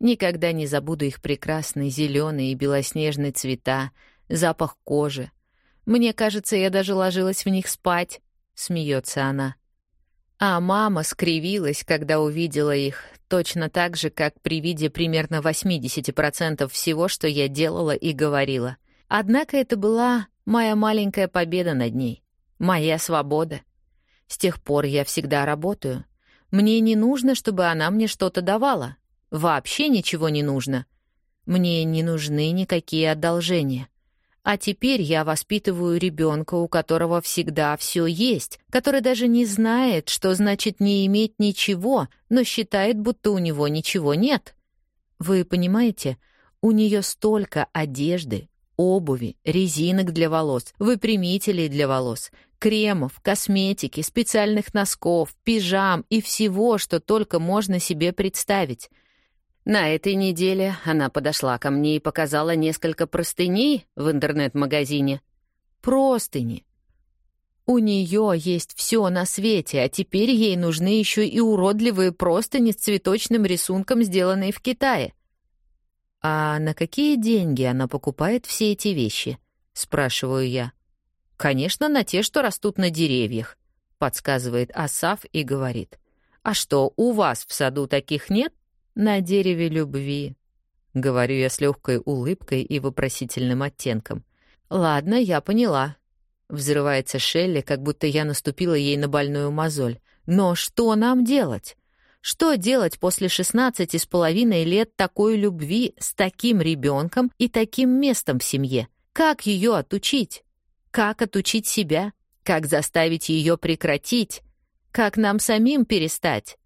Никогда не забуду их прекрасные зеленые и белоснежные цвета, запах кожи. Мне кажется, я даже ложилась в них спать смеется она. А мама скривилась, когда увидела их, точно так же, как при виде примерно 80% всего, что я делала и говорила. Однако это была моя маленькая победа над ней, моя свобода. С тех пор я всегда работаю. Мне не нужно, чтобы она мне что-то давала. Вообще ничего не нужно. Мне не нужны никакие одолжения. А теперь я воспитываю ребенка, у которого всегда все есть, который даже не знает, что значит не иметь ничего, но считает, будто у него ничего нет. Вы понимаете, у нее столько одежды, обуви, резинок для волос, выпрямителей для волос, кремов, косметики, специальных носков, пижам и всего, что только можно себе представить — на этой неделе она подошла ко мне и показала несколько простыней в интернет-магазине. Простыни. У нее есть все на свете, а теперь ей нужны еще и уродливые простыни с цветочным рисунком, сделанные в Китае. «А на какие деньги она покупает все эти вещи?» — спрашиваю я. «Конечно, на те, что растут на деревьях», — подсказывает Асав и говорит. «А что, у вас в саду таких нет?» На дереве любви», — говорю я с легкой улыбкой и вопросительным оттенком. «Ладно, я поняла». Взрывается Шелли, как будто я наступила ей на больную мозоль. «Но что нам делать? Что делать после шестнадцати с половиной лет такой любви с таким ребенком и таким местом в семье? Как ее отучить? Как отучить себя? Как заставить ее прекратить? Как нам самим перестать?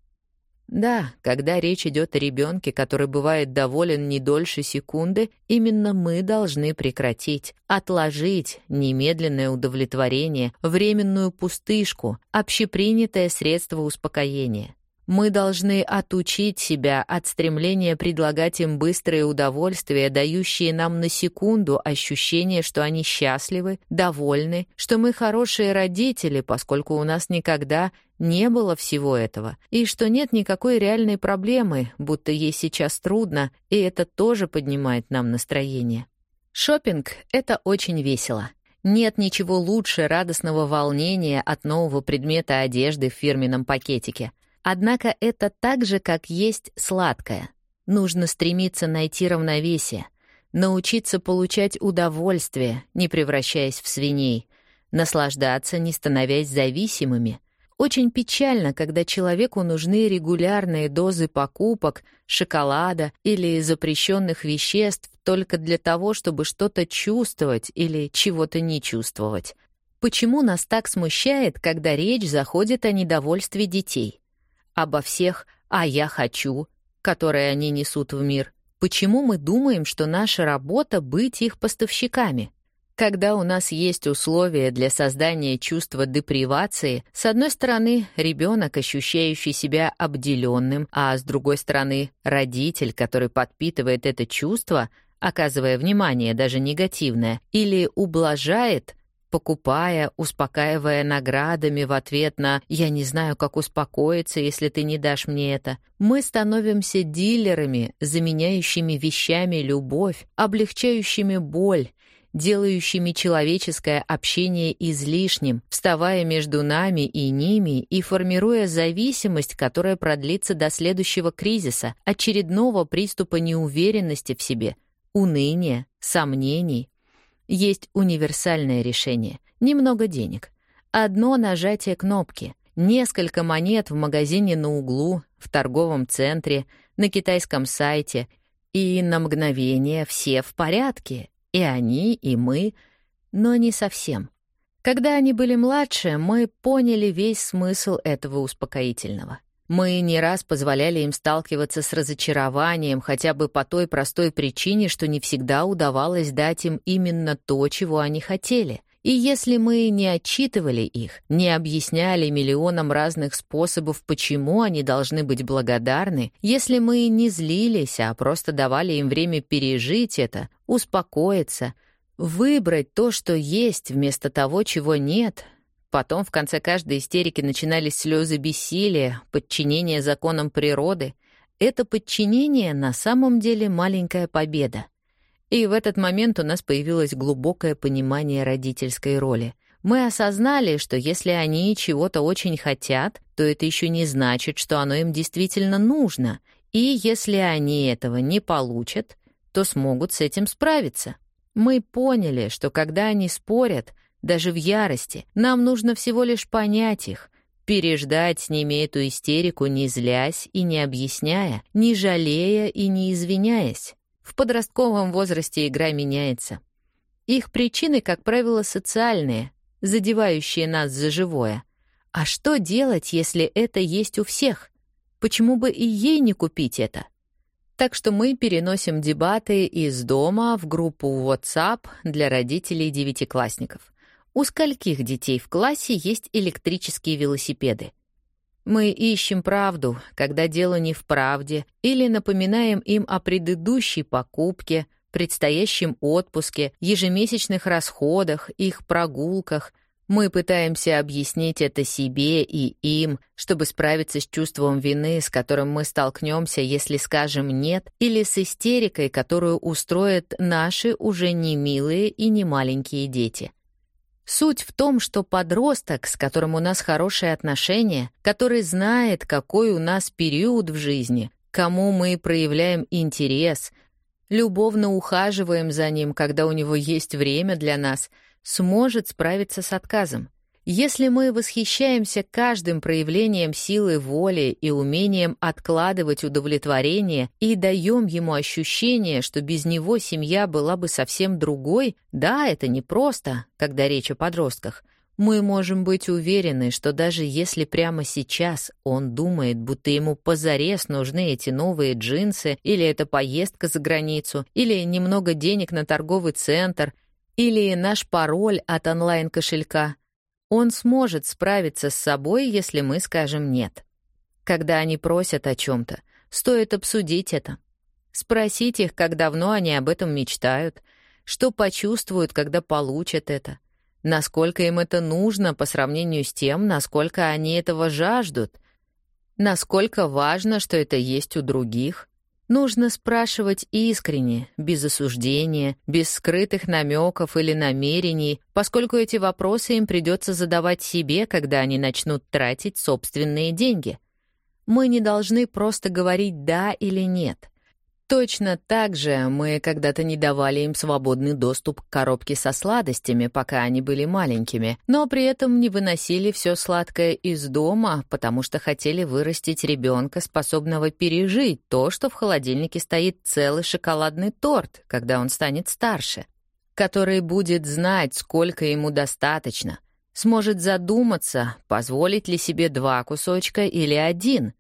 Да, когда речь идет о ребенке, который бывает доволен не дольше секунды, именно мы должны прекратить, отложить немедленное удовлетворение, временную пустышку, общепринятое средство успокоения. Мы должны отучить себя от стремления предлагать им быстрые удовольствия, дающие нам на секунду ощущение, что они счастливы, довольны, что мы хорошие родители, поскольку у нас никогда не было всего этого, и что нет никакой реальной проблемы, будто ей сейчас трудно, и это тоже поднимает нам настроение. Шопинг — это очень весело. Нет ничего лучше радостного волнения от нового предмета одежды в фирменном пакетике — Однако это так же, как есть сладкое. Нужно стремиться найти равновесие, научиться получать удовольствие, не превращаясь в свиней, наслаждаться, не становясь зависимыми. Очень печально, когда человеку нужны регулярные дозы покупок, шоколада или запрещенных веществ только для того, чтобы что-то чувствовать или чего-то не чувствовать. Почему нас так смущает, когда речь заходит о недовольстве детей? Обо всех «а я хочу», которые они несут в мир. Почему мы думаем, что наша работа — быть их поставщиками? Когда у нас есть условия для создания чувства депривации, с одной стороны, ребенок, ощущающий себя обделенным, а с другой стороны, родитель, который подпитывает это чувство, оказывая внимание, даже негативное, или ублажает, покупая, успокаивая наградами в ответ на «я не знаю, как успокоиться, если ты не дашь мне это», мы становимся дилерами, заменяющими вещами любовь, облегчающими боль, делающими человеческое общение излишним, вставая между нами и ними и формируя зависимость, которая продлится до следующего кризиса, очередного приступа неуверенности в себе, уныния, сомнений. Есть универсальное решение — немного денег. Одно нажатие кнопки, несколько монет в магазине на углу, в торговом центре, на китайском сайте — и на мгновение все в порядке, и они, и мы, но не совсем. Когда они были младше, мы поняли весь смысл этого успокоительного. Мы не раз позволяли им сталкиваться с разочарованием хотя бы по той простой причине, что не всегда удавалось дать им именно то, чего они хотели. И если мы не отчитывали их, не объясняли миллионам разных способов, почему они должны быть благодарны, если мы не злились, а просто давали им время пережить это, успокоиться, выбрать то, что есть, вместо того, чего нет. Потом в конце каждой истерики начинались слезы бессилия, подчинение законам природы. Это подчинение на самом деле маленькая победа. И в этот момент у нас появилось глубокое понимание родительской роли. Мы осознали, что если они чего-то очень хотят, то это еще не значит, что оно им действительно нужно. И если они этого не получат, то смогут с этим справиться. Мы поняли, что когда они спорят, даже в ярости, нам нужно всего лишь понять их, переждать с ними эту истерику, не злясь и не объясняя, не жалея и не извиняясь. В подростковом возрасте игра меняется. Их причины, как правило, социальные, задевающие нас за живое. А что делать, если это есть у всех? Почему бы и ей не купить это? Так что мы переносим дебаты из дома в группу WhatsApp для родителей девятиклассников. У скольких детей в классе есть электрические велосипеды? Мы ищем правду, когда дело не в правде, или напоминаем им о предыдущей покупке, предстоящем отпуске, ежемесячных расходах, их прогулках. Мы пытаемся объяснить это себе и им, чтобы справиться с чувством вины, с которым мы столкнемся, если скажем «нет», или с истерикой, которую устроят наши уже не милые и не маленькие дети. Суть в том, что подросток, с которым у нас хорошие отношения, который знает, какой у нас период в жизни, кому мы проявляем интерес, любовно ухаживаем за ним, когда у него есть время для нас, сможет справиться с отказом. Если мы восхищаемся каждым проявлением силы воли и умением откладывать удовлетворение и даем ему ощущение, что без него семья была бы совсем другой, да, это непросто, когда речь о подростках, мы можем быть уверены, что даже если прямо сейчас он думает, будто ему позарез нужны эти новые джинсы, или эта поездка за границу, или немного денег на торговый центр, или наш пароль от онлайн-кошелька — он сможет справиться с собой, если мы скажем «нет». Когда они просят о чем-то, стоит обсудить это. Спросить их, как давно они об этом мечтают, что почувствуют, когда получат это, насколько им это нужно по сравнению с тем, насколько они этого жаждут, насколько важно, что это есть у других, Нужно спрашивать искренне, без осуждения, без скрытых намеков или намерений, поскольку эти вопросы им придется задавать себе, когда они начнут тратить собственные деньги. Мы не должны просто говорить «да» или «нет». Точно так же мы когда-то не давали им свободный доступ к коробке со сладостями, пока они были маленькими, но при этом не выносили все сладкое из дома, потому что хотели вырастить ребенка, способного пережить то, что в холодильнике стоит целый шоколадный торт, когда он станет старше, который будет знать, сколько ему достаточно, Сможет задуматься, позволить ли себе два кусочка или один.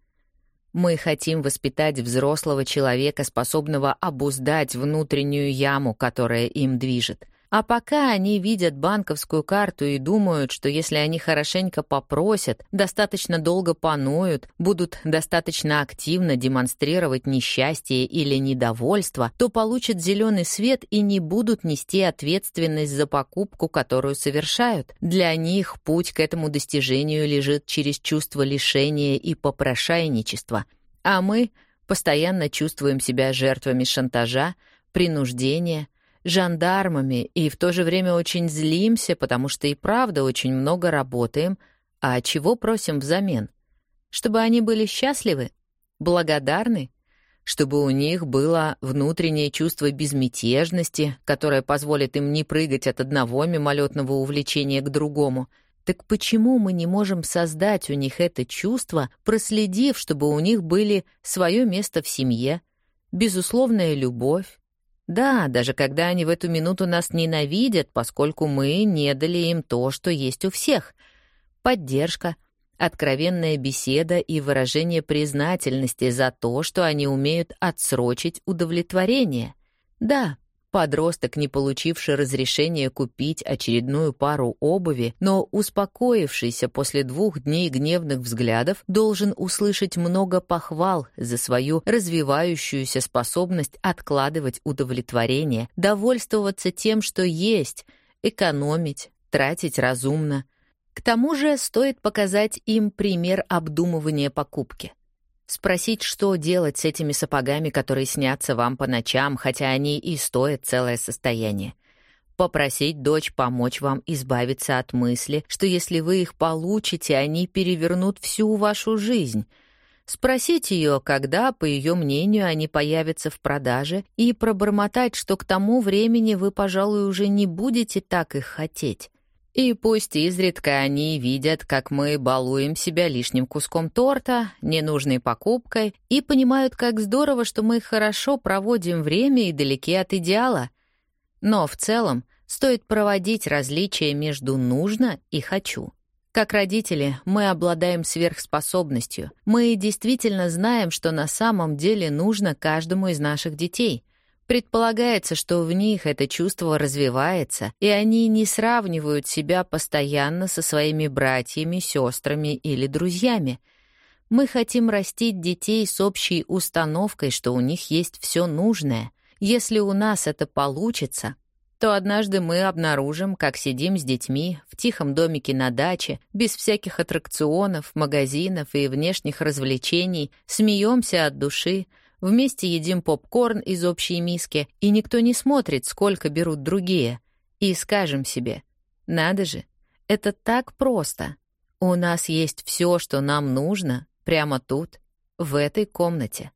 Мы хотим воспитать взрослого человека, способного обуздать внутреннюю яму, которая им движет. А пока они видят банковскую карту и думают, что если они хорошенько попросят, достаточно долго поноют, будут достаточно активно демонстрировать несчастье или недовольство, то получат зеленый свет и не будут нести ответственность за покупку, которую совершают. Для них путь к этому достижению лежит через чувство лишения и попрошайничества. А мы постоянно чувствуем себя жертвами шантажа, принуждения, жандармами и в то же время очень злимся, потому что и правда очень много работаем, а чего просим взамен? Чтобы они были счастливы, благодарны, чтобы у них было внутреннее чувство безмятежности, которое позволит им не прыгать от одного мимолетного увлечения к другому. Так почему мы не можем создать у них это чувство, проследив, чтобы у них были свое место в семье, безусловная любовь, да, даже когда они в эту минуту нас ненавидят, поскольку мы не дали им то, что есть у всех. Поддержка, откровенная беседа и выражение признательности за то, что они умеют отсрочить удовлетворение. Да, Подросток, не получивший разрешения купить очередную пару обуви, но успокоившийся после двух дней гневных взглядов, должен услышать много похвал за свою развивающуюся способность откладывать удовлетворение, довольствоваться тем, что есть, экономить, тратить разумно. К тому же стоит показать им пример обдумывания покупки — Спросить, что делать с этими сапогами, которые снятся вам по ночам, хотя они и стоят целое состояние. Попросить дочь помочь вам избавиться от мысли, что если вы их получите, они перевернут всю вашу жизнь. Спросить ее, когда, по ее мнению, они появятся в продаже, и пробормотать, что к тому времени вы, пожалуй, уже не будете так их хотеть. И пусть изредка они видят, как мы балуем себя лишним куском торта, ненужной покупкой, и понимают, как здорово, что мы хорошо проводим время и далеки от идеала. Но в целом стоит проводить различия между «нужно» и «хочу». Как родители, мы обладаем сверхспособностью. Мы действительно знаем, что на самом деле нужно каждому из наших детей — Предполагается, что в них это чувство развивается, и они не сравнивают себя постоянно со своими братьями, сестрами или друзьями. Мы хотим растить детей с общей установкой, что у них есть все нужное. Если у нас это получится, то однажды мы обнаружим, как сидим с детьми в тихом домике на даче, без всяких аттракционов, магазинов и внешних развлечений, смеемся от души, Вместе едим попкорн из общей миски, и никто не смотрит, сколько берут другие. И скажем себе, надо же, это так просто. У нас есть все, что нам нужно, прямо тут, в этой комнате.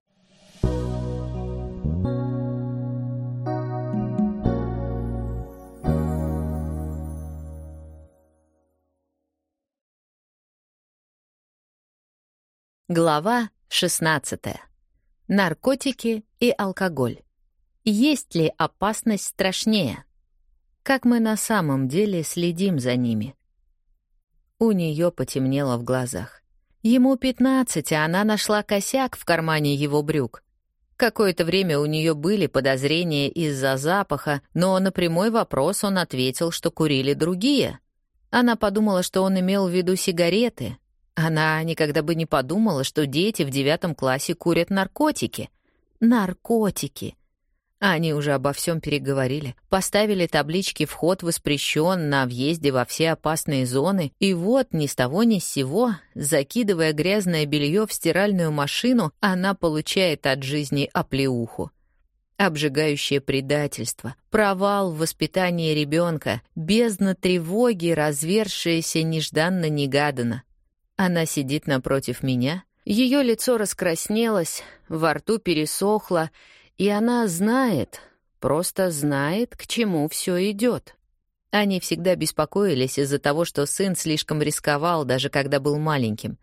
Глава шестнадцатая. Наркотики и алкоголь. Есть ли опасность страшнее? Как мы на самом деле следим за ними? У нее потемнело в глазах. Ему 15, а она нашла косяк в кармане его брюк. Какое-то время у нее были подозрения из-за запаха, но на прямой вопрос он ответил, что курили другие. Она подумала, что он имел в виду сигареты, она никогда бы не подумала, что дети в девятом классе курят наркотики. Наркотики. Они уже обо всем переговорили, поставили таблички «Вход воспрещен» на въезде во все опасные зоны, и вот ни с того ни с сего, закидывая грязное белье в стиральную машину, она получает от жизни оплеуху. Обжигающее предательство, провал в воспитании ребенка, бездна тревоги, развершаяся нежданно-негаданно. Она сидит напротив меня, ее лицо раскраснелось, во рту пересохло, и она знает, просто знает, к чему все идет. Они всегда беспокоились из-за того, что сын слишком рисковал, даже когда был маленьким.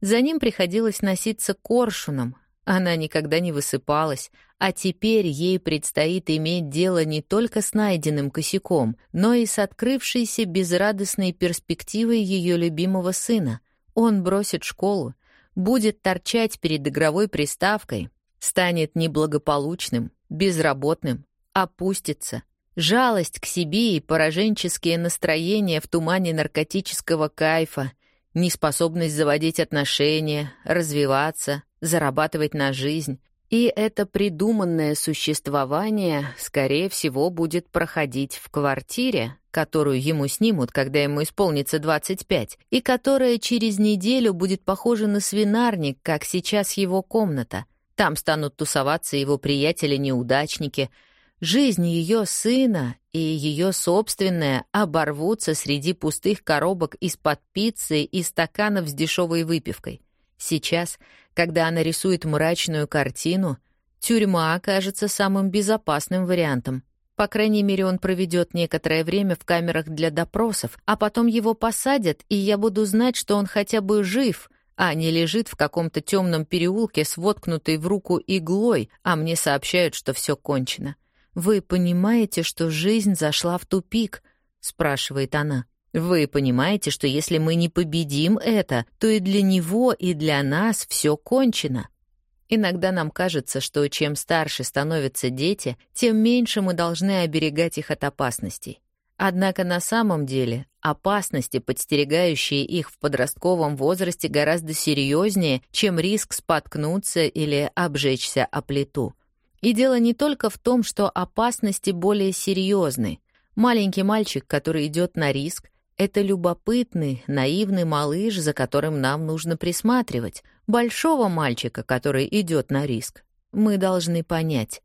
За ним приходилось носиться коршуном. Она никогда не высыпалась, А теперь ей предстоит иметь дело не только с найденным косяком, но и с открывшейся безрадостной перспективой ее любимого сына. Он бросит школу, будет торчать перед игровой приставкой, станет неблагополучным, безработным, опустится. Жалость к себе и пораженческие настроения в тумане наркотического кайфа, неспособность заводить отношения, развиваться, зарабатывать на жизнь — и это придуманное существование, скорее всего, будет проходить в квартире, которую ему снимут, когда ему исполнится 25, и которая через неделю будет похожа на свинарник, как сейчас его комната. Там станут тусоваться его приятели-неудачники. Жизнь ее сына и ее собственная оборвутся среди пустых коробок из-под пиццы и стаканов с дешевой выпивкой. Сейчас когда она рисует мрачную картину, тюрьма окажется самым безопасным вариантом. По крайней мере, он проведет некоторое время в камерах для допросов, а потом его посадят, и я буду знать, что он хотя бы жив, а не лежит в каком-то темном переулке с воткнутой в руку иглой, а мне сообщают, что все кончено. «Вы понимаете, что жизнь зашла в тупик?» — спрашивает она. Вы понимаете, что если мы не победим это, то и для него, и для нас все кончено. Иногда нам кажется, что чем старше становятся дети, тем меньше мы должны оберегать их от опасностей. Однако на самом деле опасности, подстерегающие их в подростковом возрасте, гораздо серьезнее, чем риск споткнуться или обжечься о плиту. И дело не только в том, что опасности более серьезны. Маленький мальчик, который идет на риск, это любопытный, наивный малыш, за которым нам нужно присматривать. Большого мальчика, который идет на риск. Мы должны понять.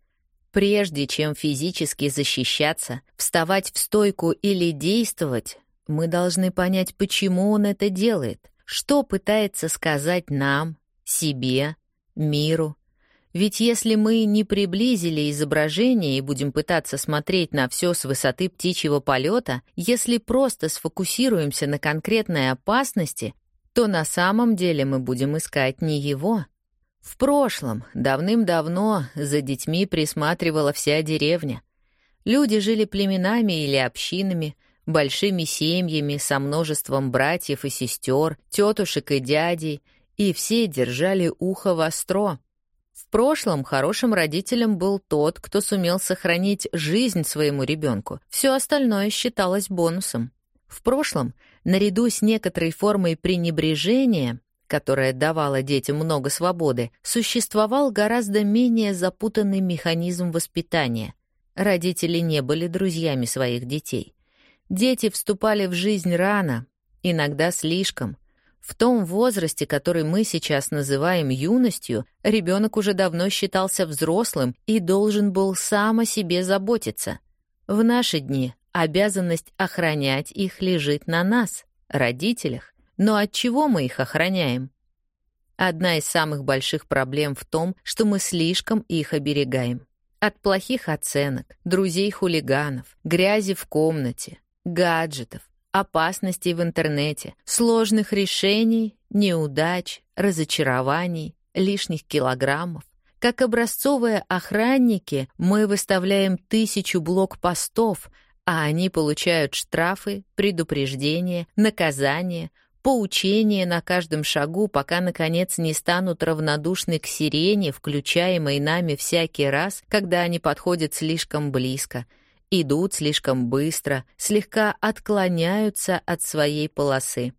Прежде чем физически защищаться, вставать в стойку или действовать, мы должны понять, почему он это делает, что пытается сказать нам, себе, миру. Ведь если мы не приблизили изображение и будем пытаться смотреть на все с высоты птичьего полета, если просто сфокусируемся на конкретной опасности, то на самом деле мы будем искать не его. В прошлом, давным-давно, за детьми присматривала вся деревня. Люди жили племенами или общинами, большими семьями со множеством братьев и сестер, тетушек и дядей, и все держали ухо востро. В прошлом хорошим родителем был тот, кто сумел сохранить жизнь своему ребенку. Все остальное считалось бонусом. В прошлом, наряду с некоторой формой пренебрежения, которая давала детям много свободы, существовал гораздо менее запутанный механизм воспитания. Родители не были друзьями своих детей. Дети вступали в жизнь рано, иногда слишком — в том возрасте, который мы сейчас называем юностью, ребенок уже давно считался взрослым и должен был сам о себе заботиться. В наши дни обязанность охранять их лежит на нас, родителях. Но от чего мы их охраняем? Одна из самых больших проблем в том, что мы слишком их оберегаем. От плохих оценок, друзей-хулиганов, грязи в комнате, гаджетов, опасностей в интернете, сложных решений, неудач, разочарований, лишних килограммов. Как образцовые охранники мы выставляем тысячу блокпостов, а они получают штрафы, предупреждения, наказания, поучения на каждом шагу, пока, наконец, не станут равнодушны к сирене, включаемой нами всякий раз, когда они подходят слишком близко — идут слишком быстро, слегка отклоняются от своей полосы.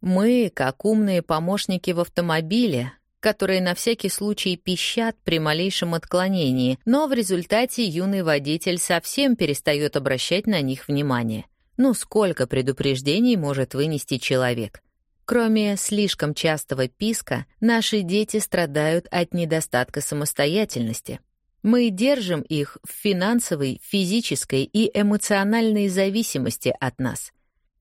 Мы, как умные помощники в автомобиле, которые на всякий случай пищат при малейшем отклонении, но в результате юный водитель совсем перестает обращать на них внимание. Ну сколько предупреждений может вынести человек? Кроме слишком частого писка, наши дети страдают от недостатка самостоятельности. Мы держим их в финансовой, физической и эмоциональной зависимости от нас.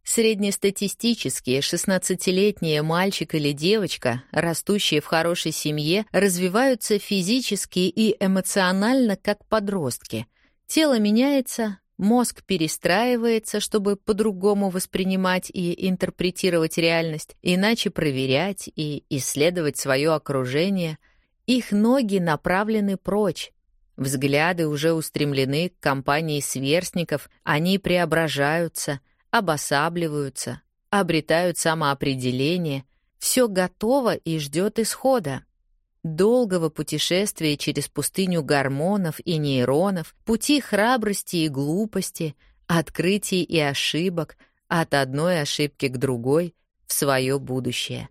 Среднестатистические 16-летние мальчик или девочка, растущие в хорошей семье, развиваются физически и эмоционально как подростки. Тело меняется, мозг перестраивается, чтобы по-другому воспринимать и интерпретировать реальность, иначе проверять и исследовать свое окружение. Их ноги направлены прочь, Взгляды уже устремлены к компании сверстников, они преображаются, обосабливаются, обретают самоопределение, все готово и ждет исхода. Долгого путешествия через пустыню гормонов и нейронов, пути храбрости и глупости, открытий и ошибок, от одной ошибки к другой в свое будущее.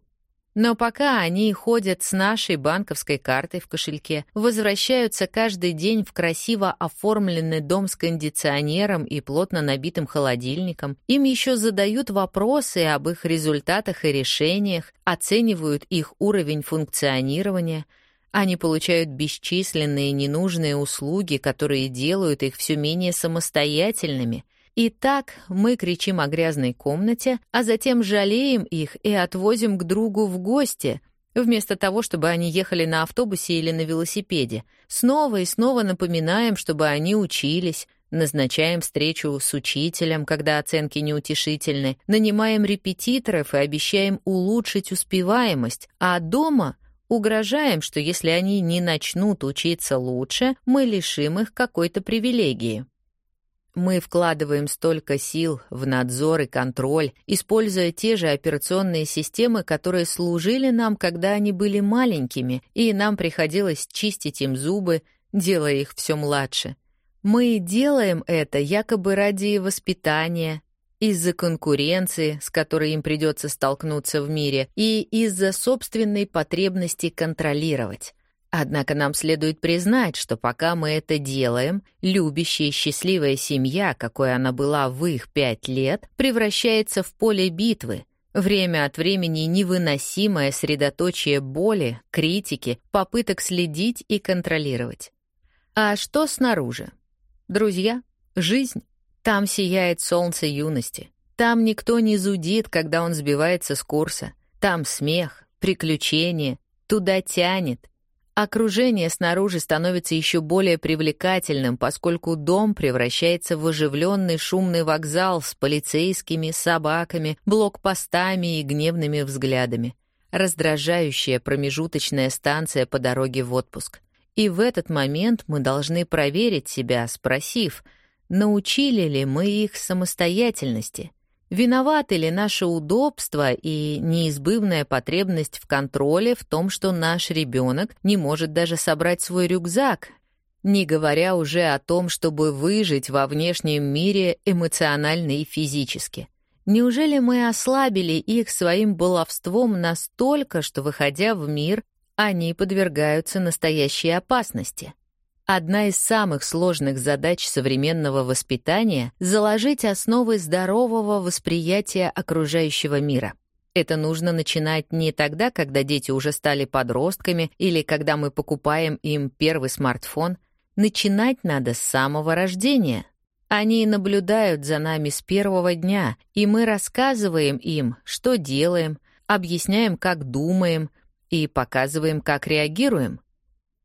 Но пока они ходят с нашей банковской картой в кошельке, возвращаются каждый день в красиво оформленный дом с кондиционером и плотно набитым холодильником, им еще задают вопросы об их результатах и решениях, оценивают их уровень функционирования, они получают бесчисленные ненужные услуги, которые делают их все менее самостоятельными — и так мы кричим о грязной комнате, а затем жалеем их и отвозим к другу в гости, вместо того, чтобы они ехали на автобусе или на велосипеде. Снова и снова напоминаем, чтобы они учились, назначаем встречу с учителем, когда оценки неутешительны, нанимаем репетиторов и обещаем улучшить успеваемость, а дома угрожаем, что если они не начнут учиться лучше, мы лишим их какой-то привилегии. Мы вкладываем столько сил в надзор и контроль, используя те же операционные системы, которые служили нам, когда они были маленькими, и нам приходилось чистить им зубы, делая их все младше. Мы делаем это якобы ради воспитания, из-за конкуренции, с которой им придется столкнуться в мире, и из-за собственной потребности контролировать. Однако нам следует признать, что пока мы это делаем, любящая и счастливая семья, какой она была в их пять лет, превращается в поле битвы, время от времени невыносимое средоточие боли, критики, попыток следить и контролировать. А что снаружи? Друзья, жизнь. Там сияет солнце юности. Там никто не зудит, когда он сбивается с курса. Там смех, приключения, туда тянет — Окружение снаружи становится еще более привлекательным, поскольку дом превращается в оживленный шумный вокзал с полицейскими, собаками, блокпостами и гневными взглядами. Раздражающая промежуточная станция по дороге в отпуск. И в этот момент мы должны проверить себя, спросив, научили ли мы их самостоятельности — Виноваты ли наше удобство и неизбывная потребность в контроле в том, что наш ребенок не может даже собрать свой рюкзак, не говоря уже о том, чтобы выжить во внешнем мире эмоционально и физически? Неужели мы ослабили их своим баловством настолько, что, выходя в мир, они подвергаются настоящей опасности? Одна из самых сложных задач современного воспитания — заложить основы здорового восприятия окружающего мира. Это нужно начинать не тогда, когда дети уже стали подростками или когда мы покупаем им первый смартфон. Начинать надо с самого рождения. Они наблюдают за нами с первого дня, и мы рассказываем им, что делаем, объясняем, как думаем и показываем, как реагируем.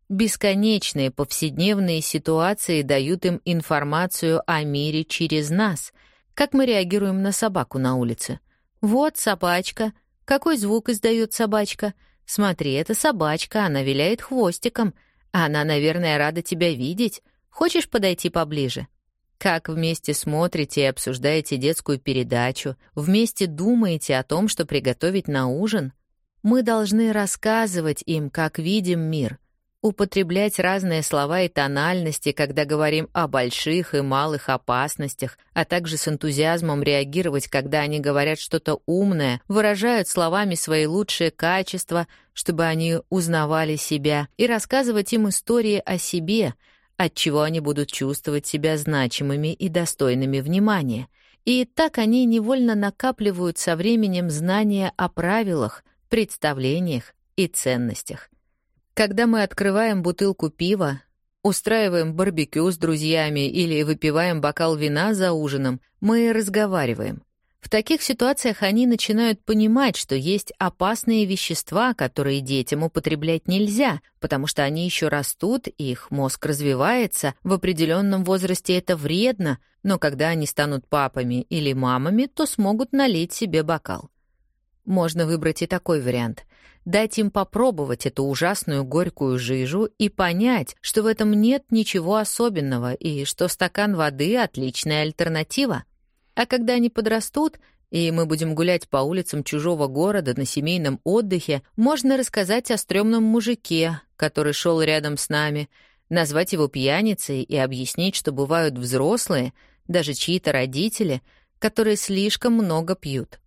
Бесконечные повседневные ситуации дают им информацию о мире через нас. Как мы реагируем на собаку на улице? Вот собачка. Какой звук издает собачка? Смотри, это собачка, она виляет хвостиком. Она, наверное, рада тебя видеть. Хочешь подойти поближе? Как вместе смотрите и обсуждаете детскую передачу, вместе думаете о том, что приготовить на ужин? Мы должны рассказывать им, как видим мир — употреблять разные слова и тональности, когда говорим о больших и малых опасностях, а также с энтузиазмом реагировать, когда они говорят что-то умное, выражают словами свои лучшие качества, чтобы они узнавали себя, и рассказывать им истории о себе, от чего они будут чувствовать себя значимыми и достойными внимания. И так они невольно накапливают со временем знания о правилах, представлениях и ценностях. Когда мы открываем бутылку пива, устраиваем барбекю с друзьями или выпиваем бокал вина за ужином, мы разговариваем. В таких ситуациях они начинают понимать, что есть опасные вещества, которые детям употреблять нельзя, потому что они еще растут, их мозг развивается, в определенном возрасте это вредно, но когда они станут папами или мамами, то смогут налить себе бокал. Можно выбрать и такой вариант — дать им попробовать эту ужасную горькую жижу и понять, что в этом нет ничего особенного и что стакан воды — отличная альтернатива. А когда они подрастут, и мы будем гулять по улицам чужого города на семейном отдыхе, можно рассказать о стрёмном мужике, который шел рядом с нами, назвать его пьяницей и объяснить, что бывают взрослые, даже чьи-то родители, которые слишком много пьют.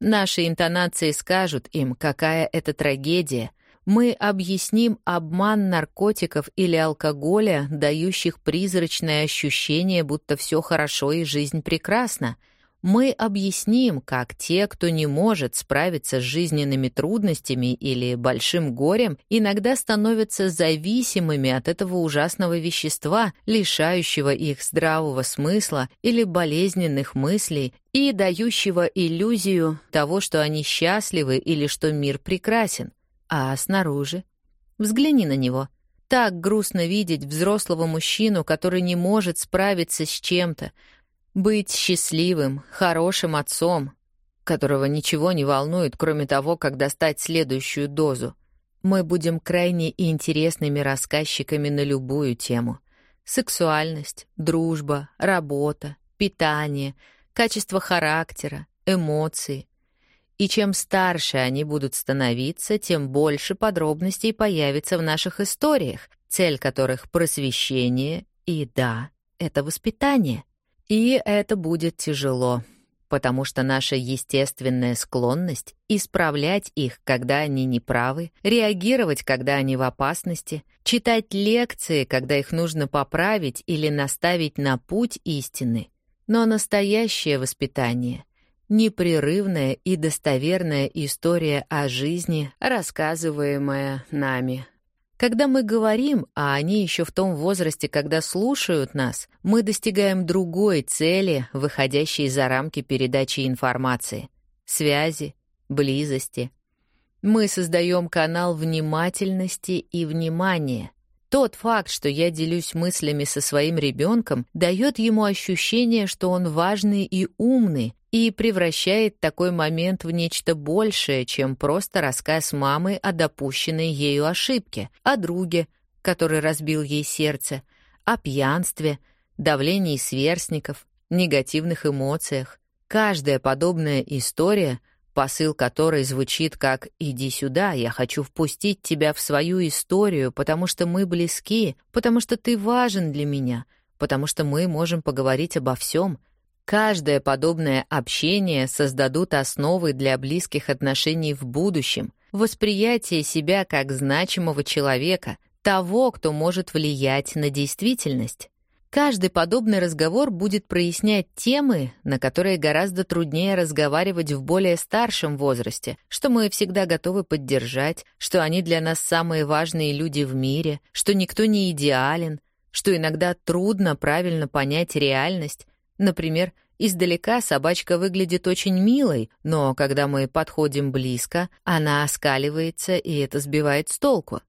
Наши интонации скажут им, какая это трагедия. Мы объясним обман наркотиков или алкоголя, дающих призрачное ощущение, будто все хорошо и жизнь прекрасна — мы объясним, как те, кто не может справиться с жизненными трудностями или большим горем, иногда становятся зависимыми от этого ужасного вещества, лишающего их здравого смысла или болезненных мыслей и дающего иллюзию того, что они счастливы или что мир прекрасен. А снаружи? Взгляни на него. Так грустно видеть взрослого мужчину, который не может справиться с чем-то, быть счастливым, хорошим отцом, которого ничего не волнует, кроме того, как достать следующую дозу. Мы будем крайне интересными рассказчиками на любую тему. Сексуальность, дружба, работа, питание, качество характера, эмоции. И чем старше они будут становиться, тем больше подробностей появится в наших историях, цель которых — просвещение и, да, это воспитание. И это будет тяжело, потому что наша естественная склонность исправлять их, когда они неправы, реагировать, когда они в опасности, читать лекции, когда их нужно поправить или наставить на путь истины. Но настоящее воспитание — непрерывная и достоверная история о жизни, рассказываемая нами когда мы говорим, а они еще в том возрасте, когда слушают нас, мы достигаем другой цели, выходящей за рамки передачи информации, связи, близости. Мы создаем канал внимательности и внимания. Тот факт, что я делюсь мыслями со своим ребенком, дает ему ощущение, что он важный и умный, и превращает такой момент в нечто большее, чем просто рассказ мамы о допущенной ею ошибке, о друге, который разбил ей сердце, о пьянстве, давлении сверстников, негативных эмоциях. Каждая подобная история, посыл которой звучит как «иди сюда, я хочу впустить тебя в свою историю, потому что мы близки, потому что ты важен для меня», потому что мы можем поговорить обо всем, Каждое подобное общение создадут основы для близких отношений в будущем, восприятие себя как значимого человека, того, кто может влиять на действительность. Каждый подобный разговор будет прояснять темы, на которые гораздо труднее разговаривать в более старшем возрасте, что мы всегда готовы поддержать, что они для нас самые важные люди в мире, что никто не идеален, что иногда трудно правильно понять реальность, Например, издалека собачка выглядит очень милой, но когда мы подходим близко, она оскаливается, и это сбивает с толку.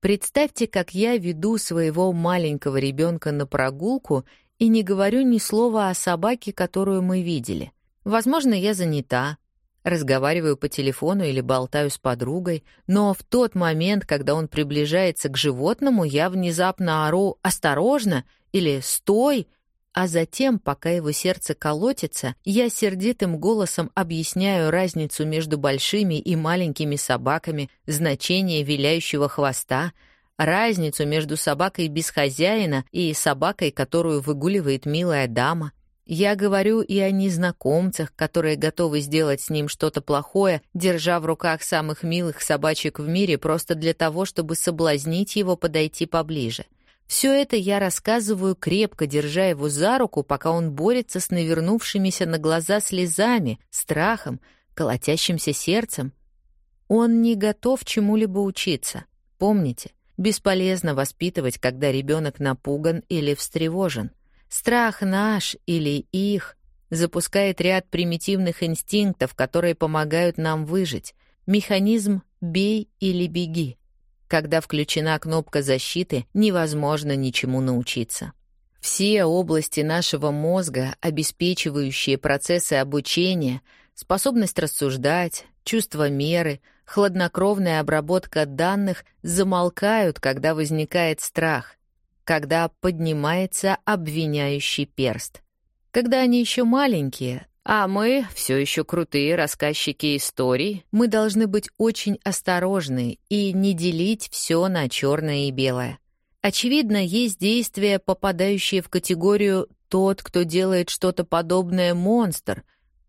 Представьте, как я веду своего маленького ребенка на прогулку и не говорю ни слова о собаке, которую мы видели. Возможно, я занята, разговариваю по телефону или болтаю с подругой, но в тот момент, когда он приближается к животному, я внезапно ору «Осторожно!» или «Стой!» А затем, пока его сердце колотится, я сердитым голосом объясняю разницу между большими и маленькими собаками, значение виляющего хвоста, разницу между собакой без хозяина и собакой, которую выгуливает милая дама. Я говорю и о незнакомцах, которые готовы сделать с ним что-то плохое, держа в руках самых милых собачек в мире просто для того, чтобы соблазнить его подойти поближе. Все это я рассказываю, крепко держа его за руку, пока он борется с навернувшимися на глаза слезами, страхом, колотящимся сердцем. Он не готов чему-либо учиться. Помните, бесполезно воспитывать, когда ребенок напуган или встревожен. Страх наш или их запускает ряд примитивных инстинктов, которые помогают нам выжить. Механизм «бей или беги». Когда включена кнопка защиты, невозможно ничему научиться. Все области нашего мозга, обеспечивающие процессы обучения, способность рассуждать, чувство меры, хладнокровная обработка данных замолкают, когда возникает страх, когда поднимается обвиняющий перст. Когда они еще маленькие, а мы все еще крутые рассказчики историй, мы должны быть очень осторожны и не делить все на черное и белое. Очевидно, есть действия, попадающие в категорию «тот, кто делает что-то подобное, монстр»,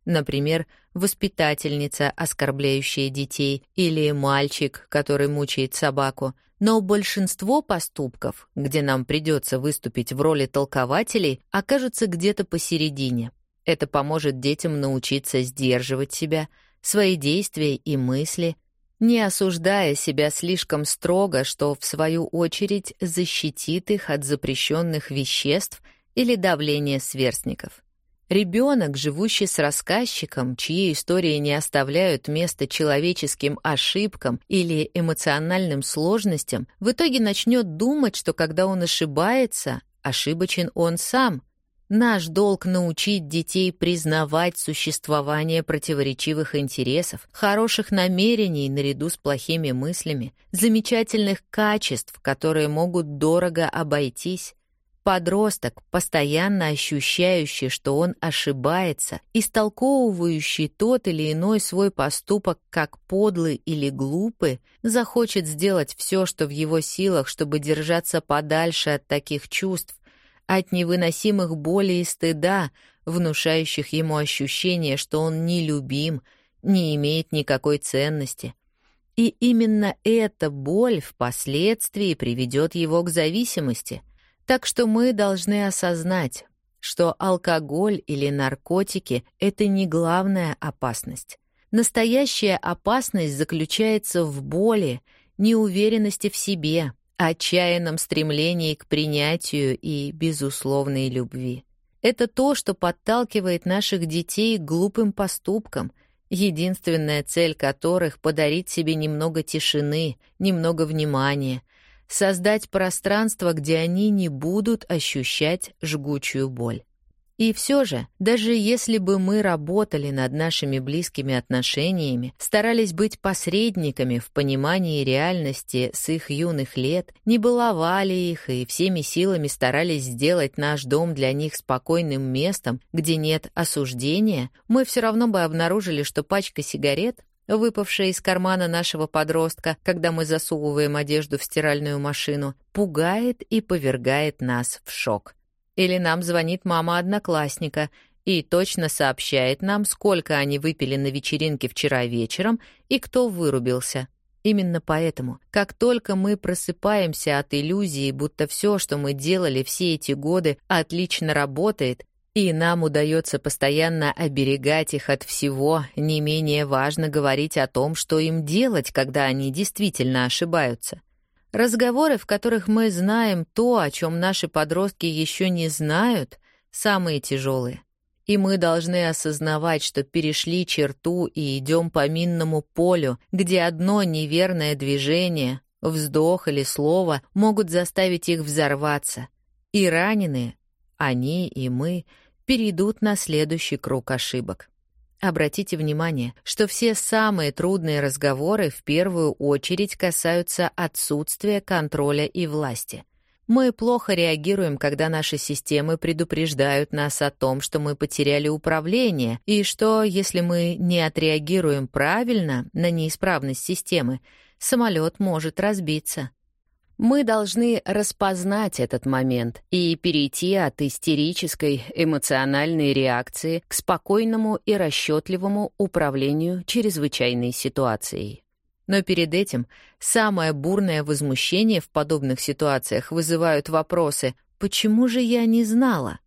например, воспитательница, оскорбляющая детей, или мальчик, который мучает собаку. Но большинство поступков, где нам придется выступить в роли толкователей, окажутся где-то посередине. Это поможет детям научиться сдерживать себя, свои действия и мысли, не осуждая себя слишком строго, что в свою очередь защитит их от запрещенных веществ или давления сверстников. Ребенок, живущий с рассказчиком, чьи истории не оставляют места человеческим ошибкам или эмоциональным сложностям, в итоге начнет думать, что когда он ошибается, ошибочен он сам, Наш долг — научить детей признавать существование противоречивых интересов, хороших намерений наряду с плохими мыслями, замечательных качеств, которые могут дорого обойтись. Подросток, постоянно ощущающий, что он ошибается, истолковывающий тот или иной свой поступок как подлый или глупый, захочет сделать все, что в его силах, чтобы держаться подальше от таких чувств, от невыносимых боли и стыда, внушающих ему ощущение, что он нелюбим, не имеет никакой ценности. И именно эта боль впоследствии приведет его к зависимости. Так что мы должны осознать, что алкоголь или наркотики — это не главная опасность. Настоящая опасность заключается в боли, неуверенности в себе, отчаянном стремлении к принятию и безусловной любви. Это то, что подталкивает наших детей к глупым поступкам, единственная цель которых — подарить себе немного тишины, немного внимания, создать пространство, где они не будут ощущать жгучую боль. И все же, даже если бы мы работали над нашими близкими отношениями, старались быть посредниками в понимании реальности с их юных лет, не баловали их и всеми силами старались сделать наш дом для них спокойным местом, где нет осуждения, мы все равно бы обнаружили, что пачка сигарет выпавшая из кармана нашего подростка, когда мы засовываем одежду в стиральную машину, пугает и повергает нас в шок. Или нам звонит мама одноклассника и точно сообщает нам, сколько они выпили на вечеринке вчера вечером и кто вырубился. Именно поэтому, как только мы просыпаемся от иллюзии, будто все, что мы делали все эти годы, отлично работает, и нам удается постоянно оберегать их от всего, не менее важно говорить о том, что им делать, когда они действительно ошибаются. Разговоры, в которых мы знаем то, о чем наши подростки еще не знают, самые тяжелые. И мы должны осознавать, что перешли черту и идем по минному полю, где одно неверное движение, вздох или слово могут заставить их взорваться. И раненые, они и мы, перейдут на следующий круг ошибок. Обратите внимание, что все самые трудные разговоры в первую очередь касаются отсутствия контроля и власти. Мы плохо реагируем, когда наши системы предупреждают нас о том, что мы потеряли управление, и что, если мы не отреагируем правильно на неисправность системы, самолет может разбиться. Мы должны распознать этот момент и перейти от истерической эмоциональной реакции к спокойному и расчетливому управлению чрезвычайной ситуацией. Но перед этим самое бурное возмущение в подобных ситуациях вызывают вопросы «Почему же я не знала?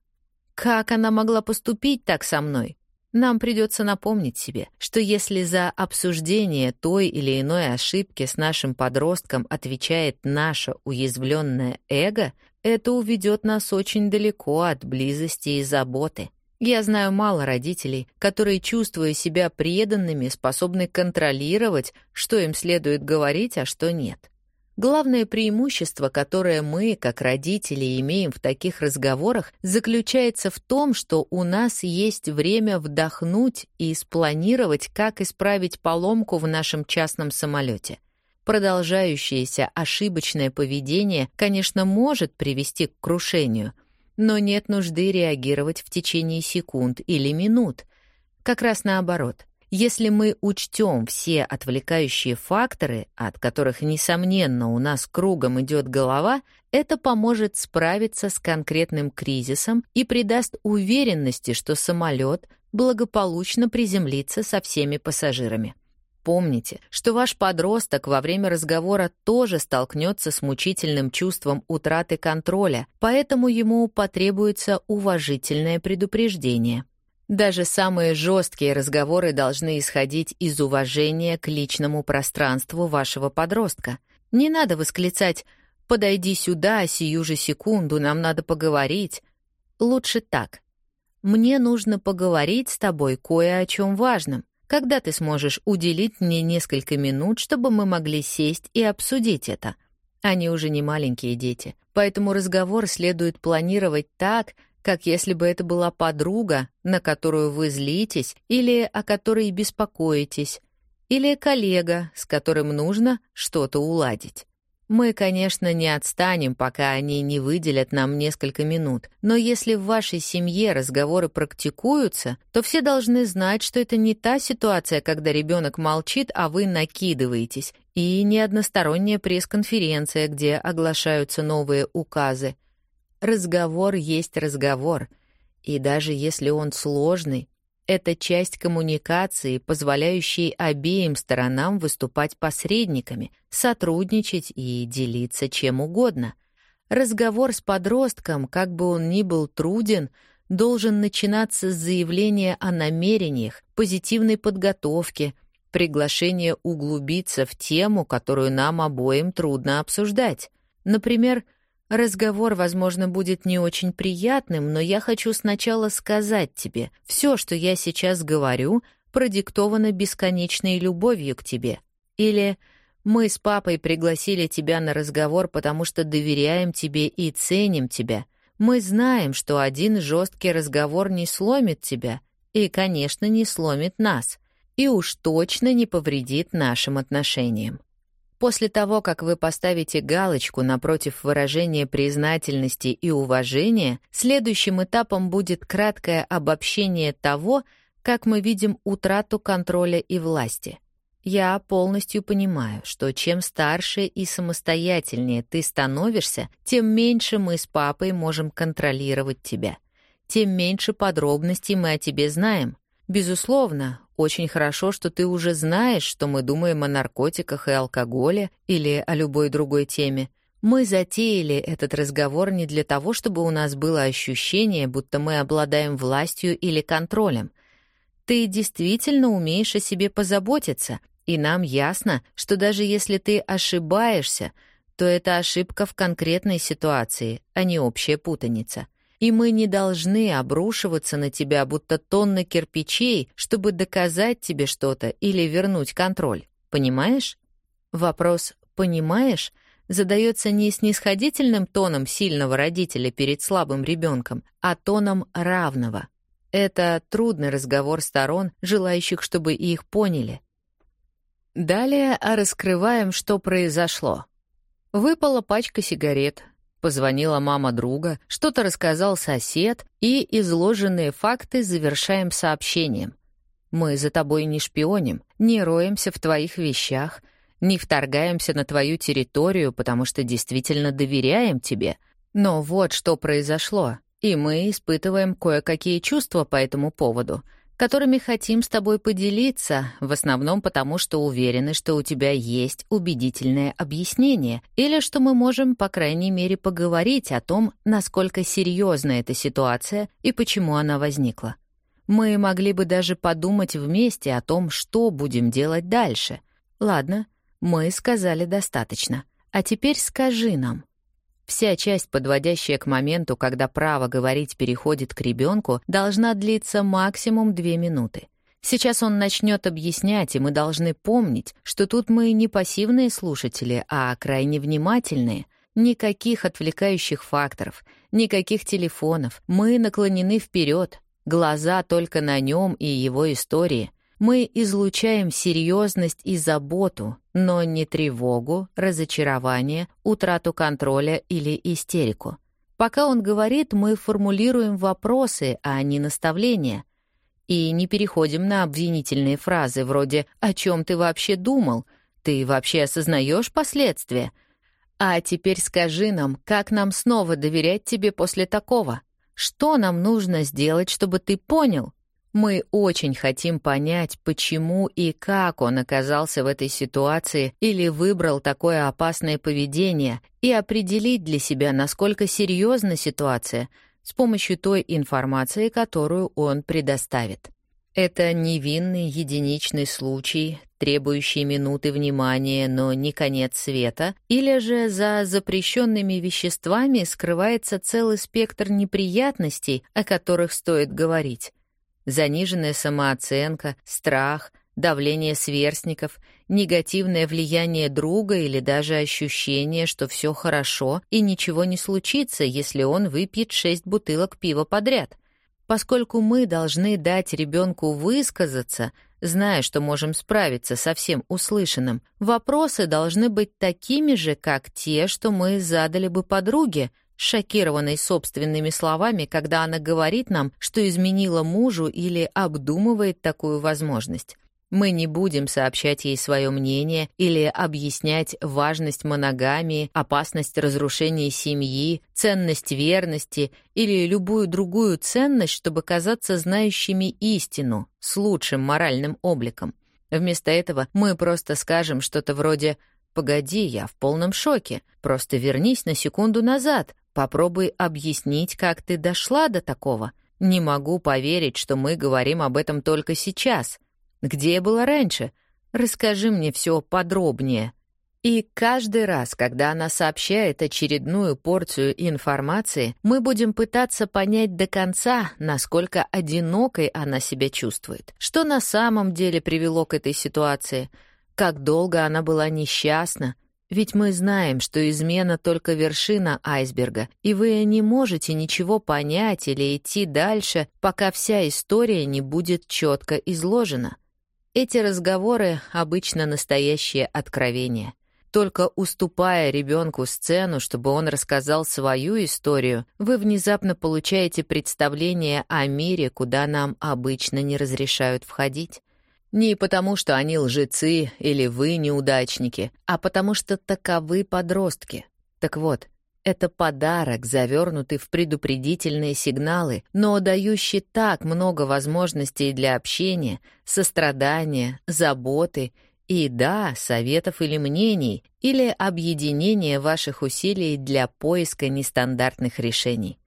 Как она могла поступить так со мной? Нам придется напомнить себе, что если за обсуждение той или иной ошибки с нашим подростком отвечает наше уязвленное эго, это уведет нас очень далеко от близости и заботы. Я знаю мало родителей, которые, чувствуя себя преданными, способны контролировать, что им следует говорить, а что нет. Главное преимущество, которое мы, как родители, имеем в таких разговорах, заключается в том, что у нас есть время вдохнуть и спланировать, как исправить поломку в нашем частном самолете. Продолжающееся ошибочное поведение, конечно, может привести к крушению, но нет нужды реагировать в течение секунд или минут. Как раз наоборот. Если мы учтем все отвлекающие факторы, от которых, несомненно, у нас кругом идет голова, это поможет справиться с конкретным кризисом и придаст уверенности, что самолет благополучно приземлится со всеми пассажирами. Помните, что ваш подросток во время разговора тоже столкнется с мучительным чувством утраты контроля, поэтому ему потребуется уважительное предупреждение. Даже самые жесткие разговоры должны исходить из уважения к личному пространству вашего подростка. Не надо восклицать «подойди сюда, сию же секунду, нам надо поговорить». Лучше так. «Мне нужно поговорить с тобой кое о чем важном. Когда ты сможешь уделить мне несколько минут, чтобы мы могли сесть и обсудить это?» Они уже не маленькие дети, поэтому разговор следует планировать так, как если бы это была подруга, на которую вы злитесь или о которой беспокоитесь, или коллега, с которым нужно что-то уладить. Мы, конечно, не отстанем, пока они не выделят нам несколько минут, но если в вашей семье разговоры практикуются, то все должны знать, что это не та ситуация, когда ребенок молчит, а вы накидываетесь, и не односторонняя пресс-конференция, где оглашаются новые указы — Разговор есть разговор, и даже если он сложный, это часть коммуникации, позволяющей обеим сторонам выступать посредниками, сотрудничать и делиться чем угодно. Разговор с подростком, как бы он ни был труден, должен начинаться с заявления о намерениях, позитивной подготовке, приглашения углубиться в тему, которую нам обоим трудно обсуждать. Например, Разговор, возможно, будет не очень приятным, но я хочу сначала сказать тебе, все, что я сейчас говорю, продиктовано бесконечной любовью к тебе. Или мы с папой пригласили тебя на разговор, потому что доверяем тебе и ценим тебя. Мы знаем, что один жесткий разговор не сломит тебя и, конечно, не сломит нас, и уж точно не повредит нашим отношениям. После того, как вы поставите галочку напротив выражения признательности и уважения, следующим этапом будет краткое обобщение того, как мы видим утрату контроля и власти. Я полностью понимаю, что чем старше и самостоятельнее ты становишься, тем меньше мы с папой можем контролировать тебя, тем меньше подробностей мы о тебе знаем. Безусловно, очень хорошо, что ты уже знаешь, что мы думаем о наркотиках и алкоголе или о любой другой теме. Мы затеяли этот разговор не для того, чтобы у нас было ощущение, будто мы обладаем властью или контролем. Ты действительно умеешь о себе позаботиться, и нам ясно, что даже если ты ошибаешься, то это ошибка в конкретной ситуации, а не общая путаница и мы не должны обрушиваться на тебя, будто тонны кирпичей, чтобы доказать тебе что-то или вернуть контроль. Понимаешь? Вопрос «понимаешь?» задается не снисходительным тоном сильного родителя перед слабым ребенком, а тоном равного. Это трудный разговор сторон, желающих, чтобы их поняли. Далее раскрываем, что произошло. Выпала пачка сигарет, Позвонила мама друга, что-то рассказал сосед, и изложенные факты завершаем сообщением. «Мы за тобой не шпионим, не роемся в твоих вещах, не вторгаемся на твою территорию, потому что действительно доверяем тебе. Но вот что произошло, и мы испытываем кое-какие чувства по этому поводу — которыми хотим с тобой поделиться, в основном потому, что уверены, что у тебя есть убедительное объяснение, или что мы можем, по крайней мере, поговорить о том, насколько серьезна эта ситуация и почему она возникла. Мы могли бы даже подумать вместе о том, что будем делать дальше. Ладно, мы сказали достаточно. А теперь скажи нам, Вся часть, подводящая к моменту, когда право говорить переходит к ребенку, должна длиться максимум две минуты. Сейчас он начнет объяснять, и мы должны помнить, что тут мы не пассивные слушатели, а крайне внимательные. Никаких отвлекающих факторов, никаких телефонов. Мы наклонены вперед, глаза только на нем и его истории. Мы излучаем серьезность и заботу, но не тревогу, разочарование, утрату контроля или истерику. Пока он говорит, мы формулируем вопросы, а не наставления. И не переходим на обвинительные фразы вроде «О чем ты вообще думал? Ты вообще осознаешь последствия?» А теперь скажи нам, как нам снова доверять тебе после такого? Что нам нужно сделать, чтобы ты понял? Мы очень хотим понять, почему и как он оказался в этой ситуации или выбрал такое опасное поведение, и определить для себя, насколько серьезна ситуация с помощью той информации, которую он предоставит. Это невинный единичный случай, требующий минуты внимания, но не конец света, или же за запрещенными веществами скрывается целый спектр неприятностей, о которых стоит говорить заниженная самооценка, страх, давление сверстников, негативное влияние друга или даже ощущение, что все хорошо и ничего не случится, если он выпьет шесть бутылок пива подряд. Поскольку мы должны дать ребенку высказаться, зная, что можем справиться со всем услышанным, вопросы должны быть такими же, как те, что мы задали бы подруге, шокированной собственными словами, когда она говорит нам, что изменила мужу или обдумывает такую возможность. Мы не будем сообщать ей свое мнение или объяснять важность моногамии, опасность разрушения семьи, ценность верности или любую другую ценность, чтобы казаться знающими истину с лучшим моральным обликом. Вместо этого мы просто скажем что-то вроде «Погоди, я в полном шоке. Просто вернись на секунду назад. Попробуй объяснить, как ты дошла до такого. Не могу поверить, что мы говорим об этом только сейчас. Где я была раньше? Расскажи мне все подробнее. И каждый раз, когда она сообщает очередную порцию информации, мы будем пытаться понять до конца, насколько одинокой она себя чувствует, что на самом деле привело к этой ситуации, как долго она была несчастна, ведь мы знаем, что измена только вершина айсберга, и вы не можете ничего понять или идти дальше, пока вся история не будет четко изложена. Эти разговоры обычно настоящее откровение. Только уступая ребенку сцену, чтобы он рассказал свою историю, вы внезапно получаете представление о мире, куда нам обычно не разрешают входить. Не потому, что они лжецы или вы неудачники, а потому что таковы подростки. Так вот, это подарок, завернутый в предупредительные сигналы, но дающий так много возможностей для общения, сострадания, заботы и, да, советов или мнений, или объединения ваших усилий для поиска нестандартных решений.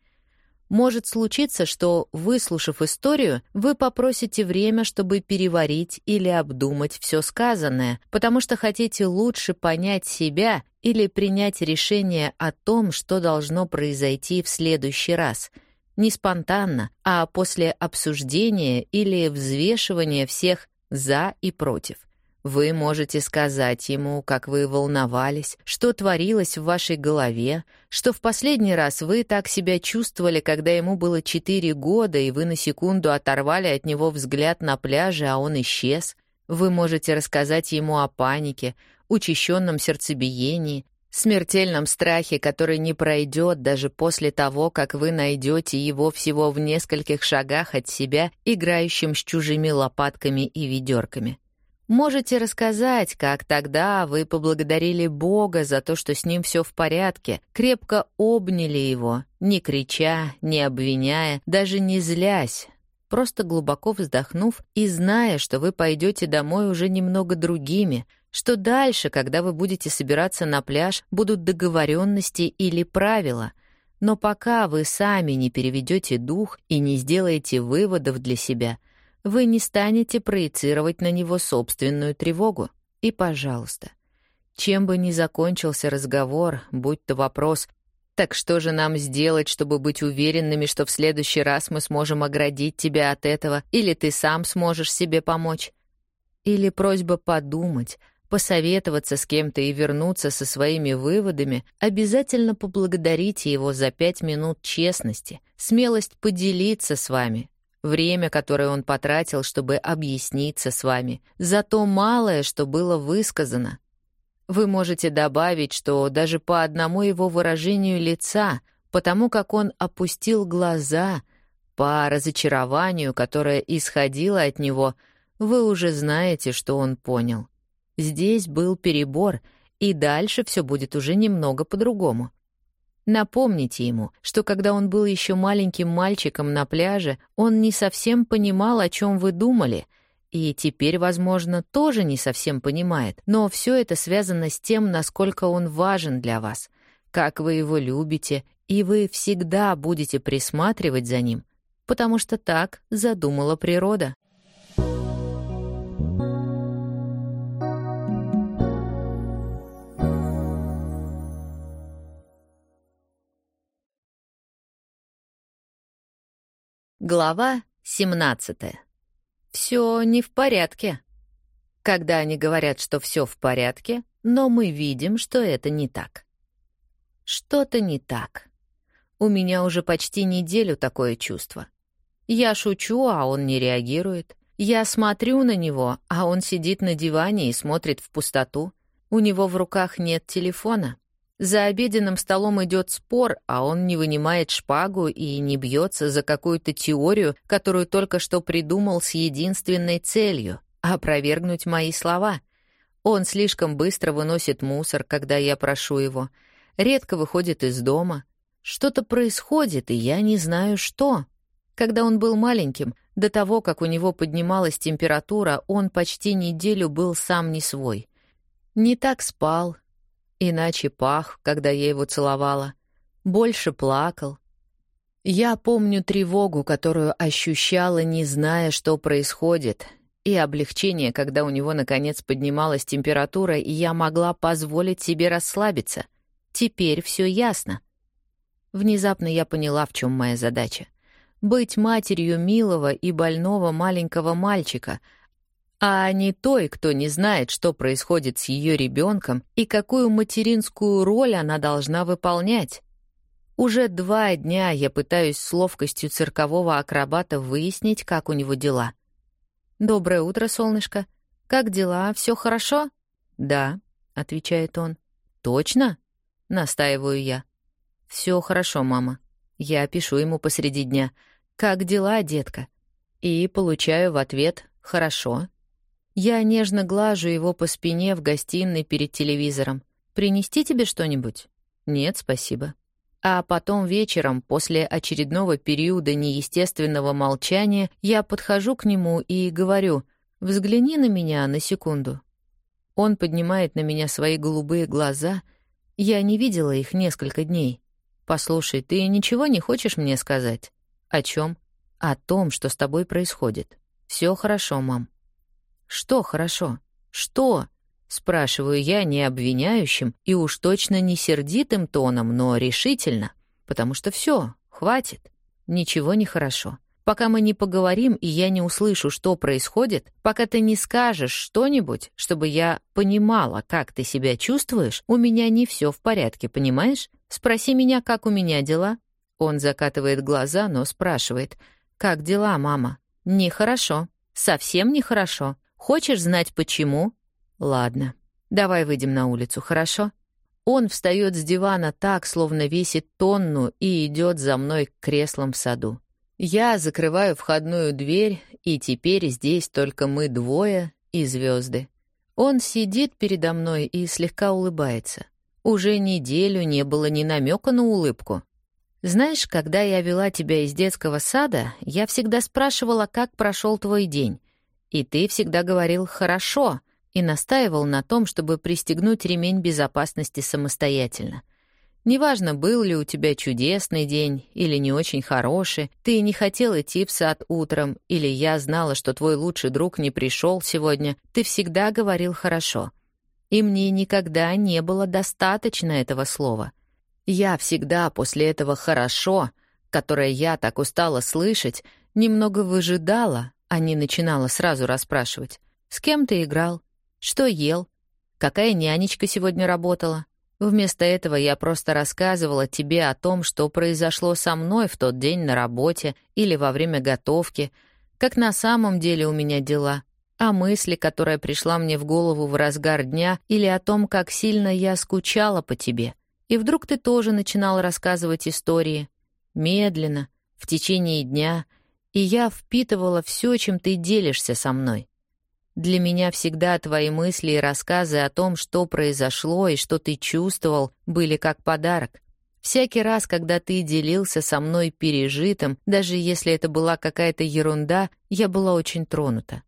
Может случиться, что, выслушав историю, вы попросите время, чтобы переварить или обдумать все сказанное, потому что хотите лучше понять себя или принять решение о том, что должно произойти в следующий раз. Не спонтанно, а после обсуждения или взвешивания всех «за» и «против». Вы можете сказать ему, как вы волновались, что творилось в вашей голове, что в последний раз вы так себя чувствовали, когда ему было четыре года, и вы на секунду оторвали от него взгляд на пляже, а он исчез. Вы можете рассказать ему о панике, учащенном сердцебиении, смертельном страхе, который не пройдет даже после того, как вы найдете его всего в нескольких шагах от себя, играющим с чужими лопатками и ведерками. Можете рассказать, как тогда вы поблагодарили Бога за то, что с ним все в порядке, крепко обняли его, не крича, не обвиняя, даже не злясь, просто глубоко вздохнув и зная, что вы пойдете домой уже немного другими, что дальше, когда вы будете собираться на пляж, будут договоренности или правила. Но пока вы сами не переведете дух и не сделаете выводов для себя — вы не станете проецировать на него собственную тревогу. И, пожалуйста, чем бы ни закончился разговор, будь то вопрос Так что же нам сделать, чтобы быть уверенными, что в следующий раз мы сможем оградить тебя от этого, или ты сам сможешь себе помочь? Или просьба подумать, посоветоваться с кем-то и вернуться со своими выводами, обязательно поблагодарите его за пять минут честности, смелость поделиться с вами, время, которое он потратил, чтобы объясниться с вами, за то малое, что было высказано, вы можете добавить, что даже по одному его выражению лица, потому как он опустил глаза, по разочарованию, которое исходило от него, вы уже знаете, что он понял. Здесь был перебор, и дальше все будет уже немного по-другому. Напомните ему, что когда он был еще маленьким мальчиком на пляже, он не совсем понимал, о чем вы думали — и теперь, возможно, тоже не совсем понимает, но все это связано с тем, насколько он важен для вас, как вы его любите, и вы всегда будете присматривать за ним, потому что так задумала природа. Глава 17 все не в порядке. Когда они говорят, что все в порядке, но мы видим, что это не так. Что-то не так. У меня уже почти неделю такое чувство. Я шучу, а он не реагирует. Я смотрю на него, а он сидит на диване и смотрит в пустоту. У него в руках нет телефона. За обеденным столом идет спор, а он не вынимает шпагу и не бьется за какую-то теорию, которую только что придумал с единственной целью — опровергнуть мои слова. Он слишком быстро выносит мусор, когда я прошу его. Редко выходит из дома. Что-то происходит, и я не знаю, что. Когда он был маленьким, до того, как у него поднималась температура, он почти неделю был сам не свой. Не так спал, Иначе пах, когда я его целовала. Больше плакал. Я помню тревогу, которую ощущала, не зная, что происходит, и облегчение, когда у него, наконец, поднималась температура, и я могла позволить себе расслабиться. Теперь все ясно. Внезапно я поняла, в чем моя задача. Быть матерью милого и больного маленького мальчика — а не той, кто не знает, что происходит с ее ребенком и какую материнскую роль она должна выполнять. Уже два дня я пытаюсь с ловкостью циркового акробата выяснить, как у него дела. «Доброе утро, солнышко. Как дела? Все хорошо?» «Да», — отвечает он. «Точно?» — настаиваю я. Все хорошо, мама. Я пишу ему посреди дня. «Как дела, детка?» И получаю в ответ «Хорошо». Я нежно глажу его по спине в гостиной перед телевизором. «Принести тебе что-нибудь?» «Нет, спасибо». А потом вечером, после очередного периода неестественного молчания, я подхожу к нему и говорю «Взгляни на меня на секунду». Он поднимает на меня свои голубые глаза. Я не видела их несколько дней. «Послушай, ты ничего не хочешь мне сказать?» «О чем?» «О том, что с тобой происходит». Все хорошо, мам». Что хорошо? Что? Спрашиваю я не обвиняющим и уж точно не сердитым тоном, но решительно. Потому что все, хватит. Ничего не хорошо. Пока мы не поговорим, и я не услышу, что происходит, пока ты не скажешь что-нибудь, чтобы я понимала, как ты себя чувствуешь, у меня не все в порядке, понимаешь? Спроси меня, как у меня дела. Он закатывает глаза, но спрашивает, «Как дела, мама?» «Нехорошо. Совсем нехорошо. Хочешь знать почему? Ладно, давай выйдем на улицу, хорошо? Он встает с дивана так, словно весит тонну, и идет за мной к креслам в саду. Я закрываю входную дверь, и теперь здесь только мы двое и звезды. Он сидит передо мной и слегка улыбается. Уже неделю не было ни намека на улыбку. Знаешь, когда я вела тебя из детского сада, я всегда спрашивала, как прошел твой день. И ты всегда говорил «хорошо» и настаивал на том, чтобы пристегнуть ремень безопасности самостоятельно. Неважно, был ли у тебя чудесный день или не очень хороший, ты не хотел идти в сад утром, или я знала, что твой лучший друг не пришел сегодня, ты всегда говорил «хорошо». И мне никогда не было достаточно этого слова. Я всегда после этого «хорошо», которое я так устала слышать, немного выжидала, не начинала сразу расспрашивать. «С кем ты играл? Что ел? Какая нянечка сегодня работала?» Вместо этого я просто рассказывала тебе о том, что произошло со мной в тот день на работе или во время готовки, как на самом деле у меня дела, о мысли, которая пришла мне в голову в разгар дня, или о том, как сильно я скучала по тебе. И вдруг ты тоже начинал рассказывать истории. Медленно, в течение дня, и я впитывала все, чем ты делишься со мной. Для меня всегда твои мысли и рассказы о том, что произошло и что ты чувствовал, были как подарок. Всякий раз, когда ты делился со мной пережитым, даже если это была какая-то ерунда, я была очень тронута.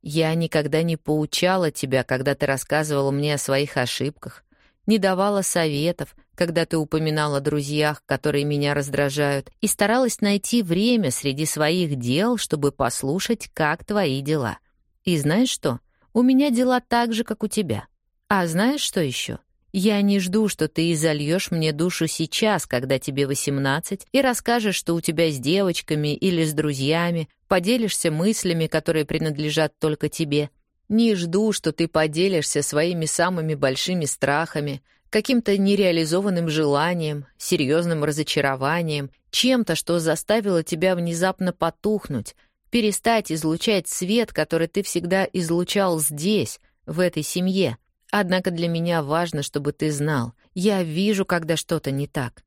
Я никогда не поучала тебя, когда ты рассказывала мне о своих ошибках, не давала советов, когда ты упоминала о друзьях, которые меня раздражают, и старалась найти время среди своих дел, чтобы послушать, как твои дела. И знаешь что? У меня дела так же, как у тебя. А знаешь что еще? Я не жду, что ты изольешь мне душу сейчас, когда тебе 18, и расскажешь, что у тебя с девочками или с друзьями, поделишься мыслями, которые принадлежат только тебе. Не жду, что ты поделишься своими самыми большими страхами, каким-то нереализованным желанием, серьезным разочарованием, чем-то, что заставило тебя внезапно потухнуть, перестать излучать свет, который ты всегда излучал здесь, в этой семье. Однако для меня важно, чтобы ты знал, я вижу, когда что-то не так.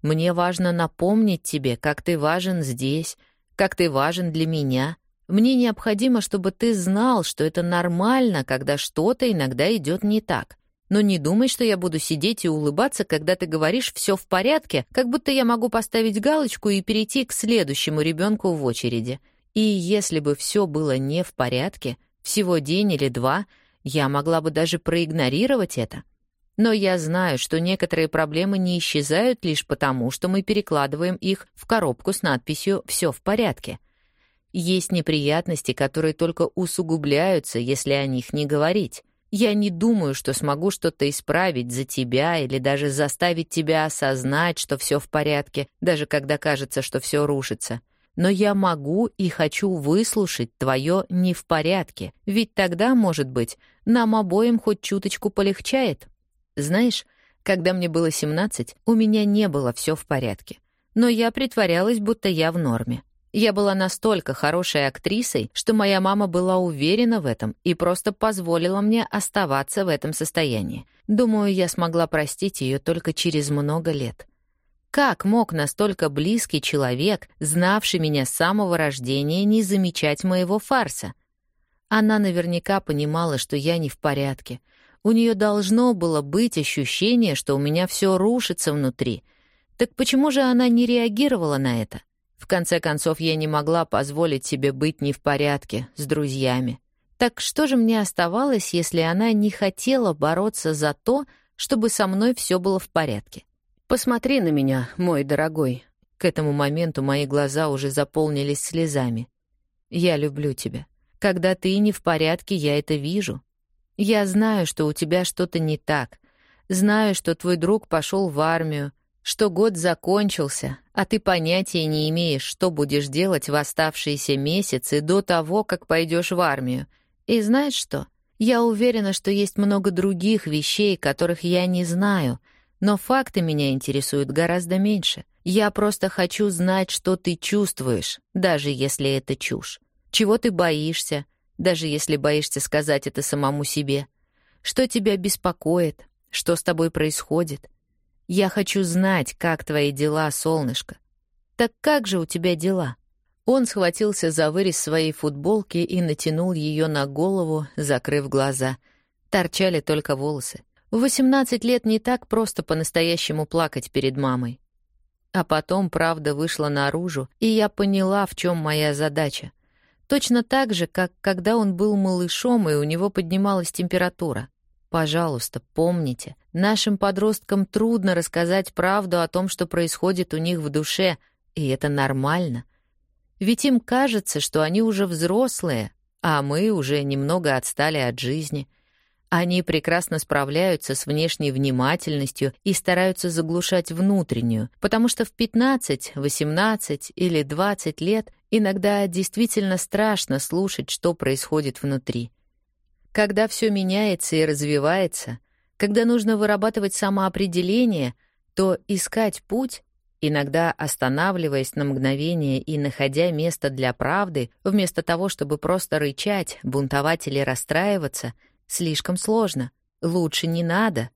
Мне важно напомнить тебе, как ты важен здесь, как ты важен для меня. Мне необходимо, чтобы ты знал, что это нормально, когда что-то иногда идет не так. Но не думай, что я буду сидеть и улыбаться, когда ты говоришь «все в порядке», как будто я могу поставить галочку и перейти к следующему ребенку в очереди — и если бы все было не в порядке, всего день или два, я могла бы даже проигнорировать это. Но я знаю, что некоторые проблемы не исчезают лишь потому, что мы перекладываем их в коробку с надписью «Все в порядке». Есть неприятности, которые только усугубляются, если о них не говорить. Я не думаю, что смогу что-то исправить за тебя или даже заставить тебя осознать, что все в порядке, даже когда кажется, что все рушится но я могу и хочу выслушать твое «не в порядке», ведь тогда, может быть, нам обоим хоть чуточку полегчает. Знаешь, когда мне было 17, у меня не было все в порядке, но я притворялась, будто я в норме. Я была настолько хорошей актрисой, что моя мама была уверена в этом и просто позволила мне оставаться в этом состоянии. Думаю, я смогла простить ее только через много лет. Как мог настолько близкий человек, знавший меня с самого рождения, не замечать моего фарса? Она наверняка понимала, что я не в порядке. У нее должно было быть ощущение, что у меня все рушится внутри. Так почему же она не реагировала на это? В конце концов, я не могла позволить себе быть не в порядке с друзьями. Так что же мне оставалось, если она не хотела бороться за то, чтобы со мной все было в порядке? «Посмотри на меня, мой дорогой». К этому моменту мои глаза уже заполнились слезами. «Я люблю тебя. Когда ты не в порядке, я это вижу. Я знаю, что у тебя что-то не так. Знаю, что твой друг пошел в армию, что год закончился, а ты понятия не имеешь, что будешь делать в оставшиеся месяцы до того, как пойдешь в армию. И знаешь что? Я уверена, что есть много других вещей, которых я не знаю — но факты меня интересуют гораздо меньше. Я просто хочу знать, что ты чувствуешь, даже если это чушь. Чего ты боишься, даже если боишься сказать это самому себе. Что тебя беспокоит, что с тобой происходит. Я хочу знать, как твои дела, солнышко. Так как же у тебя дела? Он схватился за вырез своей футболки и натянул ее на голову, закрыв глаза. Торчали только волосы. В 18 лет не так просто по-настоящему плакать перед мамой. А потом правда вышла наружу, и я поняла, в чем моя задача. Точно так же, как когда он был малышом, и у него поднималась температура. Пожалуйста, помните, нашим подросткам трудно рассказать правду о том, что происходит у них в душе, и это нормально. Ведь им кажется, что они уже взрослые, а мы уже немного отстали от жизни — Они прекрасно справляются с внешней внимательностью и стараются заглушать внутреннюю, потому что в 15, 18 или 20 лет иногда действительно страшно слушать, что происходит внутри. Когда все меняется и развивается, когда нужно вырабатывать самоопределение, то искать путь, иногда останавливаясь на мгновение и находя место для правды, вместо того, чтобы просто рычать, бунтовать или расстраиваться, слишком сложно. Лучше не надо.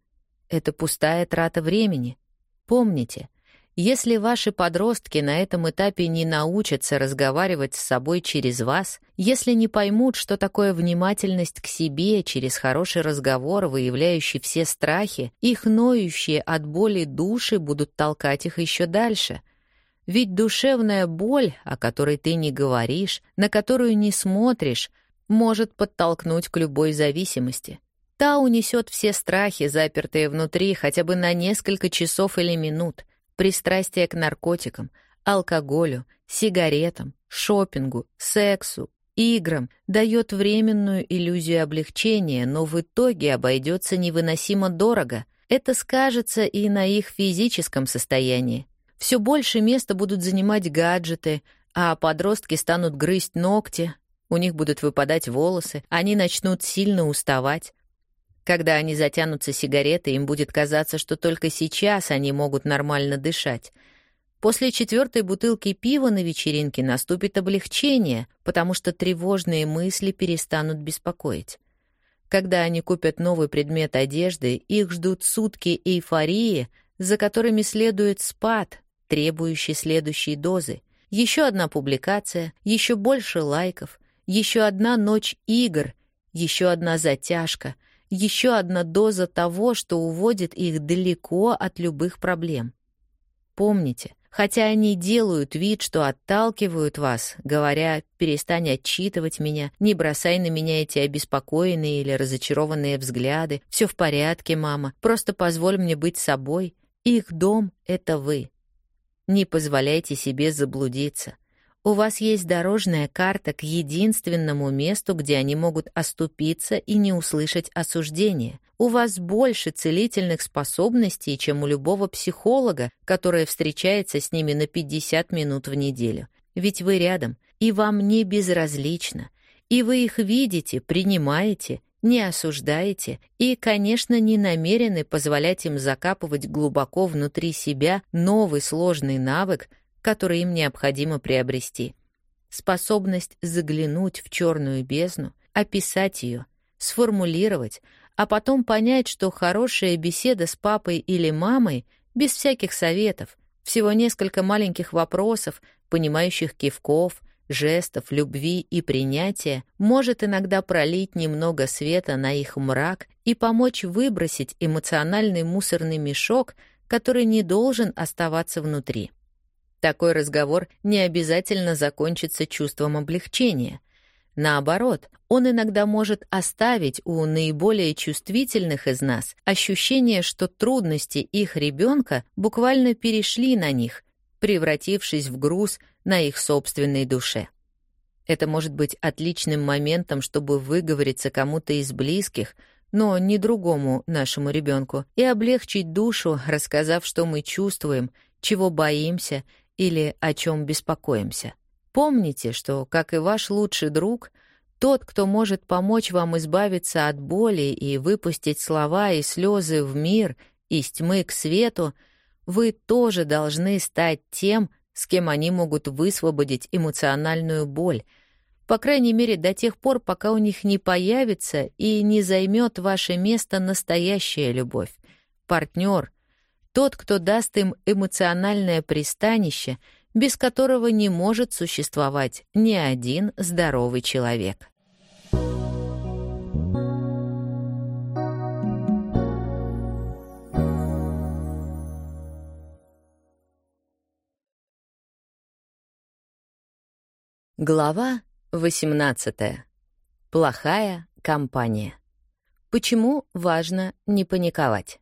Это пустая трата времени. Помните — если ваши подростки на этом этапе не научатся разговаривать с собой через вас, если не поймут, что такое внимательность к себе через хороший разговор, выявляющий все страхи, их ноющие от боли души будут толкать их еще дальше. Ведь душевная боль, о которой ты не говоришь, на которую не смотришь, может подтолкнуть к любой зависимости. Та унесет все страхи, запертые внутри, хотя бы на несколько часов или минут — Пристрастие к наркотикам, алкоголю, сигаретам, шопингу, сексу, играм дает временную иллюзию облегчения, но в итоге обойдется невыносимо дорого. Это скажется и на их физическом состоянии. Все больше места будут занимать гаджеты, а подростки станут грызть ногти, у них будут выпадать волосы, они начнут сильно уставать. Когда они затянутся сигаретой, им будет казаться, что только сейчас они могут нормально дышать. После четвертой бутылки пива на вечеринке наступит облегчение, потому что тревожные мысли перестанут беспокоить. Когда они купят новый предмет одежды, их ждут сутки эйфории, за которыми следует спад, требующий следующей дозы. Еще одна публикация, еще больше лайков, еще одна ночь игр, еще одна затяжка — еще одна доза того, что уводит их далеко от любых проблем. Помните, хотя они делают вид, что отталкивают вас, говоря «перестань отчитывать меня», «не бросай на меня эти обеспокоенные или разочарованные взгляды», «все в порядке, мама», «просто позволь мне быть собой», их дом — это вы. Не позволяйте себе заблудиться. У вас есть дорожная карта к единственному месту, где они могут оступиться и не услышать осуждения. У вас больше целительных способностей, чем у любого психолога, который встречается с ними на 50 минут в неделю. Ведь вы рядом, и вам не безразлично. И вы их видите, принимаете, не осуждаете и, конечно, не намерены позволять им закапывать глубоко внутри себя новый сложный навык, который им необходимо приобрести. Способность заглянуть в черную бездну, описать ее, сформулировать, а потом понять, что хорошая беседа с папой или мамой без всяких советов, всего несколько маленьких вопросов, понимающих кивков, жестов, любви и принятия, может иногда пролить немного света на их мрак и помочь выбросить эмоциональный мусорный мешок, который не должен оставаться внутри. Такой разговор не обязательно закончится чувством облегчения. Наоборот, он иногда может оставить у наиболее чувствительных из нас ощущение, что трудности их ребенка буквально перешли на них, превратившись в груз на их собственной душе. Это может быть отличным моментом, чтобы выговориться кому-то из близких, но не другому нашему ребенку, и облегчить душу, рассказав, что мы чувствуем, чего боимся или о чем беспокоимся. Помните, что, как и ваш лучший друг, тот, кто может помочь вам избавиться от боли и выпустить слова и слезы в мир, из тьмы к свету, вы тоже должны стать тем, с кем они могут высвободить эмоциональную боль, по крайней мере до тех пор, пока у них не появится и не займет ваше место настоящая любовь, партнер — тот, кто даст им эмоциональное пристанище, без которого не может существовать ни один здоровый человек. Глава 18. Плохая компания. Почему важно не паниковать?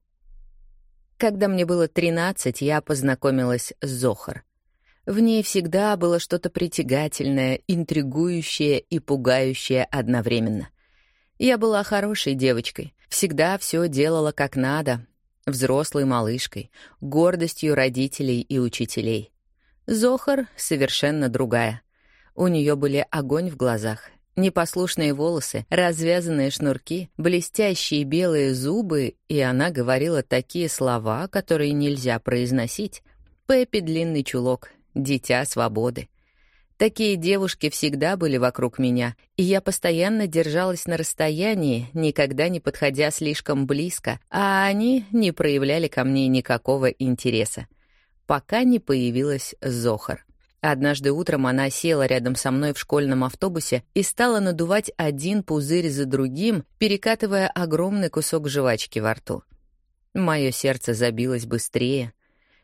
Когда мне было 13, я познакомилась с Зохар. В ней всегда было что-то притягательное, интригующее и пугающее одновременно. Я была хорошей девочкой, всегда все делала как надо, взрослой малышкой, гордостью родителей и учителей. Зохар совершенно другая. У нее были огонь в глазах, непослушные волосы, развязанные шнурки, блестящие белые зубы, и она говорила такие слова, которые нельзя произносить. Пеппи — длинный чулок, дитя свободы. Такие девушки всегда были вокруг меня, и я постоянно держалась на расстоянии, никогда не подходя слишком близко, а они не проявляли ко мне никакого интереса. Пока не появилась Зохар. Однажды утром она села рядом со мной в школьном автобусе и стала надувать один пузырь за другим, перекатывая огромный кусок жвачки во рту. Мое сердце забилось быстрее,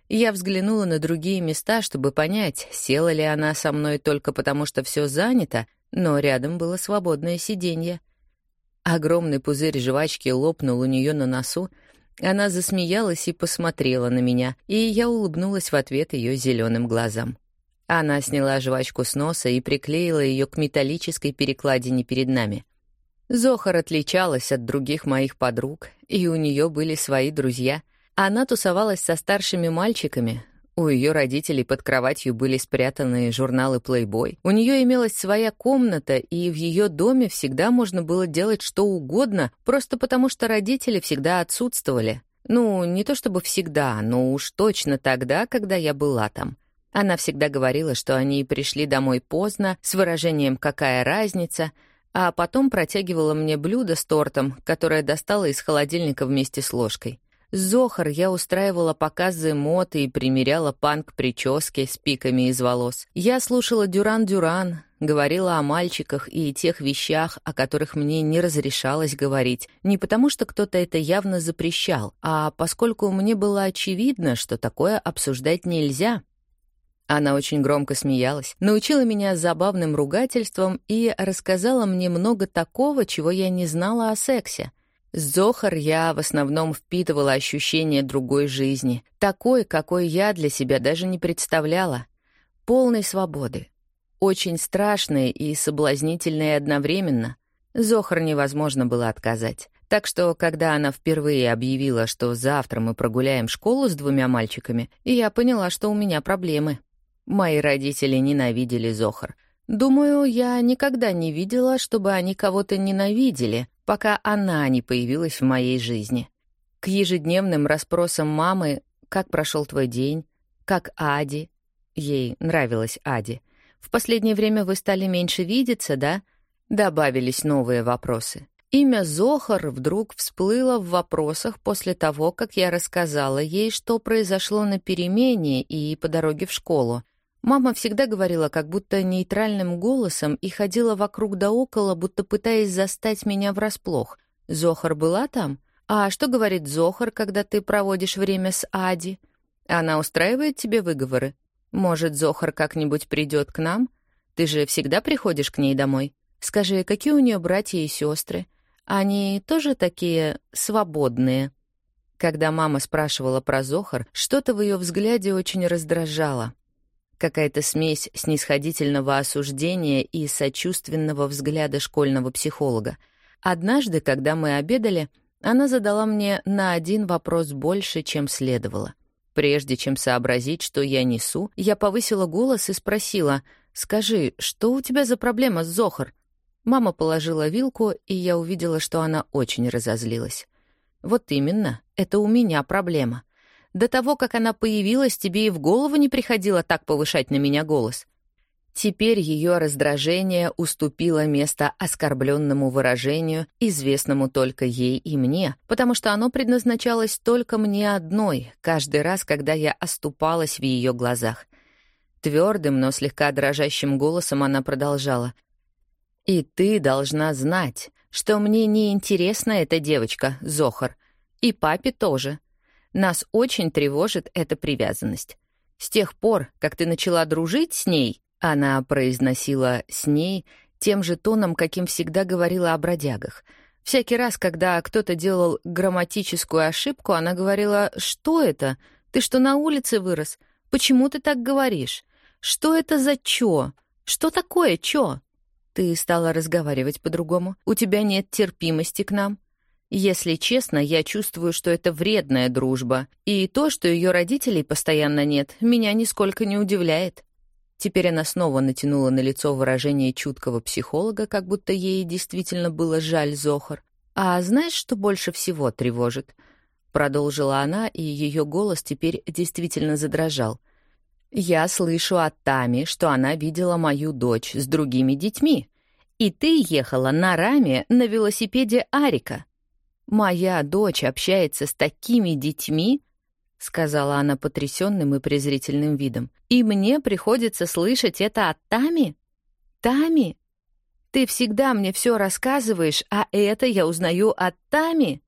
я взглянула на другие места, чтобы понять, села ли она со мной только потому, что все занято, но рядом было свободное сиденье. Огромный пузырь жвачки лопнул у нее на носу, она засмеялась и посмотрела на меня, и я улыбнулась в ответ ее зеленым глазам. Она сняла жвачку с носа и приклеила ее к металлической перекладине перед нами. Зохар отличалась от других моих подруг, и у нее были свои друзья — она тусовалась со старшими мальчиками. У ее родителей под кроватью были спрятаны журналы Playboy. У нее имелась своя комната, и в ее доме всегда можно было делать что угодно, просто потому что родители всегда отсутствовали. Ну, не то чтобы всегда, но уж точно тогда, когда я была там. Она всегда говорила, что они пришли домой поздно, с выражением «какая разница», а потом протягивала мне блюдо с тортом, которое достала из холодильника вместе с ложкой. Зохар я устраивала показы мод и примеряла панк-прически с пиками из волос. Я слушала Дюран-Дюран, говорила о мальчиках и тех вещах, о которых мне не разрешалось говорить. Не потому, что кто-то это явно запрещал, а поскольку мне было очевидно, что такое обсуждать нельзя. Она очень громко смеялась, научила меня забавным ругательством и рассказала мне много такого, чего я не знала о сексе. С Зохар я в основном впитывала ощущение другой жизни, такой, какой я для себя даже не представляла. Полной свободы. Очень страшной и соблазнительной одновременно. Зохар невозможно было отказать. Так что, когда она впервые объявила, что завтра мы прогуляем школу с двумя мальчиками, я поняла, что у меня проблемы. Мои родители ненавидели Зохар. Думаю, я никогда не видела, чтобы они кого-то ненавидели, пока она не появилась в моей жизни. К ежедневным расспросам мамы «Как прошел твой день?», «Как Ади?», ей нравилась Ади. «В последнее время вы стали меньше видеться, да?» Добавились новые вопросы. Имя Зохар вдруг всплыло в вопросах после того, как я рассказала ей, что произошло на перемене и по дороге в школу. Мама всегда говорила как будто нейтральным голосом и ходила вокруг да около, будто пытаясь застать меня врасплох. «Зохар была там? А что говорит Зохар, когда ты проводишь время с Ади? Она устраивает тебе выговоры? Может, Зохар как-нибудь придет к нам? Ты же всегда приходишь к ней домой? Скажи, какие у нее братья и сестры? Они тоже такие свободные?» Когда мама спрашивала про Зохар, что-то в ее взгляде очень раздражало. Какая-то смесь снисходительного осуждения и сочувственного взгляда школьного психолога. Однажды, когда мы обедали, она задала мне на один вопрос больше, чем следовало. Прежде чем сообразить, что я несу, я повысила голос и спросила, «Скажи, что у тебя за проблема с Зохар?» Мама положила вилку, и я увидела, что она очень разозлилась. «Вот именно, это у меня проблема. До того, как она появилась, тебе и в голову не приходило так повышать на меня голос. Теперь ее раздражение уступило место оскорбленному выражению, известному только ей и мне, потому что оно предназначалось только мне одной, каждый раз, когда я оступалась в ее глазах. Твердым, но слегка дрожащим голосом она продолжала. «И ты должна знать, что мне не интересна эта девочка, Зохар, и папе тоже. Нас очень тревожит эта привязанность. С тех пор, как ты начала дружить с ней, она произносила «с ней» тем же тоном, каким всегда говорила о бродягах. Всякий раз, когда кто-то делал грамматическую ошибку, она говорила «Что это? Ты что, на улице вырос? Почему ты так говоришь? Что это за чё? Что такое чё?» Ты стала разговаривать по-другому. У тебя нет терпимости к нам. Если честно, я чувствую, что это вредная дружба. И то, что ее родителей постоянно нет, меня нисколько не удивляет. Теперь она снова натянула на лицо выражение чуткого психолога, как будто ей действительно было жаль Зохар. «А знаешь, что больше всего тревожит?» Продолжила она, и ее голос теперь действительно задрожал. «Я слышу от Тами, что она видела мою дочь с другими детьми. И ты ехала на раме на велосипеде Арика. Моя дочь общается с такими детьми, — сказала она потрясенным и презрительным видом. «И мне приходится слышать это от Тами? Тами? Ты всегда мне все рассказываешь, а это я узнаю от Тами?»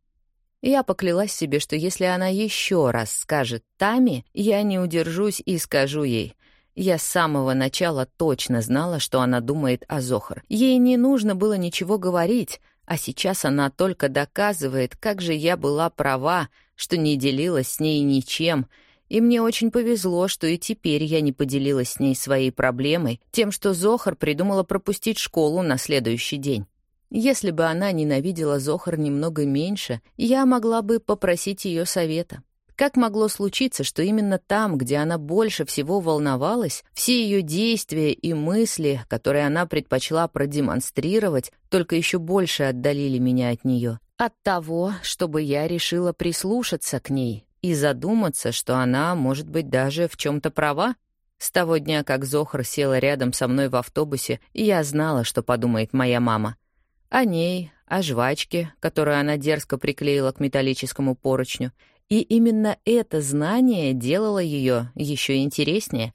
Я поклялась себе, что если она еще раз скажет Тами, я не удержусь и скажу ей. Я с самого начала точно знала, что она думает о Зохар. Ей не нужно было ничего говорить, а сейчас она только доказывает, как же я была права, что не делилась с ней ничем, и мне очень повезло, что и теперь я не поделилась с ней своей проблемой, тем, что Зохар придумала пропустить школу на следующий день. Если бы она ненавидела Зохар немного меньше, я могла бы попросить ее совета. Как могло случиться, что именно там, где она больше всего волновалась, все ее действия и мысли, которые она предпочла продемонстрировать, только еще больше отдалили меня от нее? От того, чтобы я решила прислушаться к ней и задуматься, что она, может быть, даже в чем-то права? С того дня, как Зохар села рядом со мной в автобусе, я знала, что подумает моя мама. О ней, о жвачке, которую она дерзко приклеила к металлическому поручню, и именно это знание делало ее еще интереснее.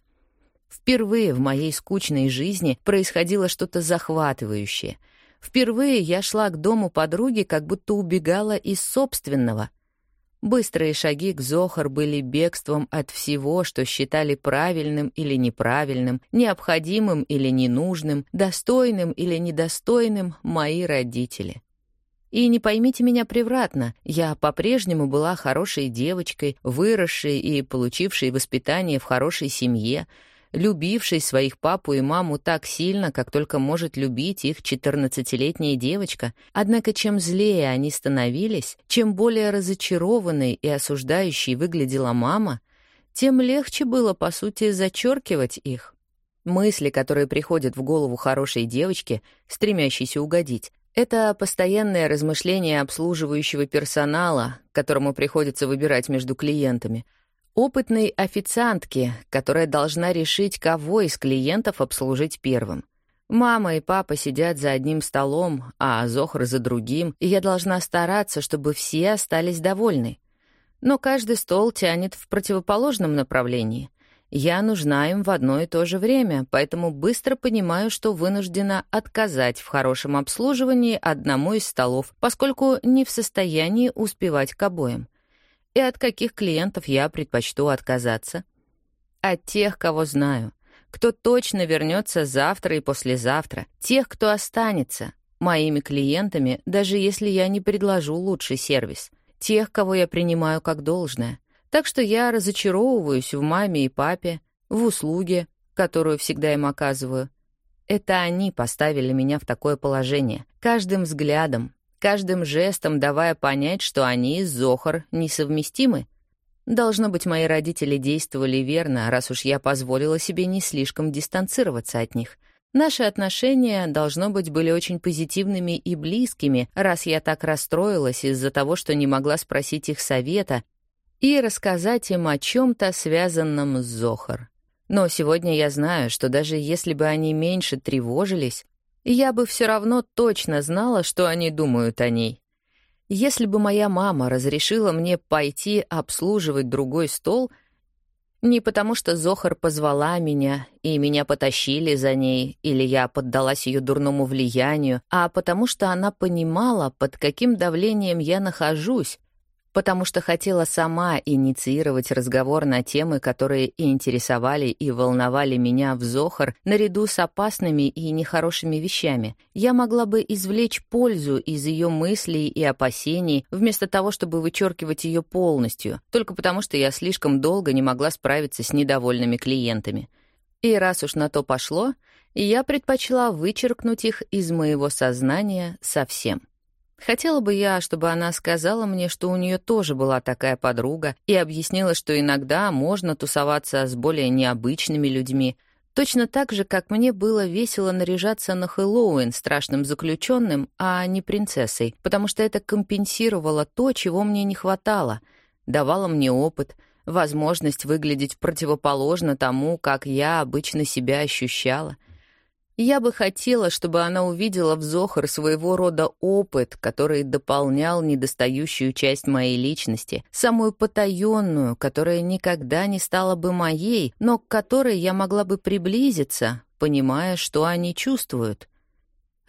Впервые в моей скучной жизни происходило что-то захватывающее. Впервые я шла к дому подруги, как будто убегала из собственного. Быстрые шаги к Зохар были бегством от всего, что считали правильным или неправильным, необходимым или ненужным, достойным или недостойным мои родители. И не поймите меня превратно, я по-прежнему была хорошей девочкой, выросшей и получившей воспитание в хорошей семье, любившей своих папу и маму так сильно, как только может любить их 14-летняя девочка. Однако чем злее они становились, чем более разочарованной и осуждающей выглядела мама, тем легче было, по сути, зачеркивать их. Мысли, которые приходят в голову хорошей девочки, стремящейся угодить, это постоянное размышление обслуживающего персонала, которому приходится выбирать между клиентами. Опытной официантки, которая должна решить, кого из клиентов обслужить первым. Мама и папа сидят за одним столом, а Зохр за другим, и я должна стараться, чтобы все остались довольны. Но каждый стол тянет в противоположном направлении — я нужна им в одно и то же время, поэтому быстро понимаю, что вынуждена отказать в хорошем обслуживании одному из столов, поскольку не в состоянии успевать к обоим. И от каких клиентов я предпочту отказаться? От тех, кого знаю, кто точно вернется завтра и послезавтра, тех, кто останется моими клиентами, даже если я не предложу лучший сервис, тех, кого я принимаю как должное — так что я разочаровываюсь в маме и папе, в услуге, которую всегда им оказываю. Это они поставили меня в такое положение, каждым взглядом, каждым жестом давая понять, что они Зохар несовместимы. Должно быть, мои родители действовали верно, раз уж я позволила себе не слишком дистанцироваться от них. Наши отношения, должно быть, были очень позитивными и близкими, раз я так расстроилась из-за того, что не могла спросить их совета и рассказать им о чем-то, связанном с Зохар. Но сегодня я знаю, что даже если бы они меньше тревожились, я бы все равно точно знала, что они думают о ней. Если бы моя мама разрешила мне пойти обслуживать другой стол, не потому что Зохар позвала меня, и меня потащили за ней, или я поддалась ее дурному влиянию, а потому что она понимала, под каким давлением я нахожусь, потому что хотела сама инициировать разговор на темы, которые и интересовали, и волновали меня в Зохар, наряду с опасными и нехорошими вещами. Я могла бы извлечь пользу из ее мыслей и опасений, вместо того, чтобы вычеркивать ее полностью, только потому что я слишком долго не могла справиться с недовольными клиентами. И раз уж на то пошло, я предпочла вычеркнуть их из моего сознания совсем. Хотела бы я, чтобы она сказала мне, что у нее тоже была такая подруга, и объяснила, что иногда можно тусоваться с более необычными людьми, точно так же, как мне было весело наряжаться на Хэллоуин страшным заключенным, а не принцессой, потому что это компенсировало то, чего мне не хватало, давало мне опыт, возможность выглядеть противоположно тому, как я обычно себя ощущала — я бы хотела, чтобы она увидела в Зохар своего рода опыт, который дополнял недостающую часть моей личности, самую потаенную, которая никогда не стала бы моей, но к которой я могла бы приблизиться, понимая, что они чувствуют.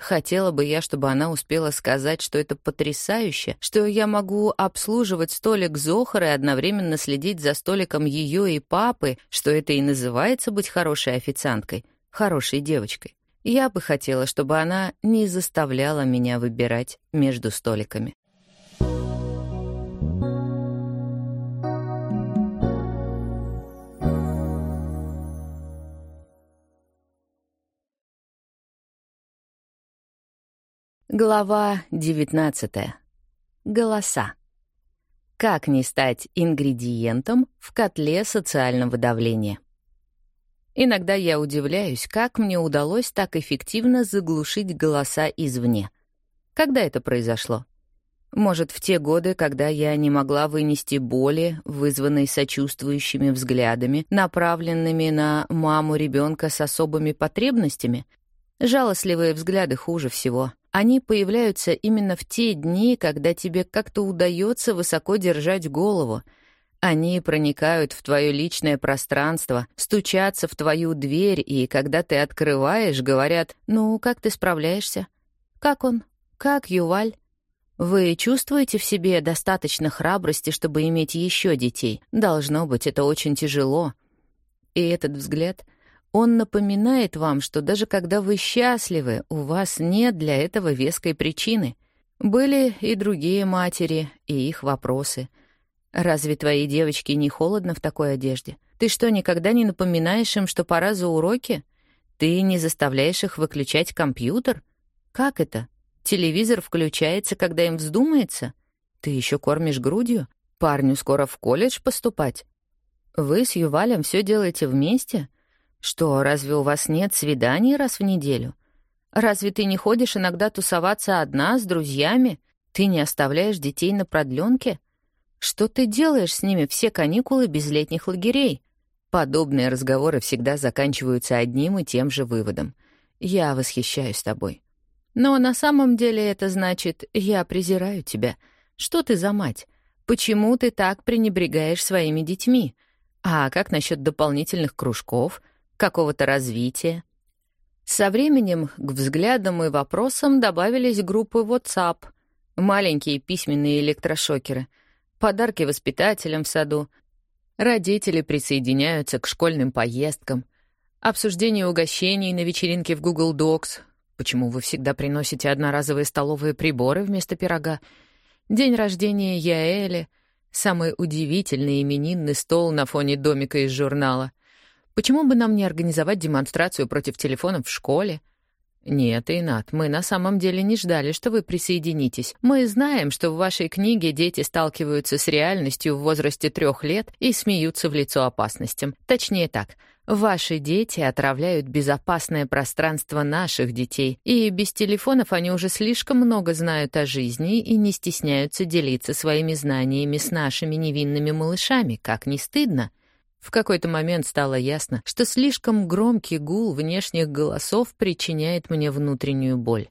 Хотела бы я, чтобы она успела сказать, что это потрясающе, что я могу обслуживать столик Зохара и одновременно следить за столиком ее и папы, что это и называется быть хорошей официанткой, хорошей девочкой. Я бы хотела, чтобы она не заставляла меня выбирать между столиками. Глава 19. Голоса. Как не стать ингредиентом в котле социального давления? Иногда я удивляюсь, как мне удалось так эффективно заглушить голоса извне. Когда это произошло? Может, в те годы, когда я не могла вынести боли, вызванной сочувствующими взглядами, направленными на маму ребенка с особыми потребностями? Жалостливые взгляды хуже всего. Они появляются именно в те дни, когда тебе как-то удается высоко держать голову — они проникают в твое личное пространство, стучатся в твою дверь, и когда ты открываешь, говорят, «Ну, как ты справляешься? Как он? Как Юваль?» Вы чувствуете в себе достаточно храбрости, чтобы иметь еще детей? Должно быть, это очень тяжело. И этот взгляд, он напоминает вам, что даже когда вы счастливы, у вас нет для этого веской причины. Были и другие матери, и их вопросы — Разве твоей девочке не холодно в такой одежде? Ты что, никогда не напоминаешь им, что пора за уроки? Ты не заставляешь их выключать компьютер? Как это? Телевизор включается, когда им вздумается? Ты еще кормишь грудью? Парню скоро в колледж поступать. Вы с Ювалем все делаете вместе? Что, разве у вас нет свиданий раз в неделю? Разве ты не ходишь иногда тусоваться одна с друзьями? Ты не оставляешь детей на продленке? Что ты делаешь с ними все каникулы без летних лагерей? Подобные разговоры всегда заканчиваются одним и тем же выводом. Я восхищаюсь тобой. Но на самом деле это значит «я презираю тебя». Что ты за мать? Почему ты так пренебрегаешь своими детьми? А как насчет дополнительных кружков, какого-то развития? Со временем к взглядам и вопросам добавились группы WhatsApp, маленькие письменные электрошокеры — подарки воспитателям в саду. Родители присоединяются к школьным поездкам. Обсуждение угощений на вечеринке в Google Docs. Почему вы всегда приносите одноразовые столовые приборы вместо пирога? День рождения Яэли. Самый удивительный именинный стол на фоне домика из журнала. Почему бы нам не организовать демонстрацию против телефонов в школе? «Нет, Инат, мы на самом деле не ждали, что вы присоединитесь. Мы знаем, что в вашей книге дети сталкиваются с реальностью в возрасте трех лет и смеются в лицо опасностям. Точнее так, ваши дети отравляют безопасное пространство наших детей, и без телефонов они уже слишком много знают о жизни и не стесняются делиться своими знаниями с нашими невинными малышами, как не стыдно». В какой-то момент стало ясно, что слишком громкий гул внешних голосов причиняет мне внутреннюю боль.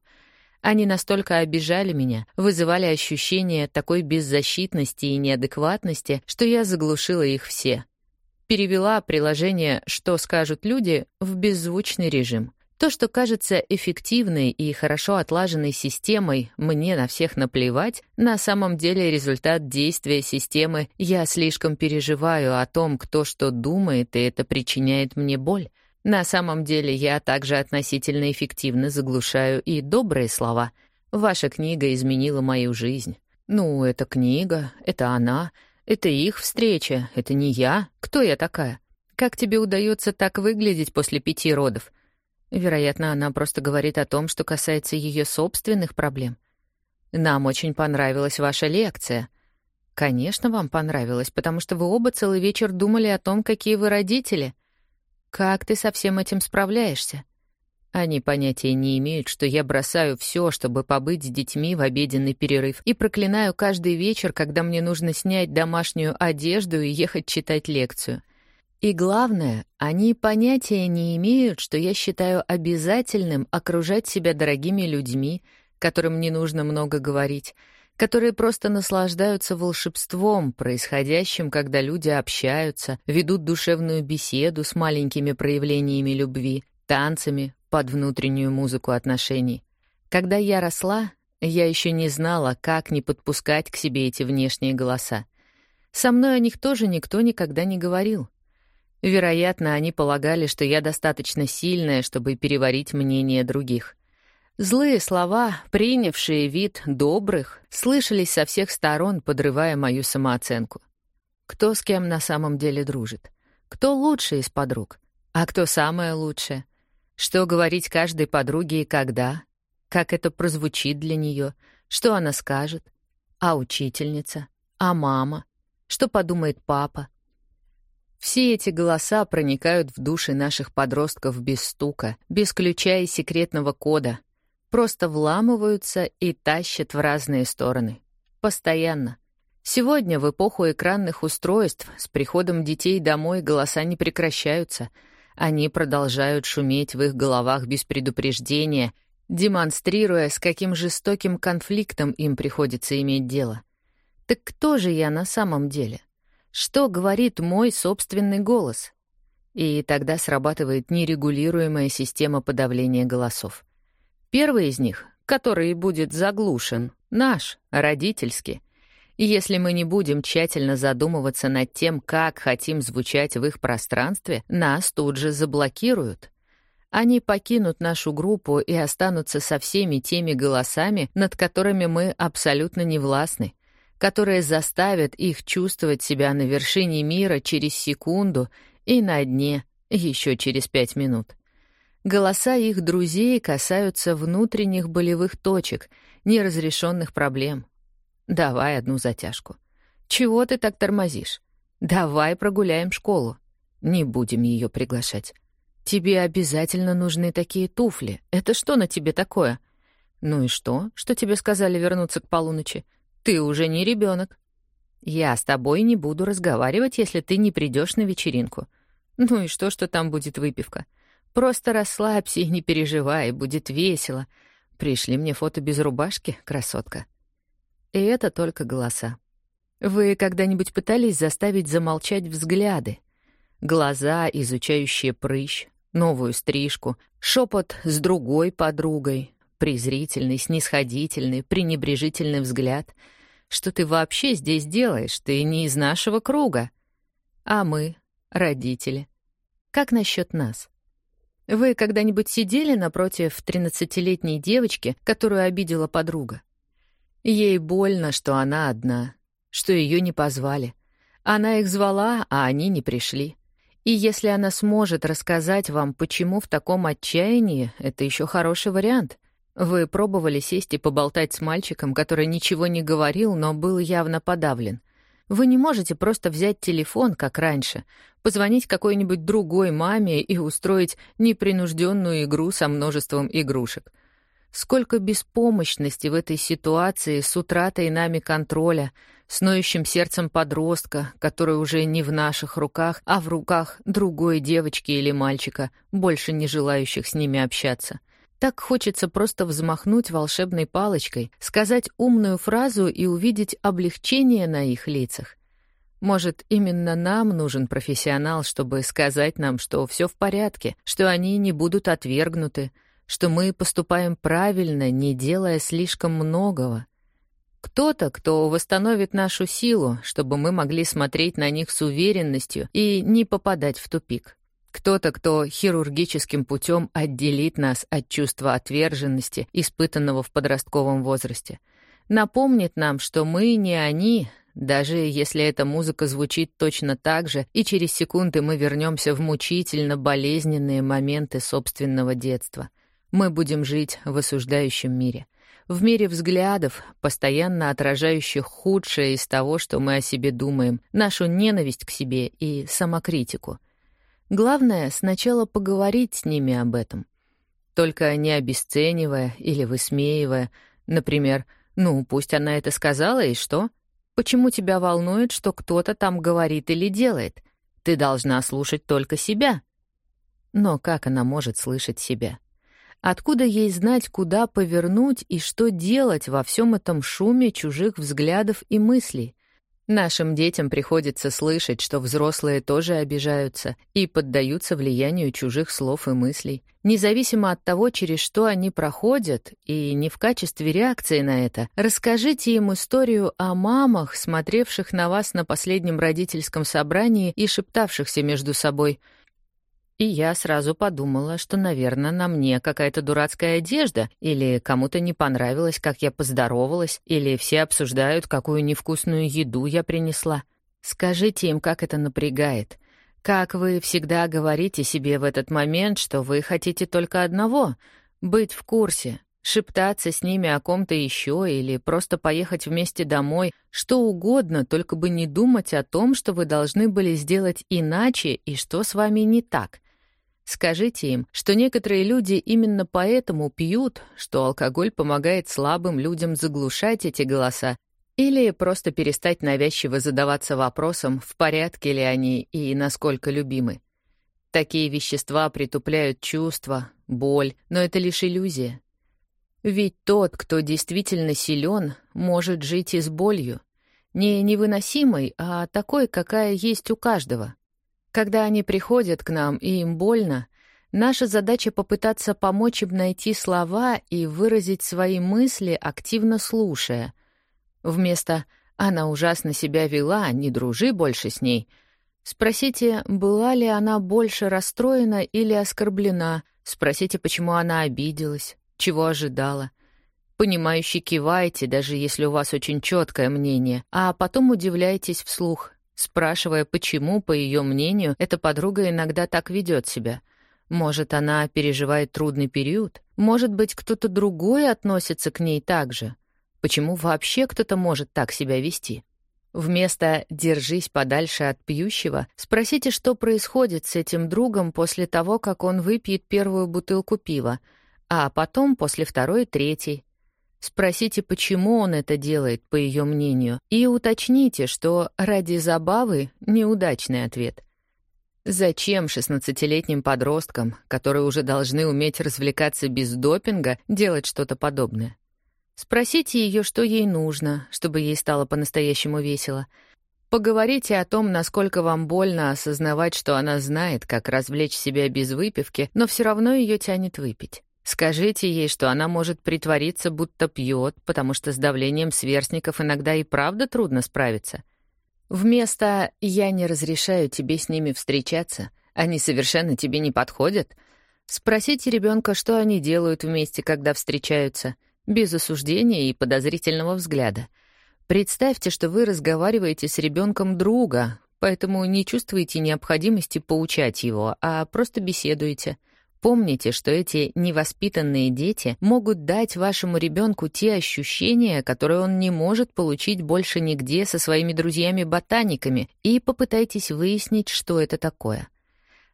Они настолько обижали меня, вызывали ощущение такой беззащитности и неадекватности, что я заглушила их все. Перевела приложение «Что скажут люди» в беззвучный режим. То, что кажется эффективной и хорошо отлаженной системой «мне на всех наплевать», на самом деле результат действия системы «я слишком переживаю о том, кто что думает, и это причиняет мне боль». На самом деле я также относительно эффективно заглушаю и добрые слова. Ваша книга изменила мою жизнь. Ну, это книга, это она, это их встреча, это не я. Кто я такая? Как тебе удается так выглядеть после пяти родов? Вероятно, она просто говорит о том, что касается ее собственных проблем. Нам очень понравилась ваша лекция. Конечно, вам понравилось, потому что вы оба целый вечер думали о том, какие вы родители. Как ты со всем этим справляешься? Они понятия не имеют, что я бросаю все, чтобы побыть с детьми в обеденный перерыв, и проклинаю каждый вечер, когда мне нужно снять домашнюю одежду и ехать читать лекцию. И главное, они понятия не имеют, что я считаю обязательным окружать себя дорогими людьми, которым не нужно много говорить, которые просто наслаждаются волшебством, происходящим, когда люди общаются, ведут душевную беседу с маленькими проявлениями любви, танцами под внутреннюю музыку отношений. Когда я росла, я еще не знала, как не подпускать к себе эти внешние голоса. Со мной о них тоже никто никогда не говорил. Вероятно, они полагали, что я достаточно сильная, чтобы переварить мнение других. Злые слова, принявшие вид добрых, слышались со всех сторон, подрывая мою самооценку. Кто с кем на самом деле дружит? Кто лучший из подруг? А кто самая лучшая? Что говорить каждой подруге и когда? Как это прозвучит для нее? Что она скажет? А учительница? А мама? Что подумает папа? Все эти голоса проникают в души наших подростков без стука, без ключа и секретного кода, просто вламываются и тащат в разные стороны. Постоянно. Сегодня, в эпоху экранных устройств, с приходом детей домой голоса не прекращаются. Они продолжают шуметь в их головах без предупреждения, демонстрируя, с каким жестоким конфликтом им приходится иметь дело. Так кто же я на самом деле? Что говорит мой собственный голос? И тогда срабатывает нерегулируемая система подавления голосов. Первый из них, который будет заглушен, наш, родительский. И если мы не будем тщательно задумываться над тем, как хотим звучать в их пространстве, нас тут же заблокируют. Они покинут нашу группу и останутся со всеми теми голосами, над которыми мы абсолютно не властны которые заставят их чувствовать себя на вершине мира через секунду и на дне еще через пять минут. Голоса их друзей касаются внутренних болевых точек, неразрешенных проблем. Давай одну затяжку. Чего ты так тормозишь? Давай прогуляем школу. Не будем ее приглашать. Тебе обязательно нужны такие туфли. Это что на тебе такое? Ну и что, что тебе сказали вернуться к полуночи? Ты уже не ребенок. Я с тобой не буду разговаривать, если ты не придешь на вечеринку. Ну и что, что там будет выпивка? Просто расслабься и не переживай, будет весело. Пришли мне фото без рубашки, красотка. И это только голоса. Вы когда-нибудь пытались заставить замолчать взгляды? Глаза, изучающие прыщ, новую стрижку, шепот с другой подругой, презрительный, снисходительный, пренебрежительный взгляд. Что ты вообще здесь делаешь? Ты не из нашего круга. А мы, родители. Как насчет нас? Вы когда-нибудь сидели напротив тринадцатилетней девочки, которую обидела подруга? Ей больно, что она одна, что ее не позвали. Она их звала, а они не пришли. И если она сможет рассказать вам, почему в таком отчаянии, это еще хороший вариант. Вы пробовали сесть и поболтать с мальчиком, который ничего не говорил, но был явно подавлен. Вы не можете просто взять телефон, как раньше, позвонить какой-нибудь другой маме и устроить непринужденную игру со множеством игрушек. Сколько беспомощности в этой ситуации с утратой нами контроля, с ноющим сердцем подростка, который уже не в наших руках, а в руках другой девочки или мальчика, больше не желающих с ними общаться — так хочется просто взмахнуть волшебной палочкой, сказать умную фразу и увидеть облегчение на их лицах. Может, именно нам нужен профессионал, чтобы сказать нам, что все в порядке, что они не будут отвергнуты, что мы поступаем правильно, не делая слишком многого. Кто-то, кто восстановит нашу силу, чтобы мы могли смотреть на них с уверенностью и не попадать в тупик. Кто-то, кто хирургическим путем отделит нас от чувства отверженности, испытанного в подростковом возрасте. Напомнит нам, что мы не они, даже если эта музыка звучит точно так же, и через секунды мы вернемся в мучительно болезненные моменты собственного детства. Мы будем жить в осуждающем мире. В мире взглядов, постоянно отражающих худшее из того, что мы о себе думаем, нашу ненависть к себе и самокритику. Главное — сначала поговорить с ними об этом. Только не обесценивая или высмеивая, например, «Ну, пусть она это сказала, и что?» Почему тебя волнует, что кто-то там говорит или делает? Ты должна слушать только себя. Но как она может слышать себя? Откуда ей знать, куда повернуть и что делать во всем этом шуме чужих взглядов и мыслей? Нашим детям приходится слышать, что взрослые тоже обижаются и поддаются влиянию чужих слов и мыслей. Независимо от того, через что они проходят, и не в качестве реакции на это, расскажите им историю о мамах, смотревших на вас на последнем родительском собрании и шептавшихся между собой — и я сразу подумала, что, наверное, на мне какая-то дурацкая одежда, или кому-то не понравилось, как я поздоровалась, или все обсуждают, какую невкусную еду я принесла. Скажите им, как это напрягает. Как вы всегда говорите себе в этот момент, что вы хотите только одного — быть в курсе, шептаться с ними о ком-то еще или просто поехать вместе домой, что угодно, только бы не думать о том, что вы должны были сделать иначе и что с вами не так — Скажите им, что некоторые люди именно поэтому пьют, что алкоголь помогает слабым людям заглушать эти голоса, или просто перестать навязчиво задаваться вопросом, в порядке ли они и насколько любимы. Такие вещества притупляют чувства, боль, но это лишь иллюзия. Ведь тот, кто действительно силен, может жить и с болью. Не невыносимой, а такой, какая есть у каждого — когда они приходят к нам, и им больно, наша задача попытаться помочь им найти слова и выразить свои мысли, активно слушая. Вместо «она ужасно себя вела, не дружи больше с ней», Спросите, была ли она больше расстроена или оскорблена. Спросите, почему она обиделась, чего ожидала. Понимающе кивайте, даже если у вас очень четкое мнение, а потом удивляйтесь вслух спрашивая, почему, по ее мнению, эта подруга иногда так ведет себя. Может, она переживает трудный период? Может быть, кто-то другой относится к ней так же? Почему вообще кто-то может так себя вести? Вместо «держись подальше от пьющего» спросите, что происходит с этим другом после того, как он выпьет первую бутылку пива, а потом после второй и третьей, Спросите, почему он это делает, по ее мнению, и уточните, что ради забавы — неудачный ответ. Зачем 16-летним подросткам, которые уже должны уметь развлекаться без допинга, делать что-то подобное? Спросите ее, что ей нужно, чтобы ей стало по-настоящему весело. Поговорите о том, насколько вам больно осознавать, что она знает, как развлечь себя без выпивки, но все равно ее тянет выпить. Скажите ей, что она может притвориться, будто пьет, потому что с давлением сверстников иногда и правда трудно справиться. Вместо «я не разрешаю тебе с ними встречаться», они совершенно тебе не подходят. Спросите ребенка, что они делают вместе, когда встречаются, без осуждения и подозрительного взгляда. Представьте, что вы разговариваете с ребенком друга, поэтому не чувствуете необходимости поучать его, а просто беседуете — Помните, что эти невоспитанные дети могут дать вашему ребенку те ощущения, которые он не может получить больше нигде со своими друзьями-ботаниками, и попытайтесь выяснить, что это такое.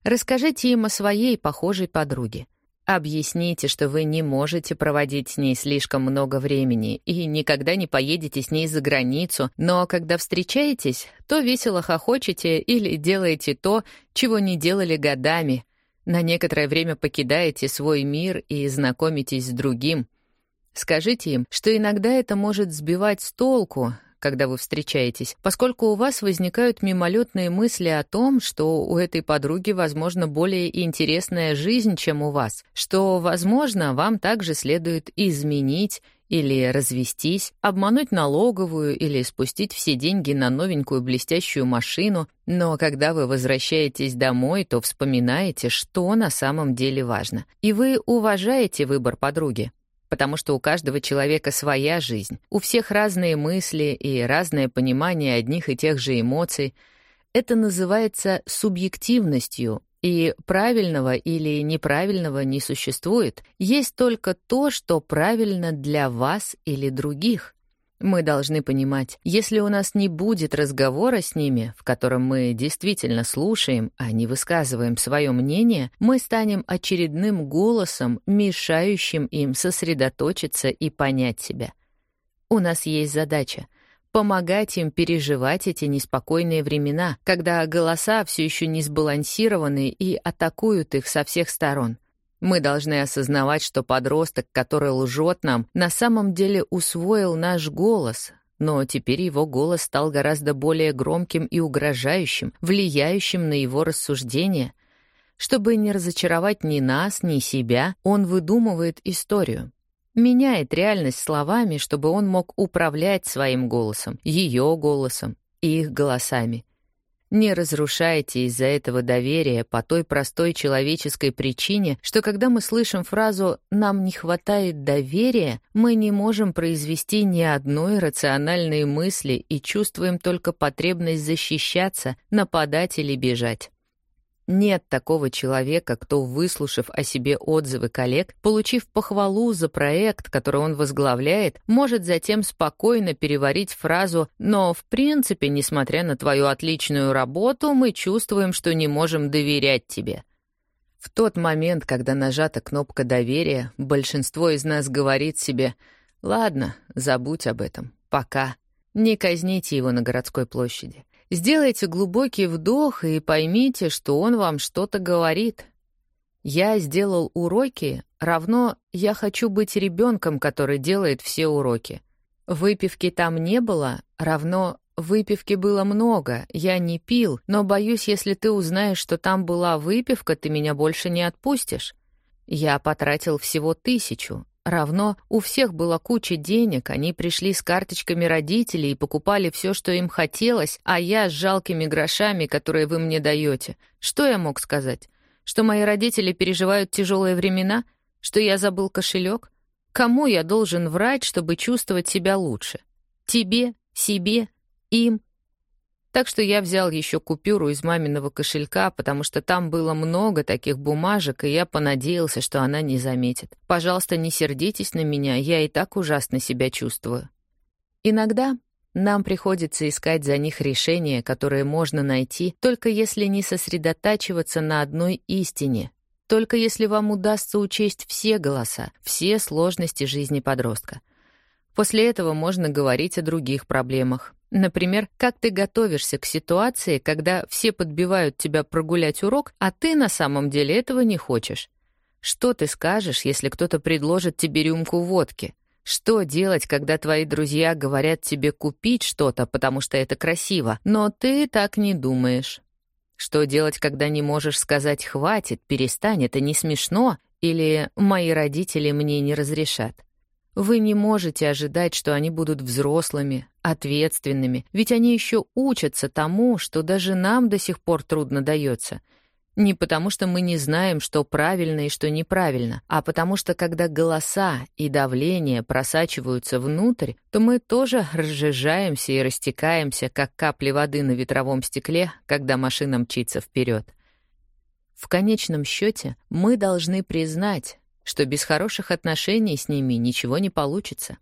Расскажите им о своей похожей подруге. Объясните, что вы не можете проводить с ней слишком много времени и никогда не поедете с ней за границу, но когда встречаетесь, то весело хохочете или делаете то, чего не делали годами, на некоторое время покидаете свой мир и знакомитесь с другим. Скажите им, что иногда это может сбивать с толку, когда вы встречаетесь, поскольку у вас возникают мимолетные мысли о том, что у этой подруги, возможно, более интересная жизнь, чем у вас, что, возможно, вам также следует изменить или развестись, обмануть налоговую или спустить все деньги на новенькую блестящую машину, но когда вы возвращаетесь домой, то вспоминаете, что на самом деле важно. И вы уважаете выбор подруги. потому что у каждого человека своя жизнь, у всех разные мысли и разное понимание одних и тех же эмоций. Это называется субъективностью, и правильного или неправильного не существует. Есть только то, что правильно для вас или других. Мы должны понимать, если у нас не будет разговора с ними, в котором мы действительно слушаем, а не высказываем свое мнение, мы станем очередным голосом, мешающим им сосредоточиться и понять себя. У нас есть задача — помогать им переживать эти неспокойные времена, когда голоса все еще не сбалансированы и атакуют их со всех сторон — мы должны осознавать, что подросток, который лжет нам, на самом деле усвоил наш голос, но теперь его голос стал гораздо более громким и угрожающим, влияющим на его рассуждения. Чтобы не разочаровать ни нас, ни себя, он выдумывает историю. Меняет реальность словами, чтобы он мог управлять своим голосом, ее голосом и их голосами. Не разрушайте из-за этого доверия по той простой человеческой причине, что когда мы слышим фразу «нам не хватает доверия», мы не можем произвести ни одной рациональной мысли и чувствуем только потребность защищаться, нападать или бежать. Нет такого человека, кто, выслушав о себе отзывы коллег, получив похвалу за проект, который он возглавляет, может затем спокойно переварить фразу «но, в принципе, несмотря на твою отличную работу, мы чувствуем, что не можем доверять тебе». В тот момент, когда нажата кнопка доверия, большинство из нас говорит себе «ладно, забудь об этом, пока». Не казните его на городской площади. Сделайте глубокий вдох и поймите, что он вам что-то говорит. Я сделал уроки, равно я хочу быть ребенком, который делает все уроки. Выпивки там не было, равно выпивки было много, я не пил, но боюсь, если ты узнаешь, что там была выпивка, ты меня больше не отпустишь. Я потратил всего тысячу, равно у всех была куча денег, они пришли с карточками родителей и покупали все, что им хотелось, а я с жалкими грошами, которые вы мне даете. Что я мог сказать? Что мои родители переживают тяжелые времена? Что я забыл кошелек? Кому я должен врать, чтобы чувствовать себя лучше? Тебе? Себе? Им? Так что я взял еще купюру из маминого кошелька, потому что там было много таких бумажек, и я понадеялся, что она не заметит. Пожалуйста, не сердитесь на меня, я и так ужасно себя чувствую. Иногда нам приходится искать за них решения, которые можно найти, только если не сосредотачиваться на одной истине, только если вам удастся учесть все голоса, все сложности жизни подростка. После этого можно говорить о других проблемах, Например, как ты готовишься к ситуации, когда все подбивают тебя прогулять урок, а ты на самом деле этого не хочешь? Что ты скажешь, если кто-то предложит тебе рюмку водки? Что делать, когда твои друзья говорят тебе купить что-то, потому что это красиво, но ты так не думаешь? Что делать, когда не можешь сказать «хватит», «перестань», «это не смешно» или «мои родители мне не разрешат»? Вы не можете ожидать, что они будут взрослыми, ответственными, ведь они еще учатся тому, что даже нам до сих пор трудно дается. Не потому, что мы не знаем, что правильно и что неправильно, а потому что когда голоса и давление просачиваются внутрь, то мы тоже разжижаемся и растекаемся, как капли воды на ветровом стекле, когда машина мчится вперед. В конечном счете мы должны признать, что без хороших отношений с ними ничего не получится.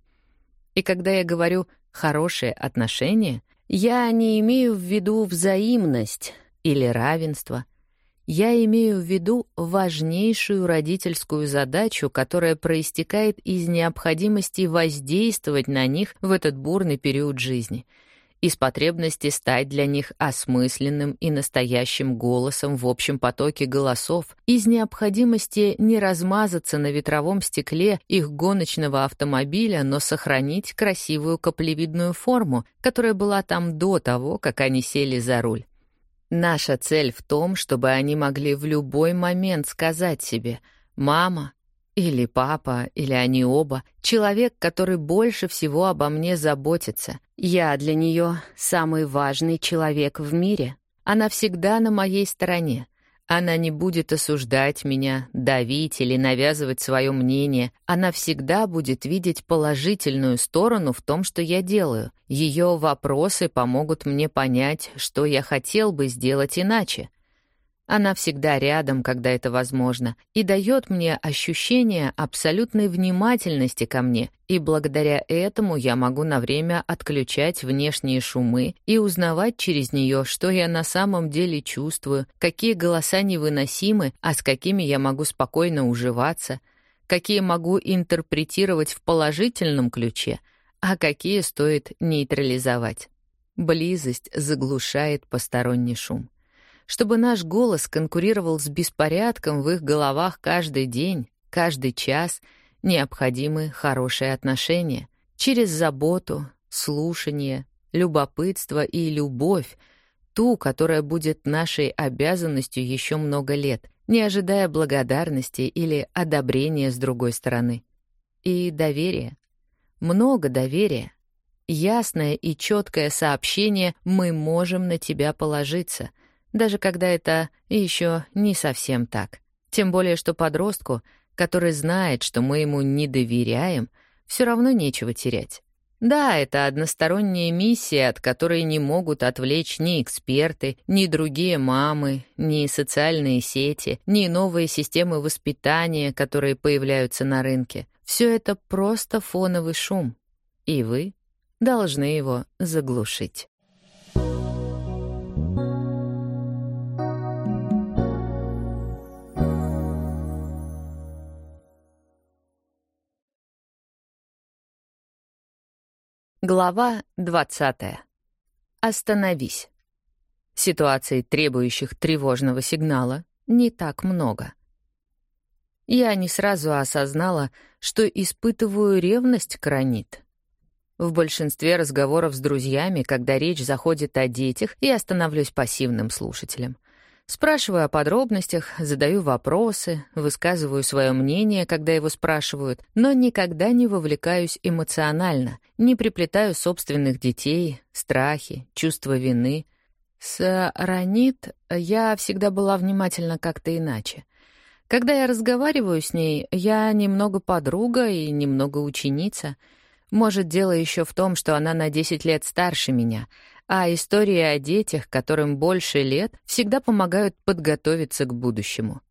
И когда я говорю «хорошие отношения», я не имею в виду взаимность или равенство. Я имею в виду важнейшую родительскую задачу, которая проистекает из необходимости воздействовать на них в этот бурный период жизни — из потребности стать для них осмысленным и настоящим голосом в общем потоке голосов, из необходимости не размазаться на ветровом стекле их гоночного автомобиля, но сохранить красивую каплевидную форму, которая была там до того, как они сели за руль. Наша цель в том, чтобы они могли в любой момент сказать себе «Мама, или папа, или они оба. Человек, который больше всего обо мне заботится. Я для нее самый важный человек в мире. Она всегда на моей стороне. Она не будет осуждать меня, давить или навязывать свое мнение. Она всегда будет видеть положительную сторону в том, что я делаю. Ее вопросы помогут мне понять, что я хотел бы сделать иначе. Она всегда рядом, когда это возможно, и дает мне ощущение абсолютной внимательности ко мне, и благодаря этому я могу на время отключать внешние шумы и узнавать через нее, что я на самом деле чувствую, какие голоса невыносимы, а с какими я могу спокойно уживаться, какие могу интерпретировать в положительном ключе, а какие стоит нейтрализовать. Близость заглушает посторонний шум чтобы наш голос конкурировал с беспорядком в их головах каждый день, каждый час, необходимы хорошие отношения. Через заботу, слушание, любопытство и любовь, ту, которая будет нашей обязанностью еще много лет, не ожидая благодарности или одобрения с другой стороны. И доверие. Много доверия. Ясное и четкое сообщение «мы можем на тебя положиться», даже когда это еще не совсем так. Тем более, что подростку, который знает, что мы ему не доверяем, все равно нечего терять. Да, это односторонняя миссия, от которой не могут отвлечь ни эксперты, ни другие мамы, ни социальные сети, ни новые системы воспитания, которые появляются на рынке. Все это просто фоновый шум, и вы должны его заглушить. Глава 20. Остановись. Ситуаций, требующих тревожного сигнала, не так много. Я не сразу осознала, что испытываю ревность к Ранит. В большинстве разговоров с друзьями, когда речь заходит о детях, я становлюсь пассивным слушателем. Спрашиваю о подробностях, задаю вопросы, высказываю свое мнение, когда его спрашивают, но никогда не вовлекаюсь эмоционально, не приплетаю собственных детей, страхи, чувство вины. С Ранит я всегда была внимательна как-то иначе. Когда я разговариваю с ней, я немного подруга и немного ученица. Может, дело еще в том, что она на 10 лет старше меня — а истории о детях, которым больше лет, всегда помогают подготовиться к будущему.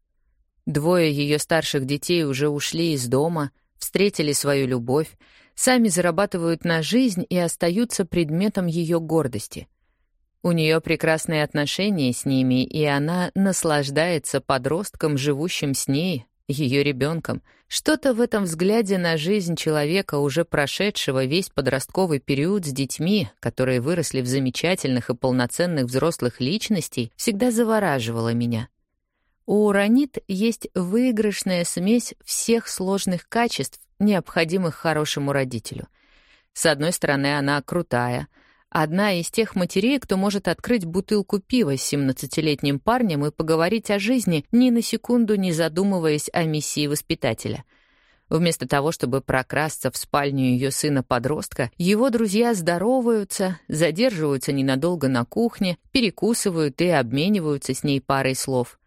Двое ее старших детей уже ушли из дома, встретили свою любовь, сами зарабатывают на жизнь и остаются предметом ее гордости. У нее прекрасные отношения с ними, и она наслаждается подростком, живущим с ней, ее ребенком. Что-то в этом взгляде на жизнь человека, уже прошедшего весь подростковый период с детьми, которые выросли в замечательных и полноценных взрослых личностей, всегда завораживало меня. У Ранит есть выигрышная смесь всех сложных качеств, необходимых хорошему родителю. С одной стороны, она крутая — Одна из тех матерей, кто может открыть бутылку пива с 17-летним парнем и поговорить о жизни, ни на секунду не задумываясь о миссии воспитателя. Вместо того, чтобы прокрасться в спальню ее сына-подростка, его друзья здороваются, задерживаются ненадолго на кухне, перекусывают и обмениваются с ней парой слов.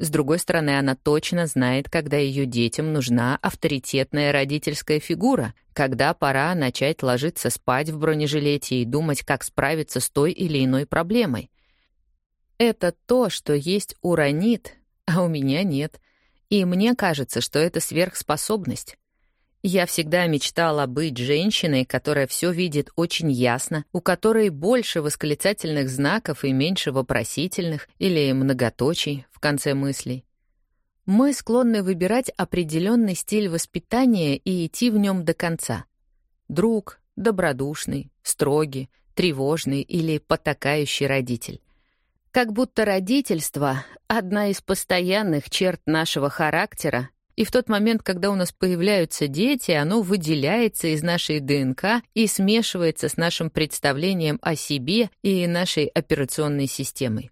С другой стороны, она точно знает, когда ее детям нужна авторитетная родительская фигура, когда пора начать ложиться спать в бронежилете и думать, как справиться с той или иной проблемой. Это то, что есть у Ранит, а у меня нет. И мне кажется, что это сверхспособность. Я всегда мечтала быть женщиной, которая все видит очень ясно, у которой больше восклицательных знаков и меньше вопросительных или многоточий в конце мыслей. Мы склонны выбирать определенный стиль воспитания и идти в нем до конца. Друг, добродушный, строгий, тревожный или потакающий родитель. Как будто родительство — одна из постоянных черт нашего характера и в тот момент, когда у нас появляются дети, оно выделяется из нашей ДНК и смешивается с нашим представлением о себе и нашей операционной системой.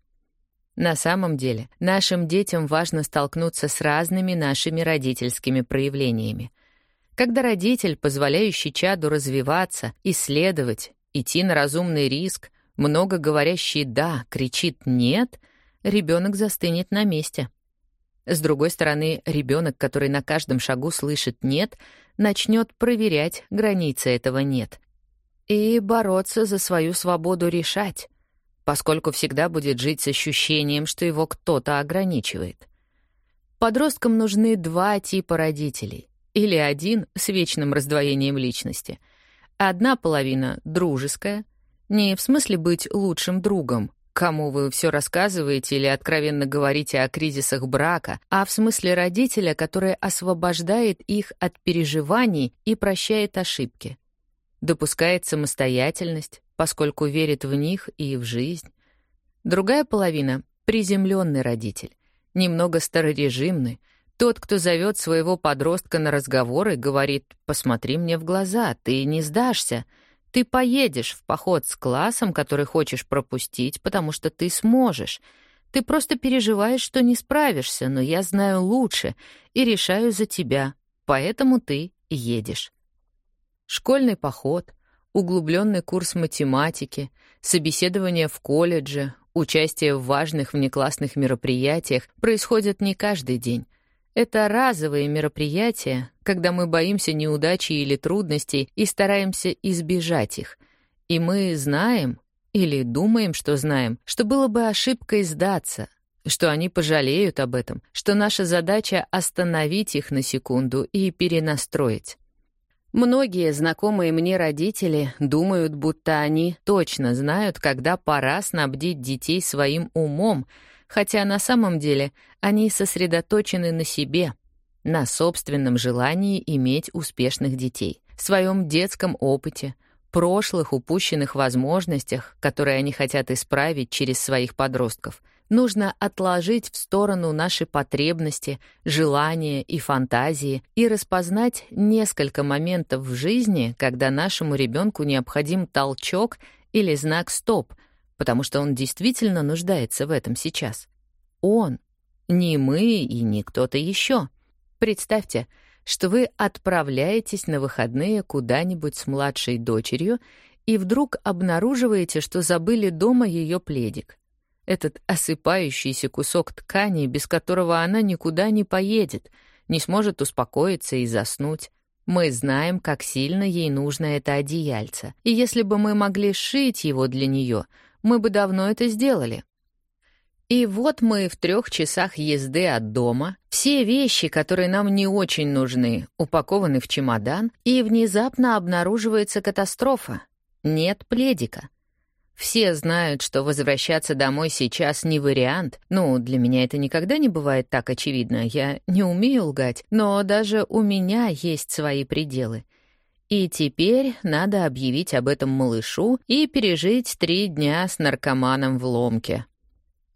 На самом деле, нашим детям важно столкнуться с разными нашими родительскими проявлениями. Когда родитель, позволяющий чаду развиваться, исследовать, идти на разумный риск, много говорящий «да», кричит «нет», ребенок застынет на месте. С другой стороны, ребенок, который на каждом шагу слышит «нет», начнет проверять границы этого «нет» и бороться за свою свободу решать, поскольку всегда будет жить с ощущением, что его кто-то ограничивает. Подросткам нужны два типа родителей. Или один с вечным раздвоением личности. Одна половина — дружеская, не в смысле быть лучшим другом, кому вы все рассказываете или откровенно говорите о кризисах брака, а в смысле родителя, который освобождает их от переживаний и прощает ошибки. Допускает самостоятельность, поскольку верит в них и в жизнь. Другая половина — приземленный родитель, немного старорежимный, тот, кто зовет своего подростка на разговор и говорит «посмотри мне в глаза, ты не сдашься», ты поедешь в поход с классом, который хочешь пропустить, потому что ты сможешь. Ты просто переживаешь, что не справишься, но я знаю лучше и решаю за тебя, поэтому ты едешь. Школьный поход, углубленный курс математики, собеседование в колледже, участие в важных внеклассных мероприятиях происходят не каждый день. Это разовые мероприятия, когда мы боимся неудачи или трудностей и стараемся избежать их. И мы знаем, или думаем, что знаем, что было бы ошибкой сдаться, что они пожалеют об этом, что наша задача — остановить их на секунду и перенастроить. Многие знакомые мне родители думают, будто они точно знают, когда пора снабдить детей своим умом — хотя на самом деле они сосредоточены на себе, на собственном желании иметь успешных детей, своем детском опыте, прошлых упущенных возможностях, которые они хотят исправить через своих подростков. Нужно отложить в сторону наши потребности, желания и фантазии и распознать несколько моментов в жизни, когда нашему ребенку необходим толчок или знак «стоп», потому что он действительно нуждается в этом сейчас. Он, не мы и не кто-то еще. Представьте, что вы отправляетесь на выходные куда-нибудь с младшей дочерью и вдруг обнаруживаете, что забыли дома ее пледик. Этот осыпающийся кусок ткани, без которого она никуда не поедет, не сможет успокоиться и заснуть. Мы знаем, как сильно ей нужно это одеяльце. И если бы мы могли сшить его для нее — мы бы давно это сделали. И вот мы в трех часах езды от дома, все вещи, которые нам не очень нужны, упакованы в чемодан, и внезапно обнаруживается катастрофа. Нет пледика. Все знают, что возвращаться домой сейчас не вариант. Ну, для меня это никогда не бывает так очевидно. Я не умею лгать, но даже у меня есть свои пределы. И теперь надо объявить об этом малышу и пережить три дня с наркоманом в ломке.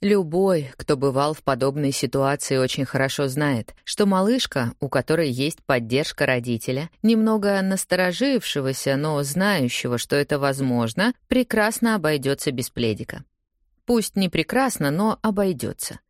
Любой, кто бывал в подобной ситуации, очень хорошо знает, что малышка, у которой есть поддержка родителя, немного насторожившегося, но знающего, что это возможно, прекрасно обойдется без пледика. Пусть не прекрасно, но обойдется.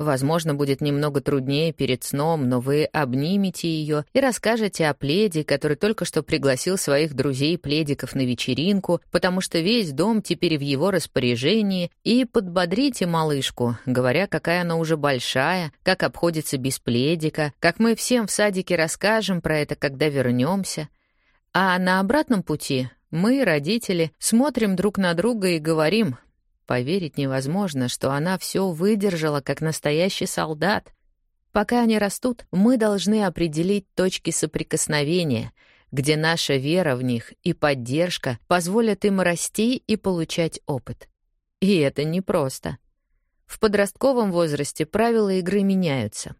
Возможно, будет немного труднее перед сном, но вы обнимете ее и расскажете о пледе, который только что пригласил своих друзей-пледиков на вечеринку, потому что весь дом теперь в его распоряжении, и подбодрите малышку, говоря, какая она уже большая, как обходится без пледика, как мы всем в садике расскажем про это, когда вернемся. А на обратном пути мы, родители, смотрим друг на друга и говорим, Поверить невозможно, что она все выдержала, как настоящий солдат. Пока они растут, мы должны определить точки соприкосновения, где наша вера в них и поддержка позволят им расти и получать опыт. И это непросто. В подростковом возрасте правила игры меняются.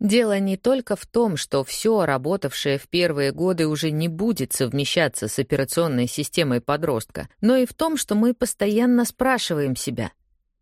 Дело не только в том, что все, работавшее в первые годы, уже не будет совмещаться с операционной системой подростка, но и в том, что мы постоянно спрашиваем себя,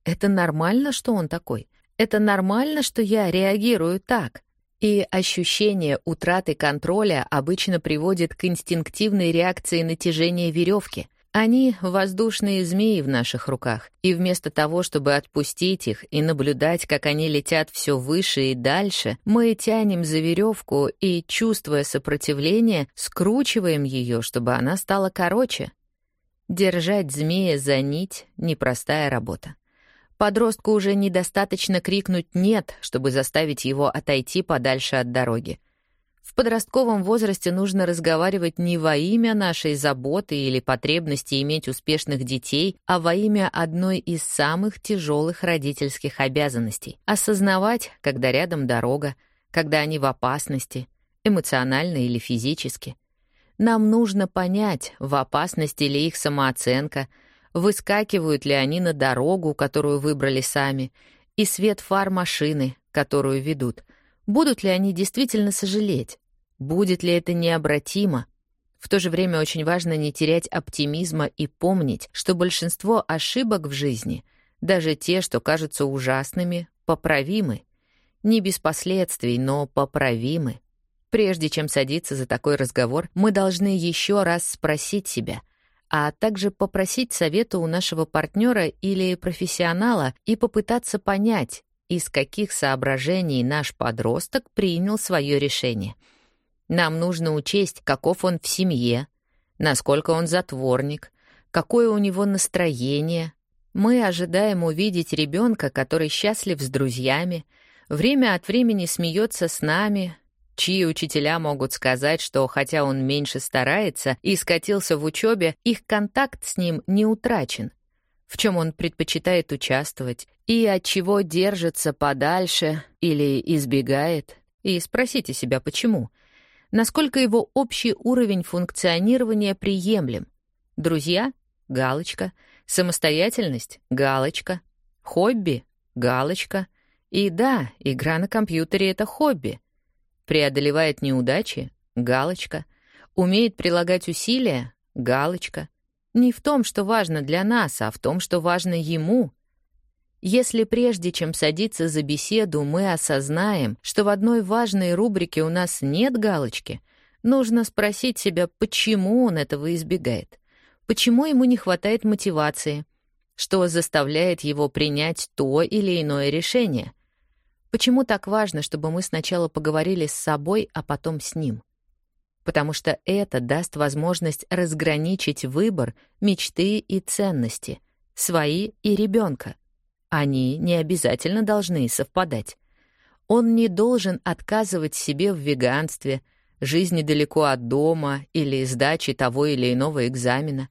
это нормально, что он такой? Это нормально, что я реагирую так? И ощущение утраты контроля обычно приводит к инстинктивной реакции натяжения веревки — они — воздушные змеи в наших руках, и вместо того, чтобы отпустить их и наблюдать, как они летят все выше и дальше, мы тянем за веревку и, чувствуя сопротивление, скручиваем ее, чтобы она стала короче. Держать змея за нить — непростая работа. Подростку уже недостаточно крикнуть «нет», чтобы заставить его отойти подальше от дороги. В подростковом возрасте нужно разговаривать не во имя нашей заботы или потребности иметь успешных детей, а во имя одной из самых тяжелых родительских обязанностей — осознавать, когда рядом дорога, когда они в опасности, эмоционально или физически. Нам нужно понять, в опасности ли их самооценка, выскакивают ли они на дорогу, которую выбрали сами, и свет фар машины, которую ведут — Будут ли они действительно сожалеть? Будет ли это необратимо? В то же время очень важно не терять оптимизма и помнить, что большинство ошибок в жизни, даже те, что кажутся ужасными, поправимы. Не без последствий, но поправимы. Прежде чем садиться за такой разговор, мы должны еще раз спросить себя, а также попросить совета у нашего партнера или профессионала и попытаться понять, из каких соображений наш подросток принял свое решение. Нам нужно учесть, каков он в семье, насколько он затворник, какое у него настроение. Мы ожидаем увидеть ребенка, который счастлив с друзьями, время от времени смеется с нами, чьи учителя могут сказать, что хотя он меньше старается и скатился в учебе, их контакт с ним не утрачен в чем он предпочитает участвовать и от чего держится подальше или избегает, и спросите себя, почему. Насколько его общий уровень функционирования приемлем. Друзья — галочка, самостоятельность — галочка, хобби — галочка. И да, игра на компьютере — это хобби. Преодолевает неудачи — галочка. Умеет прилагать усилия — галочка — не в том, что важно для нас, а в том, что важно ему. Если прежде чем садиться за беседу, мы осознаем, что в одной важной рубрике у нас нет галочки, нужно спросить себя, почему он этого избегает, почему ему не хватает мотивации, что заставляет его принять то или иное решение. Почему так важно, чтобы мы сначала поговорили с собой, а потом с ним? потому что это даст возможность разграничить выбор, мечты и ценности, свои и ребенка. Они не обязательно должны совпадать. Он не должен отказывать себе в веганстве, жизни далеко от дома или сдачи того или иного экзамена.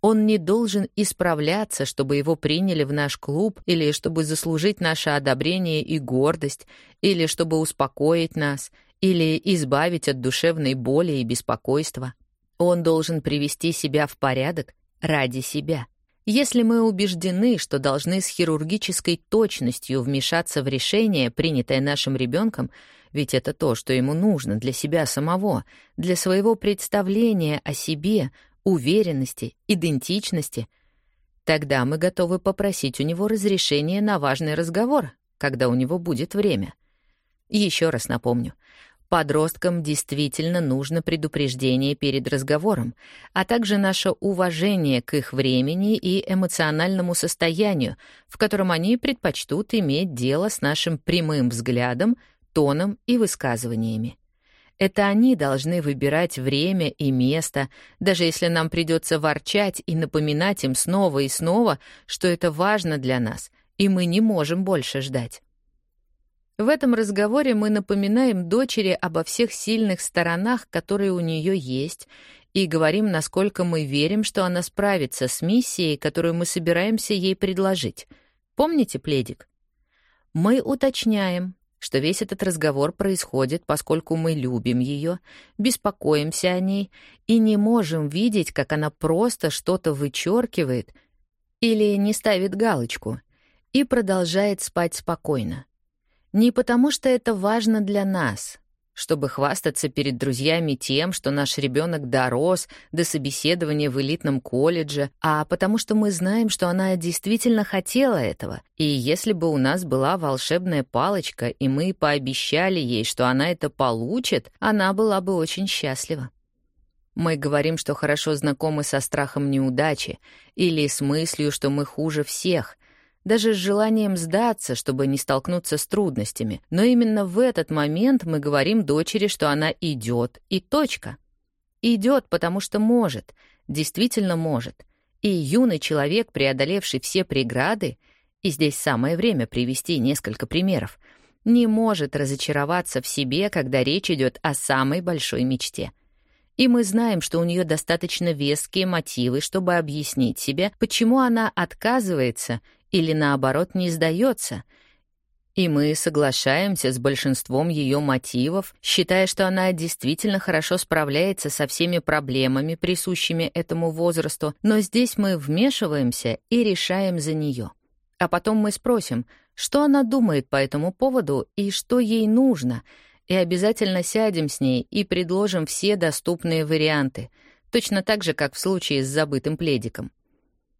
Он не должен исправляться, чтобы его приняли в наш клуб или чтобы заслужить наше одобрение и гордость, или чтобы успокоить нас — или избавить от душевной боли и беспокойства. Он должен привести себя в порядок ради себя. Если мы убеждены, что должны с хирургической точностью вмешаться в решение, принятое нашим ребенком, ведь это то, что ему нужно для себя самого, для своего представления о себе, уверенности, идентичности, тогда мы готовы попросить у него разрешения на важный разговор, когда у него будет время. Еще раз напомню, Подросткам действительно нужно предупреждение перед разговором, а также наше уважение к их времени и эмоциональному состоянию, в котором они предпочтут иметь дело с нашим прямым взглядом, тоном и высказываниями. Это они должны выбирать время и место, даже если нам придется ворчать и напоминать им снова и снова, что это важно для нас, и мы не можем больше ждать. В этом разговоре мы напоминаем дочери обо всех сильных сторонах, которые у нее есть, и говорим, насколько мы верим, что она справится с миссией, которую мы собираемся ей предложить. Помните пледик? Мы уточняем, что весь этот разговор происходит, поскольку мы любим ее, беспокоимся о ней и не можем видеть, как она просто что-то вычеркивает или не ставит галочку и продолжает спать спокойно. Не потому, что это важно для нас, чтобы хвастаться перед друзьями тем, что наш ребенок дорос до собеседования в элитном колледже, а потому что мы знаем, что она действительно хотела этого. И если бы у нас была волшебная палочка, и мы пообещали ей, что она это получит, она была бы очень счастлива. Мы говорим, что хорошо знакомы со страхом неудачи или с мыслью, что мы хуже всех, даже с желанием сдаться, чтобы не столкнуться с трудностями. Но именно в этот момент мы говорим дочери, что она идет, и точка. Идет, потому что может, действительно может. И юный человек, преодолевший все преграды, и здесь самое время привести несколько примеров, не может разочароваться в себе, когда речь идет о самой большой мечте. И мы знаем, что у нее достаточно веские мотивы, чтобы объяснить себе, почему она отказывается или, наоборот, не сдается — и мы соглашаемся с большинством ее мотивов, считая, что она действительно хорошо справляется со всеми проблемами, присущими этому возрасту, но здесь мы вмешиваемся и решаем за нее. А потом мы спросим, что она думает по этому поводу и что ей нужно, и обязательно сядем с ней и предложим все доступные варианты, точно так же, как в случае с забытым пледиком.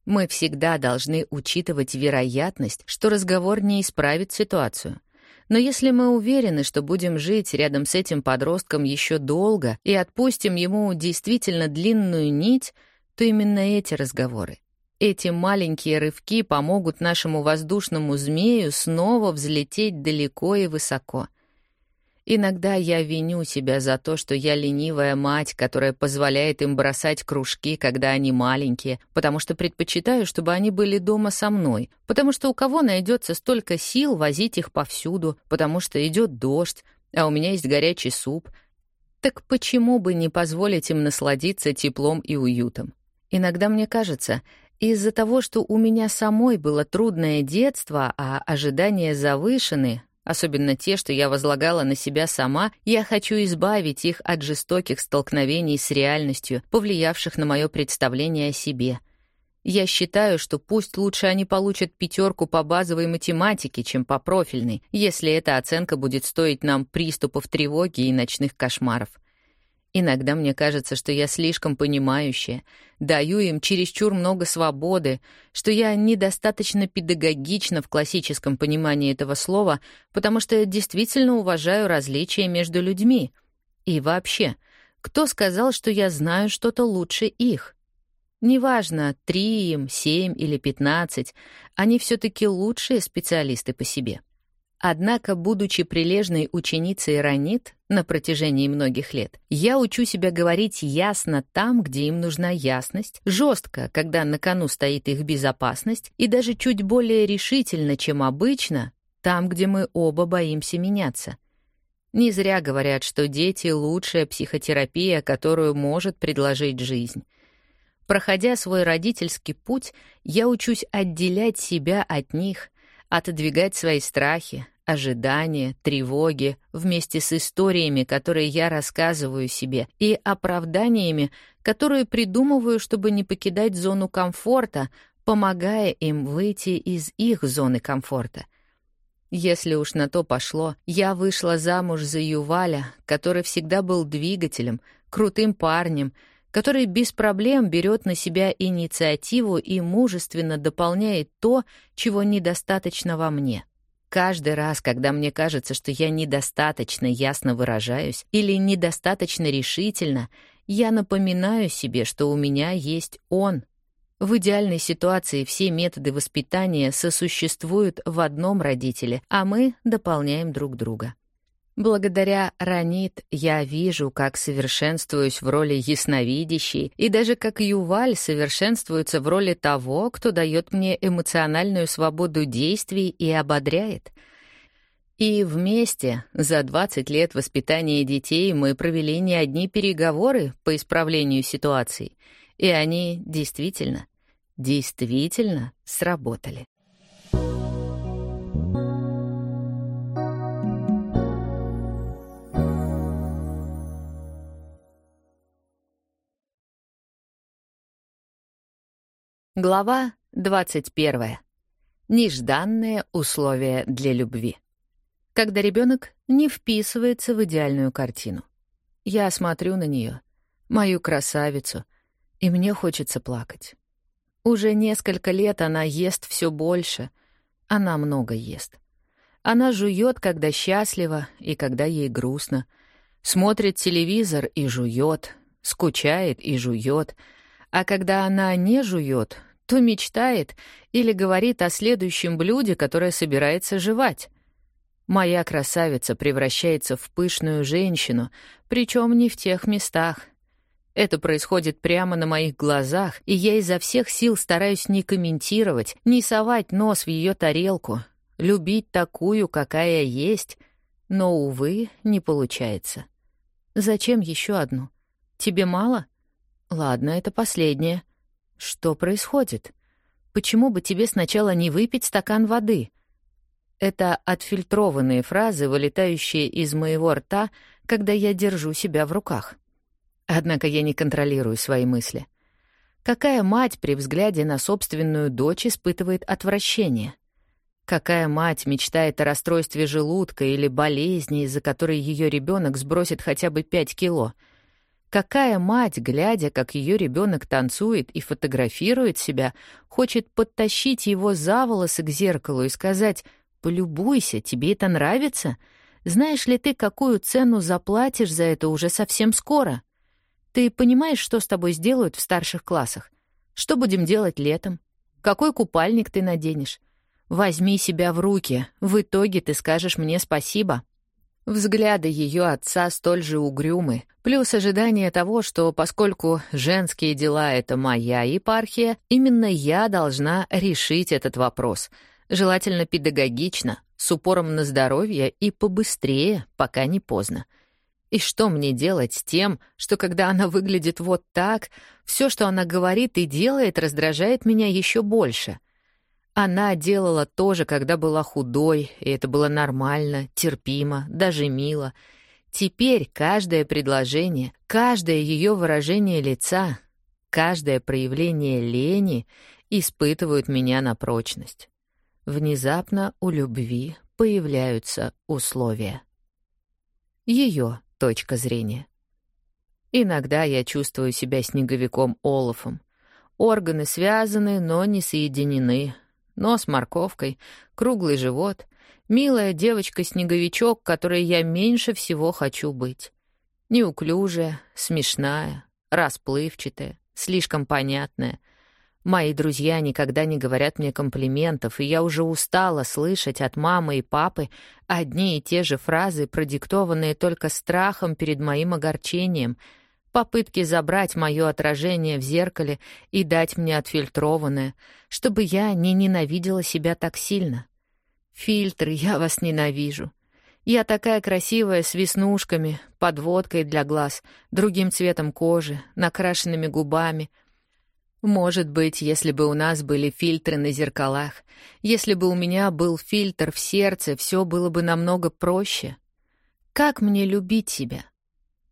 Мы всегда должны учитывать вероятность, что разговор не исправит ситуацию. Но если мы уверены, что будем жить рядом с этим подростком еще долго и отпустим ему действительно длинную нить, то именно эти разговоры, эти маленькие рывки помогут нашему воздушному змею снова взлететь далеко и высоко — Иногда я виню себя за то, что я ленивая мать, которая позволяет им бросать кружки, когда они маленькие, потому что предпочитаю, чтобы они были дома со мной, потому что у кого найдется столько сил возить их повсюду, потому что идет дождь, а у меня есть горячий суп. Так почему бы не позволить им насладиться теплом и уютом? Иногда мне кажется, из-за того, что у меня самой было трудное детство, а ожидания завышены, особенно те, что я возлагала на себя сама, я хочу избавить их от жестоких столкновений с реальностью, повлиявших на мое представление о себе. Я считаю, что пусть лучше они получат пятерку по базовой математике, чем по профильной, если эта оценка будет стоить нам приступов тревоги и ночных кошмаров. Иногда мне кажется, что я слишком понимающая, даю им чересчур много свободы, что я недостаточно педагогична в классическом понимании этого слова, потому что я действительно уважаю различия между людьми. И вообще, кто сказал, что я знаю что-то лучше их? Неважно, три им, семь или пятнадцать, они все таки лучшие специалисты по себе. Однако, будучи прилежной ученицей Ранит на протяжении многих лет, я учу себя говорить ясно там, где им нужна ясность, жестко, когда на кону стоит их безопасность, и даже чуть более решительно, чем обычно, там, где мы оба боимся меняться. Не зря говорят, что дети — лучшая психотерапия, которую может предложить жизнь. Проходя свой родительский путь, я учусь отделять себя от них — отодвигать свои страхи, ожидания, тревоги вместе с историями, которые я рассказываю себе, и оправданиями, которые придумываю, чтобы не покидать зону комфорта, помогая им выйти из их зоны комфорта. Если уж на то пошло, я вышла замуж за Юваля, который всегда был двигателем, крутым парнем, который без проблем берет на себя инициативу и мужественно дополняет то, чего недостаточно во мне. Каждый раз, когда мне кажется, что я недостаточно ясно выражаюсь или недостаточно решительно, я напоминаю себе, что у меня есть он. В идеальной ситуации все методы воспитания сосуществуют в одном родителе, а мы дополняем друг друга. Благодаря Ранит я вижу, как совершенствуюсь в роли ясновидящей, и даже как Юваль совершенствуется в роли того, кто дает мне эмоциональную свободу действий и ободряет. И вместе за 20 лет воспитания детей мы провели не одни переговоры по исправлению ситуации, и они действительно, действительно сработали. Глава 21. Нежданные условия для любви. Когда ребенок не вписывается в идеальную картину. Я смотрю на нее, мою красавицу, и мне хочется плакать. Уже несколько лет она ест все больше, она много ест. Она жует, когда счастлива и когда ей грустно, смотрит телевизор и жует, скучает и жует, а когда она не жует, то мечтает или говорит о следующем блюде, которое собирается жевать. Моя красавица превращается в пышную женщину, причем не в тех местах. Это происходит прямо на моих глазах, и я изо всех сил стараюсь не комментировать, не совать нос в ее тарелку, любить такую, какая есть, но, увы, не получается. Зачем еще одну? Тебе мало? Ладно, это последнее. Что происходит? Почему бы тебе сначала не выпить стакан воды? Это отфильтрованные фразы, вылетающие из моего рта, когда я держу себя в руках. Однако я не контролирую свои мысли. Какая мать при взгляде на собственную дочь испытывает отвращение? Какая мать мечтает о расстройстве желудка или болезни, из-за которой ее ребенок сбросит хотя бы 5 кило? Какая мать, глядя, как ее ребенок танцует и фотографирует себя, хочет подтащить его за волосы к зеркалу и сказать «Полюбуйся, тебе это нравится? Знаешь ли ты, какую цену заплатишь за это уже совсем скоро?» Ты понимаешь, что с тобой сделают в старших классах? Что будем делать летом? Какой купальник ты наденешь? Возьми себя в руки, в итоге ты скажешь мне спасибо. Взгляды ее отца столь же угрюмы, плюс ожидание того, что поскольку женские дела — это моя епархия, именно я должна решить этот вопрос, желательно педагогично, с упором на здоровье и побыстрее, пока не поздно. И что мне делать с тем, что когда она выглядит вот так, все, что она говорит и делает, раздражает меня еще больше? Она делала то же, когда была худой, и это было нормально, терпимо, даже мило. Теперь каждое предложение, каждое ее выражение лица, каждое проявление лени испытывают меня на прочность. Внезапно у любви появляются условия. Ее точка зрения. Иногда я чувствую себя снеговиком Олафом. Органы связаны, но не соединены. Нос морковкой, круглый живот, милая девочка-снеговичок, которой я меньше всего хочу быть. Неуклюжая, смешная, расплывчатая, слишком понятная — Мои друзья никогда не говорят мне комплиментов, и я уже устала слышать от мамы и папы одни и те же фразы, продиктованные только страхом перед моим огорчением, попытки забрать мое отражение в зеркале и дать мне отфильтрованное, чтобы я не ненавидела себя так сильно. Фильтры, я вас ненавижу. Я такая красивая с веснушками, подводкой для глаз, другим цветом кожи, накрашенными губами — может быть, если бы у нас были фильтры на зеркалах, если бы у меня был фильтр в сердце, все было бы намного проще. Как мне любить себя?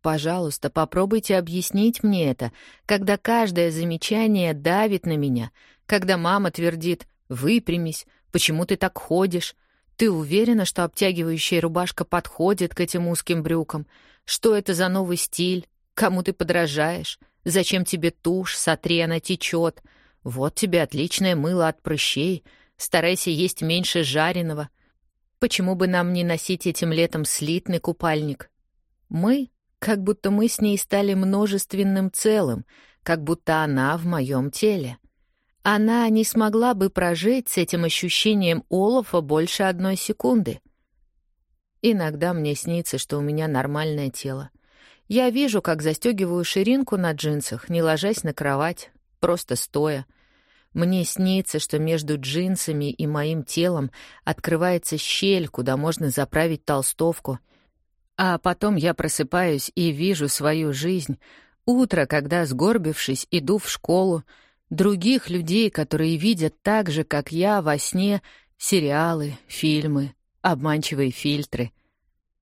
Пожалуйста, попробуйте объяснить мне это, когда каждое замечание давит на меня, когда мама твердит «выпрямись», «почему ты так ходишь», «ты уверена, что обтягивающая рубашка подходит к этим узким брюкам», «что это за новый стиль», «кому ты подражаешь», Зачем тебе тушь? Сотри, она течет. Вот тебе отличное мыло от прыщей. Старайся есть меньше жареного. Почему бы нам не носить этим летом слитный купальник? Мы, как будто мы с ней стали множественным целым, как будто она в моем теле. Она не смогла бы прожить с этим ощущением Олафа больше одной секунды. Иногда мне снится, что у меня нормальное тело. Я вижу, как застегиваю ширинку на джинсах, не ложась на кровать, просто стоя. Мне снится, что между джинсами и моим телом открывается щель, куда можно заправить толстовку. А потом я просыпаюсь и вижу свою жизнь. Утро, когда, сгорбившись, иду в школу, других людей, которые видят так же, как я, во сне, сериалы, фильмы, обманчивые фильтры.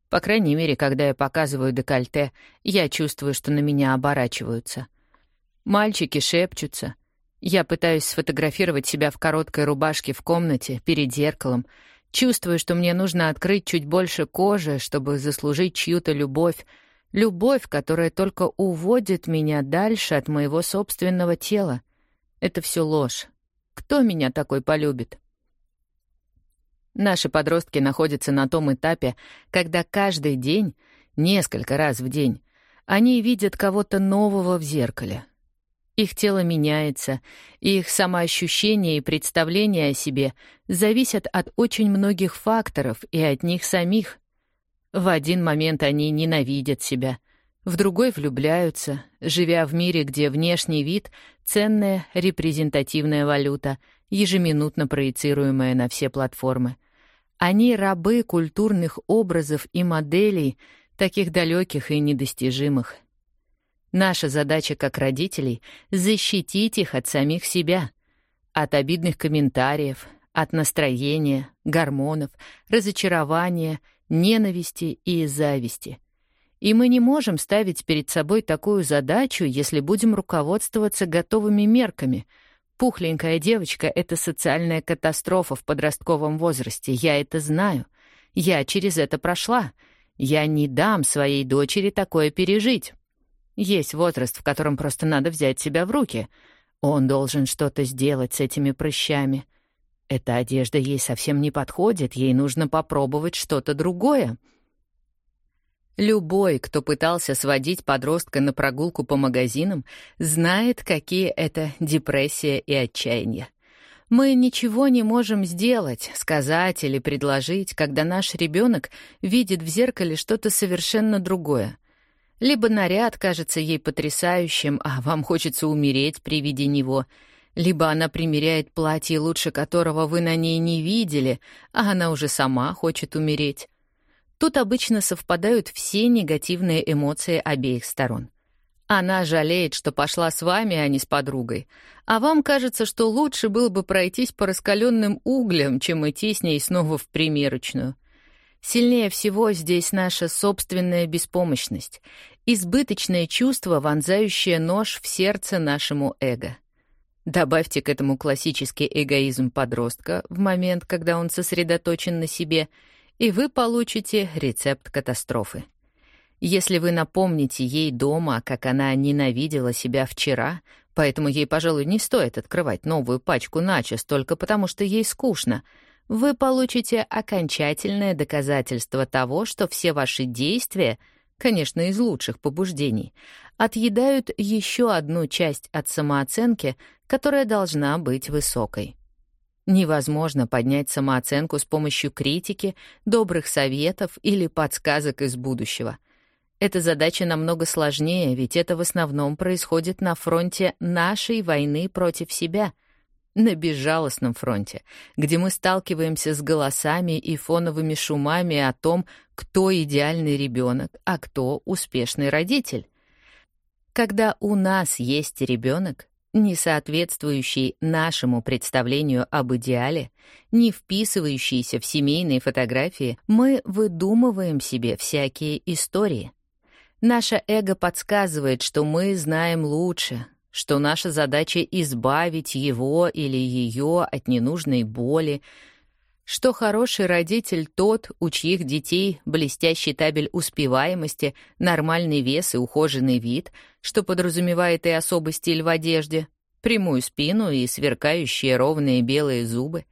По крайней мере, когда я показываю декольте, я чувствую, что на меня оборачиваются. Мальчики шепчутся. Я пытаюсь сфотографировать себя в короткой рубашке в комнате, перед зеркалом. Чувствую, что мне нужно открыть чуть больше кожи, чтобы заслужить чью-то любовь. Любовь, которая только уводит меня дальше от моего собственного тела. Это все ложь. Кто меня такой полюбит? Наши подростки находятся на том этапе, когда каждый день, несколько раз в день, они видят кого-то нового в зеркале. Их тело меняется, их самоощущение и представление о себе зависят от очень многих факторов и от них самих. В один момент они ненавидят себя, в другой влюбляются, живя в мире, где внешний вид — ценная репрезентативная валюта, ежеминутно проецируемая на все платформы. Они рабы культурных образов и моделей, таких далеких и недостижимых. Наша задача как родителей — защитить их от самих себя, от обидных комментариев, от настроения, гормонов, разочарования, ненависти и зависти — и мы не можем ставить перед собой такую задачу, если будем руководствоваться готовыми мерками. Пухленькая девочка — это социальная катастрофа в подростковом возрасте, я это знаю. Я через это прошла. Я не дам своей дочери такое пережить. Есть возраст, в котором просто надо взять себя в руки. Он должен что-то сделать с этими прыщами. Эта одежда ей совсем не подходит, ей нужно попробовать что-то другое. Любой, кто пытался сводить подростка на прогулку по магазинам, знает, какие это депрессия и отчаяние. Мы ничего не можем сделать, сказать или предложить, когда наш ребенок видит в зеркале что-то совершенно другое. Либо наряд кажется ей потрясающим, а вам хочется умереть при виде него, либо она примеряет платье, лучше которого вы на ней не видели, а она уже сама хочет умереть. Тут обычно совпадают все негативные эмоции обеих сторон. Она жалеет, что пошла с вами, а не с подругой. А вам кажется, что лучше было бы пройтись по раскаленным углям, чем идти с ней снова в примерочную. Сильнее всего здесь наша собственная беспомощность, избыточное чувство, вонзающее нож в сердце нашему эго. Добавьте к этому классический эгоизм подростка в момент, когда он сосредоточен на себе — и вы получите рецепт катастрофы. Если вы напомните ей дома, как она ненавидела себя вчера, поэтому ей, пожалуй, не стоит открывать новую пачку начос только потому, что ей скучно, вы получите окончательное доказательство того, что все ваши действия, конечно, из лучших побуждений, отъедают еще одну часть от самооценки, которая должна быть высокой. Невозможно поднять самооценку с помощью критики, добрых советов или подсказок из будущего. Эта задача намного сложнее, ведь это в основном происходит на фронте нашей войны против себя, на безжалостном фронте, где мы сталкиваемся с голосами и фоновыми шумами о том, кто идеальный ребенок, а кто успешный родитель. Когда у нас есть ребенок, не соответствующий нашему представлению об идеале, не вписывающийся в семейные фотографии, мы выдумываем себе всякие истории. Наше эго подсказывает, что мы знаем лучше, что наша задача избавить его или ее от ненужной боли, что хороший родитель тот, у чьих детей блестящий табель успеваемости, нормальный вес и ухоженный вид, что подразумевает и особый стиль в одежде, прямую спину и сверкающие ровные белые зубы.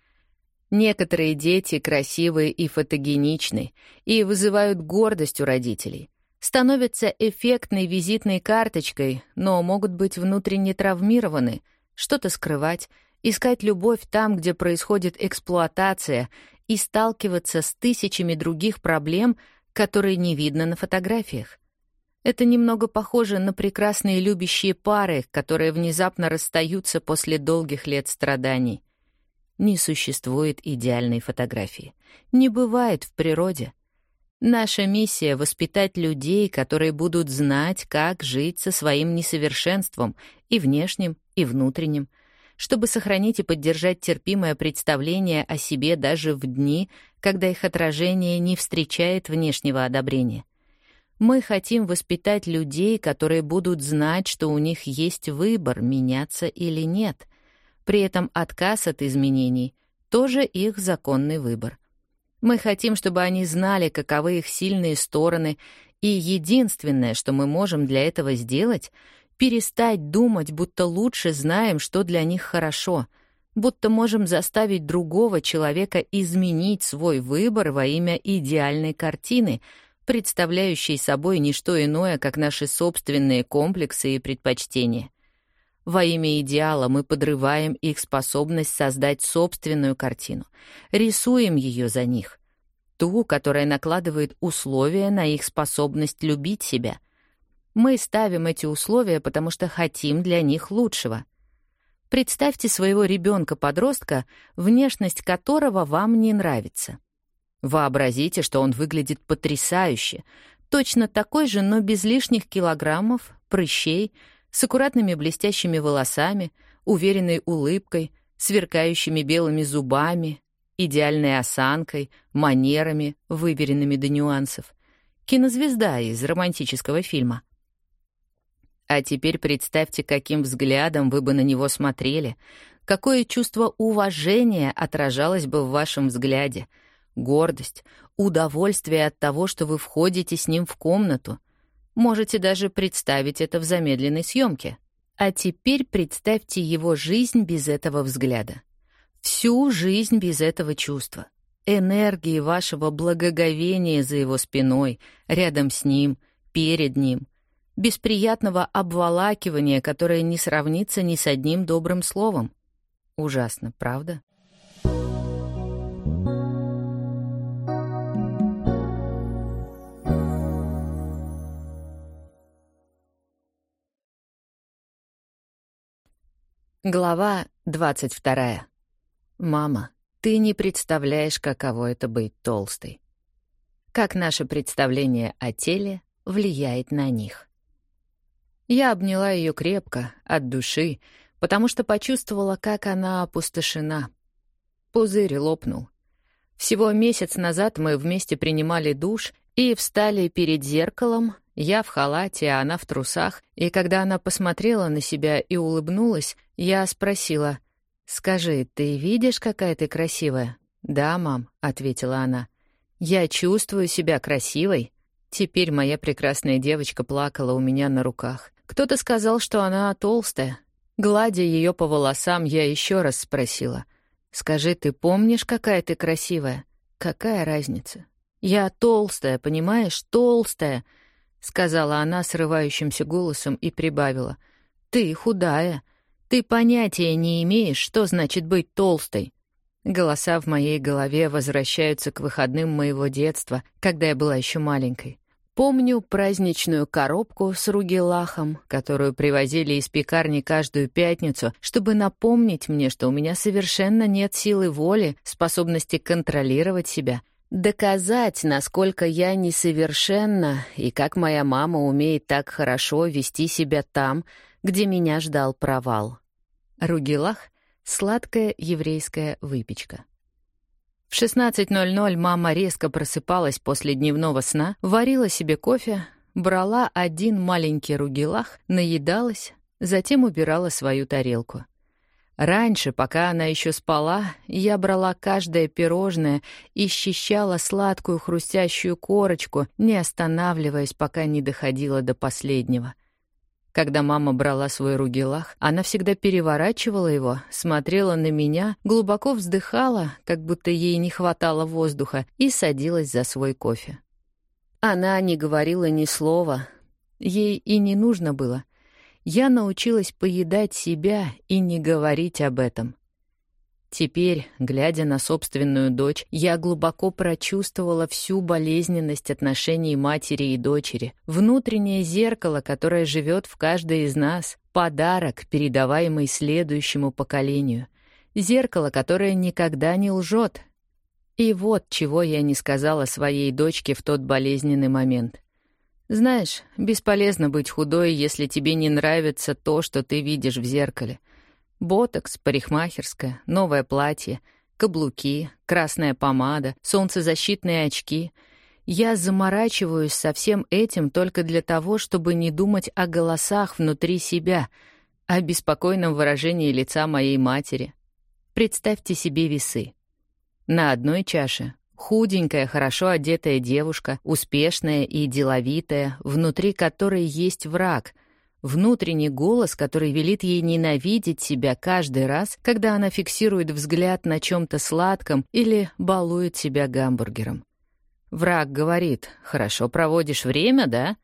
Некоторые дети красивые и фотогеничны и вызывают гордость у родителей, становятся эффектной визитной карточкой, но могут быть внутренне травмированы, что-то скрывать, искать любовь там, где происходит эксплуатация, и сталкиваться с тысячами других проблем, которые не видно на фотографиях. Это немного похоже на прекрасные любящие пары, которые внезапно расстаются после долгих лет страданий. Не существует идеальной фотографии. Не бывает в природе. Наша миссия — воспитать людей, которые будут знать, как жить со своим несовершенством, и внешним, и внутренним — чтобы сохранить и поддержать терпимое представление о себе даже в дни, когда их отражение не встречает внешнего одобрения. Мы хотим воспитать людей, которые будут знать, что у них есть выбор, меняться или нет. При этом отказ от изменений — тоже их законный выбор. Мы хотим, чтобы они знали, каковы их сильные стороны, и единственное, что мы можем для этого сделать — перестать думать, будто лучше знаем, что для них хорошо, будто можем заставить другого человека изменить свой выбор во имя идеальной картины, представляющей собой не что иное, как наши собственные комплексы и предпочтения. Во имя идеала мы подрываем их способность создать собственную картину, рисуем ее за них, ту, которая накладывает условия на их способность любить себя — Мы ставим эти условия, потому что хотим для них лучшего. Представьте своего ребенка-подростка, внешность которого вам не нравится. Вообразите, что он выглядит потрясающе, точно такой же, но без лишних килограммов, прыщей, с аккуратными блестящими волосами, уверенной улыбкой, сверкающими белыми зубами, идеальной осанкой, манерами, выверенными до нюансов. Кинозвезда из романтического фильма. А теперь представьте, каким взглядом вы бы на него смотрели, какое чувство уважения отражалось бы в вашем взгляде, гордость, удовольствие от того, что вы входите с ним в комнату. Можете даже представить это в замедленной съемке. А теперь представьте его жизнь без этого взгляда. Всю жизнь без этого чувства. Энергии вашего благоговения за его спиной, рядом с ним, перед ним. Без приятного обволакивания, которое не сравнится ни с одним добрым словом. Ужасно, правда? Глава двадцать вторая. «Мама, ты не представляешь, каково это быть толстой. Как наше представление о теле влияет на них». Я обняла ее крепко, от души, потому что почувствовала, как она опустошена. Пузырь лопнул. Всего месяц назад мы вместе принимали душ и встали перед зеркалом, я в халате, а она в трусах, и когда она посмотрела на себя и улыбнулась, я спросила, «Скажи, ты видишь, какая ты красивая?» «Да, мам», — ответила она. «Я чувствую себя красивой». Теперь моя прекрасная девочка плакала у меня на руках. Кто-то сказал, что она толстая. Гладя ее по волосам, я еще раз спросила. «Скажи, ты помнишь, какая ты красивая?» «Какая разница?» «Я толстая, понимаешь, толстая», — сказала она срывающимся голосом и прибавила. «Ты худая. Ты понятия не имеешь, что значит быть толстой. Голоса в моей голове возвращаются к выходным моего детства, когда я была еще маленькой. Помню праздничную коробку с ругелахом, которую привозили из пекарни каждую пятницу, чтобы напомнить мне, что у меня совершенно нет силы воли, способности контролировать себя, доказать, насколько я несовершенна и как моя мама умеет так хорошо вести себя там, где меня ждал провал. Ругелах — сладкая еврейская выпечка. В 16.00 мама резко просыпалась после дневного сна, варила себе кофе, брала один маленький ругелах, наедалась, затем убирала свою тарелку. Раньше, пока она еще спала, я брала каждое пирожное и счищала сладкую хрустящую корочку, не останавливаясь, пока не доходила до последнего — когда мама брала свой ругелах, она всегда переворачивала его, смотрела на меня, глубоко вздыхала, как будто ей не хватало воздуха, и садилась за свой кофе. Она не говорила ни слова. Ей и не нужно было. Я научилась поедать себя и не говорить об этом. Теперь, глядя на собственную дочь, я глубоко прочувствовала всю болезненность отношений матери и дочери, внутреннее зеркало, которое живет в каждой из нас, подарок, передаваемый следующему поколению, зеркало, которое никогда не лжет. И вот чего я не сказала своей дочке в тот болезненный момент. Знаешь, бесполезно быть худой, если тебе не нравится то, что ты видишь в зеркале — Ботокс, парикмахерская, новое платье, каблуки, красная помада, солнцезащитные очки. Я заморачиваюсь со всем этим только для того, чтобы не думать о голосах внутри себя, о беспокойном выражении лица моей матери. Представьте себе весы. На одной чаше худенькая, хорошо одетая девушка, успешная и деловитая, внутри которой есть враг — Внутренний голос, который велит ей ненавидеть себя каждый раз, когда она фиксирует взгляд на чем-то сладком или балует себя гамбургером. Враг говорит, «Хорошо проводишь время, да?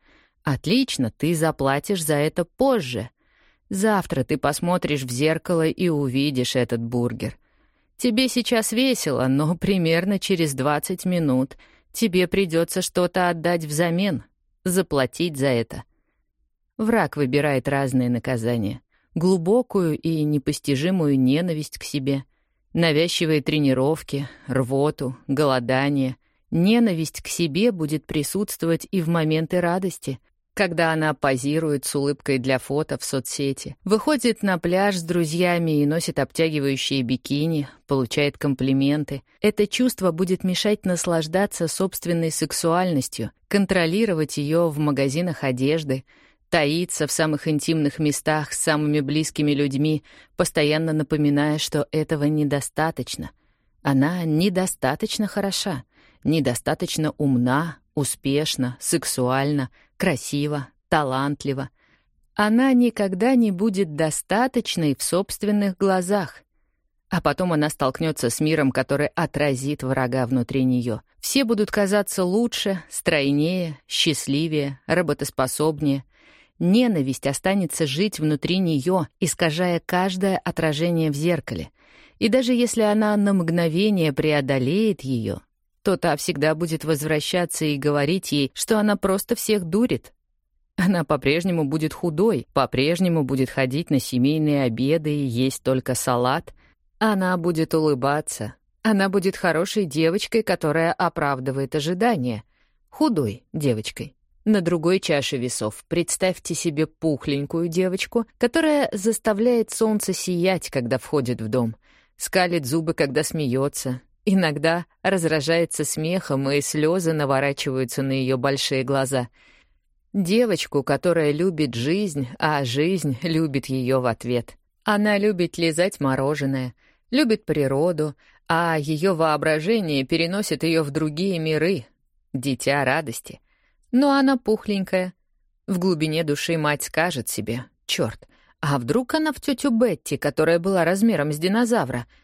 Отлично, ты заплатишь за это позже. Завтра ты посмотришь в зеркало и увидишь этот бургер. Тебе сейчас весело, но примерно через 20 минут тебе придется что-то отдать взамен, заплатить за это. Враг выбирает разные наказания. Глубокую и непостижимую ненависть к себе, навязчивые тренировки, рвоту, голодание. Ненависть к себе будет присутствовать и в моменты радости, когда она позирует с улыбкой для фото в соцсети, выходит на пляж с друзьями и носит обтягивающие бикини, получает комплименты. Это чувство будет мешать наслаждаться собственной сексуальностью, контролировать ее в магазинах одежды, таиться в самых интимных местах с самыми близкими людьми, постоянно напоминая, что этого недостаточно. Она недостаточно хороша, недостаточно умна, успешна, сексуальна, красиво, талантливо. Она никогда не будет достаточной в собственных глазах. А потом она столкнется с миром, который отразит врага внутри нее. Все будут казаться лучше, стройнее, счастливее, работоспособнее. Ненависть останется жить внутри нее, искажая каждое отражение в зеркале. И даже если она на мгновение преодолеет ее, то та всегда будет возвращаться и говорить ей, что она просто всех дурит. Она по-прежнему будет худой, по-прежнему будет ходить на семейные обеды и есть только салат. Она будет улыбаться. Она будет хорошей девочкой, которая оправдывает ожидания. Худой девочкой. На другой чаше весов представьте себе пухленькую девочку, которая заставляет солнце сиять, когда входит в дом, скалит зубы, когда смеется, Иногда разражается смехом, и слезы наворачиваются на ее большие глаза. Девочку, которая любит жизнь, а жизнь любит ее в ответ. Она любит лизать мороженое, любит природу, а ее воображение переносит ее в другие миры. Дитя радости. Но она пухленькая. В глубине души мать скажет себе, черт, а вдруг она в тетю Бетти, которая была размером с динозавра —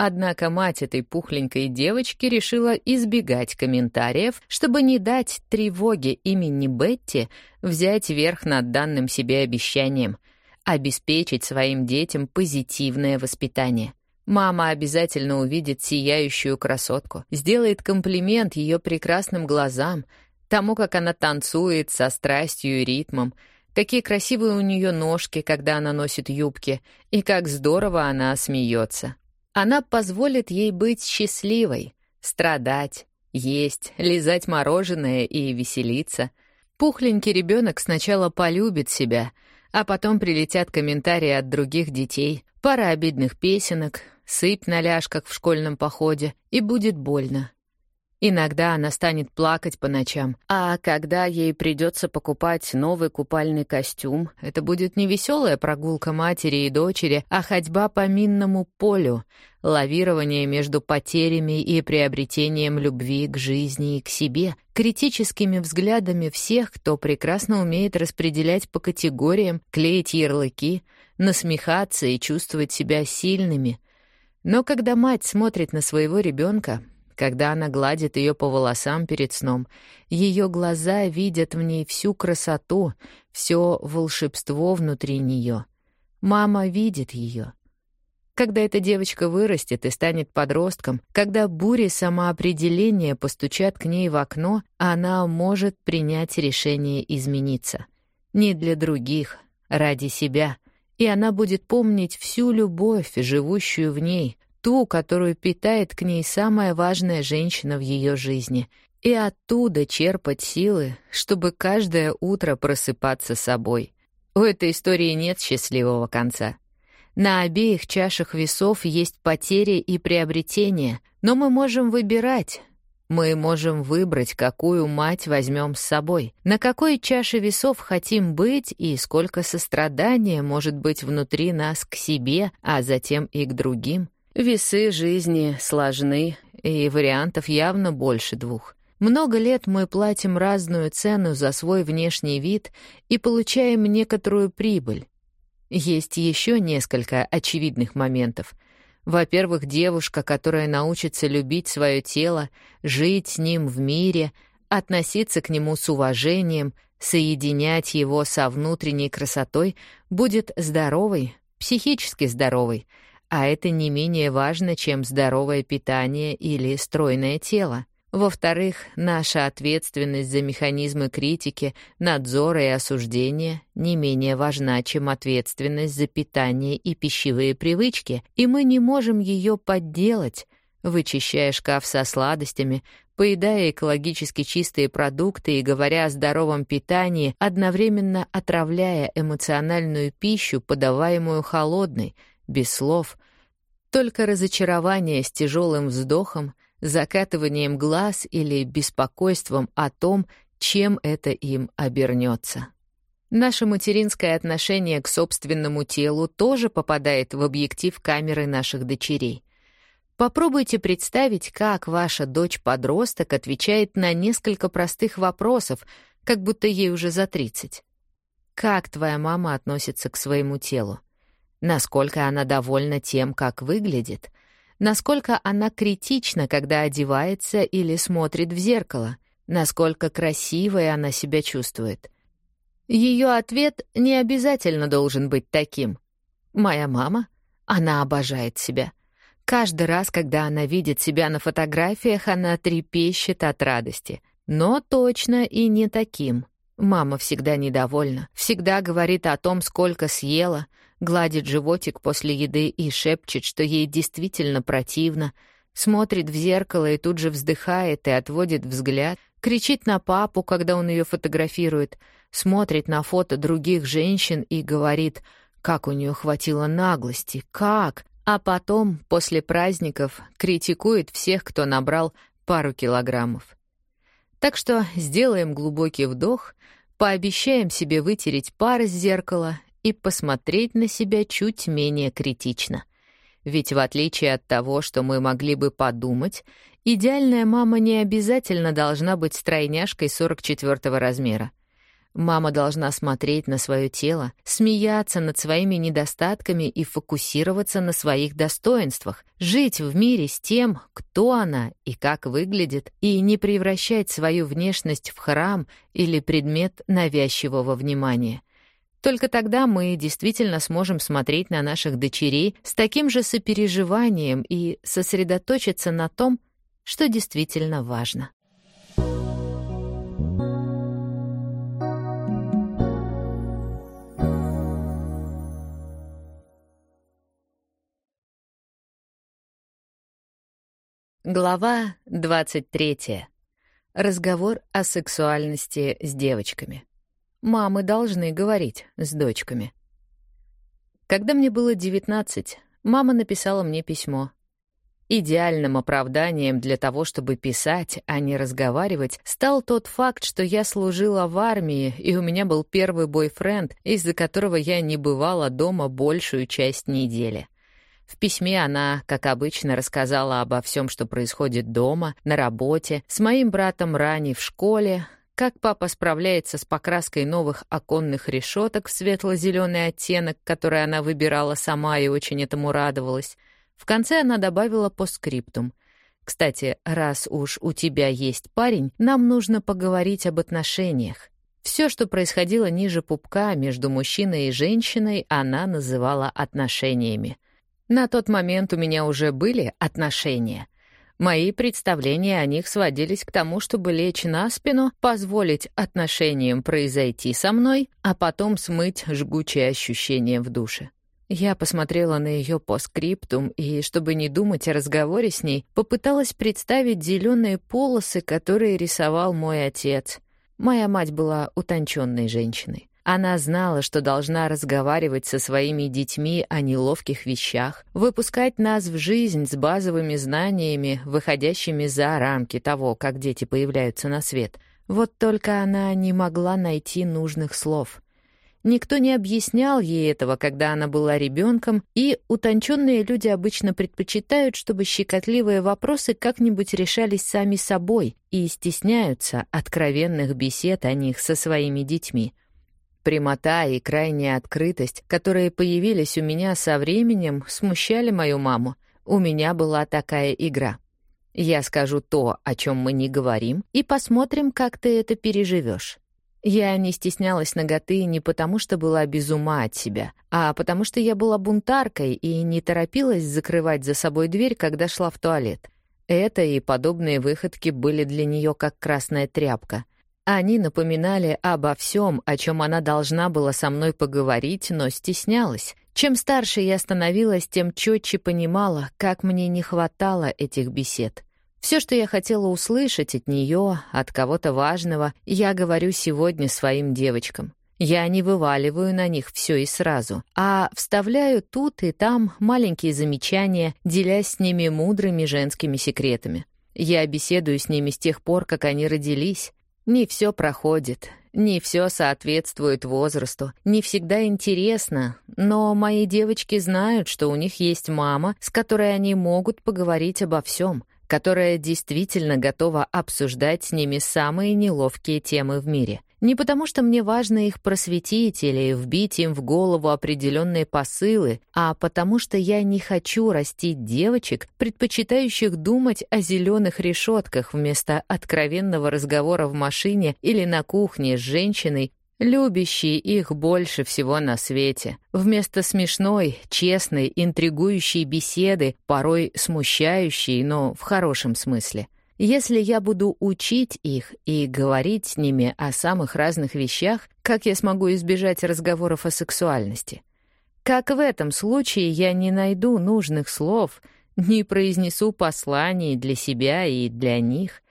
Однако мать этой пухленькой девочки решила избегать комментариев, чтобы не дать тревоге имени Бетти взять верх над данным себе обещанием, обеспечить своим детям позитивное воспитание. Мама обязательно увидит сияющую красотку, сделает комплимент ее прекрасным глазам, тому, как она танцует со страстью и ритмом, какие красивые у нее ножки, когда она носит юбки, и как здорово она смеется. Она позволит ей быть счастливой, страдать, есть, лизать мороженое и веселиться. Пухленький ребенок сначала полюбит себя, а потом прилетят комментарии от других детей, пара обидных песенок, сыпь на ляжках в школьном походе, и будет больно. Иногда она станет плакать по ночам, а когда ей придется покупать новый купальный костюм, это будет не веселая прогулка матери и дочери, а ходьба по минному полю, лавирование между потерями и приобретением любви к жизни и к себе, критическими взглядами всех, кто прекрасно умеет распределять по категориям, клеить ярлыки, насмехаться и чувствовать себя сильными. Но когда мать смотрит на своего ребенка, когда она гладит ее по волосам перед сном, ее глаза видят в ней всю красоту, все волшебство внутри нее. Мама видит ее. Когда эта девочка вырастет и станет подростком, когда бури самоопределения постучат к ней в окно, она может принять решение измениться. Не для других, ради себя. И она будет помнить всю любовь, живущую в ней, ту, которую питает к ней самая важная женщина в ее жизни, и оттуда черпать силы, чтобы каждое утро просыпаться собой. У этой истории нет счастливого конца. На обеих чашах весов есть потери и приобретения, но мы можем выбирать. Мы можем выбрать, какую мать возьмем с собой, на какой чаше весов хотим быть и сколько сострадания может быть внутри нас к себе, а затем и к другим — Весы жизни сложны, и вариантов явно больше двух. Много лет мы платим разную цену за свой внешний вид и получаем некоторую прибыль. Есть еще несколько очевидных моментов. Во-первых, девушка, которая научится любить свое тело, жить с ним в мире, относиться к нему с уважением, соединять его со внутренней красотой, будет здоровой, психически здоровой — а это не менее важно, чем здоровое питание или стройное тело. Во-вторых, наша ответственность за механизмы критики, надзора и осуждения не менее важна, чем ответственность за питание и пищевые привычки, и мы не можем ее подделать, вычищая шкаф со сладостями, поедая экологически чистые продукты и говоря о здоровом питании, одновременно отравляя эмоциональную пищу, подаваемую холодной, без слов. Только разочарование с тяжелым вздохом — закатыванием глаз или беспокойством о том, чем это им обернется. Наше материнское отношение к собственному телу тоже попадает в объектив камеры наших дочерей. Попробуйте представить, как ваша дочь-подросток отвечает на несколько простых вопросов, как будто ей уже за 30. Как твоя мама относится к своему телу? Насколько она довольна тем, как выглядит? насколько она критична, когда одевается или смотрит в зеркало, насколько красивой она себя чувствует. Ее ответ не обязательно должен быть таким. «Моя мама? Она обожает себя. Каждый раз, когда она видит себя на фотографиях, она трепещет от радости. Но точно и не таким. Мама всегда недовольна, всегда говорит о том, сколько съела, гладит животик после еды и шепчет, что ей действительно противно, смотрит в зеркало и тут же вздыхает и отводит взгляд, кричит на папу, когда он ее фотографирует, смотрит на фото других женщин и говорит, как у нее хватило наглости, как, а потом, после праздников, критикует всех, кто набрал пару килограммов. Так что сделаем глубокий вдох, пообещаем себе вытереть пар из зеркала и посмотреть на себя чуть менее критично. Ведь в отличие от того, что мы могли бы подумать, идеальная мама не обязательно должна быть стройняшкой 44 размера. Мама должна смотреть на свое тело, смеяться над своими недостатками и фокусироваться на своих достоинствах, жить в мире с тем, кто она и как выглядит, и не превращать свою внешность в храм или предмет навязчивого внимания. Только тогда мы действительно сможем смотреть на наших дочерей с таким же сопереживанием и сосредоточиться на том, что действительно важно. Глава 23. Разговор о сексуальности с девочками. Мамы должны говорить с дочками. Когда мне было 19, мама написала мне письмо. Идеальным оправданием для того, чтобы писать, а не разговаривать, стал тот факт, что я служила в армии, и у меня был первый бойфренд, из-за которого я не бывала дома большую часть недели. В письме она, как обычно, рассказала обо всем, что происходит дома, на работе, с моим братом Рани в школе, как папа справляется с покраской новых оконных решеток в светло-зеленый оттенок, который она выбирала сама и очень этому радовалась. В конце она добавила постскриптум. «Кстати, раз уж у тебя есть парень, нам нужно поговорить об отношениях». Все, что происходило ниже пупка между мужчиной и женщиной, она называла отношениями. На тот момент у меня уже были отношения — Мои представления о них сводились к тому, чтобы лечь на спину, позволить отношениям произойти со мной, а потом смыть жгучее ощущение в душе. Я посмотрела на ее постскриптум и, чтобы не думать о разговоре с ней, попыталась представить зеленые полосы, которые рисовал мой отец. Моя мать была утонченной женщиной. Она знала, что должна разговаривать со своими детьми о неловких вещах, выпускать нас в жизнь с базовыми знаниями, выходящими за рамки того, как дети появляются на свет. Вот только она не могла найти нужных слов. Никто не объяснял ей этого, когда она была ребенком, и утонченные люди обычно предпочитают, чтобы щекотливые вопросы как-нибудь решались сами собой и стесняются откровенных бесед о них со своими детьми. Прямота и крайняя открытость, которые появились у меня со временем, смущали мою маму. У меня была такая игра. Я скажу то, о чем мы не говорим, и посмотрим, как ты это переживешь. Я не стеснялась ноготы не потому, что была без ума от себя, а потому что я была бунтаркой и не торопилась закрывать за собой дверь, когда шла в туалет. Это и подобные выходки были для нее как красная тряпка. Они напоминали обо всем, о чем она должна была со мной поговорить, но стеснялась. Чем старше я становилась, тем четче понимала, как мне не хватало этих бесед. Все, что я хотела услышать от нее, от кого-то важного, я говорю сегодня своим девочкам. Я не вываливаю на них все и сразу, а вставляю тут и там маленькие замечания, делясь с ними мудрыми женскими секретами. Я беседую с ними с тех пор, как они родились. Не все проходит, не все соответствует возрасту, не всегда интересно, но мои девочки знают, что у них есть мама, с которой они могут поговорить обо всем, которая действительно готова обсуждать с ними самые неловкие темы в мире. Не потому, что мне важно их просветить или вбить им в голову определенные посылы, а потому что я не хочу растить девочек, предпочитающих думать о зеленых решетках вместо откровенного разговора в машине или на кухне с женщиной, любящей их больше всего на свете, вместо смешной, честной, интригующей беседы, порой смущающей, но в хорошем смысле — если я буду учить их и говорить с ними о самых разных вещах, как я смогу избежать разговоров о сексуальности? Как в этом случае я не найду нужных слов, не произнесу посланий для себя и для них?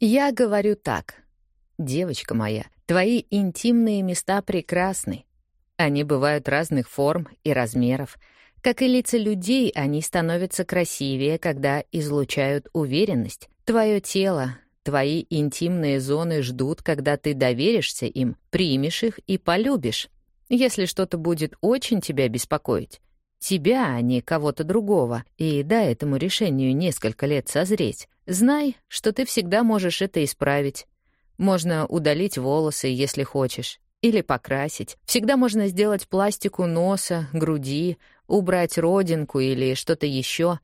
Я говорю так. «Девочка моя, твои интимные места прекрасны. Они бывают разных форм и размеров — как и лица людей, они становятся красивее, когда излучают уверенность. Твое тело, твои интимные зоны ждут, когда ты доверишься им, примешь их и полюбишь. Если что-то будет очень тебя беспокоить, тебя, а не кого-то другого, и дай этому решению несколько лет созреть, знай, что ты всегда можешь это исправить. Можно удалить волосы, если хочешь, или покрасить. Всегда можно сделать пластику носа, груди, убрать родинку или что-то еще.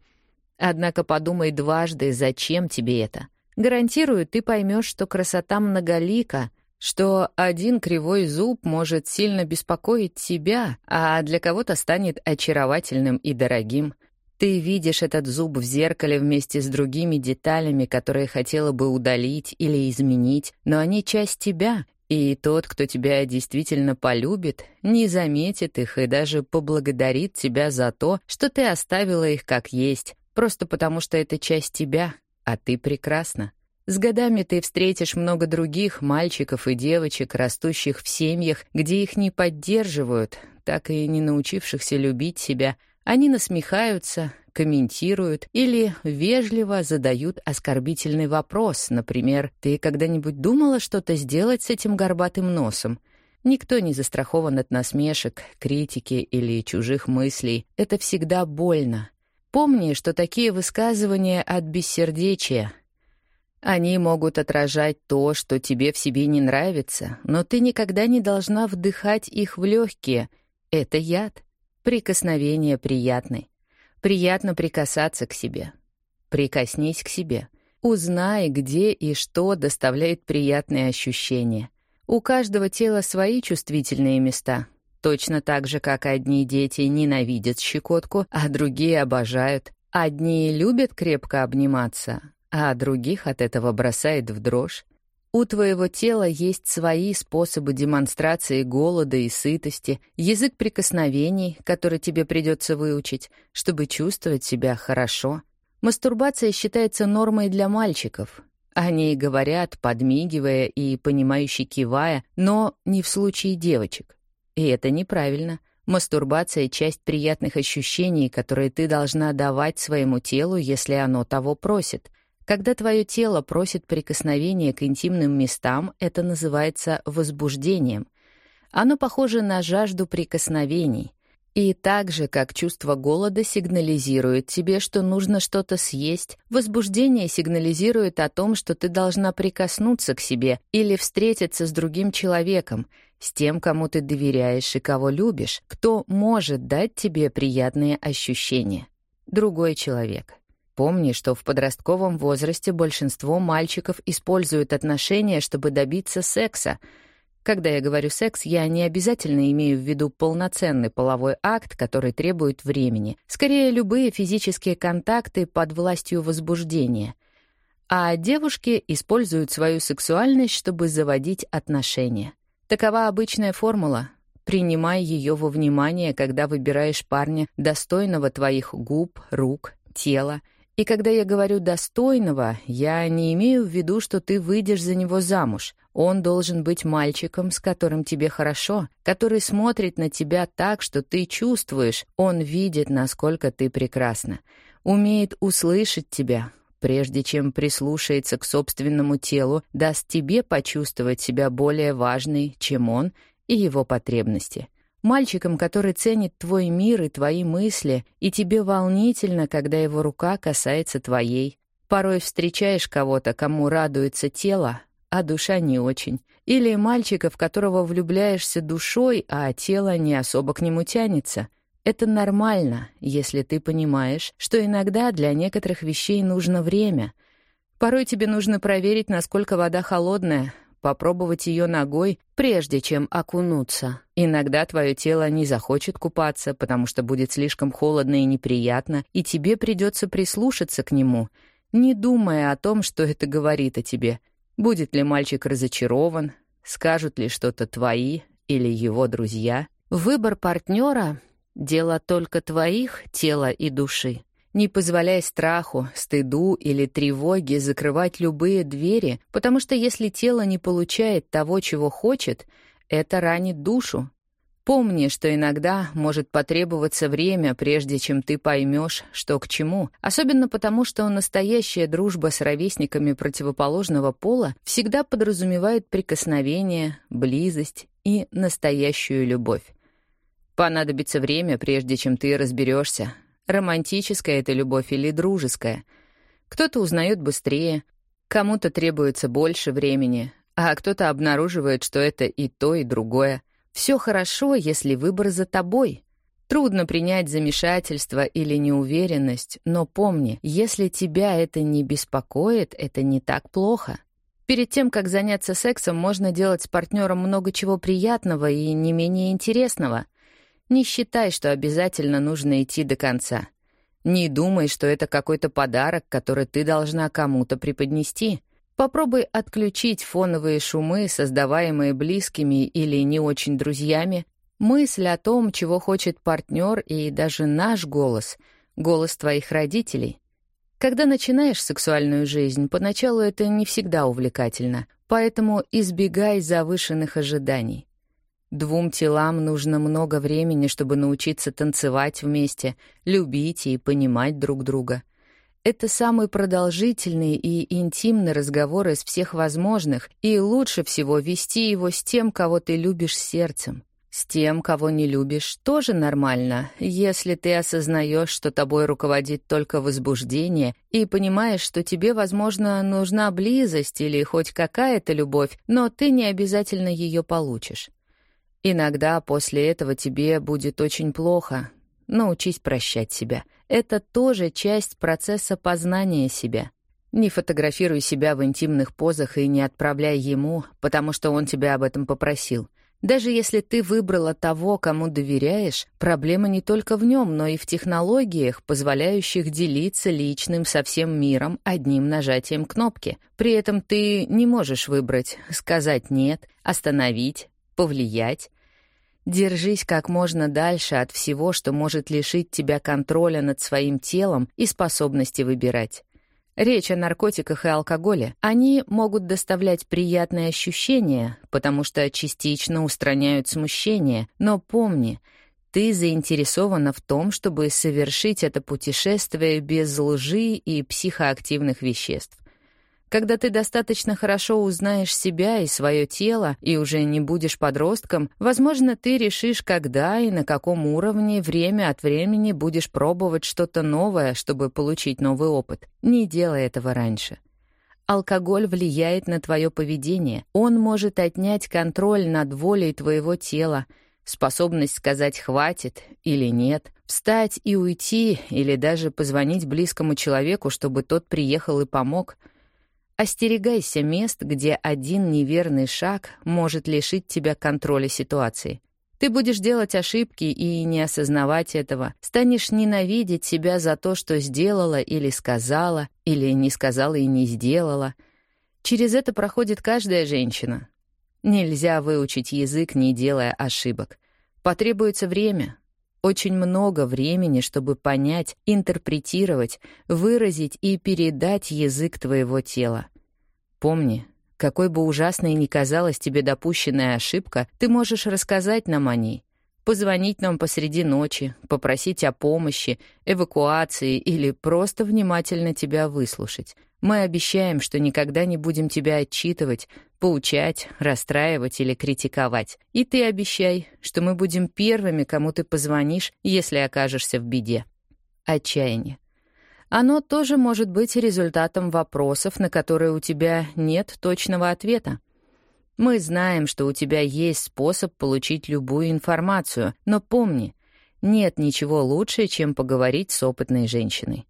Однако подумай дважды, зачем тебе это. Гарантирую, ты поймешь, что красота многолика, что один кривой зуб может сильно беспокоить тебя, а для кого-то станет очаровательным и дорогим. Ты видишь этот зуб в зеркале вместе с другими деталями, которые хотела бы удалить или изменить, но они часть тебя, и тот, кто тебя действительно полюбит, не заметит их и даже поблагодарит тебя за то, что ты оставила их как есть, просто потому что это часть тебя, а ты прекрасна. С годами ты встретишь много других мальчиков и девочек, растущих в семьях, где их не поддерживают, так и не научившихся любить себя. Они насмехаются, комментируют или вежливо задают оскорбительный вопрос, например, «Ты когда-нибудь думала что-то сделать с этим горбатым носом?» Никто не застрахован от насмешек, критики или чужих мыслей. Это всегда больно. Помни, что такие высказывания от бессердечия. Они могут отражать то, что тебе в себе не нравится, но ты никогда не должна вдыхать их в легкие. Это яд. Прикосновения приятны. Приятно прикасаться к себе. Прикоснись к себе. Узнай, где и что доставляет приятные ощущения. У каждого тела свои чувствительные места. Точно так же, как одни дети ненавидят щекотку, а другие обожают. Одни любят крепко обниматься, а других от этого бросает в дрожь. У твоего тела есть свои способы демонстрации голода и сытости, язык прикосновений, который тебе придется выучить, чтобы чувствовать себя хорошо. Мастурбация считается нормой для мальчиков. Они говорят, подмигивая и понимающе кивая, но не в случае девочек. И это неправильно. Мастурбация — часть приятных ощущений, которые ты должна давать своему телу, если оно того просит. Когда твое тело просит прикосновения к интимным местам, это называется возбуждением. Оно похоже на жажду прикосновений. И так же, как чувство голода сигнализирует тебе, что нужно что-то съесть, возбуждение сигнализирует о том, что ты должна прикоснуться к себе или встретиться с другим человеком, с тем, кому ты доверяешь и кого любишь, кто может дать тебе приятные ощущения. Другой человек. Помни, что в подростковом возрасте большинство мальчиков используют отношения, чтобы добиться секса. Когда я говорю «секс», я не обязательно имею в виду полноценный половой акт, который требует времени. Скорее, любые физические контакты под властью возбуждения. А девушки используют свою сексуальность, чтобы заводить отношения. Такова обычная формула. Принимай ее во внимание, когда выбираешь парня, достойного твоих губ, рук, тела — и когда я говорю «достойного», я не имею в виду, что ты выйдешь за него замуж. Он должен быть мальчиком, с которым тебе хорошо, который смотрит на тебя так, что ты чувствуешь, он видит, насколько ты прекрасна, умеет услышать тебя, прежде чем прислушается к собственному телу, даст тебе почувствовать себя более важной, чем он, и его потребности мальчиком, который ценит твой мир и твои мысли, и тебе волнительно, когда его рука касается твоей. Порой встречаешь кого-то, кому радуется тело, а душа не очень. Или мальчика, в которого влюбляешься душой, а тело не особо к нему тянется. Это нормально, если ты понимаешь, что иногда для некоторых вещей нужно время. Порой тебе нужно проверить, насколько вода холодная, попробовать ее ногой, прежде чем окунуться. Иногда твое тело не захочет купаться, потому что будет слишком холодно и неприятно, и тебе придется прислушаться к нему, не думая о том, что это говорит о тебе. Будет ли мальчик разочарован, скажут ли что-то твои или его друзья. Выбор партнера — дело только твоих тела и души. Не позволяй страху, стыду или тревоге закрывать любые двери, потому что если тело не получает того, чего хочет, это ранит душу. Помни, что иногда может потребоваться время, прежде чем ты поймешь, что к чему, особенно потому, что настоящая дружба с ровесниками противоположного пола всегда подразумевает прикосновение, близость и настоящую любовь. Понадобится время, прежде чем ты разберешься, романтическая это любовь или дружеская. Кто-то узнает быстрее, кому-то требуется больше времени, а кто-то обнаруживает, что это и то, и другое. Все хорошо, если выбор за тобой. Трудно принять замешательство или неуверенность, но помни, если тебя это не беспокоит, это не так плохо. Перед тем, как заняться сексом, можно делать с партнером много чего приятного и не менее интересного — не считай, что обязательно нужно идти до конца. Не думай, что это какой-то подарок, который ты должна кому-то преподнести. Попробуй отключить фоновые шумы, создаваемые близкими или не очень друзьями, мысль о том, чего хочет партнер и даже наш голос, голос твоих родителей. Когда начинаешь сексуальную жизнь, поначалу это не всегда увлекательно, поэтому избегай завышенных ожиданий. Двум телам нужно много времени, чтобы научиться танцевать вместе, любить и понимать друг друга. Это самый продолжительный и интимный разговор из всех возможных, и лучше всего вести его с тем, кого ты любишь сердцем. С тем, кого не любишь, тоже нормально, если ты осознаешь, что тобой руководит только возбуждение, и понимаешь, что тебе, возможно, нужна близость или хоть какая-то любовь, но ты не обязательно ее получишь. Иногда после этого тебе будет очень плохо. Научись прощать себя. Это тоже часть процесса познания себя. Не фотографируй себя в интимных позах и не отправляй ему, потому что он тебя об этом попросил. Даже если ты выбрала того, кому доверяешь, проблема не только в нем, но и в технологиях, позволяющих делиться личным со всем миром одним нажатием кнопки. При этом ты не можешь выбрать сказать «нет», остановить, повлиять. Держись как можно дальше от всего, что может лишить тебя контроля над своим телом и способности выбирать. Речь о наркотиках и алкоголе. Они могут доставлять приятные ощущения, потому что частично устраняют смущение, но помни, ты заинтересована в том, чтобы совершить это путешествие без лжи и психоактивных веществ. Когда ты достаточно хорошо узнаешь себя и свое тело, и уже не будешь подростком, возможно, ты решишь, когда и на каком уровне время от времени будешь пробовать что-то новое, чтобы получить новый опыт. Не делай этого раньше. Алкоголь влияет на твое поведение. Он может отнять контроль над волей твоего тела, способность сказать «хватит» или «нет», встать и уйти, или даже позвонить близкому человеку, чтобы тот приехал и помог — Остерегайся мест, где один неверный шаг может лишить тебя контроля ситуации. Ты будешь делать ошибки и не осознавать этого, станешь ненавидеть себя за то, что сделала или сказала, или не сказала и не сделала. Через это проходит каждая женщина. Нельзя выучить язык, не делая ошибок. Потребуется время, очень много времени, чтобы понять, интерпретировать, выразить и передать язык твоего тела. Помни, какой бы ужасной ни казалась тебе допущенная ошибка, ты можешь рассказать нам о ней, позвонить нам посреди ночи, попросить о помощи, эвакуации или просто внимательно тебя выслушать. Мы обещаем, что никогда не будем тебя отчитывать, поучать, расстраивать или критиковать. И ты обещай, что мы будем первыми, кому ты позвонишь, если окажешься в беде. Отчаяние. Оно тоже может быть результатом вопросов, на которые у тебя нет точного ответа. Мы знаем, что у тебя есть способ получить любую информацию, но помни, нет ничего лучше, чем поговорить с опытной женщиной.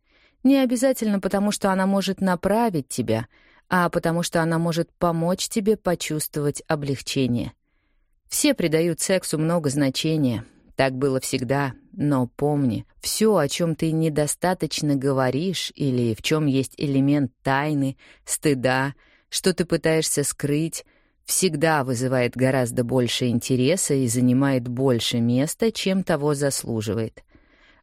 Не обязательно потому, что она может направить тебя, а потому что она может помочь тебе почувствовать облегчение. Все придают сексу много значения. Так было всегда. Но помни, все, о чем ты недостаточно говоришь или в чем есть элемент тайны, стыда, что ты пытаешься скрыть, всегда вызывает гораздо больше интереса и занимает больше места, чем того заслуживает.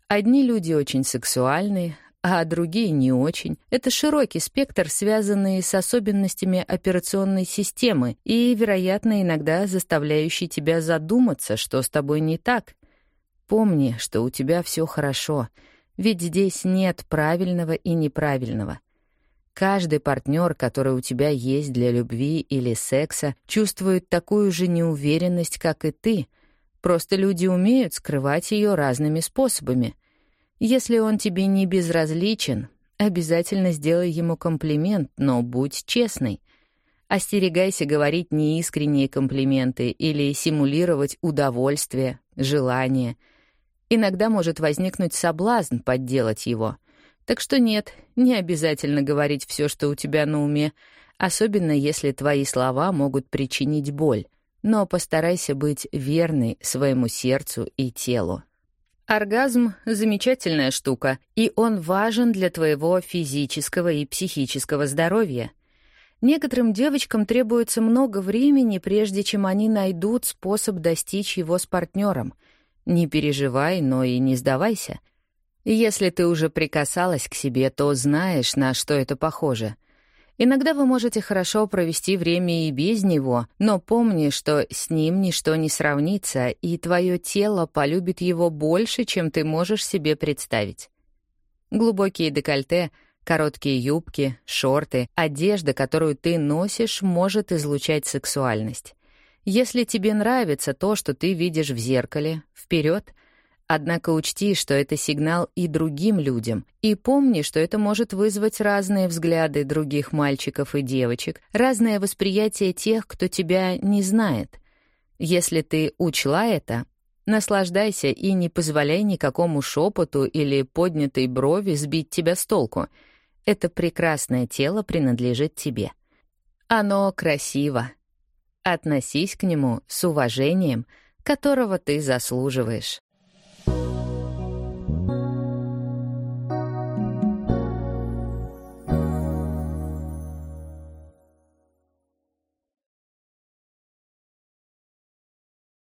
Одни люди очень сексуальны, а другие не очень. Это широкий спектр, связанный с особенностями операционной системы и, вероятно, иногда заставляющий тебя задуматься, что с тобой не так. Помни, что у тебя все хорошо, ведь здесь нет правильного и неправильного. Каждый партнер, который у тебя есть для любви или секса, чувствует такую же неуверенность, как и ты. Просто люди умеют скрывать ее разными способами — если он тебе не безразличен, обязательно сделай ему комплимент, но будь честный. Остерегайся говорить неискренние комплименты или симулировать удовольствие, желание. Иногда может возникнуть соблазн подделать его. Так что нет, не обязательно говорить все, что у тебя на уме, особенно если твои слова могут причинить боль. Но постарайся быть верной своему сердцу и телу. Оргазм — замечательная штука, и он важен для твоего физического и психического здоровья. Некоторым девочкам требуется много времени, прежде чем они найдут способ достичь его с партнером. Не переживай, но и не сдавайся. Если ты уже прикасалась к себе, то знаешь, на что это похоже. Иногда вы можете хорошо провести время и без него, но помни, что с ним ничто не сравнится, и твое тело полюбит его больше, чем ты можешь себе представить. Глубокие декольте, короткие юбки, шорты, одежда, которую ты носишь, может излучать сексуальность. Если тебе нравится то, что ты видишь в зеркале, вперед — Однако учти, что это сигнал и другим людям, и помни, что это может вызвать разные взгляды других мальчиков и девочек, разное восприятие тех, кто тебя не знает. Если ты учла это, наслаждайся и не позволяй никакому шепоту или поднятой брови сбить тебя с толку. Это прекрасное тело принадлежит тебе. Оно красиво. Относись к нему с уважением, которого ты заслуживаешь.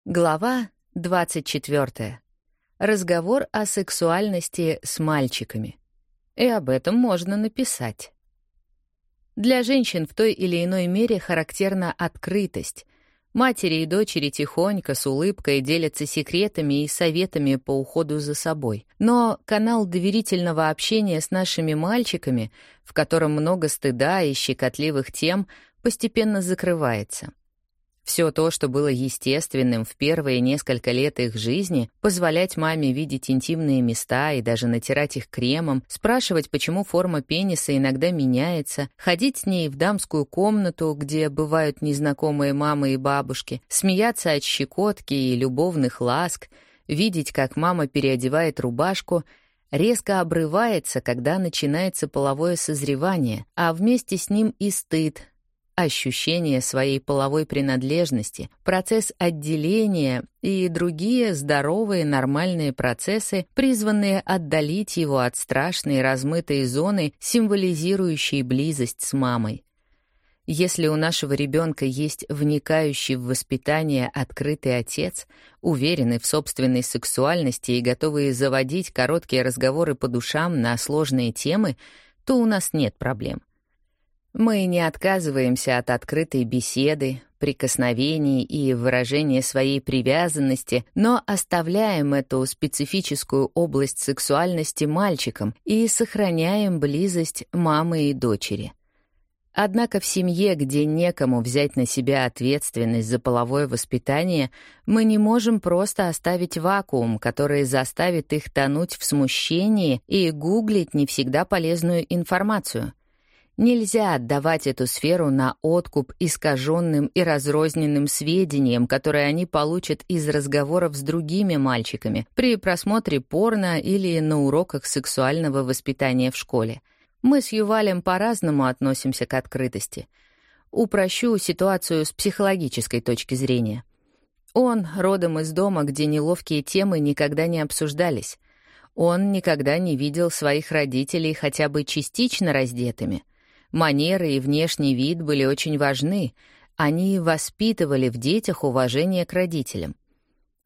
Глава 24. Разговор о сексуальности с мальчиками. И об этом можно написать. Для женщин в той или иной мере характерна открытость. Матери и дочери тихонько, с улыбкой делятся секретами и советами по уходу за собой. Но канал доверительного общения с нашими мальчиками, в котором много стыда и щекотливых тем, постепенно закрывается — все то, что было естественным в первые несколько лет их жизни, позволять маме видеть интимные места и даже натирать их кремом, спрашивать, почему форма пениса иногда меняется, ходить с ней в дамскую комнату, где бывают незнакомые мамы и бабушки, смеяться от щекотки и любовных ласк, видеть, как мама переодевает рубашку — резко обрывается, когда начинается половое созревание, а вместе с ним и стыд, ощущение своей половой принадлежности, процесс отделения и другие здоровые нормальные процессы, призванные отдалить его от страшной размытой зоны, символизирующей близость с мамой. Если у нашего ребенка есть вникающий в воспитание открытый отец, уверенный в собственной сексуальности и готовый заводить короткие разговоры по душам на сложные темы, то у нас нет проблем. Мы не отказываемся от открытой беседы, прикосновений и выражения своей привязанности, но оставляем эту специфическую область сексуальности мальчикам и сохраняем близость мамы и дочери. Однако в семье, где некому взять на себя ответственность за половое воспитание, мы не можем просто оставить вакуум, который заставит их тонуть в смущении и гуглить не всегда полезную информацию — Нельзя отдавать эту сферу на откуп искаженным и разрозненным сведениям, которые они получат из разговоров с другими мальчиками при просмотре порно или на уроках сексуального воспитания в школе. Мы с Ювалем по-разному относимся к открытости. Упрощу ситуацию с психологической точки зрения. Он родом из дома, где неловкие темы никогда не обсуждались. Он никогда не видел своих родителей хотя бы частично раздетыми — Манеры и внешний вид были очень важны. Они воспитывали в детях уважение к родителям.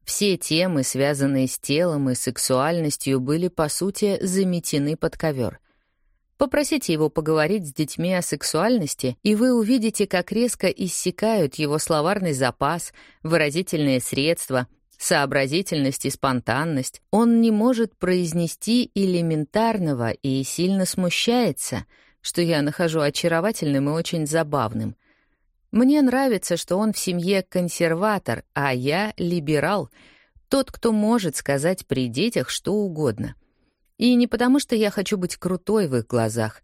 Все темы, связанные с телом и сексуальностью, были, по сути, заметены под ковер. Попросите его поговорить с детьми о сексуальности, и вы увидите, как резко иссякают его словарный запас, выразительные средства, сообразительность и спонтанность. Он не может произнести элементарного и сильно смущается — что я нахожу очаровательным и очень забавным. Мне нравится, что он в семье консерватор, а я либерал, тот, кто может сказать при детях что угодно. И не потому, что я хочу быть крутой в их глазах,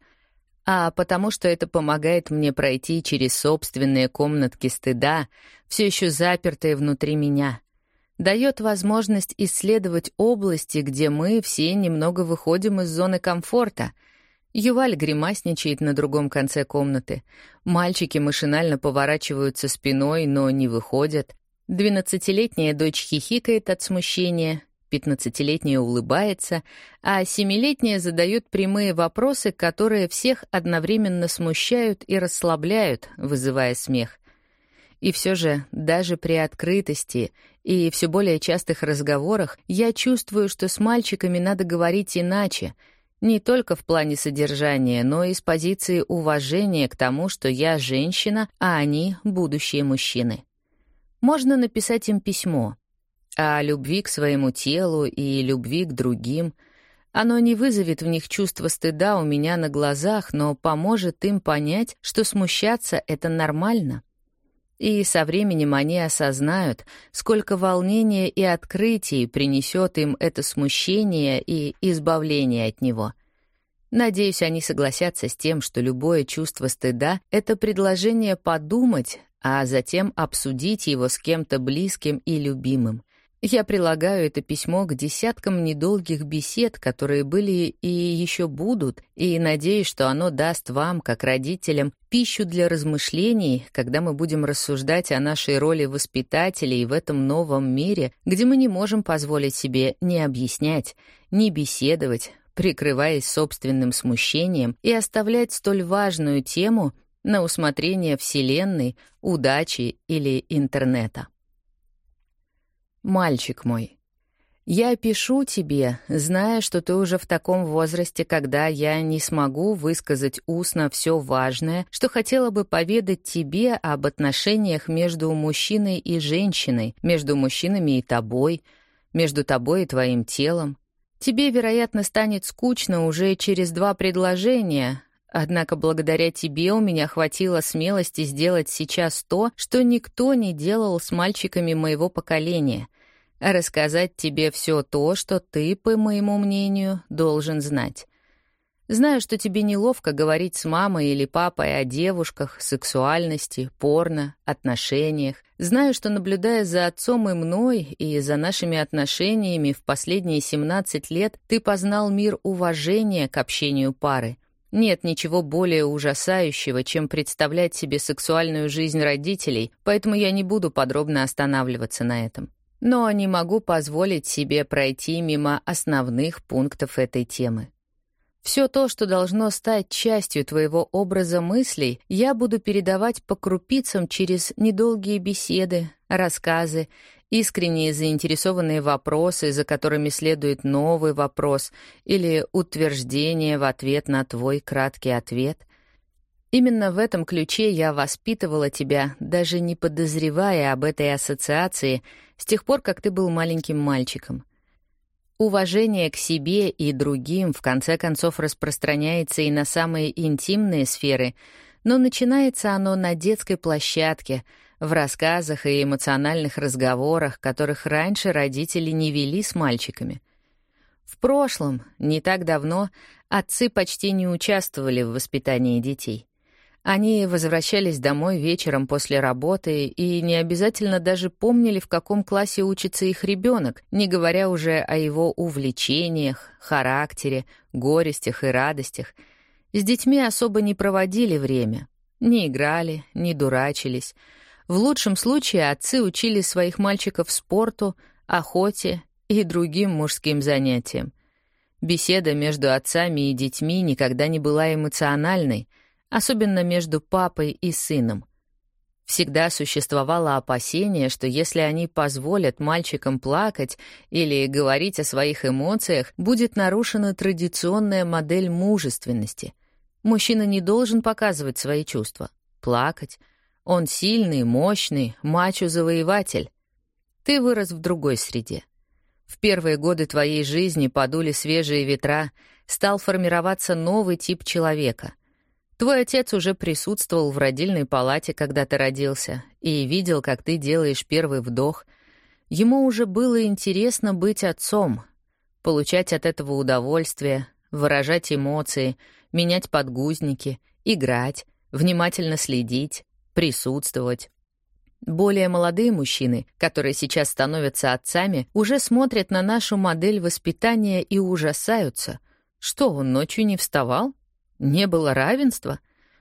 а потому что это помогает мне пройти через собственные комнатки стыда, все еще запертые внутри меня — дает возможность исследовать области, где мы все немного выходим из зоны комфорта — Юваль гримасничает на другом конце комнаты. Мальчики машинально поворачиваются спиной, но не выходят. Двенадцатилетняя дочь хихикает от смущения, пятнадцатилетняя улыбается, а семилетняя задает прямые вопросы, которые всех одновременно смущают и расслабляют, вызывая смех. И все же, даже при открытости и все более частых разговорах, я чувствую, что с мальчиками надо говорить иначе — не только в плане содержания, но и с позиции уважения к тому, что я женщина, а они — будущие мужчины. Можно написать им письмо о любви к своему телу и любви к другим. Оно не вызовет в них чувство стыда у меня на глазах, но поможет им понять, что смущаться — это нормально. И со временем они осознают, сколько волнения и открытий принесет им это смущение и избавление от него. Надеюсь, они согласятся с тем, что любое чувство стыда — это предложение подумать, а затем обсудить его с кем-то близким и любимым. Я прилагаю это письмо к десяткам недолгих бесед, которые были и еще будут, и надеюсь, что оно даст вам, как родителям, пищу для размышлений, когда мы будем рассуждать о нашей роли воспитателей в этом новом мире, где мы не можем позволить себе не объяснять, не беседовать, прикрываясь собственным смущением, и оставлять столь важную тему на усмотрение Вселенной, удачи или интернета. Мальчик мой, я пишу тебе, зная, что ты уже в таком возрасте, когда я не смогу высказать устно все важное, что хотела бы поведать тебе об отношениях между мужчиной и женщиной, между мужчинами и тобой, между тобой и твоим телом. Тебе, вероятно, станет скучно уже через два предложения, Однако благодаря тебе у меня хватило смелости сделать сейчас то, что никто не делал с мальчиками моего поколения — рассказать тебе все то, что ты, по моему мнению, должен знать. Знаю, что тебе неловко говорить с мамой или папой о девушках, сексуальности, порно, отношениях. Знаю, что, наблюдая за отцом и мной и за нашими отношениями в последние 17 лет, ты познал мир уважения к общению пары. Нет ничего более ужасающего, чем представлять себе сексуальную жизнь родителей, поэтому я не буду подробно останавливаться на этом. Но не могу позволить себе пройти мимо основных пунктов этой темы. Все то, что должно стать частью твоего образа мыслей, я буду передавать по крупицам через недолгие беседы, рассказы, искренние заинтересованные вопросы, за которыми следует новый вопрос или утверждение в ответ на твой краткий ответ. Именно в этом ключе я воспитывала тебя, даже не подозревая об этой ассоциации, с тех пор, как ты был маленьким мальчиком — Уважение к себе и другим в конце концов распространяется и на самые интимные сферы, но начинается оно на детской площадке, в рассказах и эмоциональных разговорах, которых раньше родители не вели с мальчиками. В прошлом, не так давно, отцы почти не участвовали в воспитании детей. Они возвращались домой вечером после работы и не обязательно даже помнили, в каком классе учится их ребенок, не говоря уже о его увлечениях, характере, горестях и радостях. С детьми особо не проводили время, не играли, не дурачились. В лучшем случае отцы учили своих мальчиков спорту, охоте и другим мужским занятиям. Беседа между отцами и детьми никогда не была эмоциональной — особенно между папой и сыном. Всегда существовало опасение, что если они позволят мальчикам плакать или говорить о своих эмоциях, будет нарушена традиционная модель мужественности. Мужчина не должен показывать свои чувства, плакать. Он сильный, мощный, мачо-завоеватель. Ты вырос в другой среде. В первые годы твоей жизни подули свежие ветра, стал формироваться новый тип человека — Твой отец уже присутствовал в родильной палате, когда ты родился, и видел, как ты делаешь первый вдох. Ему уже было интересно быть отцом, получать от этого удовольствие, выражать эмоции, менять подгузники, играть, внимательно следить, присутствовать. Более молодые мужчины, которые сейчас становятся отцами, уже смотрят на нашу модель воспитания и ужасаются. Что, он ночью не вставал? Не было равенства?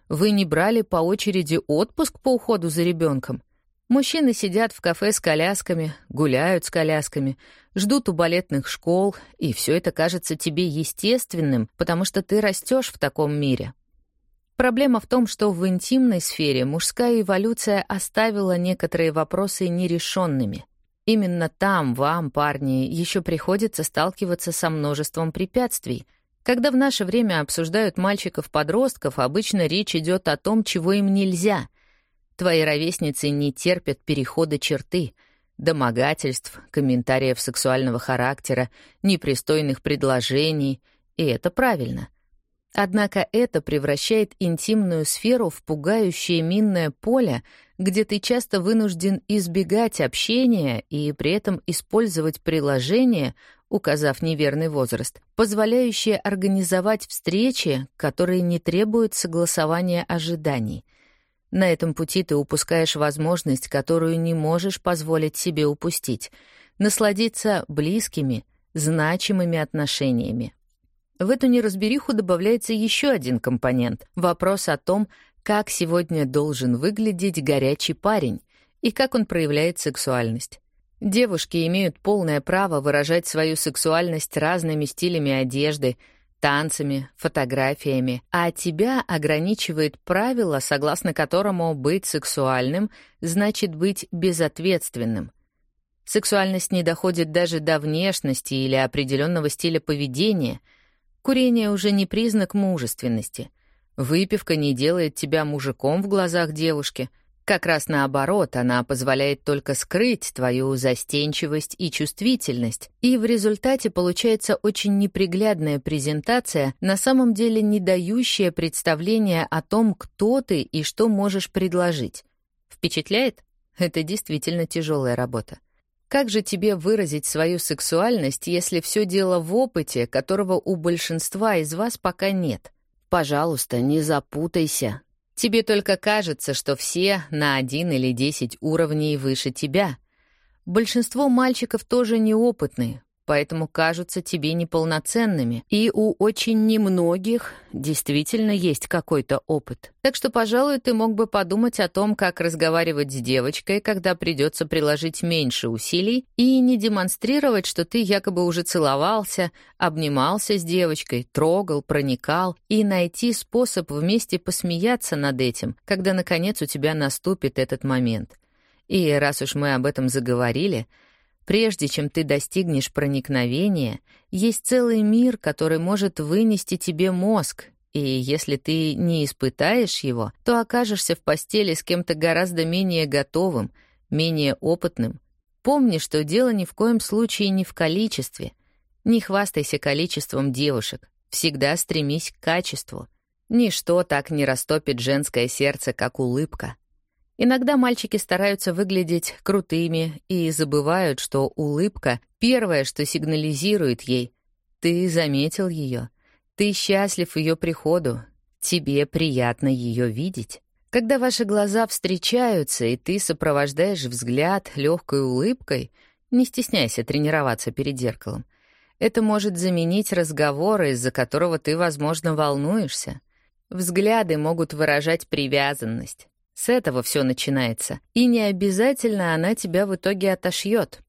Вы не брали по очереди отпуск по уходу за ребенком? Мужчины сидят в кафе с колясками, гуляют с колясками, ждут у балетных школ, и все это кажется тебе естественным, потому что ты растешь в таком мире. Проблема в том, что в интимной сфере мужская эволюция оставила некоторые вопросы нерешенными. Именно там вам, парни, еще приходится сталкиваться со множеством препятствий — когда в наше время обсуждают мальчиков-подростков, обычно речь идет о том, чего им нельзя. Твои ровесницы не терпят перехода черты, домогательств, комментариев сексуального характера, непристойных предложений, и это правильно. Однако это превращает интимную сферу в пугающее минное поле, где ты часто вынужден избегать общения и при этом использовать приложения, указав неверный возраст, позволяющие организовать встречи, которые не требуют согласования ожиданий. На этом пути ты упускаешь возможность, которую не можешь позволить себе упустить — насладиться близкими, значимыми отношениями. В эту неразбериху добавляется еще один компонент — вопрос о том, как сегодня должен выглядеть горячий парень и как он проявляет сексуальность. Девушки имеют полное право выражать свою сексуальность разными стилями одежды, танцами, фотографиями, а тебя ограничивает правило, согласно которому быть сексуальным значит быть безответственным. Сексуальность не доходит даже до внешности или определенного стиля поведения. Курение уже не признак мужественности. Выпивка не делает тебя мужиком в глазах девушки — как раз наоборот, она позволяет только скрыть твою застенчивость и чувствительность, и в результате получается очень неприглядная презентация, на самом деле не дающая представления о том, кто ты и что можешь предложить. Впечатляет? Это действительно тяжелая работа. Как же тебе выразить свою сексуальность, если все дело в опыте, которого у большинства из вас пока нет? Пожалуйста, не запутайся. Тебе только кажется, что все на один или десять уровней выше тебя. Большинство мальчиков тоже неопытные, поэтому кажутся тебе неполноценными, и у очень немногих действительно есть какой-то опыт. Так что, пожалуй, ты мог бы подумать о том, как разговаривать с девочкой, когда придется приложить меньше усилий, и не демонстрировать, что ты якобы уже целовался, обнимался с девочкой, трогал, проникал, и найти способ вместе посмеяться над этим, когда, наконец, у тебя наступит этот момент. И раз уж мы об этом заговорили — Прежде чем ты достигнешь проникновения, есть целый мир, который может вынести тебе мозг, и если ты не испытаешь его, то окажешься в постели с кем-то гораздо менее готовым, менее опытным. Помни, что дело ни в коем случае не в количестве. Не хвастайся количеством девушек, всегда стремись к качеству. Ничто так не растопит женское сердце, как улыбка. Иногда мальчики стараются выглядеть крутыми и забывают, что улыбка — первое, что сигнализирует ей. Ты заметил ее. Ты счастлив ее приходу. Тебе приятно ее видеть. Когда ваши глаза встречаются, и ты сопровождаешь взгляд легкой улыбкой, не стесняйся тренироваться перед зеркалом. Это может заменить разговор, из-за которого ты, возможно, волнуешься. Взгляды могут выражать привязанность. С этого все начинается. И не обязательно она тебя в итоге отошьет.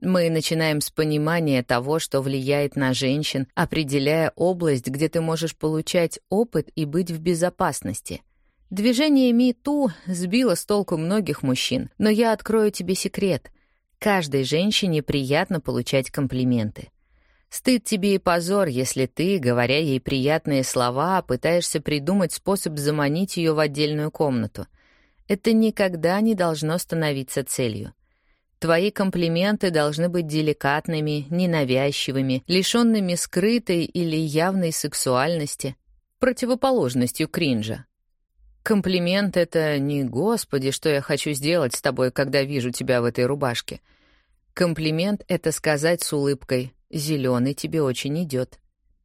Мы начинаем с понимания того, что влияет на женщин, определяя область, где ты можешь получать опыт и быть в безопасности. Движение МИТУ сбило с толку многих мужчин, но я открою тебе секрет. Каждой женщине приятно получать комплименты. Стыд тебе и позор, если ты, говоря ей приятные слова, пытаешься придумать способ заманить ее в отдельную комнату. Это никогда не должно становиться целью. Твои комплименты должны быть деликатными, ненавязчивыми, лишенными скрытой или явной сексуальности, противоположностью кринжа. Комплимент — это не «Господи, что я хочу сделать с тобой, когда вижу тебя в этой рубашке». Комплимент — это сказать с улыбкой «Зеленый тебе очень идет».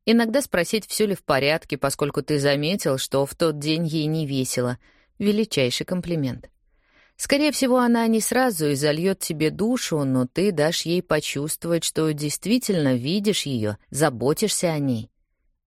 Иногда спросить, все ли в порядке, поскольку ты заметил, что в тот день ей не весело — величайший комплимент. Скорее всего, она не сразу изольет тебе душу, но ты дашь ей почувствовать, что действительно видишь ее, заботишься о ней.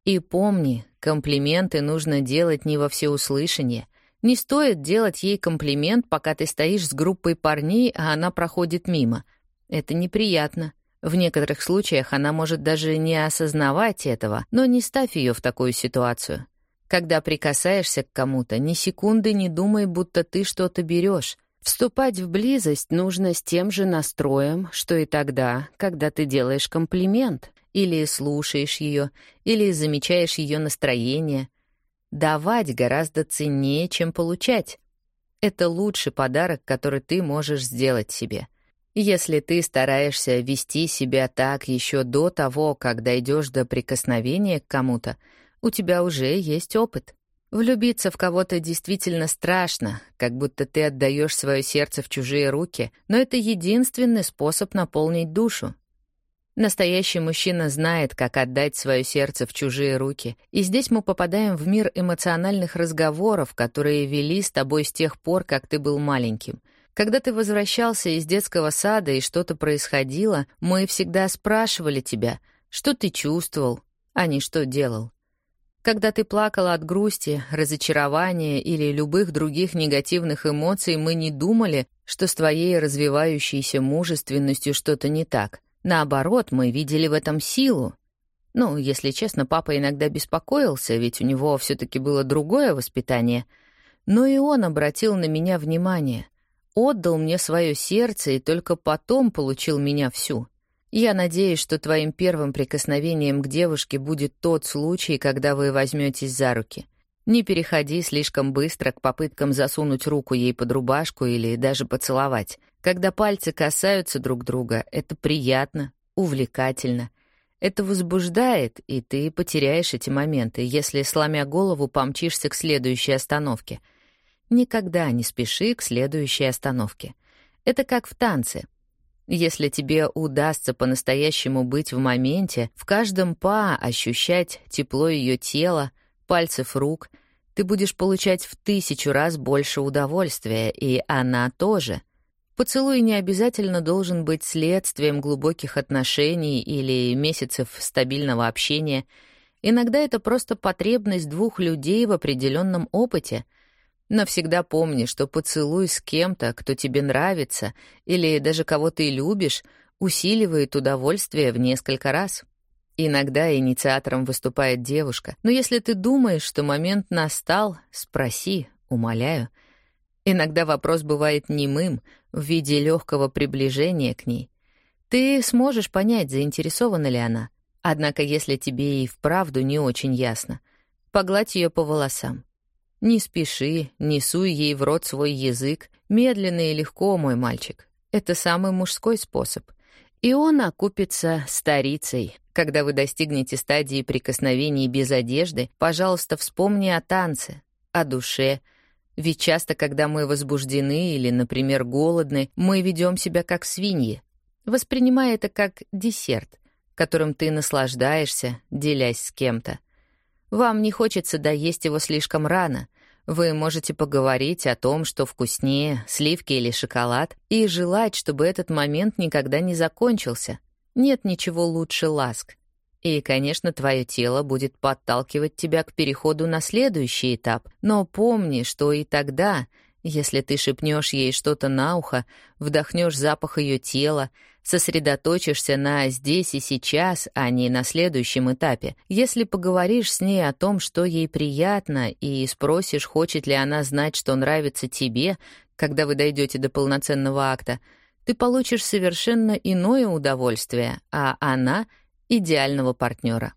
И помни, комплименты нужно делать не во всеуслышание. Не стоит делать ей комплимент, пока ты стоишь с группой парней, а она проходит мимо. Это неприятно. В некоторых случаях она может даже не осознавать этого, но не ставь ее в такую ситуацию. Когда прикасаешься к кому-то, ни секунды не думай, будто ты что-то берешь. Вступать в близость нужно с тем же настроем, что и тогда, когда ты делаешь комплимент, или слушаешь ее, или замечаешь ее настроение. Давать гораздо ценнее, чем получать. Это лучший подарок, который ты можешь сделать себе. Если ты стараешься вести себя так еще до того, как дойдешь до прикосновения к кому-то, у тебя уже есть опыт. Влюбиться в кого-то действительно страшно, как будто ты отдаешь свое сердце в чужие руки, но это единственный способ наполнить душу. Настоящий мужчина знает, как отдать свое сердце в чужие руки, и здесь мы попадаем в мир эмоциональных разговоров, которые вели с тобой с тех пор, как ты был маленьким. Когда ты возвращался из детского сада и что-то происходило, мы всегда спрашивали тебя, что ты чувствовал, а не что делал. Когда ты плакала от грусти, разочарования или любых других негативных эмоций, мы не думали, что с твоей развивающейся мужественностью что-то не так. Наоборот, мы видели в этом силу. Ну, если честно, папа иногда беспокоился, ведь у него все таки было другое воспитание. Но и он обратил на меня внимание. Отдал мне свое сердце и только потом получил меня всю. Я надеюсь, что твоим первым прикосновением к девушке будет тот случай, когда вы возьметесь за руки. Не переходи слишком быстро к попыткам засунуть руку ей под рубашку или даже поцеловать. Когда пальцы касаются друг друга, это приятно, увлекательно. Это возбуждает, и ты потеряешь эти моменты, если, сломя голову, помчишься к следующей остановке. Никогда не спеши к следующей остановке. Это как в танце — Если тебе удастся по-настоящему быть в моменте, в каждом па ощущать тепло ее тела, пальцев рук, ты будешь получать в тысячу раз больше удовольствия, и она тоже. Поцелуй не обязательно должен быть следствием глубоких отношений или месяцев стабильного общения. Иногда это просто потребность двух людей в определенном опыте — но всегда помни, что поцелуй с кем-то, кто тебе нравится, или даже кого ты любишь, усиливает удовольствие в несколько раз. Иногда инициатором выступает девушка, но если ты думаешь, что момент настал, спроси, умоляю. Иногда вопрос бывает немым, в виде легкого приближения к ней. Ты сможешь понять, заинтересована ли она. Однако, если тебе и вправду не очень ясно, погладь ее по волосам. Не спеши, не суй ей в рот свой язык. Медленно и легко, мой мальчик. Это самый мужской способ. И он окупится старицей. Когда вы достигнете стадии прикосновений без одежды, пожалуйста, вспомни о танце, о душе. Ведь часто, когда мы возбуждены или, например, голодны, мы ведем себя как свиньи, воспринимая это как десерт, которым ты наслаждаешься, делясь с кем-то. Вам не хочется доесть его слишком рано, вы можете поговорить о том, что вкуснее, сливки или шоколад, и желать, чтобы этот момент никогда не закончился. Нет ничего лучше ласк. И, конечно, твое тело будет подталкивать тебя к переходу на следующий этап, но помни, что и тогда, если ты шепнешь ей что-то на ухо, вдохнешь запах ее тела, сосредоточишься на здесь и сейчас, а не на следующем этапе. Если поговоришь с ней о том, что ей приятно, и спросишь, хочет ли она знать, что нравится тебе, когда вы дойдете до полноценного акта, ты получишь совершенно иное удовольствие, а она — идеального партнера.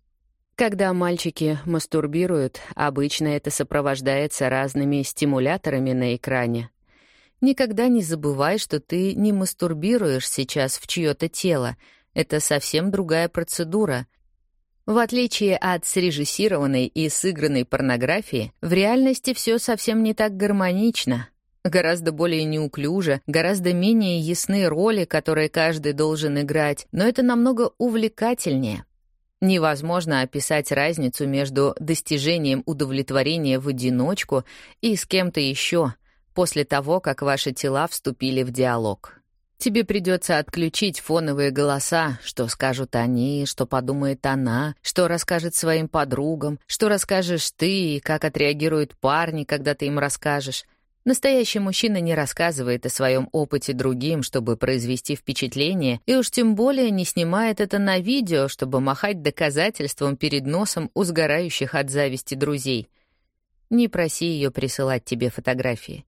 Когда мальчики мастурбируют, обычно это сопровождается разными стимуляторами на экране, Никогда не забывай, что ты не мастурбируешь сейчас в чье-то тело. Это совсем другая процедура. В отличие от срежиссированной и сыгранной порнографии, в реальности все совсем не так гармонично. Гораздо более неуклюже, гораздо менее ясны роли, которые каждый должен играть, но это намного увлекательнее. Невозможно описать разницу между достижением удовлетворения в одиночку и с кем-то еще — после того, как ваши тела вступили в диалог. Тебе придется отключить фоновые голоса, что скажут они, что подумает она, что расскажет своим подругам, что расскажешь ты и как отреагируют парни, когда ты им расскажешь. Настоящий мужчина не рассказывает о своем опыте другим, чтобы произвести впечатление, и уж тем более не снимает это на видео, чтобы махать доказательством перед носом у сгорающих от зависти друзей. Не проси ее присылать тебе фотографии.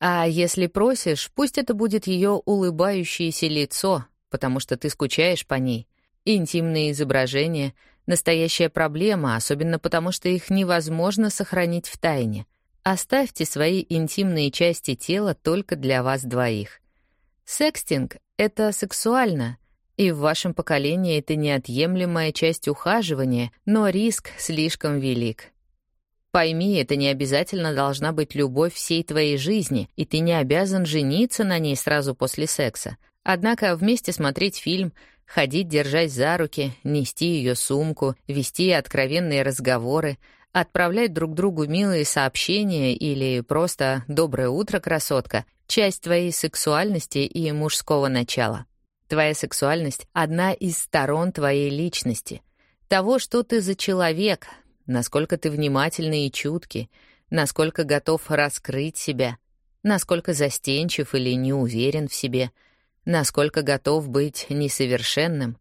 А если просишь, пусть это будет ее улыбающееся лицо, потому что ты скучаешь по ней. Интимные изображения — настоящая проблема, особенно потому что их невозможно сохранить в тайне. Оставьте свои интимные части тела только для вас двоих. Секстинг — это сексуально, и в вашем поколении это неотъемлемая часть ухаживания, но риск слишком велик. Пойми, это не обязательно должна быть любовь всей твоей жизни, и ты не обязан жениться на ней сразу после секса. Однако вместе смотреть фильм, ходить, держась за руки, нести ее сумку, вести откровенные разговоры, отправлять друг другу милые сообщения или просто «доброе утро, красотка» — часть твоей сексуальности и мужского начала. Твоя сексуальность — одна из сторон твоей личности — того, что ты за человек, насколько ты внимательный и чуткий, насколько готов раскрыть себя, насколько застенчив или не уверен в себе, насколько готов быть несовершенным.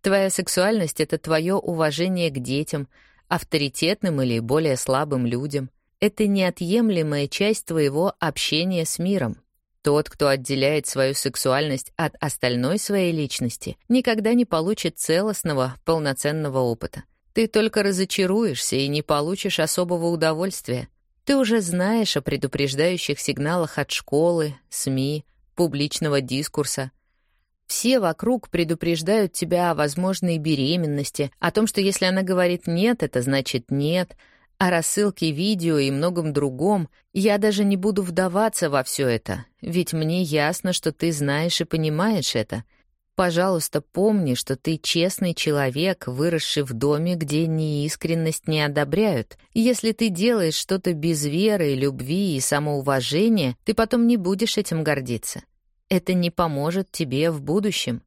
Твоя сексуальность — это твое уважение к детям, авторитетным или более слабым людям. Это неотъемлемая часть твоего общения с миром. Тот, кто отделяет свою сексуальность от остальной своей личности, никогда не получит целостного, полноценного опыта — ты только разочаруешься и не получишь особого удовольствия. Ты уже знаешь о предупреждающих сигналах от школы, СМИ, публичного дискурса. Все вокруг предупреждают тебя о возможной беременности, о том, что если она говорит «нет», это значит «нет», о рассылке видео и многом другом, я даже не буду вдаваться во все это, ведь мне ясно, что ты знаешь и понимаешь это. Пожалуйста, помни, что ты честный человек, выросший в доме, где неискренность не одобряют. Если ты делаешь что-то без веры, любви и самоуважения, ты потом не будешь этим гордиться. Это не поможет тебе в будущем.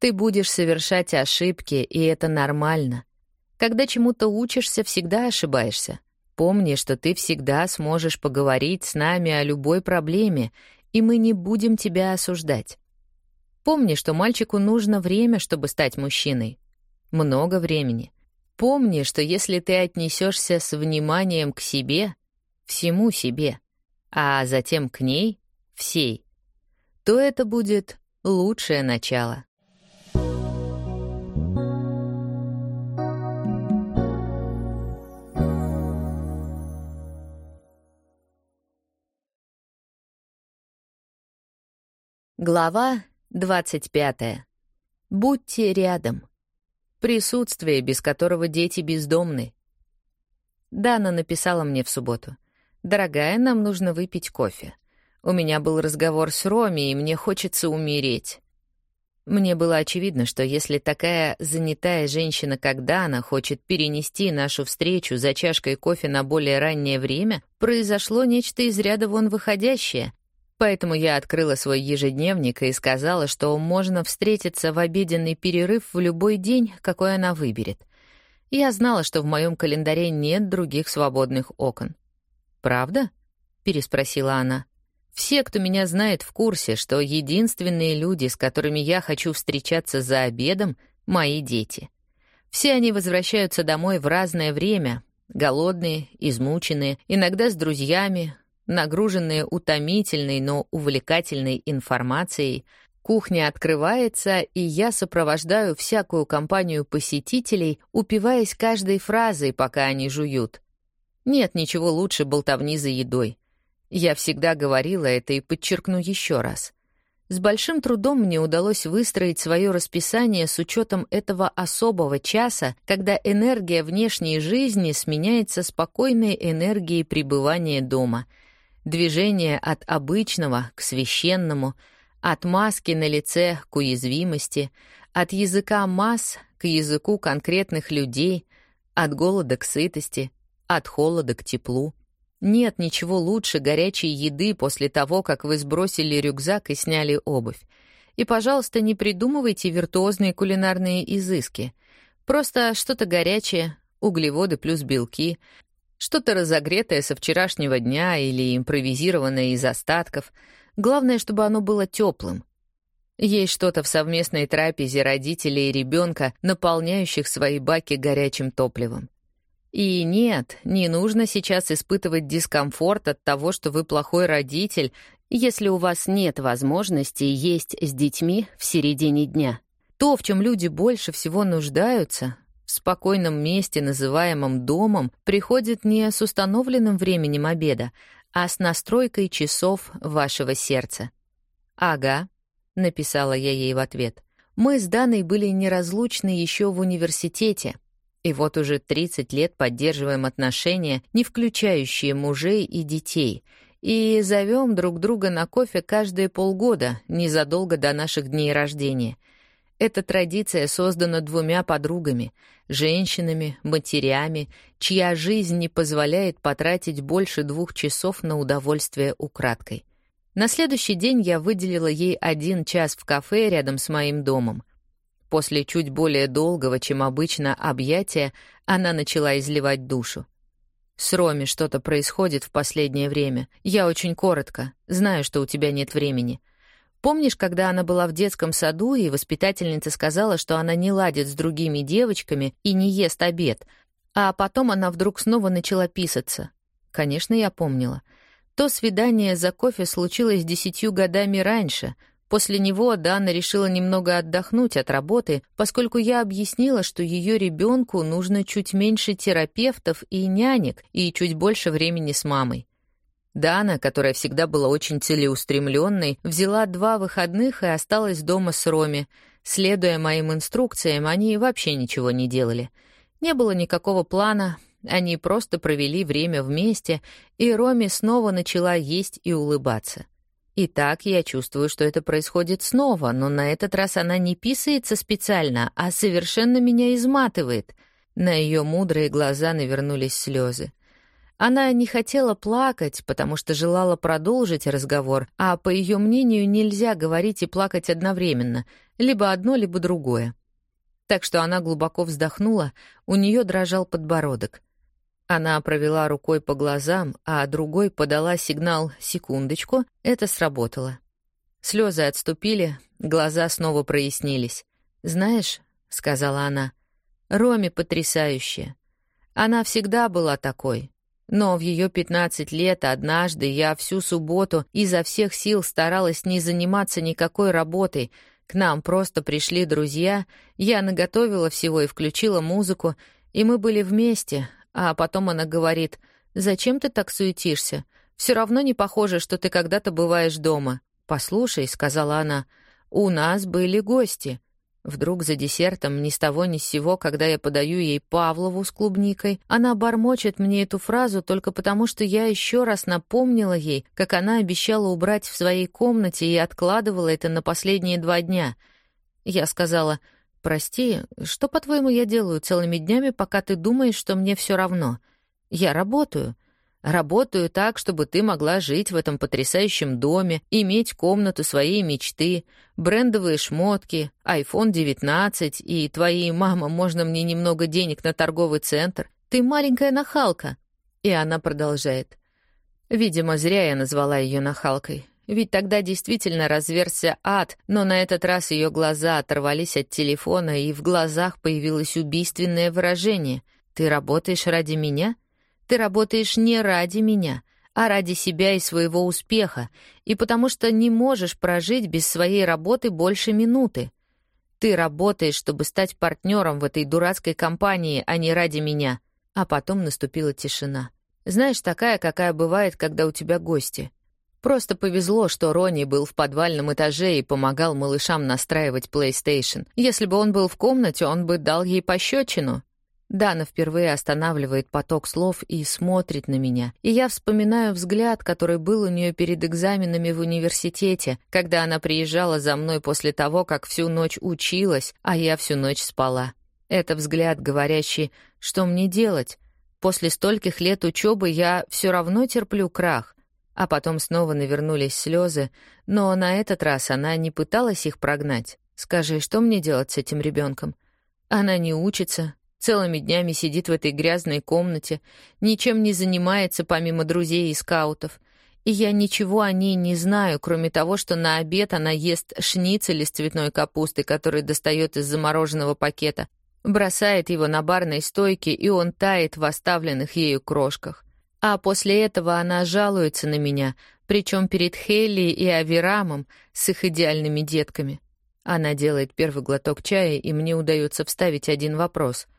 Ты будешь совершать ошибки, и это нормально. Когда чему-то учишься, всегда ошибаешься. Помни, что ты всегда сможешь поговорить с нами о любой проблеме, и мы не будем тебя осуждать. Помни, что мальчику нужно время, чтобы стать мужчиной. Много времени. Помни, что если ты отнесешься с вниманием к себе, всему себе, а затем к ней, всей, то это будет лучшее начало. Глава 25. Будьте рядом. Присутствие, без которого дети бездомны. Дана написала мне в субботу. «Дорогая, нам нужно выпить кофе. У меня был разговор с Роми, и мне хочется умереть». Мне было очевидно, что если такая занятая женщина, как Дана, хочет перенести нашу встречу за чашкой кофе на более раннее время, произошло нечто из ряда вон выходящее, Поэтому я открыла свой ежедневник и сказала, что можно встретиться в обеденный перерыв в любой день, какой она выберет. Я знала, что в моем календаре нет других свободных окон. «Правда?» — переспросила она. «Все, кто меня знает, в курсе, что единственные люди, с которыми я хочу встречаться за обедом, — мои дети. Все они возвращаются домой в разное время, голодные, измученные, иногда с друзьями, нагруженные утомительной, но увлекательной информацией, кухня открывается, и я сопровождаю всякую компанию посетителей, упиваясь каждой фразой, пока они жуют. Нет ничего лучше болтовни за едой. Я всегда говорила это и подчеркну еще раз. С большим трудом мне удалось выстроить свое расписание с учетом этого особого часа, когда энергия внешней жизни сменяется спокойной энергией пребывания дома — Движение от обычного к священному, от маски на лице к уязвимости, от языка масс к языку конкретных людей, от голода к сытости, от холода к теплу. Нет ничего лучше горячей еды после того, как вы сбросили рюкзак и сняли обувь. И, пожалуйста, не придумывайте виртуозные кулинарные изыски. Просто что-то горячее, углеводы плюс белки, что-то разогретое со вчерашнего дня или импровизированное из остатков. Главное, чтобы оно было теплым. Есть что-то в совместной трапезе родителей и ребенка, наполняющих свои баки горячим топливом. И нет, не нужно сейчас испытывать дискомфорт от того, что вы плохой родитель, если у вас нет возможности есть с детьми в середине дня. То, в чем люди больше всего нуждаются, спокойном месте, называемом домом, приходит не с установленным временем обеда, а с настройкой часов вашего сердца. «Ага», — написала я ей в ответ. «Мы с Даной были неразлучны еще в университете, и вот уже 30 лет поддерживаем отношения, не включающие мужей и детей, и зовем друг друга на кофе каждые полгода, незадолго до наших дней рождения — эта традиция создана двумя подругами, женщинами, матерями, чья жизнь не позволяет потратить больше двух часов на удовольствие украдкой. На следующий день я выделила ей один час в кафе рядом с моим домом. После чуть более долгого, чем обычно, объятия она начала изливать душу. «С Роми что-то происходит в последнее время. Я очень коротко. Знаю, что у тебя нет времени. Помнишь, когда она была в детском саду, и воспитательница сказала, что она не ладит с другими девочками и не ест обед, а потом она вдруг снова начала писаться? Конечно, я помнила. То свидание за кофе случилось десятью годами раньше. После него Дана решила немного отдохнуть от работы, поскольку я объяснила, что ее ребенку нужно чуть меньше терапевтов и нянек и чуть больше времени с мамой. Дана, которая всегда была очень целеустремленной, взяла два выходных и осталась дома с Роми. Следуя моим инструкциям, они вообще ничего не делали. Не было никакого плана, они просто провели время вместе, и Роми снова начала есть и улыбаться. И так я чувствую, что это происходит снова, но на этот раз она не писается специально, а совершенно меня изматывает. На ее мудрые глаза навернулись слезы. Она не хотела плакать, потому что желала продолжить разговор, а, по ее мнению, нельзя говорить и плакать одновременно, либо одно, либо другое. Так что она глубоко вздохнула, у нее дрожал подбородок. Она провела рукой по глазам, а другой подала сигнал «секундочку», это сработало. Слезы отступили, глаза снова прояснились. «Знаешь», — сказала она, — «Роме потрясающая. Она всегда была такой, но в ее 15 лет однажды я всю субботу изо всех сил старалась не заниматься никакой работой. К нам просто пришли друзья, я наготовила всего и включила музыку, и мы были вместе, а потом она говорит, «Зачем ты так суетишься? Все равно не похоже, что ты когда-то бываешь дома». «Послушай», — сказала она, — «у нас были гости». Вдруг за десертом, ни с того ни с сего, когда я подаю ей Павлову с клубникой, она бормочет мне эту фразу только потому, что я еще раз напомнила ей, как она обещала убрать в своей комнате и откладывала это на последние два дня. Я сказала, «Прости, что, по-твоему, я делаю целыми днями, пока ты думаешь, что мне все равно? Я работаю». Работаю так, чтобы ты могла жить в этом потрясающем доме, иметь комнату своей мечты, брендовые шмотки, iPhone 19 и твоей мама, можно мне немного денег на торговый центр? Ты маленькая нахалка. И она продолжает. Видимо, зря я назвала ее нахалкой. Ведь тогда действительно разверся ад, но на этот раз ее глаза оторвались от телефона, и в глазах появилось убийственное выражение. «Ты работаешь ради меня?» Ты работаешь не ради меня, а ради себя и своего успеха, и потому что не можешь прожить без своей работы больше минуты. Ты работаешь, чтобы стать партнером в этой дурацкой компании, а не ради меня. А потом наступила тишина. Знаешь, такая, какая бывает, когда у тебя гости. Просто повезло, что Ронни был в подвальном этаже и помогал малышам настраивать PlayStation. Если бы он был в комнате, он бы дал ей пощечину. Дана впервые останавливает поток слов и смотрит на меня, и я вспоминаю взгляд, который был у нее перед экзаменами в университете, когда она приезжала за мной после того, как всю ночь училась, а я всю ночь спала. Это взгляд, говорящий, что мне делать. После стольких лет учебы я все равно терплю крах. А потом снова навернулись слезы, но на этот раз она не пыталась их прогнать. Скажи, что мне делать с этим ребенком? Она не учится, Целыми днями сидит в этой грязной комнате, ничем не занимается помимо друзей и скаутов. И я ничего о ней не знаю, кроме того, что на обед она ест шницель из цветной капусты, который достает из замороженного пакета, бросает его на барной стойке, и он тает в оставленных ею крошках. А после этого она жалуется на меня, причем перед Хелли и Аверамом с их идеальными детками. Она делает первый глоток чая, и мне удается вставить один вопрос —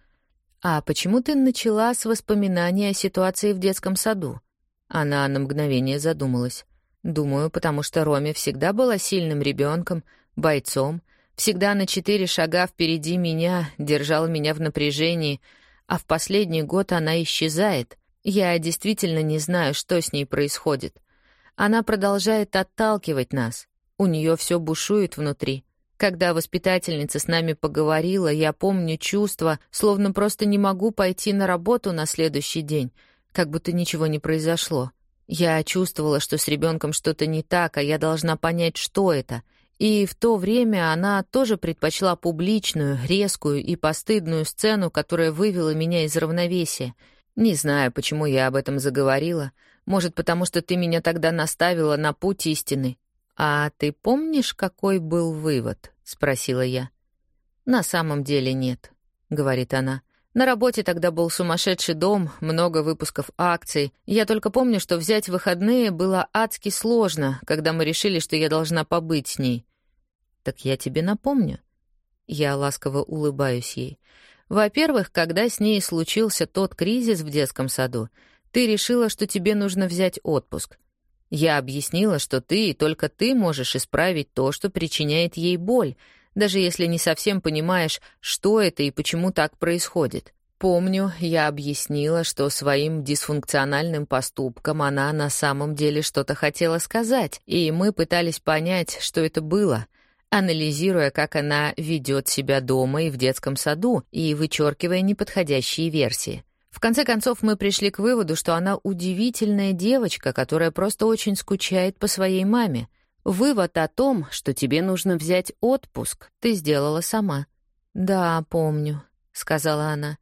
«А почему ты начала с воспоминания о ситуации в детском саду?» Она на мгновение задумалась. «Думаю, потому что Роме всегда была сильным ребенком, бойцом, всегда на четыре шага впереди меня, держала меня в напряжении, а в последний год она исчезает. Я действительно не знаю, что с ней происходит. Она продолжает отталкивать нас. У нее все бушует внутри. Когда воспитательница с нами поговорила, я помню чувство, словно просто не могу пойти на работу на следующий день, как будто ничего не произошло. Я чувствовала, что с ребенком что-то не так, а я должна понять, что это. И в то время она тоже предпочла публичную, резкую и постыдную сцену, которая вывела меня из равновесия. Не знаю, почему я об этом заговорила. Может, потому что ты меня тогда наставила на путь истины. «А ты помнишь, какой был вывод?» — спросила я. «На самом деле нет», — говорит она. «На работе тогда был сумасшедший дом, много выпусков акций. Я только помню, что взять выходные было адски сложно, когда мы решили, что я должна побыть с ней». «Так я тебе напомню». Я ласково улыбаюсь ей. «Во-первых, когда с ней случился тот кризис в детском саду, ты решила, что тебе нужно взять отпуск. Я объяснила, что ты и только ты можешь исправить то, что причиняет ей боль, даже если не совсем понимаешь, что это и почему так происходит. Помню, я объяснила, что своим дисфункциональным поступком она на самом деле что-то хотела сказать, и мы пытались понять, что это было, анализируя, как она ведет себя дома и в детском саду, и вычеркивая неподходящие версии. В конце концов, мы пришли к выводу, что она удивительная девочка, которая просто очень скучает по своей маме. Вывод о том, что тебе нужно взять отпуск, ты сделала сама. «Да, помню», — сказала она.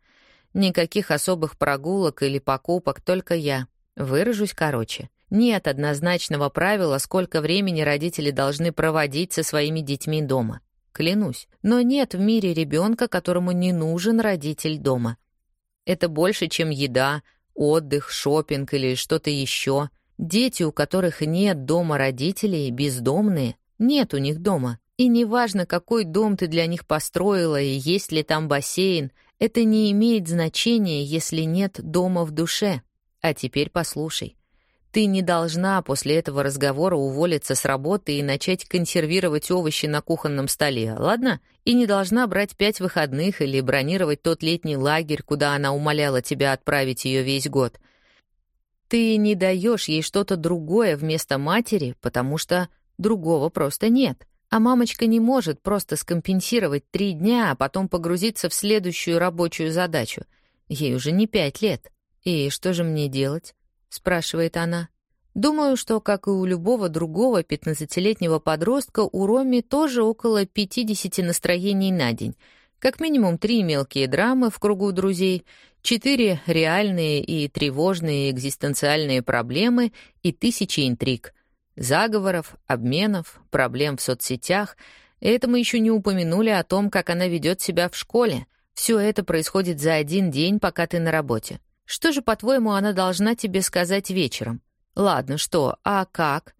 Никаких особых прогулок или покупок, только я. Выражусь короче. Нет однозначного правила, сколько времени родители должны проводить со своими детьми дома. Клянусь. Но нет в мире ребенка, которому не нужен родитель дома. Это больше, чем еда, отдых, шопинг или что-то еще. Дети, у которых нет дома родителей, бездомные, нет у них дома. И неважно, какой дом ты для них построила и есть ли там бассейн — это не имеет значения, если нет дома в душе. А теперь послушай. Ты не должна после этого разговора уволиться с работы и начать консервировать овощи на кухонном столе, ладно? И не должна брать пять выходных или бронировать тот летний лагерь, куда она умоляла тебя отправить ее весь год. Ты не даешь ей что-то другое вместо матери, потому что другого просто нет. А мамочка не может просто скомпенсировать три дня, а потом погрузиться в следующую рабочую задачу. Ей уже не пять лет. «И что же мне делать?» — спрашивает она. Думаю, что, как и у любого другого пятнадцатилетнего подростка, у Роми тоже около 50 настроений на день. Как минимум три мелкие драмы в кругу друзей, четыре реальные и тревожные экзистенциальные проблемы и тысячи интриг заговоров, обменов, проблем в соцсетях. Это мы еще не упомянули о том, как она ведет себя в школе. Все это происходит за один день, пока ты на работе. Что же, по-твоему, она должна тебе сказать вечером? Ладно, что, а как?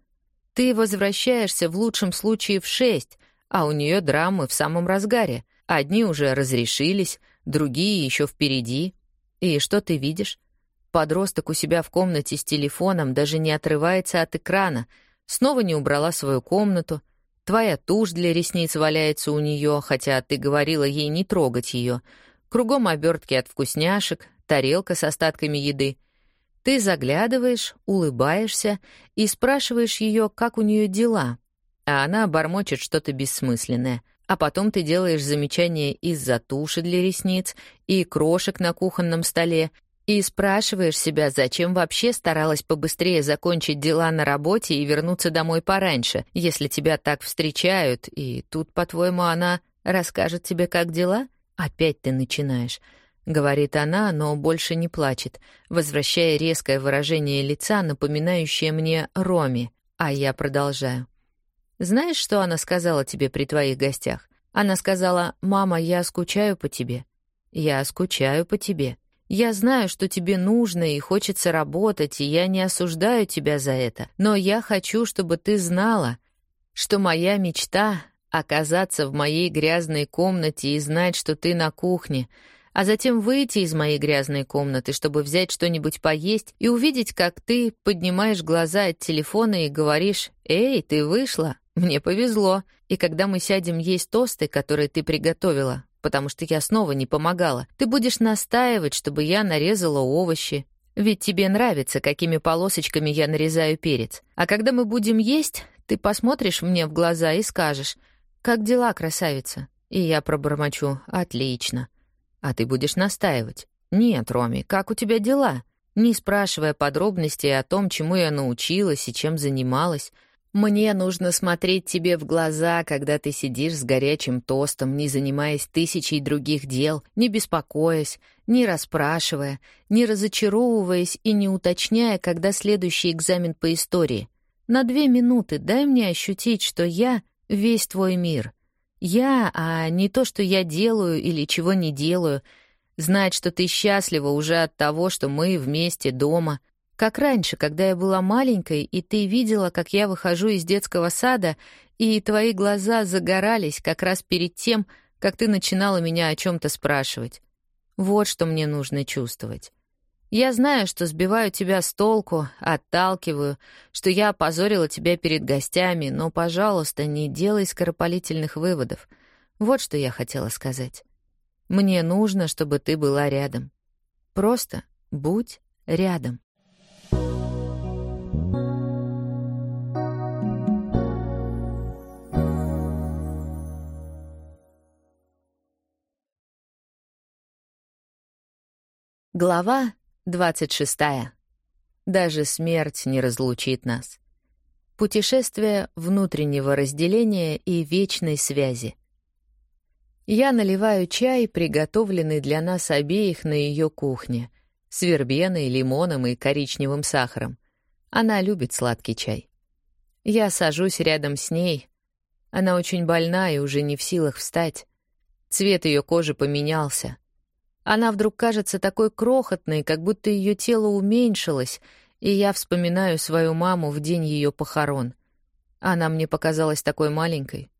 Ты возвращаешься в лучшем случае в шесть, а у нее драмы в самом разгаре. Одни уже разрешились, другие еще впереди. И что ты видишь? Подросток у себя в комнате с телефоном даже не отрывается от экрана — Снова не убрала свою комнату. Твоя тушь для ресниц валяется у нее, хотя ты говорила ей не трогать ее. Кругом обертки от вкусняшек, тарелка с остатками еды. Ты заглядываешь, улыбаешься и спрашиваешь ее, как у нее дела. А она бормочет что-то бессмысленное. А потом ты делаешь замечание из-за туши для ресниц и крошек на кухонном столе, и спрашиваешь себя, зачем вообще старалась побыстрее закончить дела на работе и вернуться домой пораньше, если тебя так встречают, и тут, по-твоему, она расскажет тебе, как дела? Опять ты начинаешь. Говорит она, но больше не плачет, возвращая резкое выражение лица, напоминающее мне Роми, а я продолжаю. Знаешь, что она сказала тебе при твоих гостях? Она сказала, «Мама, я скучаю по тебе». «Я скучаю по тебе». Я знаю, что тебе нужно и хочется работать, и я не осуждаю тебя за это, но я хочу, чтобы ты знала, что моя мечта — оказаться в моей грязной комнате и знать, что ты на кухне, а затем выйти из моей грязной комнаты, чтобы взять что-нибудь поесть и увидеть, как ты поднимаешь глаза от телефона и говоришь «Эй, ты вышла, мне повезло», и когда мы сядем есть тосты, которые ты приготовила, потому что я снова не помогала. Ты будешь настаивать, чтобы я нарезала овощи. Ведь тебе нравится, какими полосочками я нарезаю перец. А когда мы будем есть, ты посмотришь мне в глаза и скажешь, «Как дела, красавица?» И я пробормочу, «Отлично». А ты будешь настаивать. «Нет, Роми, как у тебя дела?» Не спрашивая подробностей о том, чему я научилась и чем занималась, мне нужно смотреть тебе в глаза, когда ты сидишь с горячим тостом, не занимаясь тысячей других дел, не беспокоясь, не расспрашивая, не разочаровываясь и не уточняя, когда следующий экзамен по истории. На две минуты дай мне ощутить, что я — весь твой мир. Я, а не то, что я делаю или чего не делаю. Знать, что ты счастлива уже от того, что мы вместе дома — как раньше, когда я была маленькой, и ты видела, как я выхожу из детского сада, и твои глаза загорались как раз перед тем, как ты начинала меня о чем-то спрашивать. Вот что мне нужно чувствовать. Я знаю, что сбиваю тебя с толку, отталкиваю, что я опозорила тебя перед гостями, но, пожалуйста, не делай скоропалительных выводов. Вот что я хотела сказать. Мне нужно, чтобы ты была рядом. Просто будь рядом. Глава двадцать шестая. Даже смерть не разлучит нас. Путешествие внутреннего разделения и вечной связи. Я наливаю чай, приготовленный для нас обеих на ее кухне, с вербеной, лимоном и коричневым сахаром. Она любит сладкий чай. Я сажусь рядом с ней. Она очень больна и уже не в силах встать. Цвет ее кожи поменялся. Она вдруг кажется такой крохотной, как будто ее тело уменьшилось, и я вспоминаю свою маму в день ее похорон. Она мне показалась такой маленькой.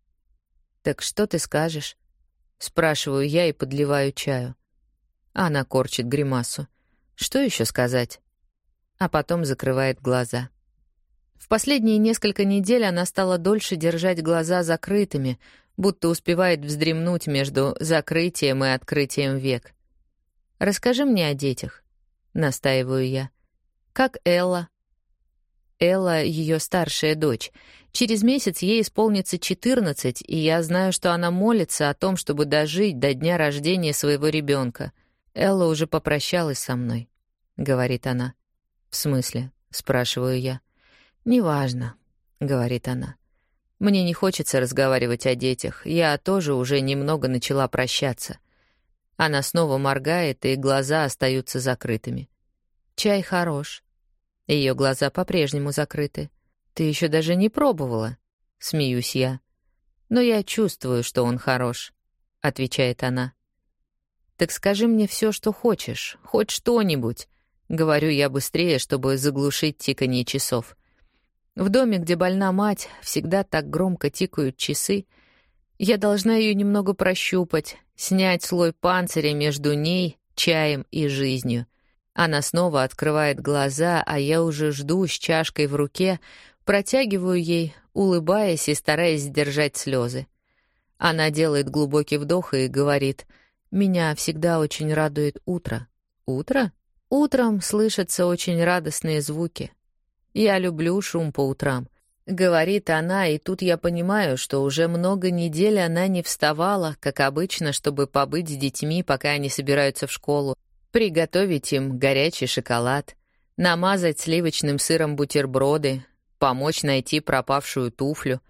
«Так что ты скажешь?» — спрашиваю я и подливаю чаю. Она корчит гримасу. «Что еще сказать?» А потом закрывает глаза. В последние несколько недель она стала дольше держать глаза закрытыми, будто успевает вздремнуть между закрытием и открытием век. Расскажи мне о детях, настаиваю я. Как Элла? Элла — ее старшая дочь. Через месяц ей исполнится 14, и я знаю, что она молится о том, чтобы дожить до дня рождения своего ребенка. Элла уже попрощалась со мной, — говорит она. «В смысле?» — спрашиваю я. «Неважно», — говорит она. «Мне не хочется разговаривать о детях. Я тоже уже немного начала прощаться. Она снова моргает, и глаза остаются закрытыми. Чай хорош. Ее глаза по-прежнему закрыты. Ты еще даже не пробовала, смеюсь я. Но я чувствую, что он хорош, отвечает она. Так скажи мне все, что хочешь, хоть что-нибудь. Говорю я быстрее, чтобы заглушить тиканье часов. В доме, где больна мать, всегда так громко тикают часы. Я должна ее немного прощупать, снять слой панциря между ней, чаем и жизнью. Она снова открывает глаза, а я уже жду с чашкой в руке, протягиваю ей, улыбаясь и стараясь сдержать слезы. Она делает глубокий вдох и говорит, «Меня всегда очень радует утро». «Утро?» Утром слышатся очень радостные звуки. Я люблю шум по утрам — Говорит она, и тут я понимаю, что уже много недель она не вставала, как обычно, чтобы побыть с детьми, пока они собираются в школу, приготовить им горячий шоколад, намазать сливочным сыром бутерброды, помочь найти пропавшую туфлю.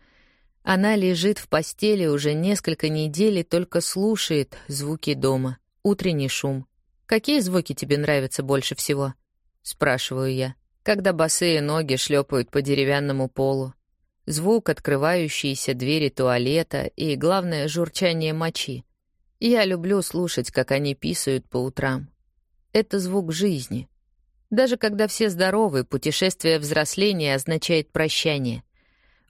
Она лежит в постели уже несколько недель и только слушает звуки дома, утренний шум. «Какие звуки тебе нравятся больше всего?» — спрашиваю я когда босые ноги шлепают по деревянному полу, звук открывающейся двери туалета и, главное, журчание мочи. Я люблю слушать, как они писают по утрам. Это звук жизни. Даже когда все здоровы, путешествие взросления означает прощание.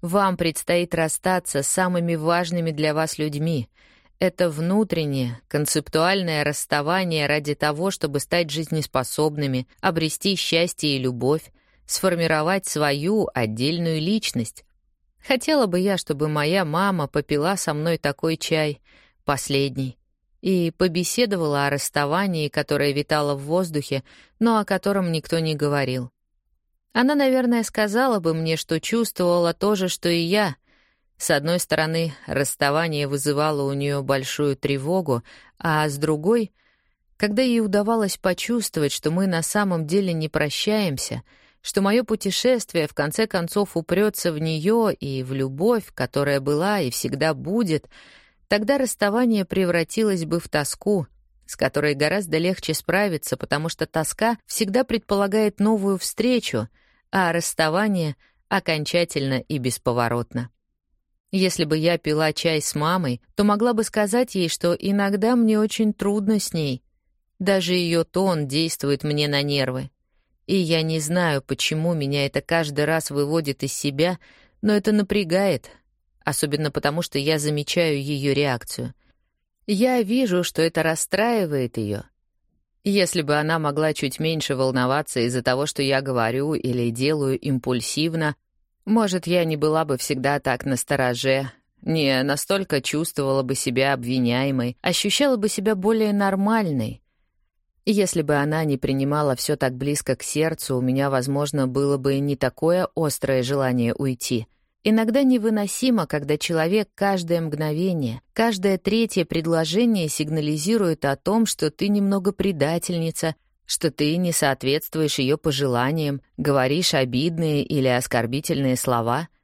Вам предстоит расстаться с самыми важными для вас людьми — это внутреннее, концептуальное расставание ради того, чтобы стать жизнеспособными, обрести счастье и любовь, сформировать свою отдельную личность. Хотела бы я, чтобы моя мама попила со мной такой чай, последний, и побеседовала о расставании, которое витало в воздухе, но о котором никто не говорил. Она, наверное, сказала бы мне, что чувствовала то же, что и я — с одной стороны, расставание вызывало у нее большую тревогу, а с другой, когда ей удавалось почувствовать, что мы на самом деле не прощаемся, что мое путешествие в конце концов упрется в нее и в любовь, которая была и всегда будет, тогда расставание превратилось бы в тоску, с которой гораздо легче справиться, потому что тоска всегда предполагает новую встречу, а расставание — окончательно и бесповоротно. Если бы я пила чай с мамой, то могла бы сказать ей, что иногда мне очень трудно с ней. Даже ее тон действует мне на нервы. И я не знаю, почему меня это каждый раз выводит из себя, но это напрягает, особенно потому, что я замечаю ее реакцию. Я вижу, что это расстраивает ее. Если бы она могла чуть меньше волноваться из-за того, что я говорю или делаю импульсивно — может, я не была бы всегда так настороже, не настолько чувствовала бы себя обвиняемой, ощущала бы себя более нормальной. Если бы она не принимала все так близко к сердцу, у меня, возможно, было бы не такое острое желание уйти. Иногда невыносимо, когда человек каждое мгновение, каждое третье предложение сигнализирует о том, что ты немного предательница, что ты не соответствуешь ее пожеланиям, говоришь обидные или оскорбительные слова —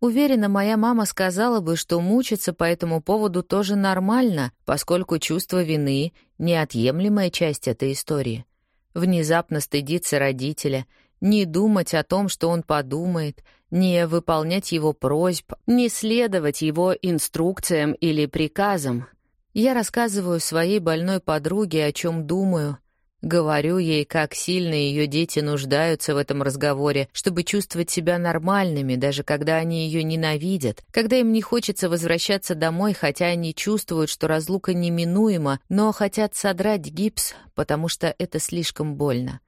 Уверена, моя мама сказала бы, что мучиться по этому поводу тоже нормально, поскольку чувство вины — неотъемлемая часть этой истории. Внезапно стыдиться родителя, не думать о том, что он подумает, не выполнять его просьб, не следовать его инструкциям или приказам. Я рассказываю своей больной подруге, о чем думаю, Говорю ей, как сильно ее дети нуждаются в этом разговоре, чтобы чувствовать себя нормальными, даже когда они ее ненавидят, когда им не хочется возвращаться домой, хотя они чувствуют, что разлука неминуема, но хотят содрать гипс, потому что это слишком больно.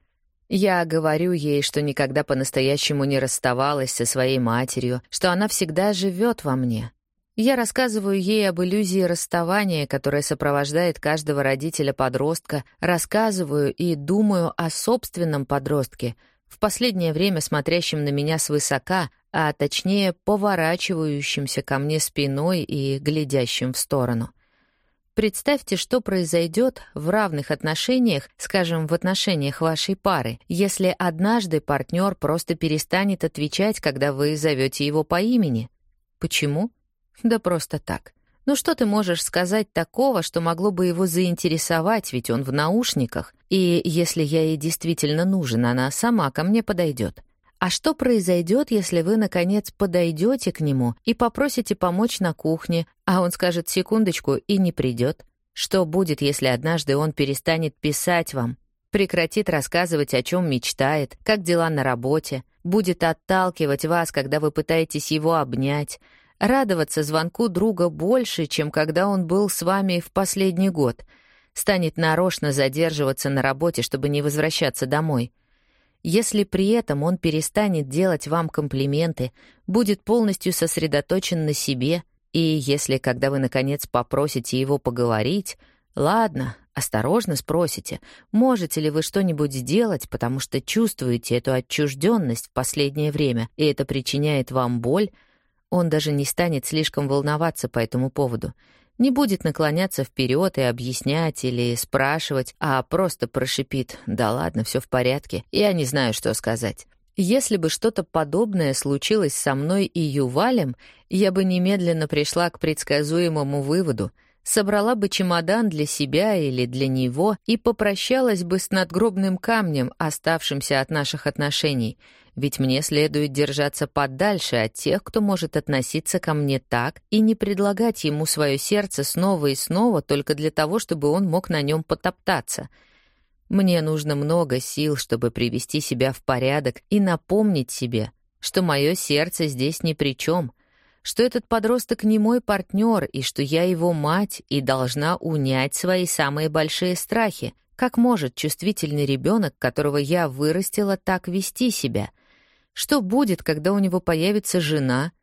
Я говорю ей, что никогда по-настоящему не расставалась со своей матерью, что она всегда живет во мне, я рассказываю ей об иллюзии расставания, которая сопровождает каждого родителя-подростка, рассказываю и думаю о собственном подростке, в последнее время смотрящем на меня свысока, а точнее поворачивающимся ко мне спиной и глядящим в сторону. Представьте, что произойдет в равных отношениях, скажем, в отношениях вашей пары, если однажды партнер просто перестанет отвечать, когда вы зовете его по имени. Почему? Да просто так. Ну что ты можешь сказать такого, что могло бы его заинтересовать, ведь он в наушниках, и если я ей действительно нужен, она сама ко мне подойдет. А что произойдет, если вы, наконец, подойдете к нему и попросите помочь на кухне, а он скажет секундочку и не придет? Что будет, если однажды он перестанет писать вам, прекратит рассказывать, о чем мечтает, как дела на работе, будет отталкивать вас, когда вы пытаетесь его обнять, радоваться звонку друга больше, чем когда он был с вами в последний год, станет нарочно задерживаться на работе, чтобы не возвращаться домой. Если при этом он перестанет делать вам комплименты, будет полностью сосредоточен на себе, и если, когда вы, наконец, попросите его поговорить, ладно, осторожно спросите, можете ли вы что-нибудь сделать, потому что чувствуете эту отчужденность в последнее время, и это причиняет вам боль, он даже не станет слишком волноваться по этому поводу, не будет наклоняться вперед и объяснять или спрашивать, а просто прошипит «Да ладно, все в порядке, я не знаю, что сказать». Если бы что-то подобное случилось со мной и Ювалем, я бы немедленно пришла к предсказуемому выводу — собрала бы чемодан для себя или для него и попрощалась бы с надгробным камнем, оставшимся от наших отношений, ведь мне следует держаться подальше от тех, кто может относиться ко мне так и не предлагать ему свое сердце снова и снова только для того, чтобы он мог на нем потоптаться. Мне нужно много сил, чтобы привести себя в порядок и напомнить себе, что мое сердце здесь ни при чем — что этот подросток не мой партнер и что я его мать и должна унять свои самые большие страхи. Как может чувствительный ребенок, которого я вырастила, так вести себя? Что будет, когда у него появится жена?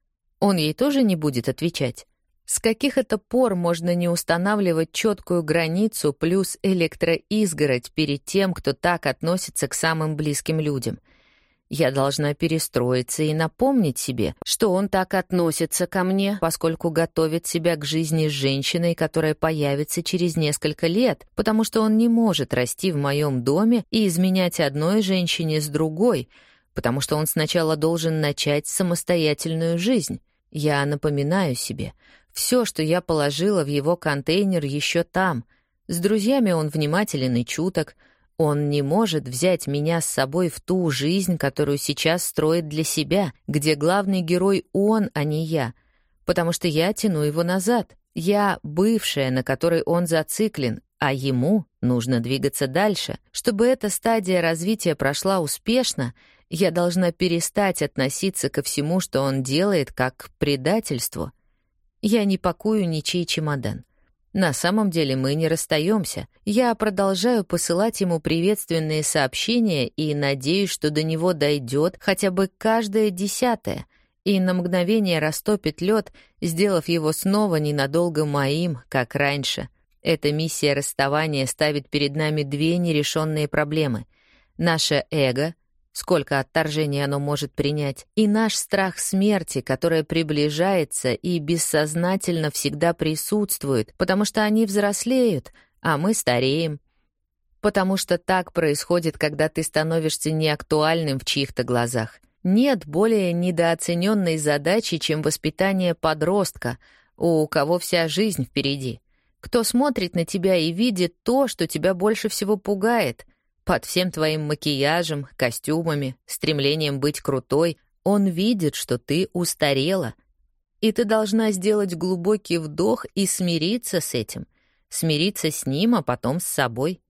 Он ей тоже не будет отвечать. С каких это пор можно не устанавливать четкую границу плюс электроизгородь перед тем, кто так относится к самым близким людям — я должна перестроиться и напомнить себе, что он так относится ко мне, поскольку готовит себя к жизни с женщиной, которая появится через несколько лет, потому что он не может расти в моем доме и изменять одной женщине с другой, потому что он сначала должен начать самостоятельную жизнь. Я напоминаю себе, все, что я положила в его контейнер, еще там. С друзьями он внимателен и чуток, он не может взять меня с собой в ту жизнь, которую сейчас строит для себя, где главный герой он, а не я, потому что я тяну его назад. Я бывшая, на которой он зациклен, а ему нужно двигаться дальше. Чтобы эта стадия развития прошла успешно, я должна перестать относиться ко всему, что он делает, как к предательству. Я не пакую ничей чемодан. На самом деле мы не расстаемся. Я продолжаю посылать ему приветственные сообщения и надеюсь, что до него дойдет хотя бы каждое десятое. и на мгновение растопит лед, сделав его снова ненадолго моим, как раньше. Эта миссия расставания ставит перед нами две нерешенные проблемы. Наше эго — сколько отторжений оно может принять, и наш страх смерти, которая приближается и бессознательно всегда присутствует, потому что они взрослеют, а мы стареем. Потому что так происходит, когда ты становишься неактуальным в чьих-то глазах. Нет более недооцененной задачи, чем воспитание подростка, у кого вся жизнь впереди. Кто смотрит на тебя и видит то, что тебя больше всего пугает — под всем твоим макияжем, костюмами, стремлением быть крутой, он видит, что ты устарела. И ты должна сделать глубокий вдох и смириться с этим. Смириться с ним, а потом с собой.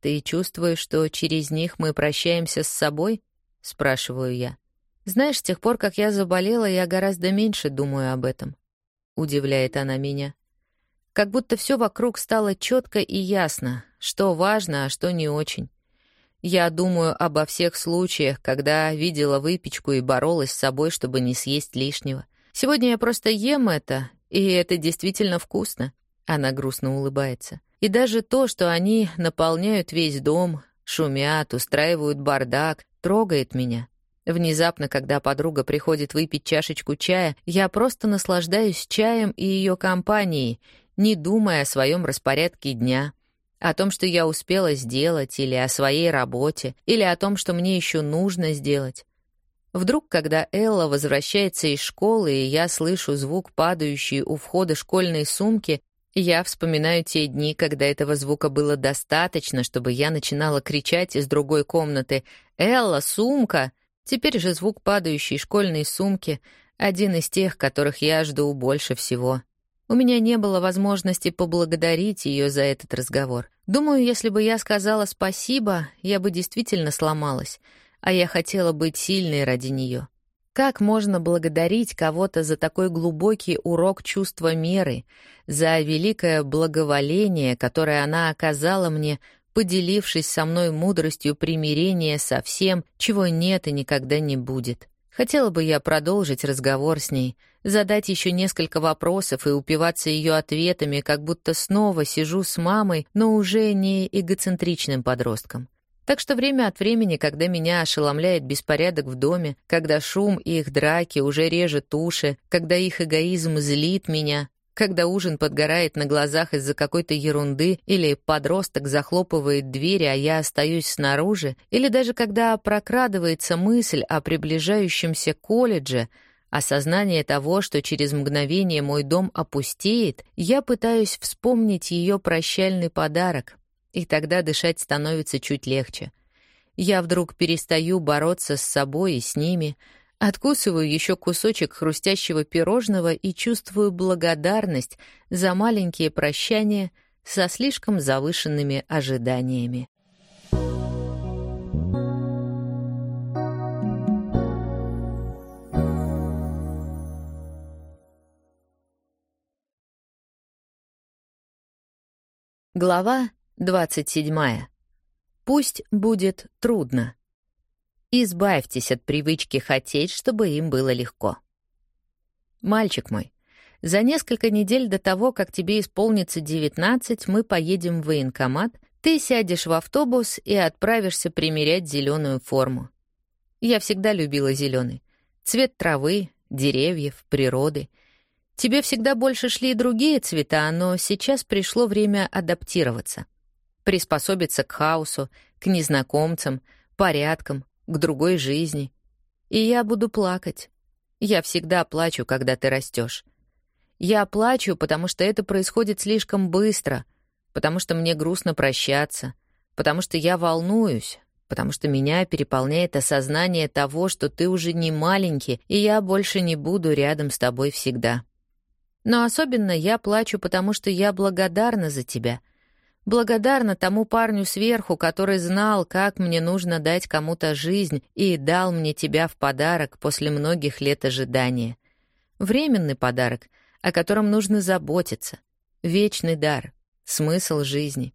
Ты чувствуешь, что через них мы прощаемся с собой? Спрашиваю я. Знаешь, с тех пор, как я заболела, я гораздо меньше думаю об этом. Удивляет она меня. Как будто все вокруг стало четко и ясно, что важно, а что не очень. Я думаю обо всех случаях, когда видела выпечку и боролась с собой, чтобы не съесть лишнего. Сегодня я просто ем это, и это действительно вкусно. Она грустно улыбается. И даже то, что они наполняют весь дом, шумят, устраивают бардак, трогает меня. Внезапно, когда подруга приходит выпить чашечку чая, я просто наслаждаюсь чаем и ее компанией, не думая о своем распорядке дня, о том, что я успела сделать, или о своей работе, или о том, что мне еще нужно сделать. Вдруг, когда Элла возвращается из школы, и я слышу звук, падающий у входа школьной сумки, я вспоминаю те дни, когда этого звука было достаточно, чтобы я начинала кричать из другой комнаты «Элла, сумка!». Теперь же звук падающей школьной сумки — один из тех, которых я жду больше всего. У меня не было возможности поблагодарить ее за этот разговор. Думаю, если бы я сказала спасибо, я бы действительно сломалась, а я хотела быть сильной ради нее. Как можно благодарить кого-то за такой глубокий урок чувства меры, за великое благоволение, которое она оказала мне, поделившись со мной мудростью примирения со всем, чего нет и никогда не будет? Хотела бы я продолжить разговор с ней, задать еще несколько вопросов и упиваться ее ответами, как будто снова сижу с мамой, но уже не эгоцентричным подростком. Так что время от времени, когда меня ошеломляет беспорядок в доме, когда шум и их драки уже режет уши, когда их эгоизм злит меня, когда ужин подгорает на глазах из-за какой-то ерунды, или подросток захлопывает двери, а я остаюсь снаружи, или даже когда прокрадывается мысль о приближающемся колледже, осознание того, что через мгновение мой дом опустеет, я пытаюсь вспомнить ее прощальный подарок, и тогда дышать становится чуть легче. Я вдруг перестаю бороться с собой и с ними — Откусываю еще кусочек хрустящего пирожного и чувствую благодарность за маленькие прощания со слишком завышенными ожиданиями. Глава 27. Пусть будет трудно. Избавьтесь от привычки хотеть, чтобы им было легко. Мальчик мой, за несколько недель до того, как тебе исполнится 19, мы поедем в военкомат, ты сядешь в автобус и отправишься примерять зеленую форму. Я всегда любила зеленый. Цвет травы, деревьев, природы. Тебе всегда больше шли другие цвета, но сейчас пришло время адаптироваться. Приспособиться к хаосу, к незнакомцам, порядкам, к другой жизни. И я буду плакать. Я всегда плачу, когда ты растешь. Я плачу, потому что это происходит слишком быстро, потому что мне грустно прощаться, потому что я волнуюсь, потому что меня переполняет осознание того, что ты уже не маленький, и я больше не буду рядом с тобой всегда. Но особенно я плачу, потому что я благодарна за тебя — Благодарна тому парню сверху, который знал, как мне нужно дать кому-то жизнь и дал мне тебя в подарок после многих лет ожидания. Временный подарок, о котором нужно заботиться. Вечный дар, смысл жизни.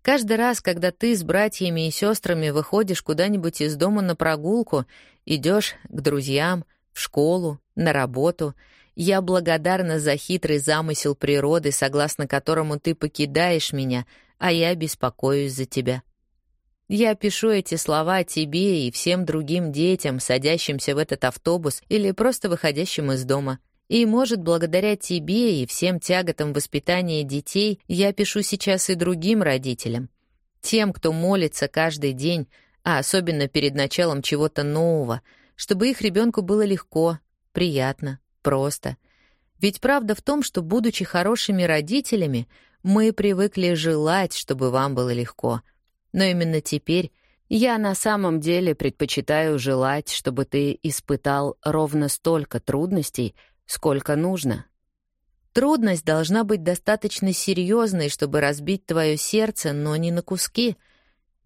Каждый раз, когда ты с братьями и сестрами выходишь куда-нибудь из дома на прогулку, идешь к друзьям, в школу, на работу. Я благодарна за хитрый замысел природы, согласно которому ты покидаешь меня, а я беспокоюсь за тебя. Я пишу эти слова тебе и всем другим детям, садящимся в этот автобус или просто выходящим из дома. И, может, благодаря тебе и всем тяготам воспитания детей я пишу сейчас и другим родителям. Тем, кто молится каждый день, а особенно перед началом чего-то нового, чтобы их ребенку было легко, приятно, просто. Ведь правда в том, что, будучи хорошими родителями, мы привыкли желать, чтобы вам было легко. Но именно теперь я на самом деле предпочитаю желать, чтобы ты испытал ровно столько трудностей, сколько нужно. Трудность должна быть достаточно серьезной, чтобы разбить твое сердце, но не на куски —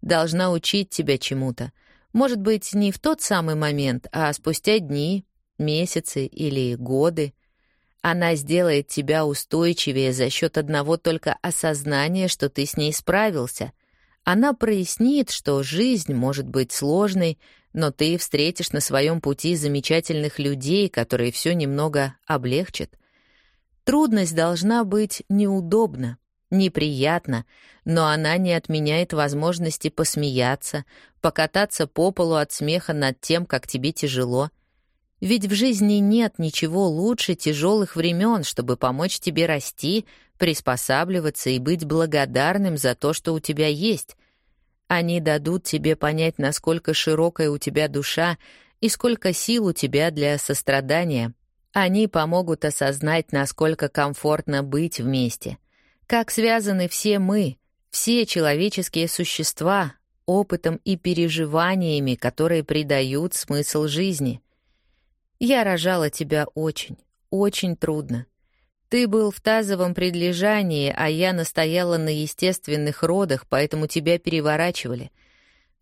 должна учить тебя чему-то. Может быть, не в тот самый момент, а спустя дни, месяцы или годы. Она сделает тебя устойчивее за счет одного только осознания, что ты с ней справился. Она прояснит, что жизнь может быть сложной, но ты встретишь на своем пути замечательных людей, которые все немного облегчат. Трудность должна быть неудобна, неприятно, но она не отменяет возможности посмеяться, покататься по полу от смеха над тем, как тебе тяжело. Ведь в жизни нет ничего лучше тяжелых времен, чтобы помочь тебе расти, приспосабливаться и быть благодарным за то, что у тебя есть. Они дадут тебе понять, насколько широкая у тебя душа и сколько сил у тебя для сострадания. Они помогут осознать, насколько комфортно быть вместе — как связаны все мы, все человеческие существа, опытом и переживаниями, которые придают смысл жизни. Я рожала тебя очень, очень трудно. Ты был в тазовом предлежании, а я настояла на естественных родах, поэтому тебя переворачивали.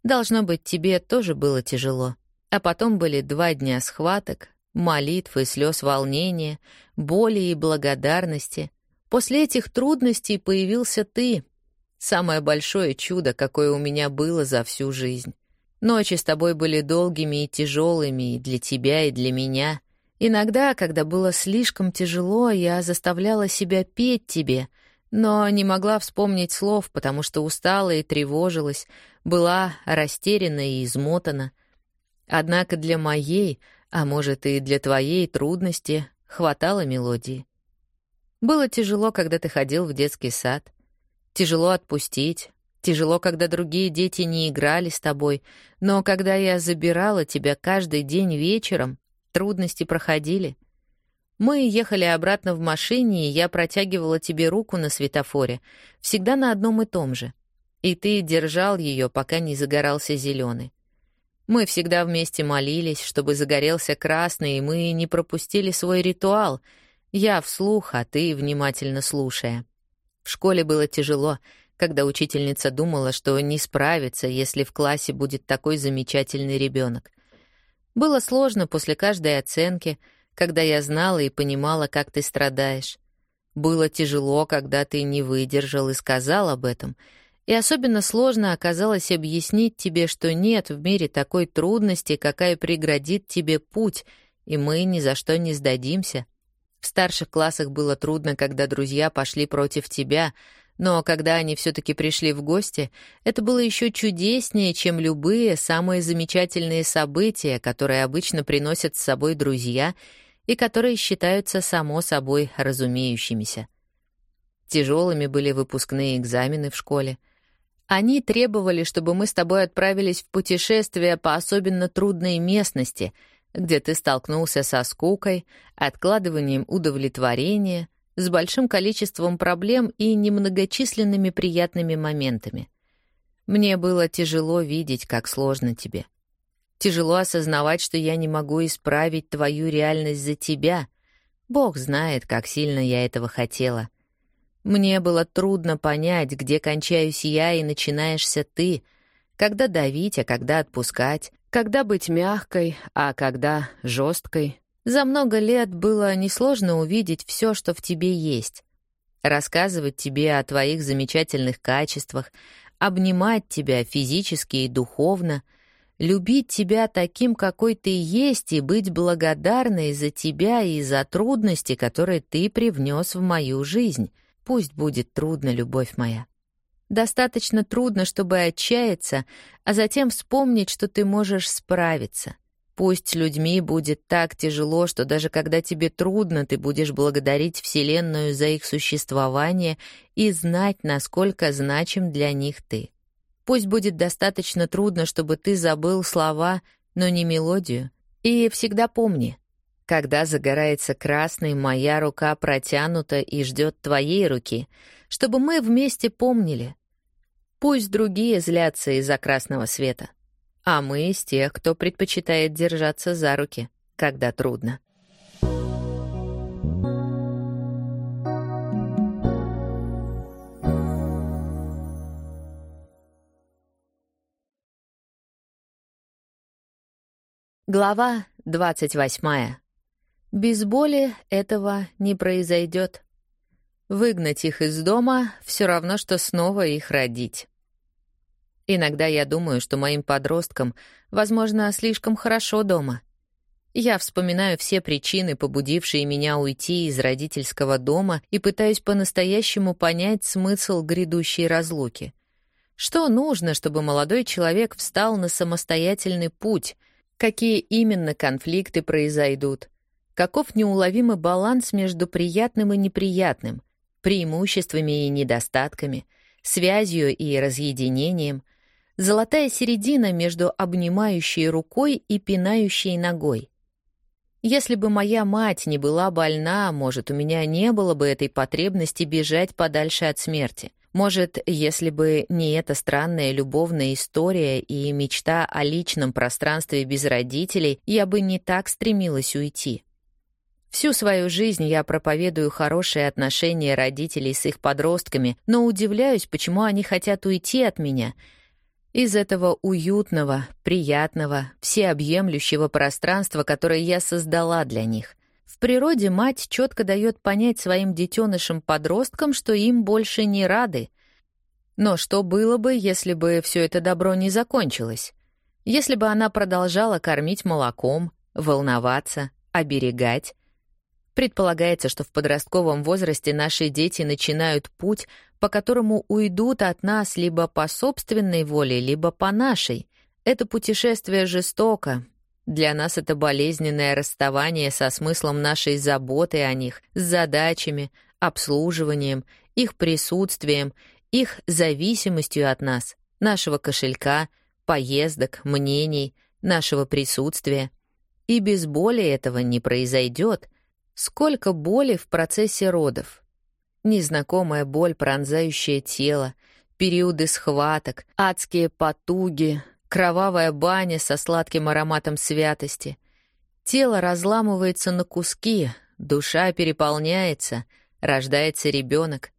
Должно быть, тебе тоже было тяжело. А потом были два дня схваток, молитв и слез волнения, боли и благодарности — После этих трудностей появился ты. Самое большое чудо, какое у меня было за всю жизнь. Ночи с тобой были долгими и тяжелыми и для тебя, и для меня. Иногда, когда было слишком тяжело, я заставляла себя петь тебе, но не могла вспомнить слов, потому что устала и тревожилась, была растеряна и измотана. Однако для моей, а может и для твоей трудности, хватало мелодии. Было тяжело, когда ты ходил в детский сад. Тяжело отпустить. Тяжело, когда другие дети не играли с тобой. Но когда я забирала тебя каждый день вечером, трудности проходили. Мы ехали обратно в машине, и я протягивала тебе руку на светофоре, всегда на одном и том же. И ты держал ее, пока не загорался зеленый. Мы всегда вместе молились, чтобы загорелся красный, и мы не пропустили свой ритуал — я вслух, а ты внимательно слушая. В школе было тяжело, когда учительница думала, что не справится, если в классе будет такой замечательный ребенок. Было сложно после каждой оценки, когда я знала и понимала, как ты страдаешь. Было тяжело, когда ты не выдержал и сказал об этом. И особенно сложно оказалось объяснить тебе, что нет в мире такой трудности, какая преградит тебе путь, и мы ни за что не сдадимся — в старших классах было трудно, когда друзья пошли против тебя, но когда они все-таки пришли в гости, это было еще чудеснее, чем любые самые замечательные события, которые обычно приносят с собой друзья и которые считаются само собой разумеющимися. Тяжелыми были выпускные экзамены в школе. Они требовали, чтобы мы с тобой отправились в путешествие по особенно трудной местности — где ты столкнулся со скукой, откладыванием удовлетворения, с большим количеством проблем и немногочисленными приятными моментами. Мне было тяжело видеть, как сложно тебе. Тяжело осознавать, что я не могу исправить твою реальность за тебя. Бог знает, как сильно я этого хотела. Мне было трудно понять, где кончаюсь я и начинаешься ты, когда давить, а когда отпускать, когда быть мягкой, а когда жесткой. За много лет было несложно увидеть все, что в тебе есть. Рассказывать тебе о твоих замечательных качествах, обнимать тебя физически и духовно, любить тебя таким, какой ты есть, и быть благодарной за тебя и за трудности, которые ты привнес в мою жизнь. Пусть будет трудно, любовь моя. Достаточно трудно, чтобы отчаяться, а затем вспомнить, что ты можешь справиться. Пусть людьми будет так тяжело, что даже когда тебе трудно, ты будешь благодарить Вселенную за их существование и знать, насколько значим для них ты. Пусть будет достаточно трудно, чтобы ты забыл слова, но не мелодию. И всегда помни, когда загорается красный, моя рука протянута и ждет твоей руки, чтобы мы вместе помнили. Пусть другие злятся из-за красного света, а мы из тех, кто предпочитает держаться за руки, когда трудно. Глава 28. Без боли этого не произойдет. Выгнать их из дома — все равно, что снова их родить. Иногда я думаю, что моим подросткам, возможно, слишком хорошо дома. Я вспоминаю все причины, побудившие меня уйти из родительского дома, и пытаюсь по-настоящему понять смысл грядущей разлуки. Что нужно, чтобы молодой человек встал на самостоятельный путь — какие именно конфликты произойдут, каков неуловимый баланс между приятным и неприятным, преимуществами и недостатками, связью и разъединением, золотая середина между обнимающей рукой и пинающей ногой. Если бы моя мать не была больна, может, у меня не было бы этой потребности бежать подальше от смерти. Может, если бы не эта странная любовная история и мечта о личном пространстве без родителей, я бы не так стремилась уйти. Всю свою жизнь я проповедую хорошие отношения родителей с их подростками, но удивляюсь, почему они хотят уйти от меня из этого уютного, приятного, всеобъемлющего пространства, которое я создала для них. В природе мать четко дает понять своим детенышам-подросткам, что им больше не рады. Но что было бы, если бы все это добро не закончилось? Если бы она продолжала кормить молоком, волноваться, оберегать? Предполагается, что в подростковом возрасте наши дети начинают путь, по которому уйдут от нас либо по собственной воле, либо по нашей. Это путешествие жестоко, для нас это болезненное расставание со смыслом нашей заботы о них, с задачами, обслуживанием, их присутствием, их зависимостью от нас, нашего кошелька, поездок, мнений, нашего присутствия. И без боли этого не произойдет. Сколько боли в процессе родов. Незнакомая боль, пронзающая тело, периоды схваток, адские потуги, Кровавая баня со сладким ароматом святости. Тело разламывается на куски, душа переполняется, рождается ребенок.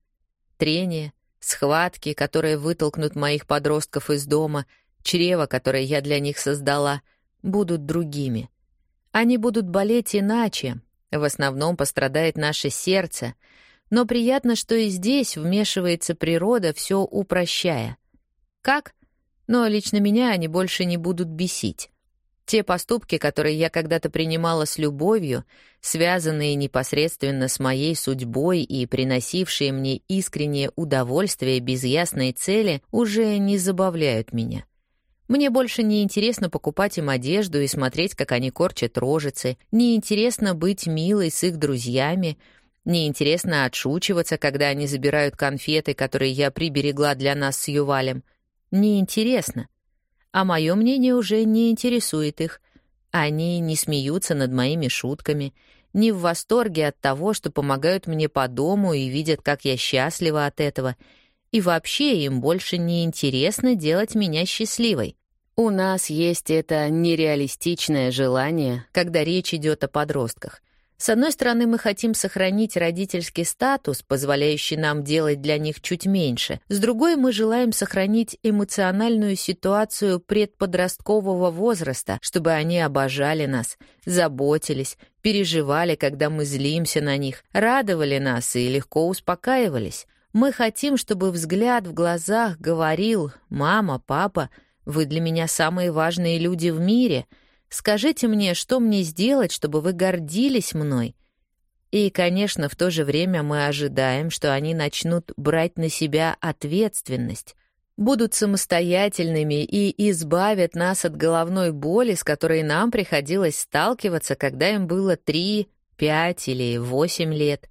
Трение, схватки, которые вытолкнут моих подростков из дома, чрево, которое я для них создала, будут другими. Они будут болеть иначе, в основном пострадает наше сердце, но приятно, что и здесь вмешивается природа, все упрощая. Как? но лично меня они больше не будут бесить. Те поступки, которые я когда-то принимала с любовью, связанные непосредственно с моей судьбой и приносившие мне искреннее удовольствие без ясной цели, уже не забавляют меня. Мне больше не интересно покупать им одежду и смотреть, как они корчат рожицы, не интересно быть милой с их друзьями, не интересно отшучиваться, когда они забирают конфеты, которые я приберегла для нас с Ювалем — неинтересно. А мое мнение уже не интересует их. Они не смеются над моими шутками, не в восторге от того, что помогают мне по дому и видят, как я счастлива от этого. И вообще им больше не интересно делать меня счастливой. У нас есть это нереалистичное желание, когда речь идет о подростках. С одной стороны, мы хотим сохранить родительский статус, позволяющий нам делать для них чуть меньше. С другой, мы желаем сохранить эмоциональную ситуацию предподросткового возраста, чтобы они обожали нас, заботились, переживали, когда мы злимся на них, радовали нас и легко успокаивались. Мы хотим, чтобы взгляд в глазах говорил «мама, папа», Вы для меня самые важные люди в мире. Скажите мне, что мне сделать, чтобы вы гордились мной?» И, конечно, в то же время мы ожидаем, что они начнут брать на себя ответственность, будут самостоятельными и избавят нас от головной боли, с которой нам приходилось сталкиваться, когда им было три, пять или восемь лет.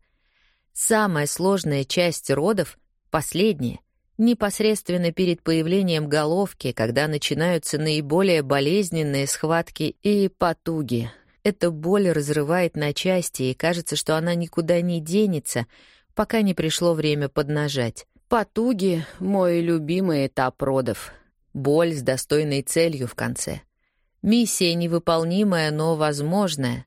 Самая сложная часть родов — последняя, непосредственно перед появлением головки, когда начинаются наиболее болезненные схватки и потуги. Эта боль разрывает на части, и кажется, что она никуда не денется, пока не пришло время поднажать. Потуги — мой любимый этап родов. Боль с достойной целью в конце. Миссия невыполнимая, но возможная.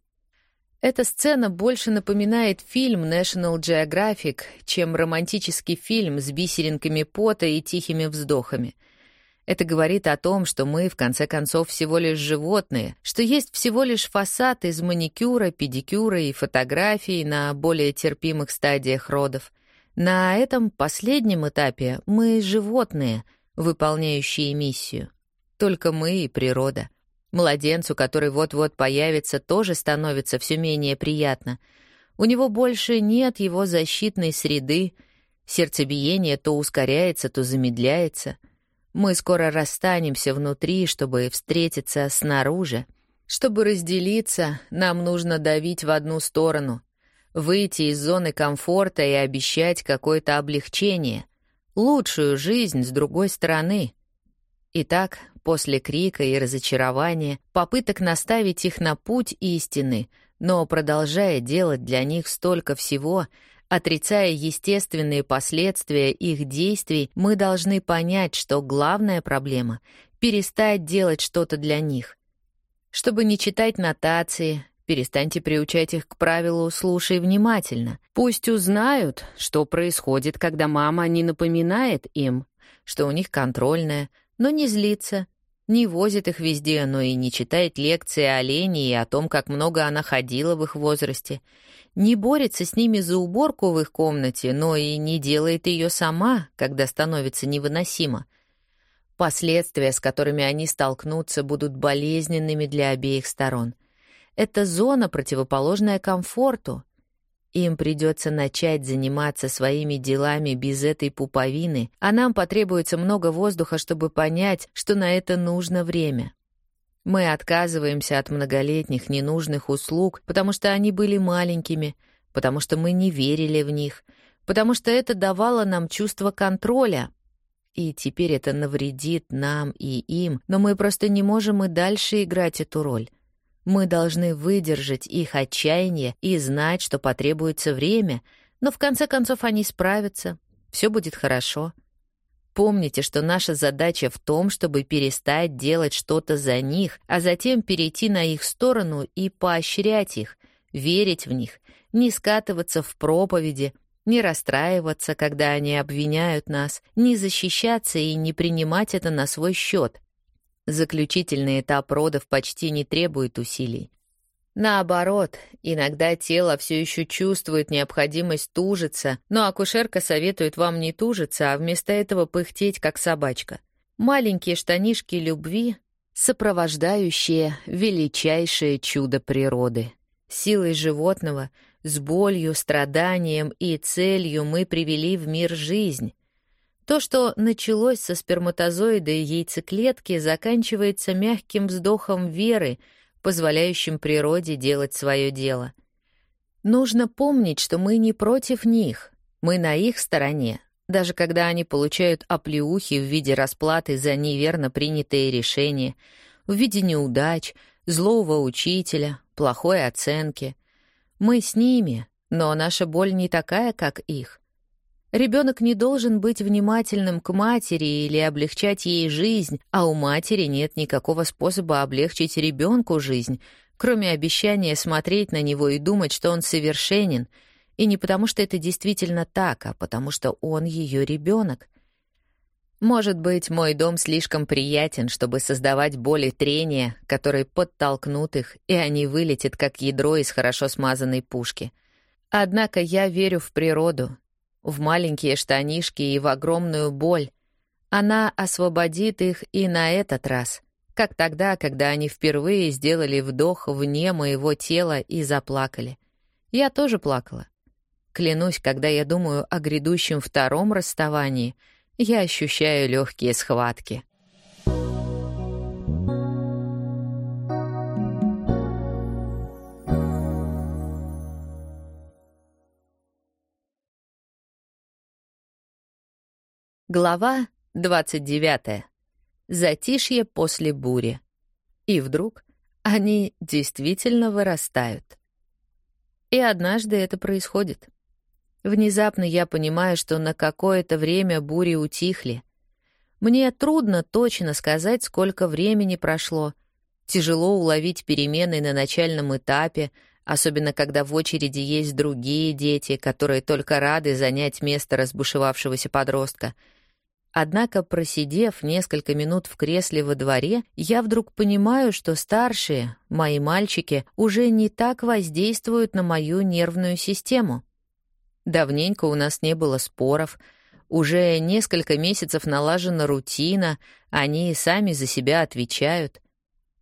Эта сцена больше напоминает фильм National Geographic, чем романтический фильм с бисеринками пота и тихими вздохами. Это говорит о том, что мы, в конце концов, всего лишь животные, что есть всего лишь фасад из маникюра, педикюра и фотографий на более терпимых стадиях родов — на этом последнем этапе мы животные, выполняющие миссию. Только мы и природа. Младенцу, который вот-вот появится, тоже становится все менее приятно. У него больше нет его защитной среды, сердцебиение то ускоряется, то замедляется. Мы скоро расстанемся внутри, чтобы встретиться снаружи. Чтобы разделиться, нам нужно давить в одну сторону — выйти из зоны комфорта и обещать какое-то облегчение, лучшую жизнь с другой стороны. Итак, после крика и разочарования, попыток наставить их на путь истины, но продолжая делать для них столько всего, отрицая естественные последствия их действий, мы должны понять, что главная проблема — перестать делать что-то для них. Чтобы не читать нотации, Перестаньте приучать их к правилу «слушай внимательно». Пусть узнают, что происходит, когда мама не напоминает им, что у них контрольная, но не злится, не возит их везде, но и не читает лекции о лени и о том, как много она ходила в их возрасте, не борется с ними за уборку в их комнате, но и не делает ее сама, когда становится невыносимо. Последствия, с которыми они столкнутся, будут болезненными для обеих сторон — это зона, противоположная комфорту. Им придется начать заниматься своими делами без этой пуповины, а нам потребуется много воздуха, чтобы понять, что на это нужно время. Мы отказываемся от многолетних ненужных услуг, потому что они были маленькими, потому что мы не верили в них, потому что это давало нам чувство контроля. И теперь это навредит нам и им, но мы просто не можем и дальше играть эту роль. Мы должны выдержать их отчаяние и знать, что потребуется время, но в конце концов они справятся, все будет хорошо. Помните, что наша задача в том, чтобы перестать делать что-то за них, а затем перейти на их сторону и поощрять их, верить в них, не скатываться в проповеди, не расстраиваться, когда они обвиняют нас, не защищаться и не принимать это на свой счет. Заключительный этап родов почти не требует усилий. Наоборот, иногда тело все еще чувствует необходимость тужиться, но акушерка советует вам не тужиться, а вместо этого пыхтеть, как собачка. Маленькие штанишки любви, сопровождающие величайшее чудо природы. Силой животного, с болью, страданием и целью мы привели в мир жизнь, то, что началось со сперматозоида и яйцеклетки, заканчивается мягким вздохом веры, позволяющим природе делать свое дело. Нужно помнить, что мы не против них, мы на их стороне, даже когда они получают оплеухи в виде расплаты за неверно принятые решения, в виде неудач, злого учителя, плохой оценки. Мы с ними, но наша боль не такая, как их. Ребенок не должен быть внимательным к матери или облегчать ей жизнь, а у матери нет никакого способа облегчить ребенку жизнь, кроме обещания смотреть на него и думать, что он совершенен, и не потому что это действительно так, а потому что он ее ребенок. Может быть, мой дом слишком приятен, чтобы создавать боли трения, которые подтолкнут их, и они вылетят, как ядро из хорошо смазанной пушки. Однако я верю в природу, в маленькие штанишки и в огромную боль. Она освободит их и на этот раз, как тогда, когда они впервые сделали вдох вне моего тела и заплакали. Я тоже плакала. Клянусь, когда я думаю о грядущем втором расставании, я ощущаю легкие схватки. Глава 29. Затишье после бури. И вдруг они действительно вырастают. И однажды это происходит. Внезапно я понимаю, что на какое-то время бури утихли. Мне трудно точно сказать, сколько времени прошло. Тяжело уловить перемены на начальном этапе, особенно когда в очереди есть другие дети, которые только рады занять место разбушевавшегося подростка — Однако, просидев несколько минут в кресле во дворе, я вдруг понимаю, что старшие, мои мальчики, уже не так воздействуют на мою нервную систему. Давненько у нас не было споров, уже несколько месяцев налажена рутина, они и сами за себя отвечают.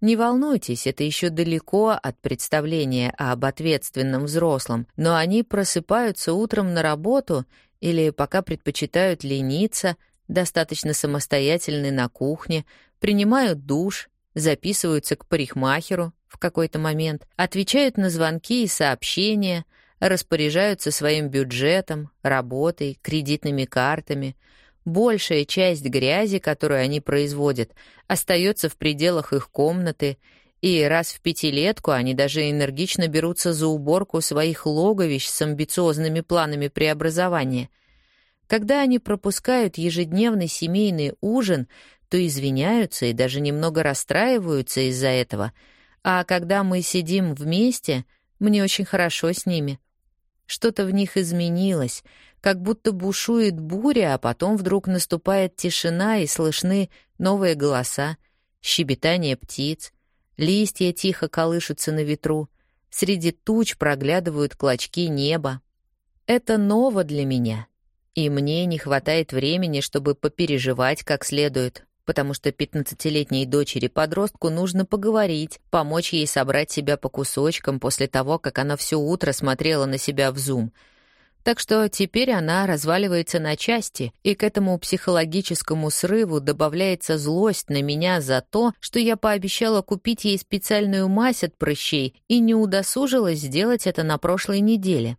Не волнуйтесь, это еще далеко от представления об ответственном взрослом, но они просыпаются утром на работу или пока предпочитают лениться — достаточно самостоятельны на кухне, принимают душ, записываются к парикмахеру в какой-то момент, отвечают на звонки и сообщения, распоряжаются своим бюджетом, работой, кредитными картами. Большая часть грязи, которую они производят, остается в пределах их комнаты, и раз в пятилетку они даже энергично берутся за уборку своих логовищ с амбициозными планами преобразования — когда они пропускают ежедневный семейный ужин, то извиняются и даже немного расстраиваются из-за этого. А когда мы сидим вместе, мне очень хорошо с ними. Что-то в них изменилось, как будто бушует буря, а потом вдруг наступает тишина и слышны новые голоса, щебетание птиц, листья тихо колышутся на ветру, среди туч проглядывают клочки неба. Это ново для меня — и мне не хватает времени, чтобы попереживать как следует, потому что пятнадцатилетней дочери-подростку нужно поговорить, помочь ей собрать себя по кусочкам после того, как она все утро смотрела на себя в зум. Так что теперь она разваливается на части, и к этому психологическому срыву добавляется злость на меня за то, что я пообещала купить ей специальную мазь от прыщей и не удосужилась сделать это на прошлой неделе.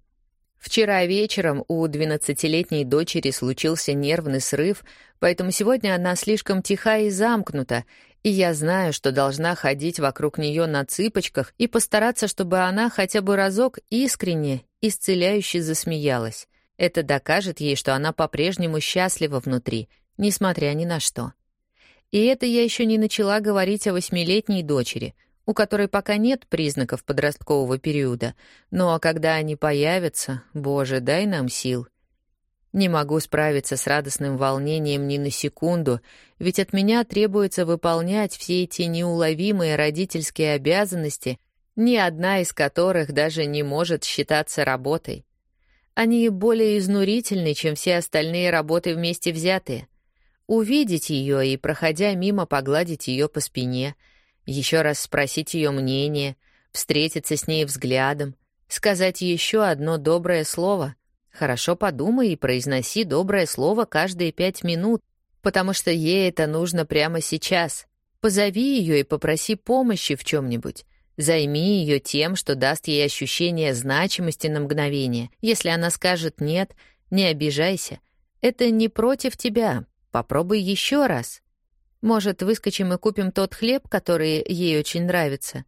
Вчера вечером у двенадцатилетней дочери случился нервный срыв, поэтому сегодня она слишком тиха и замкнута, и я знаю, что должна ходить вокруг нее на цыпочках и постараться, чтобы она хотя бы разок искренне, исцеляюще засмеялась. Это докажет ей, что она по-прежнему счастлива внутри, несмотря ни на что. И это я еще не начала говорить о восьмилетней дочери — у которой пока нет признаков подросткового периода, но когда они появятся, боже, дай нам сил. Не могу справиться с радостным волнением ни на секунду, ведь от меня требуется выполнять все эти неуловимые родительские обязанности, ни одна из которых даже не может считаться работой. Они более изнурительны, чем все остальные работы вместе взятые. Увидеть ее и, проходя мимо, погладить ее по спине — еще раз спросить ее мнение, встретиться с ней взглядом, сказать еще одно доброе слово. Хорошо подумай и произноси доброе слово каждые пять минут, потому что ей это нужно прямо сейчас. Позови ее и попроси помощи в чем-нибудь. Займи ее тем, что даст ей ощущение значимости на мгновение. Если она скажет «нет», не обижайся. Это не против тебя. Попробуй еще раз. Может, выскочим и купим тот хлеб, который ей очень нравится?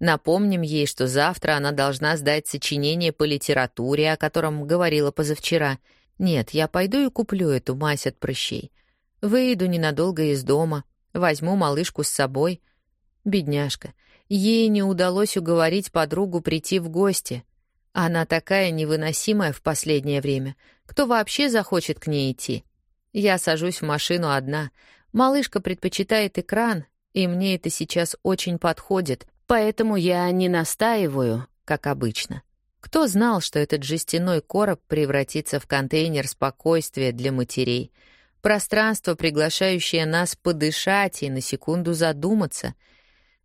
Напомним ей, что завтра она должна сдать сочинение по литературе, о котором говорила позавчера. Нет, я пойду и куплю эту мазь от прыщей. Выйду ненадолго из дома, возьму малышку с собой. Бедняжка. Ей не удалось уговорить подругу прийти в гости. Она такая невыносимая в последнее время. Кто вообще захочет к ней идти? Я сажусь в машину одна — Малышка предпочитает экран, и мне это сейчас очень подходит, поэтому я не настаиваю, как обычно. Кто знал, что этот жестяной короб превратится в контейнер спокойствия для матерей? Пространство, приглашающее нас подышать и на секунду задуматься.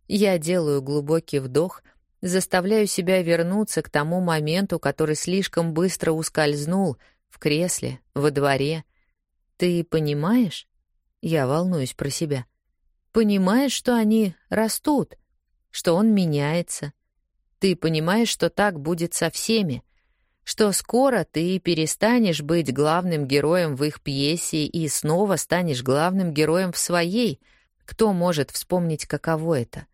Я делаю глубокий вдох, заставляю себя вернуться к тому моменту, который слишком быстро ускользнул, в кресле, во дворе. Ты понимаешь? Я волнуюсь про себя. Понимаешь, что они растут, что он меняется. Ты понимаешь, что так будет со всеми — что скоро ты перестанешь быть главным героем в их пьесе и снова станешь главным героем в своей. Кто может вспомнить, каково это?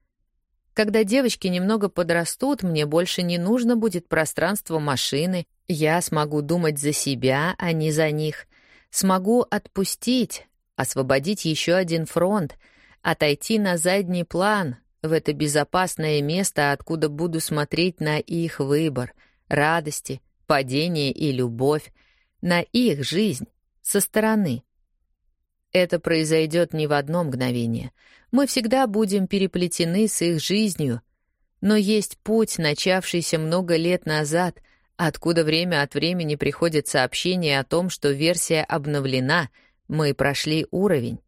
Когда девочки немного подрастут, мне больше не нужно будет пространство машины. Я смогу думать за себя, а не за них. Смогу отпустить, освободить еще один фронт, отойти на задний план, в это безопасное место, откуда буду смотреть на их выбор, радости, падение и любовь, на их жизнь со стороны. Это произойдет не в одно мгновение. Мы всегда будем переплетены с их жизнью. Но есть путь, начавшийся много лет назад, откуда время от времени приходит сообщение о том, что версия обновлена, мы прошли уровень.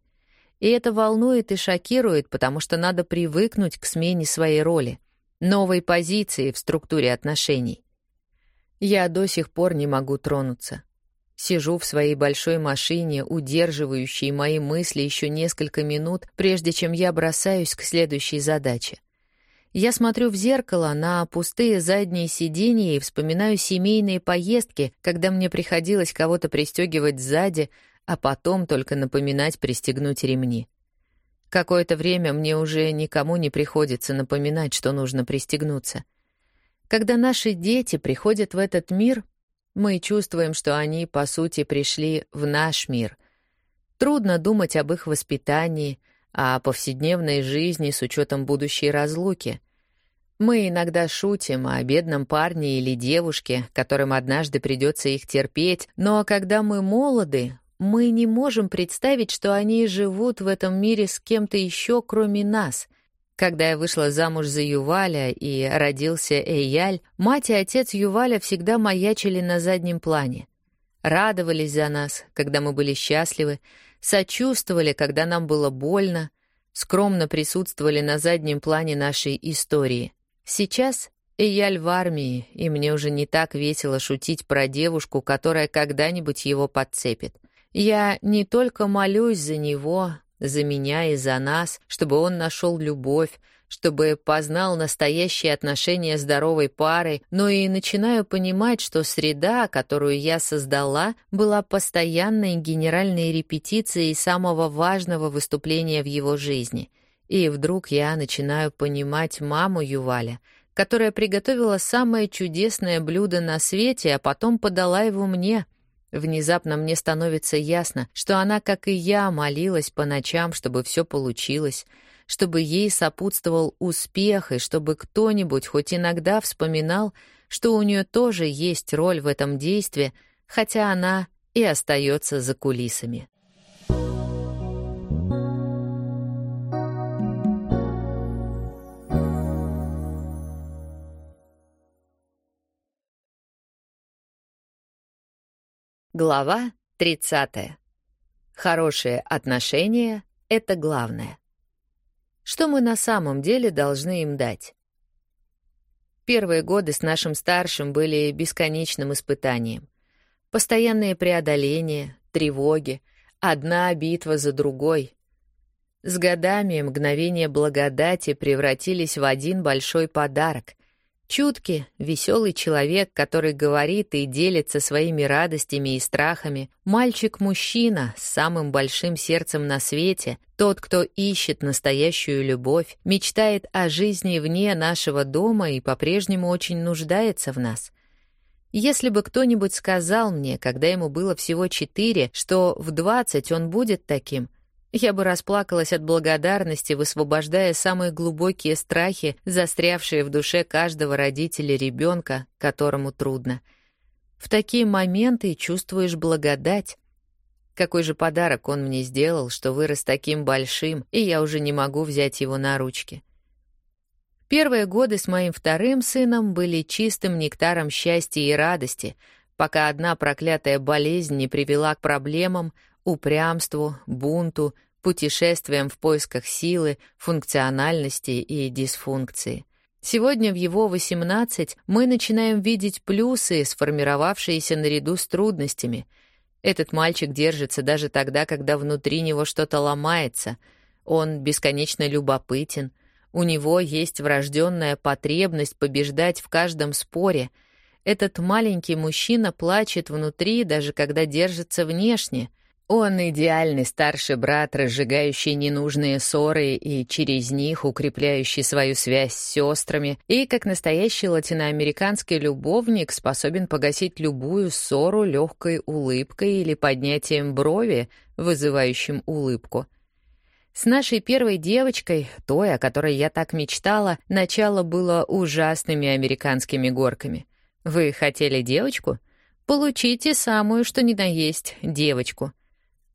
И это волнует и шокирует, потому что надо привыкнуть к смене своей роли, новой позиции в структуре отношений. Я до сих пор не могу тронуться. Сижу в своей большой машине, удерживающей мои мысли еще несколько минут, прежде чем я бросаюсь к следующей задаче. Я смотрю в зеркало на пустые задние сиденья и вспоминаю семейные поездки, когда мне приходилось кого-то пристегивать сзади, а потом только напоминать пристегнуть ремни. Какое-то время мне уже никому не приходится напоминать, что нужно пристегнуться — когда наши дети приходят в этот мир, мы чувствуем, что они, по сути, пришли в наш мир. Трудно думать об их воспитании, о повседневной жизни с учетом будущей разлуки. Мы иногда шутим о бедном парне или девушке, которым однажды придется их терпеть, но когда мы молоды, мы не можем представить, что они живут в этом мире с кем-то еще, кроме нас — когда я вышла замуж за Юваля и родился Эйяль, мать и отец Юваля всегда маячили на заднем плане. Радовались за нас, когда мы были счастливы, сочувствовали, когда нам было больно, скромно присутствовали на заднем плане нашей истории. Сейчас Эйяль в армии, и мне уже не так весело шутить про девушку, которая когда-нибудь его подцепит. Я не только молюсь за него, за меня и за нас, чтобы он нашел любовь, чтобы познал настоящие отношения здоровой пары, но и начинаю понимать, что среда, которую я создала, была постоянной генеральной репетицией самого важного выступления в его жизни. И вдруг я начинаю понимать маму Юваля, которая приготовила самое чудесное блюдо на свете, а потом подала его мне — Внезапно мне становится ясно, что она, как и я, молилась по ночам, чтобы все получилось, чтобы ей сопутствовал успех, и чтобы кто-нибудь хоть иногда вспоминал, что у нее тоже есть роль в этом действии, хотя она и остается за кулисами. Глава 30. Хорошие отношения — это главное. Что мы на самом деле должны им дать? Первые годы с нашим старшим были бесконечным испытанием. Постоянные преодоления, тревоги, одна битва за другой. С годами мгновения благодати превратились в один большой подарок, Чуткий, веселый человек, который говорит и делится своими радостями и страхами, мальчик-мужчина с самым большим сердцем на свете, тот, кто ищет настоящую любовь, мечтает о жизни вне нашего дома и по-прежнему очень нуждается в нас. Если бы кто-нибудь сказал мне, когда ему было всего четыре, что в двадцать он будет таким — я бы расплакалась от благодарности, высвобождая самые глубокие страхи, застрявшие в душе каждого родителя ребенка, которому трудно. В такие моменты чувствуешь благодать. Какой же подарок он мне сделал, что вырос таким большим, и я уже не могу взять его на ручки. Первые годы с моим вторым сыном были чистым нектаром счастья и радости, пока одна проклятая болезнь не привела к проблемам, упрямству, бунту, путешествиям в поисках силы, функциональности и дисфункции. Сегодня в его 18 мы начинаем видеть плюсы, сформировавшиеся наряду с трудностями. Этот мальчик держится даже тогда, когда внутри него что-то ломается. Он бесконечно любопытен. У него есть врожденная потребность побеждать в каждом споре. Этот маленький мужчина плачет внутри, даже когда держится внешне — он идеальный старший брат, разжигающий ненужные ссоры и через них укрепляющий свою связь с сестрами, и как настоящий латиноамериканский любовник способен погасить любую ссору легкой улыбкой или поднятием брови, вызывающим улыбку. С нашей первой девочкой, той, о которой я так мечтала, начало было ужасными американскими горками. Вы хотели девочку? Получите самую, что ни на есть, девочку —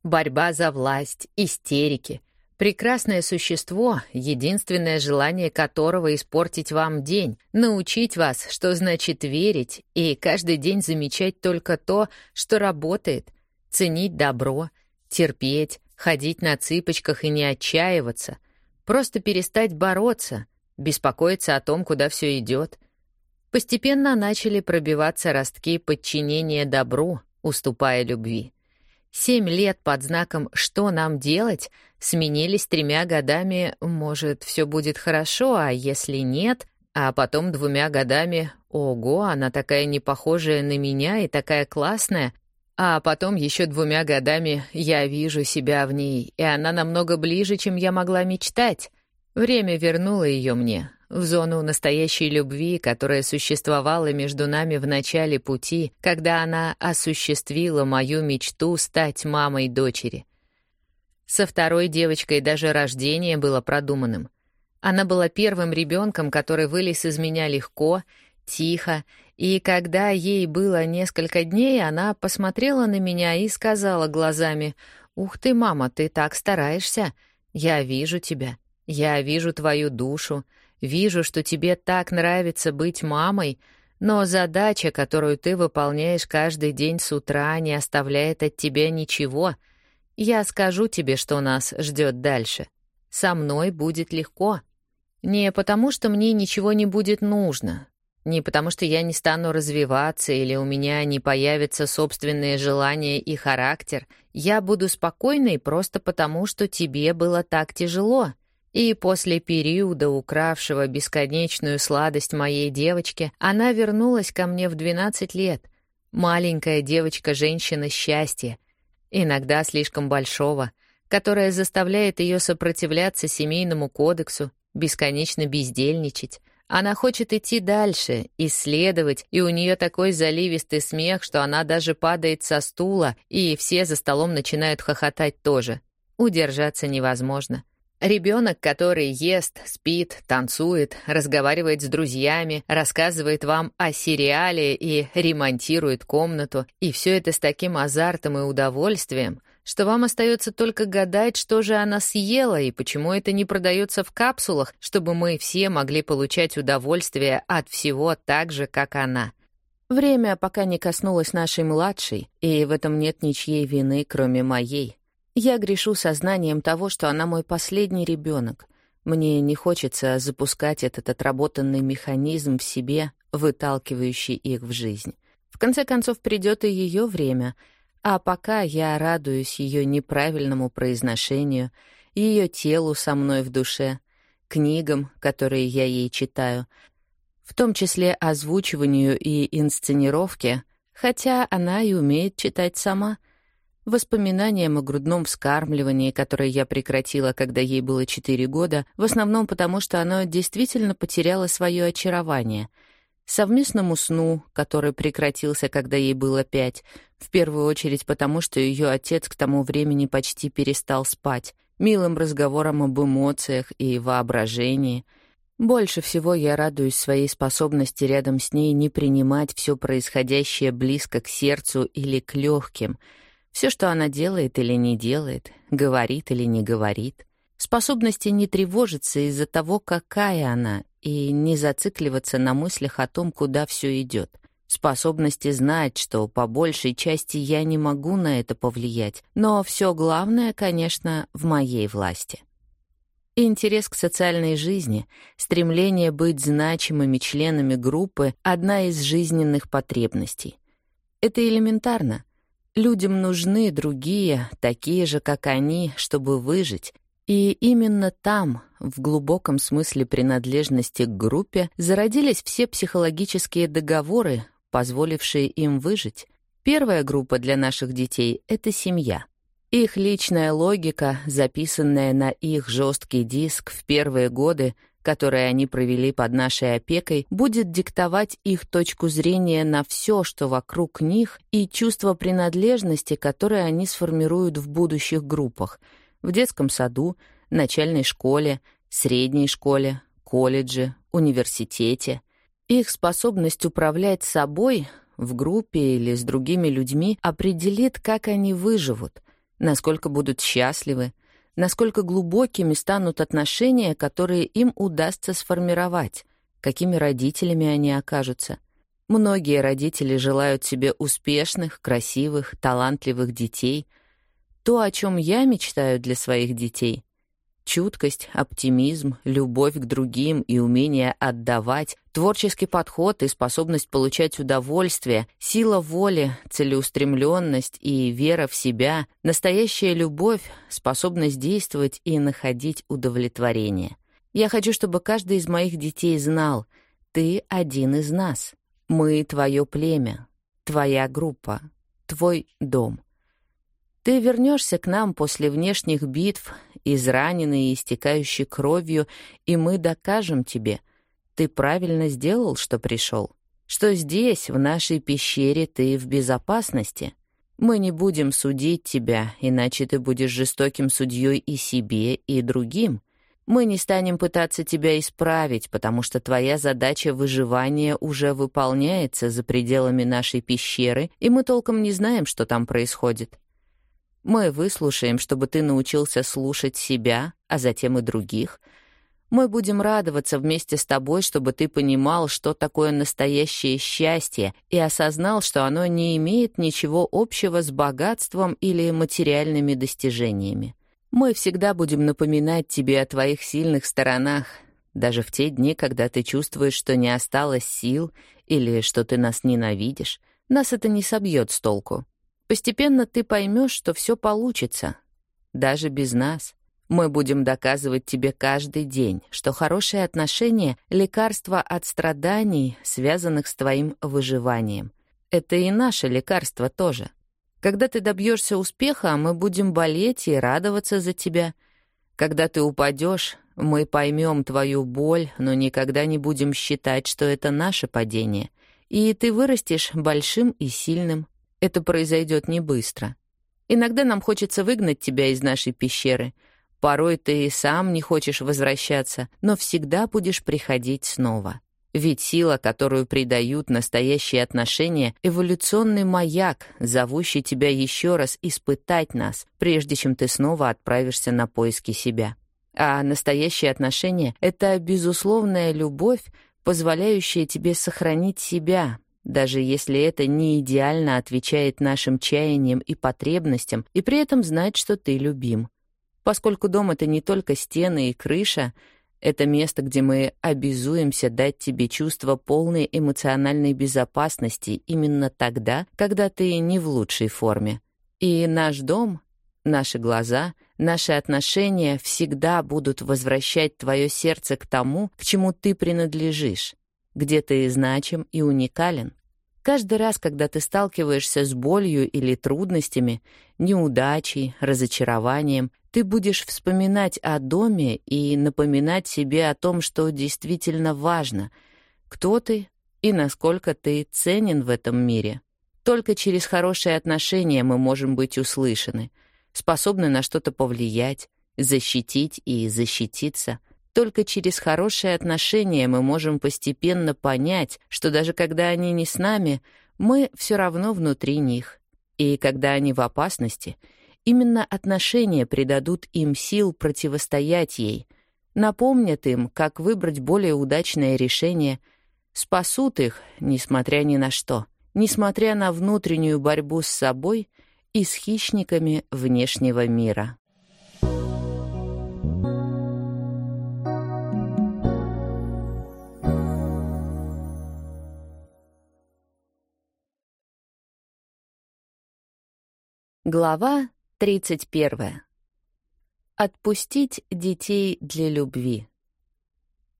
Борьба за власть, истерики. Прекрасное существо, единственное желание которого испортить вам день, научить вас, что значит верить, и каждый день замечать только то, что работает, ценить добро, терпеть, ходить на цыпочках и не отчаиваться, просто перестать бороться, беспокоиться о том, куда все идет. Постепенно начали пробиваться ростки подчинения добру, уступая любви. Семь лет под знаком «что нам делать» сменились тремя годами «может, все будет хорошо, а если нет», а потом двумя годами «ого, она такая непохожая на меня и такая классная», а потом еще двумя годами «я вижу себя в ней, и она намного ближе, чем я могла мечтать». Время вернуло ее мне, в зону настоящей любви, которая существовала между нами в начале пути, когда она осуществила мою мечту стать мамой дочери. Со второй девочкой даже рождение было продуманным. Она была первым ребенком, который вылез из меня легко, тихо, и когда ей было несколько дней, она посмотрела на меня и сказала глазами, «Ух ты, мама, ты так стараешься! Я вижу тебя, я вижу твою душу, Вижу, что тебе так нравится быть мамой, но задача, которую ты выполняешь каждый день с утра, не оставляет от тебя ничего. Я скажу тебе, что нас ждет дальше. Со мной будет легко. Не потому, что мне ничего не будет нужно, не потому, что я не стану развиваться или у меня не появятся собственные желания и характер. Я буду спокойной просто потому, что тебе было так тяжело. И после периода, укравшего бесконечную сладость моей девочки, она вернулась ко мне в 12 лет. Маленькая девочка-женщина счастья, иногда слишком большого, которая заставляет ее сопротивляться семейному кодексу, бесконечно бездельничать. Она хочет идти дальше, исследовать, и у нее такой заливистый смех, что она даже падает со стула, и все за столом начинают хохотать тоже. Удержаться невозможно. Ребенок, который ест, спит, танцует, разговаривает с друзьями, рассказывает вам о сериале и ремонтирует комнату, и все это с таким азартом и удовольствием, что вам остается только гадать, что же она съела и почему это не продается в капсулах, чтобы мы все могли получать удовольствие от всего так же, как она. Время пока не коснулось нашей младшей, и в этом нет ничьей вины, кроме моей. Я грешу сознанием того, что она мой последний ребенок. Мне не хочется запускать этот отработанный механизм в себе, выталкивающий их в жизнь. В конце концов, придет и ее время, а пока я радуюсь ее неправильному произношению, ее телу со мной в душе, книгам, которые я ей читаю, в том числе озвучиванию и инсценировке, хотя она и умеет читать сама — Воспоминаниям о грудном вскармливании, которое я прекратила, когда ей было 4 года, в основном потому, что оно действительно потеряло свое очарование. Совместному сну, который прекратился, когда ей было 5, в первую очередь потому, что ее отец к тому времени почти перестал спать, милым разговором об эмоциях и воображении. Больше всего я радуюсь своей способности рядом с ней не принимать все происходящее близко к сердцу или к легким — все, что она делает или не делает, говорит или не говорит. Способности не тревожиться из-за того, какая она, и не зацикливаться на мыслях о том, куда все идет. способности знать, что по большей части я не могу на это повлиять, но все главное, конечно, в моей власти. Интерес к социальной жизни, стремление быть значимыми членами группы — одна из жизненных потребностей. Это элементарно. Людям нужны другие, такие же, как они, чтобы выжить, и именно там, в глубоком смысле принадлежности к группе, зародились все психологические договоры, позволившие им выжить. Первая группа для наших детей — это семья. Их личная логика, записанная на их жесткий диск в первые годы, которые они провели под нашей опекой, будет диктовать их точку зрения на все, что вокруг них, и чувство принадлежности, которое они сформируют в будущих группах — в детском саду, начальной школе, средней школе, колледже, университете. Их способность управлять собой в группе или с другими людьми определит, как они выживут, насколько будут счастливы, насколько глубокими станут отношения, которые им удастся сформировать, какими родителями они окажутся. Многие родители желают себе успешных, красивых, талантливых детей — то, о чем я мечтаю для своих детей. Чуткость, оптимизм, любовь к другим и умение отдавать, творческий подход и способность получать удовольствие, сила воли, целеустремленность и вера в себя, настоящая любовь, способность действовать и находить удовлетворение. Я хочу, чтобы каждый из моих детей знал, ты один из нас. Мы — твое племя, твоя группа, твой дом. Ты вернешься к нам после внешних битв, израненный и истекающий кровью, и мы докажем тебе, ты правильно сделал, что пришел, что здесь, в нашей пещере, ты в безопасности. Мы не будем судить тебя, иначе ты будешь жестоким судьей и себе, и другим. Мы не станем пытаться тебя исправить, потому что твоя задача выживания уже выполняется за пределами нашей пещеры, и мы толком не знаем, что там происходит. Мы выслушаем, чтобы ты научился слушать себя, а затем и других. Мы будем радоваться вместе с тобой, чтобы ты понимал, что такое настоящее счастье, и осознал, что оно не имеет ничего общего с богатством или материальными достижениями. Мы всегда будем напоминать тебе о твоих сильных сторонах, даже в те дни, когда ты чувствуешь, что не осталось сил или что ты нас ненавидишь. Нас это не собьет с толку. Постепенно ты поймешь, что все получится. Даже без нас. Мы будем доказывать тебе каждый день, что хорошие отношения — лекарство от страданий, связанных с твоим выживанием. Это и наше лекарство тоже. Когда ты добьешься успеха, мы будем болеть и радоваться за тебя. Когда ты упадешь, мы поймем твою боль, но никогда не будем считать, что это наше падение. И ты вырастешь большим и сильным. Это произойдет не быстро. Иногда нам хочется выгнать тебя из нашей пещеры. Порой ты и сам не хочешь возвращаться, но всегда будешь приходить снова. Ведь сила, которую придают настоящие отношения, — эволюционный маяк, зовущий тебя еще раз испытать нас, прежде чем ты снова отправишься на поиски себя. А настоящие отношения — это безусловная любовь, позволяющая тебе сохранить себя, даже если это не идеально отвечает нашим чаяниям и потребностям, и при этом знать, что ты любим. Поскольку дом — это не только стены и крыша, это место, где мы обязуемся дать тебе чувство полной эмоциональной безопасности именно тогда, когда ты не в лучшей форме. И наш дом, наши глаза, наши отношения всегда будут возвращать твое сердце к тому, к чему ты принадлежишь где ты значим и уникален. Каждый раз, когда ты сталкиваешься с болью или трудностями, неудачей, разочарованием, ты будешь вспоминать о доме и напоминать себе о том, что действительно важно, кто ты и насколько ты ценен в этом мире. Только через хорошие отношения мы можем быть услышаны, способны на что-то повлиять, защитить и защититься — только через хорошие отношения мы можем постепенно понять, что даже когда они не с нами, мы все равно внутри них. И когда они в опасности, именно отношения придадут им сил противостоять ей, напомнят им, как выбрать более удачное решение, спасут их, несмотря ни на что, несмотря на внутреннюю борьбу с собой и с хищниками внешнего мира. Глава 31. Отпустить детей для любви.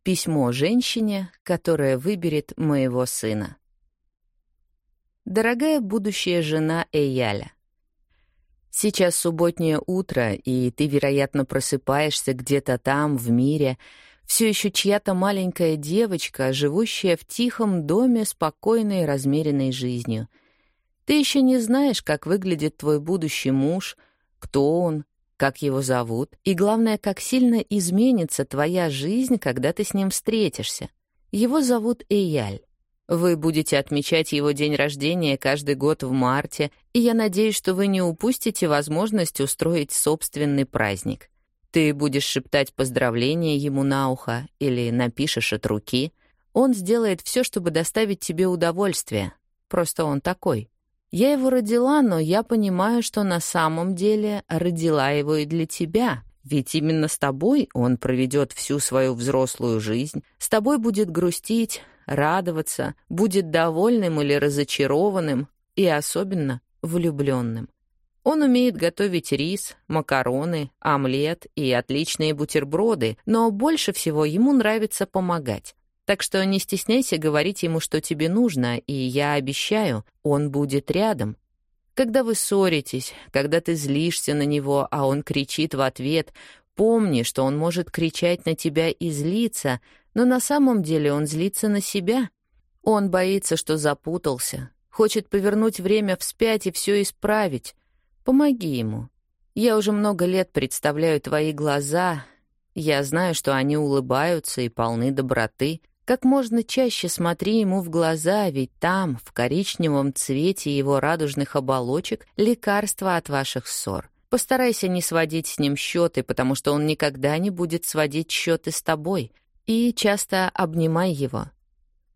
Письмо женщине, которая выберет моего сына. Дорогая будущая жена Эйяля, сейчас субботнее утро, и ты, вероятно, просыпаешься где-то там, в мире, все еще чья-то маленькая девочка, живущая в тихом доме спокойной размеренной жизнью. Ты еще не знаешь, как выглядит твой будущий муж, кто он, как его зовут, и, главное, как сильно изменится твоя жизнь, когда ты с ним встретишься. Его зовут Эйяль. Вы будете отмечать его день рождения каждый год в марте, и я надеюсь, что вы не упустите возможность устроить собственный праздник. Ты будешь шептать поздравления ему на ухо или напишешь от руки. Он сделает все, чтобы доставить тебе удовольствие. Просто он такой. Я его родила, но я понимаю, что на самом деле родила его и для тебя. Ведь именно с тобой он проведет всю свою взрослую жизнь, с тобой будет грустить, радоваться, будет довольным или разочарованным, и особенно влюбленным. Он умеет готовить рис, макароны, омлет и отличные бутерброды, но больше всего ему нравится помогать. Так что не стесняйся говорить ему, что тебе нужно, и я обещаю, он будет рядом. Когда вы ссоритесь, когда ты злишься на него, а он кричит в ответ, помни, что он может кричать на тебя и злиться, но на самом деле он злится на себя. Он боится, что запутался, хочет повернуть время вспять и все исправить. Помоги ему. Я уже много лет представляю твои глаза. Я знаю, что они улыбаются и полны доброты — как можно чаще смотри ему в глаза, ведь там, в коричневом цвете его радужных оболочек, лекарство от ваших ссор. Постарайся не сводить с ним счеты, потому что он никогда не будет сводить счеты с тобой. И часто обнимай его.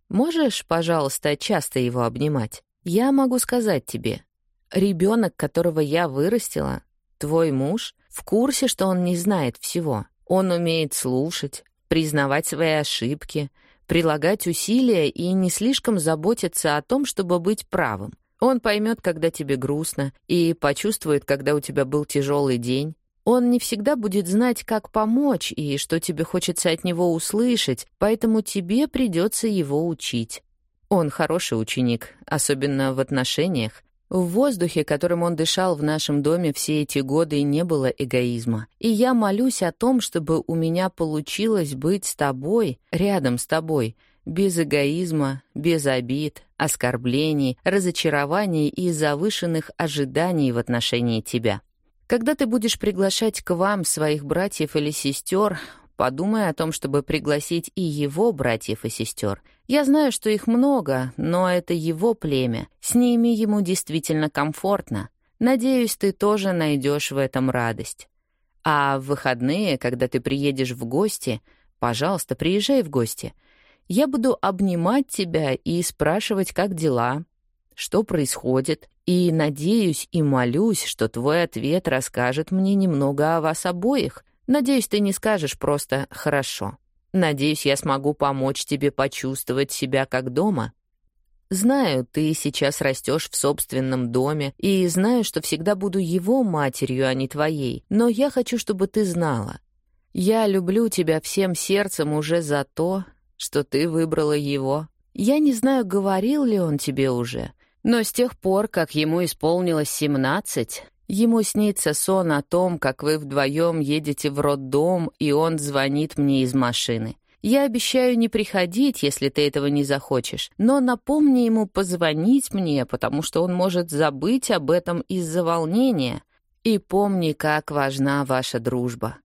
Можешь, пожалуйста, часто его обнимать? Я могу сказать тебе, ребенок, которого я вырастила, твой муж, в курсе, что он не знает всего. Он умеет слушать, признавать свои ошибки — прилагать усилия и не слишком заботиться о том, чтобы быть правым. Он поймет, когда тебе грустно, и почувствует, когда у тебя был тяжелый день. Он не всегда будет знать, как помочь и что тебе хочется от него услышать, поэтому тебе придется его учить. Он хороший ученик, особенно в отношениях, в воздухе, которым он дышал в нашем доме все эти годы, не было эгоизма. И я молюсь о том, чтобы у меня получилось быть с тобой, рядом с тобой, без эгоизма, без обид, оскорблений, разочарований и завышенных ожиданий в отношении тебя. Когда ты будешь приглашать к вам своих братьев или сестер, подумай о том, чтобы пригласить и его братьев и сестер — я знаю, что их много, но это его племя. С ними ему действительно комфортно. Надеюсь, ты тоже найдешь в этом радость. А в выходные, когда ты приедешь в гости, пожалуйста, приезжай в гости. Я буду обнимать тебя и спрашивать, как дела, что происходит, и надеюсь и молюсь, что твой ответ расскажет мне немного о вас обоих. Надеюсь, ты не скажешь просто «хорошо». Надеюсь, я смогу помочь тебе почувствовать себя как дома. Знаю, ты сейчас растешь в собственном доме, и знаю, что всегда буду его матерью, а не твоей, но я хочу, чтобы ты знала. Я люблю тебя всем сердцем уже за то, что ты выбрала его. Я не знаю, говорил ли он тебе уже, но с тех пор, как ему исполнилось семнадцать, Ему снится сон о том, как вы вдвоем едете в роддом, и он звонит мне из машины. Я обещаю не приходить, если ты этого не захочешь, но напомни ему позвонить мне, потому что он может забыть об этом из-за волнения. И помни, как важна ваша дружба.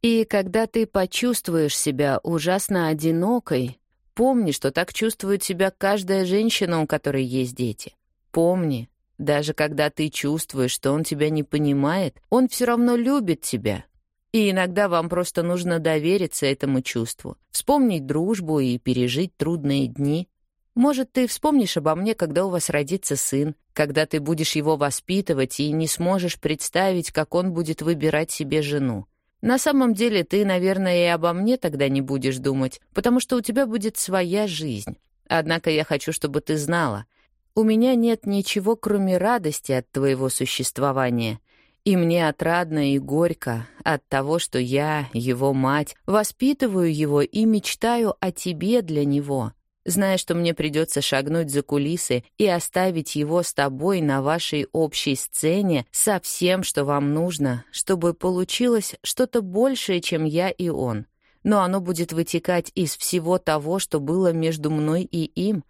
И когда ты почувствуешь себя ужасно одинокой, помни, что так чувствует себя каждая женщина, у которой есть дети. Помни, даже когда ты чувствуешь, что он тебя не понимает, он все равно любит тебя. И иногда вам просто нужно довериться этому чувству, вспомнить дружбу и пережить трудные дни. Может, ты вспомнишь обо мне, когда у вас родится сын, когда ты будешь его воспитывать и не сможешь представить, как он будет выбирать себе жену. На самом деле ты, наверное, и обо мне тогда не будешь думать, потому что у тебя будет своя жизнь. Однако я хочу, чтобы ты знала, у меня нет ничего, кроме радости от твоего существования — и мне отрадно и горько от того, что я, его мать, воспитываю его и мечтаю о тебе для него, зная, что мне придется шагнуть за кулисы и оставить его с тобой на вашей общей сцене со всем, что вам нужно, чтобы получилось что-то большее, чем я и он. Но оно будет вытекать из всего того, что было между мной и им.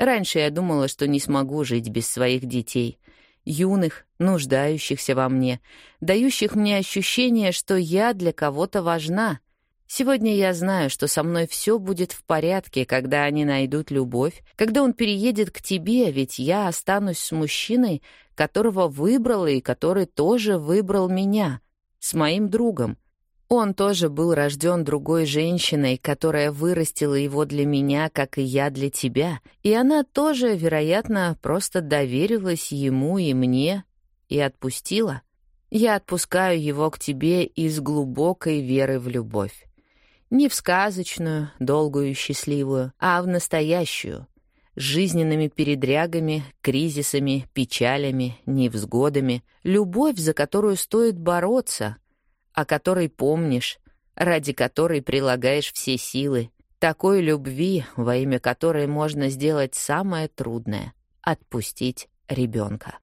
Раньше я думала, что не смогу жить без своих детей — юных, нуждающихся во мне, дающих мне ощущение, что я для кого-то важна. Сегодня я знаю, что со мной все будет в порядке, когда они найдут любовь, когда он переедет к тебе, ведь я останусь с мужчиной, которого выбрала и который тоже выбрал меня, с моим другом — он тоже был рожден другой женщиной, которая вырастила его для меня, как и я для тебя, и она тоже, вероятно, просто доверилась ему и мне и отпустила. Я отпускаю его к тебе из глубокой веры в любовь. Не в сказочную, долгую и счастливую, а в настоящую, жизненными передрягами, кризисами, печалями, невзгодами, любовь, за которую стоит бороться — о которой помнишь, ради которой прилагаешь все силы, такой любви, во имя которой можно сделать самое трудное — отпустить ребенка.